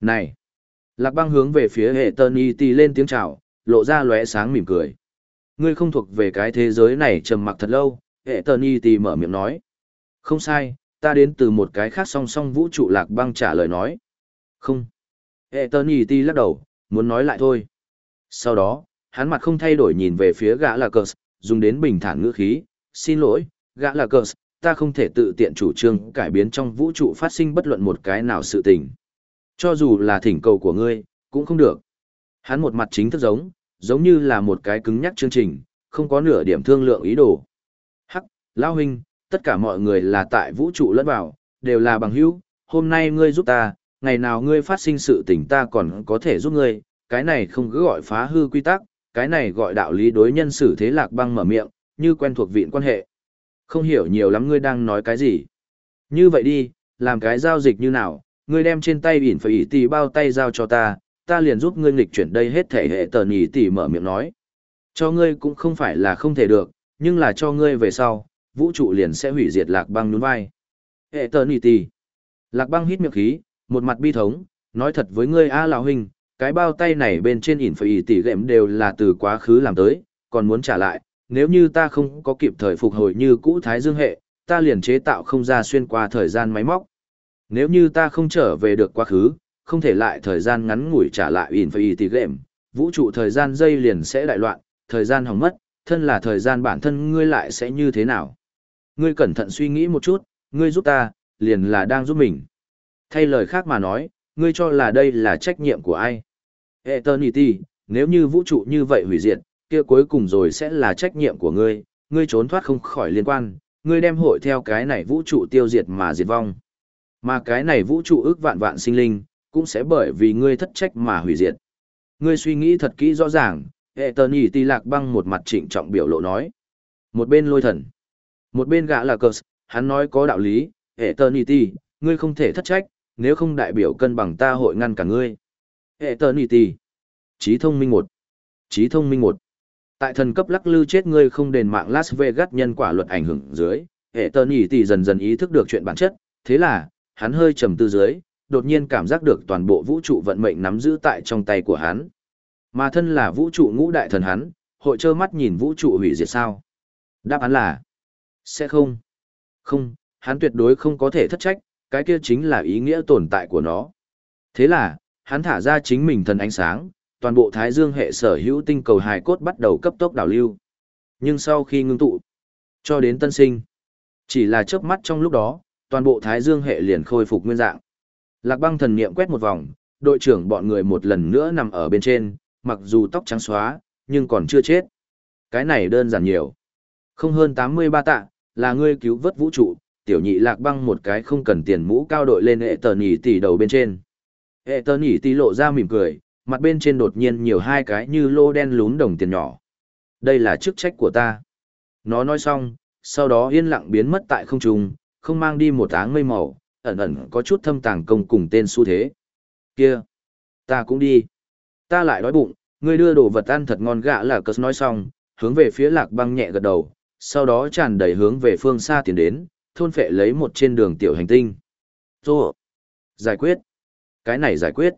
Này! Lạc băng hướng về phía hệ tơn y tì lên tiếng chào, lộ ra lóe sáng mỉm cười. Ngươi không thuộc về cái thế giới này trầm mặc thật lâu, hệ tơn y tì mở miệng nói. Không sai, ta đến từ một cái khác song song vũ trụ lạc băng trả lời nói. Không. Hệ tơn y tì lắc đầu, muốn nói lại thôi. Sau đó, hắn mặt không thay đổi nhìn về phía gã là cờ, dùng đến bình thản ngữ khí, xin lỗi, gã là cờ, ta không thể tự tiện chủ trương cải biến trong vũ trụ phát sinh bất luận một cái nào sự tình. Cho dù là thỉnh cầu của ngươi, cũng không được. Hắn một mặt chính thức giống, giống như là một cái cứng nhắc chương trình, không có nửa điểm thương lượng ý đồ. Hắc, Lao Huynh, tất cả mọi người là tại vũ trụ lẫn vào, đều là bằng hữu, hôm nay ngươi giúp ta, ngày nào ngươi phát sinh sự tình ta còn có thể giúp ngươi, cái này không cứ gọi phá hư quy tắc, cái này gọi đạo lý đối nhân xử thế lạc băng mở miệng, như quen thuộc vịn quan hệ. Không hiểu nhiều lắm ngươi đang nói cái gì. Như vậy đi, làm cái giao dịch như nào, ngươi đem trên tay ỉn phải ỉ tỷ bao tay giao cho ta, ta liền giúp ngươi nghịch chuyển đây hết thể hệ tờ nhỉ tỷ mở miệng nói. Cho ngươi cũng không phải là không thể được, nhưng là cho ngươi về sau, vũ trụ liền sẽ hủy diệt lạc băng nhún vai. Hệ tờ nhỉ tỷ. Lạc băng hít miệng khí, một mặt bi thống, nói thật với ngươi a lão huynh, cái bao tay này bên trên ỉn phải ỉ tỷ gệm đều là từ quá khứ làm tới, còn muốn trả lại, nếu như ta không có kịp thời phục hồi như cũ thái dương hệ, ta liền chế tạo không ra xuyên qua thời gian máy móc. Nếu như ta không trở về được quá khứ, không thể lại thời gian ngắn ngủi trả lại Infinity Game, vũ trụ thời gian dây liền sẽ đại loạn, thời gian hỏng mất, thân là thời gian bản thân ngươi lại sẽ như thế nào? Ngươi cẩn thận suy nghĩ một chút, ngươi giúp ta, liền là đang giúp mình. Thay lời khác mà nói, ngươi cho là đây là trách nhiệm của ai? Eternity, nếu như vũ trụ như vậy hủy diệt, kia cuối cùng rồi sẽ là trách nhiệm của ngươi, ngươi trốn thoát không khỏi liên quan, ngươi đem hội theo cái này vũ trụ tiêu diệt mà diệt vong. Mà cái này vũ trụ ước vạn vạn sinh linh, cũng sẽ bởi vì ngươi thất trách mà hủy diệt. Ngươi suy nghĩ thật kỹ rõ ràng, hệ tờ nhỉ tì lạc băng một mặt trịnh trọng biểu lộ nói. Một bên lôi thần, một bên gã là cờ, hắn nói có đạo lý, hệ tờ nhỉ tì, ngươi không thể thất trách, nếu không đại biểu cân bằng ta hội ngăn cả ngươi. Hệ tờ nhỉ tì. Trí thông minh một. Trí thông minh một. Tại thần cấp lắc lư chết ngươi không đền mạng Las Vegas nhân quả luật ảnh hưởng dưới, hệ tờ nhỉ tỷ dần dần ý thức được chuyện bản chất, thế là, hắn hơi trầm tư dưới, đột nhiên cảm giác được toàn bộ vũ trụ vận mệnh nắm giữ tại trong tay của hắn. Mà thân là vũ trụ ngũ đại thần hắn, hội trơ mắt nhìn vũ trụ hủy diệt sao? Đáp án là, sẽ không. Không, hắn tuyệt đối không có thể thất trách, cái kia chính là ý nghĩa tồn tại của nó. Thế là, hắn thả ra chính mình thần ánh sáng, toàn bộ thái dương hệ sở hữu tinh cầu hài cốt bắt đầu cấp tốc đảo lưu. Nhưng sau khi ngưng tụ, cho đến tân sinh, chỉ là chớp mắt trong lúc đó, toàn bộ thái dương hệ liền khôi phục nguyên dạng. Lạc băng thần niệm quét một vòng, đội trưởng bọn người một lần nữa nằm ở bên trên, mặc dù tóc trắng xóa, nhưng còn chưa chết. Cái này đơn giản nhiều. Không hơn 83 tạ, là ngươi cứu vớt vũ trụ, tiểu nhị lạc băng một cái không cần tiền mũ cao đội lên hệ tờ nhỉ tỷ đầu bên trên. Hệ tờ nhỉ tỷ lộ ra mỉm cười, mặt bên trên đột nhiên nhiều hai cái như lô đen lún đồng tiền nhỏ. Đây là chức trách của ta. Nó nói xong, sau đó yên lặng biến mất tại không trung, không mang đi một áng mây màu, ẩn ẩn có chút thâm tàng công cùng tên xu thế. Kia, ta cũng đi. Ta lại đói bụng, ngươi đưa đồ vật ăn thật ngon gạ là cớ nói xong, hướng về phía lạc băng nhẹ gật đầu, sau đó tràn đầy hướng về phương xa tiến đến, thôn phệ lấy một trên đường tiểu hành tinh. Rồi, giải quyết. Cái này giải quyết.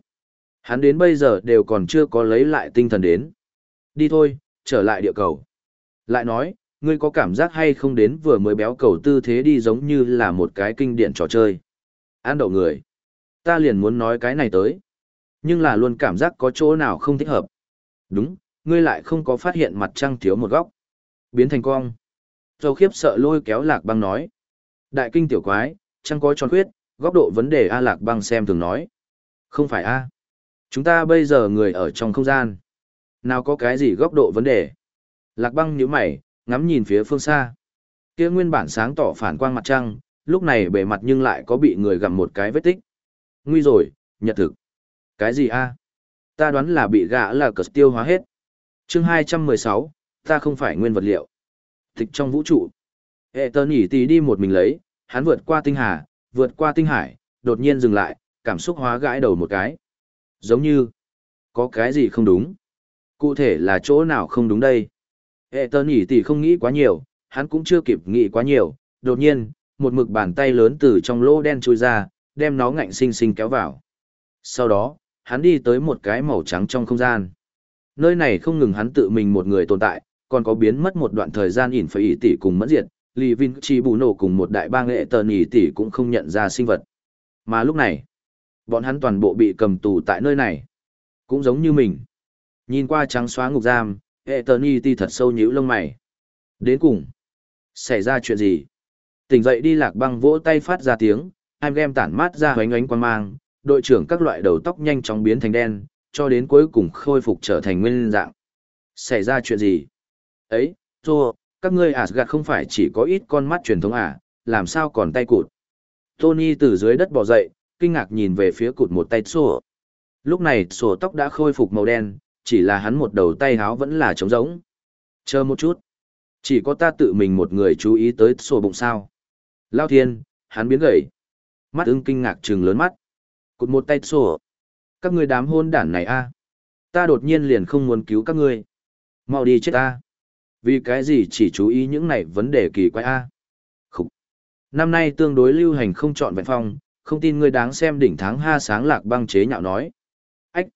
Hắn đến bây giờ đều còn chưa có lấy lại tinh thần đến. Đi thôi, trở lại địa cầu. Lại nói, ngươi có cảm giác hay không đến vừa mới béo cầu tư thế đi giống như là một cái kinh điển trò chơi. An đậu người. Ta liền muốn nói cái này tới. Nhưng là luôn cảm giác có chỗ nào không thích hợp. Đúng, ngươi lại không có phát hiện mặt trăng thiếu một góc. Biến thành cong. Châu khiếp sợ lôi kéo lạc băng nói. Đại kinh tiểu quái, trăng có tròn khuyết, góc độ vấn đề A lạc băng xem thường nói. Không phải A. Chúng ta bây giờ người ở trong không gian. Nào có cái gì góc độ vấn đề? Lạc băng nhíu mày, ngắm nhìn phía phương xa. Kia nguyên bản sáng tỏ phản quang mặt trăng, lúc này bề mặt nhưng lại có bị người gặm một cái vết tích. Nguy rồi, nhật thực. Cái gì a? Ta đoán là bị gã là cờ tiêu hóa hết. chương 216, ta không phải nguyên vật liệu. Tịch trong vũ trụ. Hệ tơ nhỉ tì đi một mình lấy, hắn vượt qua tinh hà, vượt qua tinh hải, đột nhiên dừng lại, cảm xúc hóa gãi đầu một cái. Giống như, có cái gì không đúng. Cụ thể là chỗ nào không đúng đây? Hệ tơ nhỉ tỷ không nghĩ quá nhiều, hắn cũng chưa kịp nghĩ quá nhiều, đột nhiên, một mực bàn tay lớn từ trong lỗ đen chui ra, đem nó ngạnh sinh sinh kéo vào. Sau đó, hắn đi tới một cái màu trắng trong không gian. Nơi này không ngừng hắn tự mình một người tồn tại, còn có biến mất một đoạn thời gian ỉn phải ỉ tỷ cùng mất diệt, Lì Vinh Chi bù nổ cùng một đại bang nghệ tờ ỉ tỷ cũng không nhận ra sinh vật. Mà lúc này, bọn hắn toàn bộ bị cầm tù tại nơi này. Cũng giống như mình. Nhìn qua trắng xóa ngục giam, hệ tờ ti thật sâu nhíu lông mày. Đến cùng, xảy ra chuyện gì? Tỉnh dậy đi lạc băng vỗ tay phát ra tiếng, em game tản mát ra hoánh ánh quan mang, đội trưởng các loại đầu tóc nhanh chóng biến thành đen, cho đến cuối cùng khôi phục trở thành nguyên dạng. Xảy ra chuyện gì? Ấy, Thua, các ngươi Asgard không phải chỉ có ít con mắt truyền thống à, làm sao còn tay cụt? Tony từ dưới đất bò dậy, kinh ngạc nhìn về phía cụt một tay sổ. Lúc này sổ tóc đã khôi phục màu đen, chỉ là hắn một đầu tay háo vẫn là trống rỗng. Chờ một chút. Chỉ có ta tự mình một người chú ý tới sổ bụng sao. Lao thiên, hắn biến gầy. Mắt ưng kinh ngạc trừng lớn mắt. Cụt một tay sổ. Các ngươi đám hôn đản này a Ta đột nhiên liền không muốn cứu các ngươi. Mau đi chết ta. Vì cái gì chỉ chú ý những này vấn đề kỳ quái a Năm nay tương đối lưu hành không chọn vẹn phong, không tin ngươi đáng xem đỉnh tháng ha sáng lạc băng chế nhạo nói. Ách.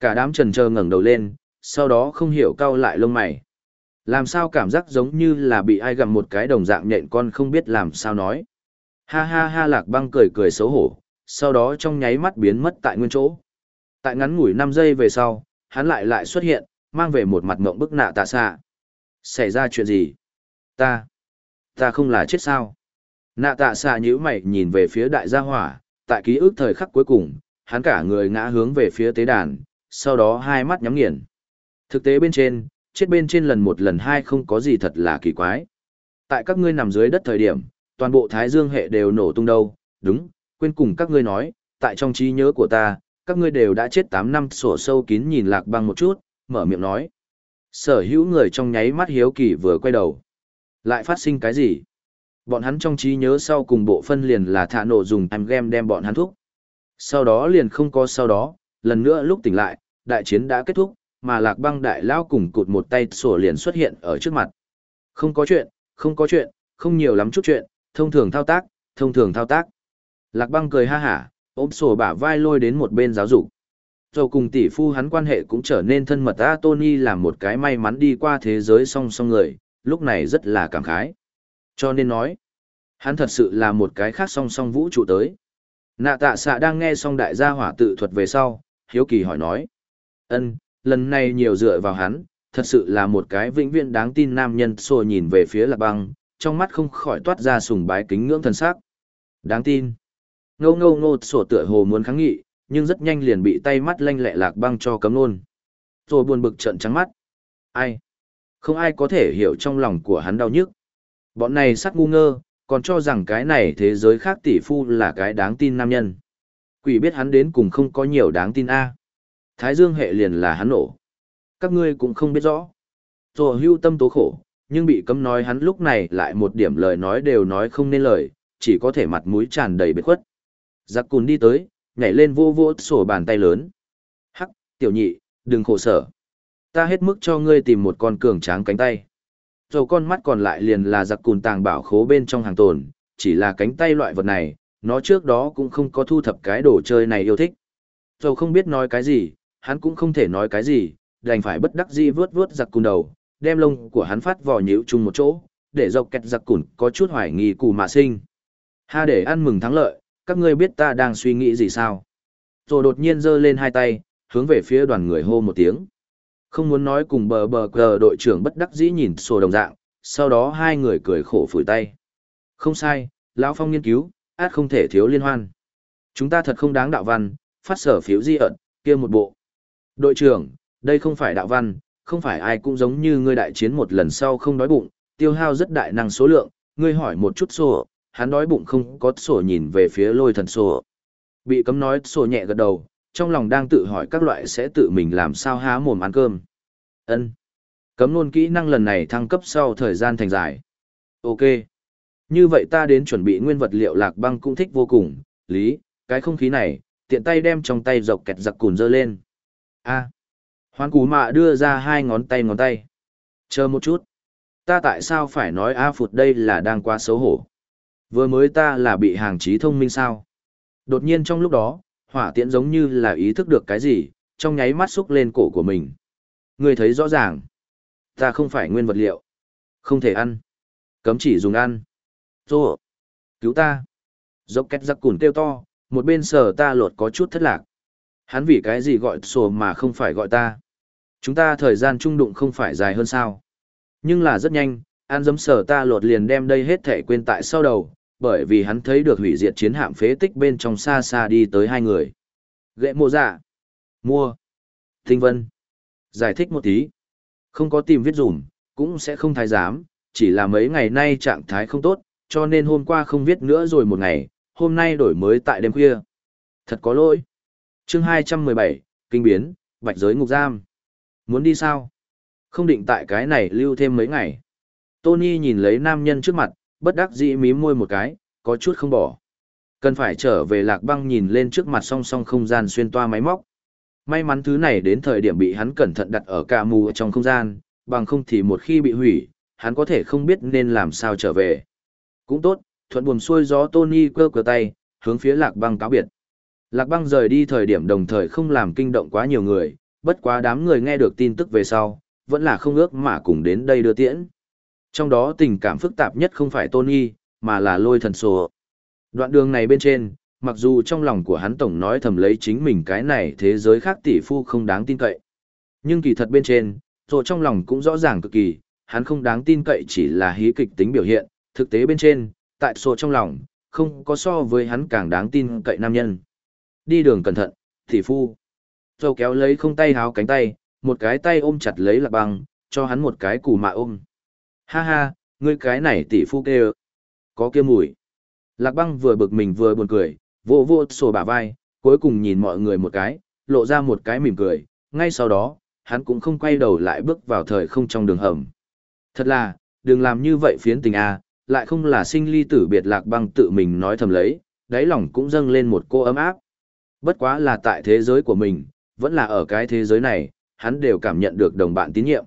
Cả đám trần trơ ngẩng đầu lên, sau đó không hiểu cau lại lông mày. Làm sao cảm giác giống như là bị ai gặm một cái đồng dạng nhện con không biết làm sao nói. Ha ha ha lạc băng cười cười xấu hổ, sau đó trong nháy mắt biến mất tại nguyên chỗ. Tại ngắn ngủi 5 giây về sau, hắn lại lại xuất hiện, mang về một mặt mộng bức nạ tạ xạ. Xảy ra chuyện gì? Ta, ta không là chết sao? Nạ tạ xạ Nhữ mày nhìn về phía đại gia hỏa, tại ký ức thời khắc cuối cùng, hắn cả người ngã hướng về phía tế đàn, sau đó hai mắt nhắm nghiền. Thực tế bên trên, chết bên trên lần một lần hai không có gì thật là kỳ quái. Tại các ngươi nằm dưới đất thời điểm, toàn bộ thái dương hệ đều nổ tung đâu, đúng, quên cùng các ngươi nói, tại trong trí nhớ của ta, các ngươi đều đã chết 8 năm sổ sâu kín nhìn lạc băng một chút, mở miệng nói. Sở hữu người trong nháy mắt hiếu kỳ vừa quay đầu. Lại phát sinh cái gì? Bọn hắn trong trí nhớ sau cùng bộ phân liền là thả nổ dùng em game đem bọn hắn thúc. Sau đó liền không có sau đó, lần nữa lúc tỉnh lại, đại chiến đã kết thúc, mà lạc băng đại lao cùng cụt một tay sổ liền xuất hiện ở trước mặt. Không có chuyện, không có chuyện, không nhiều lắm chút chuyện, thông thường thao tác, thông thường thao tác. Lạc băng cười ha hả, ôm sổ bả vai lôi đến một bên giáo dục. Rồi cùng tỷ phu hắn quan hệ cũng trở nên thân mật A Tony là một cái may mắn đi qua thế giới song song người, lúc này rất là cảm khái. Cho nên nói, hắn thật sự là một cái khác song song vũ trụ tới. Nạ tạ xạ đang nghe xong đại gia hỏa tự thuật về sau, hiếu kỳ hỏi nói. ân lần này nhiều dựa vào hắn, thật sự là một cái vĩnh viễn đáng tin nam nhân xô nhìn về phía lạc băng, trong mắt không khỏi toát ra sùng bái kính ngưỡng thần sắc. Đáng tin. Ngâu ngâu ngô sổ tựa hồ muốn kháng nghị, nhưng rất nhanh liền bị tay mắt lanh lẹ lạc băng cho cấm luôn. Rồi buồn bực trận trắng mắt. Ai? Không ai có thể hiểu trong lòng của hắn đau nhức. Bọn này sắc ngu ngơ, còn cho rằng cái này thế giới khác tỷ phu là cái đáng tin nam nhân. Quỷ biết hắn đến cùng không có nhiều đáng tin a. Thái Dương hệ liền là hắn nổ. Các ngươi cũng không biết rõ. Rồi hưu tâm tố khổ, nhưng bị cấm nói hắn lúc này lại một điểm lời nói đều nói không nên lời, chỉ có thể mặt mũi tràn đầy bệt khuất. Giặc cùn đi tới, nhảy lên vô vô sổ bàn tay lớn. Hắc, tiểu nhị, đừng khổ sở. Ta hết mức cho ngươi tìm một con cường tráng cánh tay. Rồi con mắt còn lại liền là giặc cùn tàng bảo khố bên trong hàng tồn, chỉ là cánh tay loại vật này, nó trước đó cũng không có thu thập cái đồ chơi này yêu thích. Dầu không biết nói cái gì, hắn cũng không thể nói cái gì, đành phải bất đắc dĩ vướt vướt giặc cùn đầu, đem lông của hắn phát vò nhíu chung một chỗ, để dọc kẹt giặc cùn có chút hoài nghi cù mà sinh. Ha để ăn mừng thắng lợi, các ngươi biết ta đang suy nghĩ gì sao? Rồi đột nhiên giơ lên hai tay, hướng về phía đoàn người hô một tiếng. Không muốn nói cùng bờ bờ cờ đội trưởng bất đắc dĩ nhìn sổ đồng dạng, sau đó hai người cười khổ phủi tay. Không sai, lão Phong nghiên cứu, át không thể thiếu liên hoan. Chúng ta thật không đáng đạo văn, phát sở phiếu di ẩn, kia một bộ. Đội trưởng, đây không phải đạo văn, không phải ai cũng giống như ngươi đại chiến một lần sau không đói bụng, tiêu hao rất đại năng số lượng, ngươi hỏi một chút sổ, hắn đói bụng không có sổ nhìn về phía lôi thần sổ. Bị cấm nói sổ nhẹ gật đầu, trong lòng đang tự hỏi các loại sẽ tự mình làm sao há mồm ăn cơm. ân Cấm luôn kỹ năng lần này thăng cấp sau thời gian thành dài. Ok. Như vậy ta đến chuẩn bị nguyên vật liệu lạc băng cũng thích vô cùng, lý, cái không khí này, tiện tay đem trong tay dọc kẹt giặc cùn dơ lên. a Hoan cú mạ đưa ra hai ngón tay ngón tay. Chờ một chút. Ta tại sao phải nói A Phụt đây là đang quá xấu hổ? Vừa mới ta là bị hàng trí thông minh sao? Đột nhiên trong lúc đó, hỏa tiễn giống như là ý thức được cái gì, trong nháy mắt xúc lên cổ của mình. Người thấy rõ ràng. Ta không phải nguyên vật liệu. Không thể ăn. Cấm chỉ dùng ăn. Rô. Cứu ta. Dốc két giặc cùn kêu to, một bên sờ ta lột có chút thất lạc. Hắn vì cái gì gọi sổ mà không phải gọi ta. Chúng ta thời gian trung đụng không phải dài hơn sao. Nhưng là rất nhanh, an dấm sở ta lột liền đem đây hết thể quên tại sau đầu, bởi vì hắn thấy được hủy diệt chiến hạm phế tích bên trong xa xa đi tới hai người. Gệ mộ dạ. Mua. Tinh vân. Giải thích một tí. Không có tìm viết dùm, cũng sẽ không thái giám, chỉ là mấy ngày nay trạng thái không tốt, cho nên hôm qua không viết nữa rồi một ngày, hôm nay đổi mới tại đêm khuya. Thật có lỗi. chương 217, Kinh biến, Bạch giới ngục giam. Muốn đi sao? Không định tại cái này lưu thêm mấy ngày. Tony nhìn lấy nam nhân trước mặt, bất đắc dĩ mím môi một cái, có chút không bỏ. Cần phải trở về lạc băng nhìn lên trước mặt song song không gian xuyên toa máy móc. May mắn thứ này đến thời điểm bị hắn cẩn thận đặt ở cả mù trong không gian, bằng không thì một khi bị hủy, hắn có thể không biết nên làm sao trở về. Cũng tốt, thuận buồm xuôi gió Tony cơ cửa tay, hướng phía lạc băng cáo biệt. Lạc băng rời đi thời điểm đồng thời không làm kinh động quá nhiều người, bất quá đám người nghe được tin tức về sau, vẫn là không ước mà cùng đến đây đưa tiễn. Trong đó tình cảm phức tạp nhất không phải Tony, mà là lôi thần sổ. Đoạn đường này bên trên, mặc dù trong lòng của hắn tổng nói thầm lấy chính mình cái này thế giới khác tỷ phu không đáng tin cậy. Nhưng kỳ thật bên trên, rồi trong lòng cũng rõ ràng cực kỳ, hắn không đáng tin cậy chỉ là hí kịch tính biểu hiện, thực tế bên trên, tại sổ trong lòng, không có so với hắn càng đáng tin cậy nam nhân. Đi đường cẩn thận, tỷ phu. Rồi kéo lấy không tay háo cánh tay, một cái tay ôm chặt lấy lạc băng, cho hắn một cái củ mạ ôm. Ha ha, ngươi cái này tỷ phu kêu. Có kia mùi. Lạc băng vừa bực mình vừa buồn cười, vô vô sổ bả vai, cuối cùng nhìn mọi người một cái, lộ ra một cái mỉm cười, ngay sau đó, hắn cũng không quay đầu lại bước vào thời không trong đường hầm. Thật là, đừng làm như vậy phiến tình a, lại không là sinh ly tử biệt lạc băng tự mình nói thầm lấy, đáy lòng cũng dâng lên một cô ấm áp. Bất quá là tại thế giới của mình, vẫn là ở cái thế giới này, hắn đều cảm nhận được đồng bạn tín nhiệm.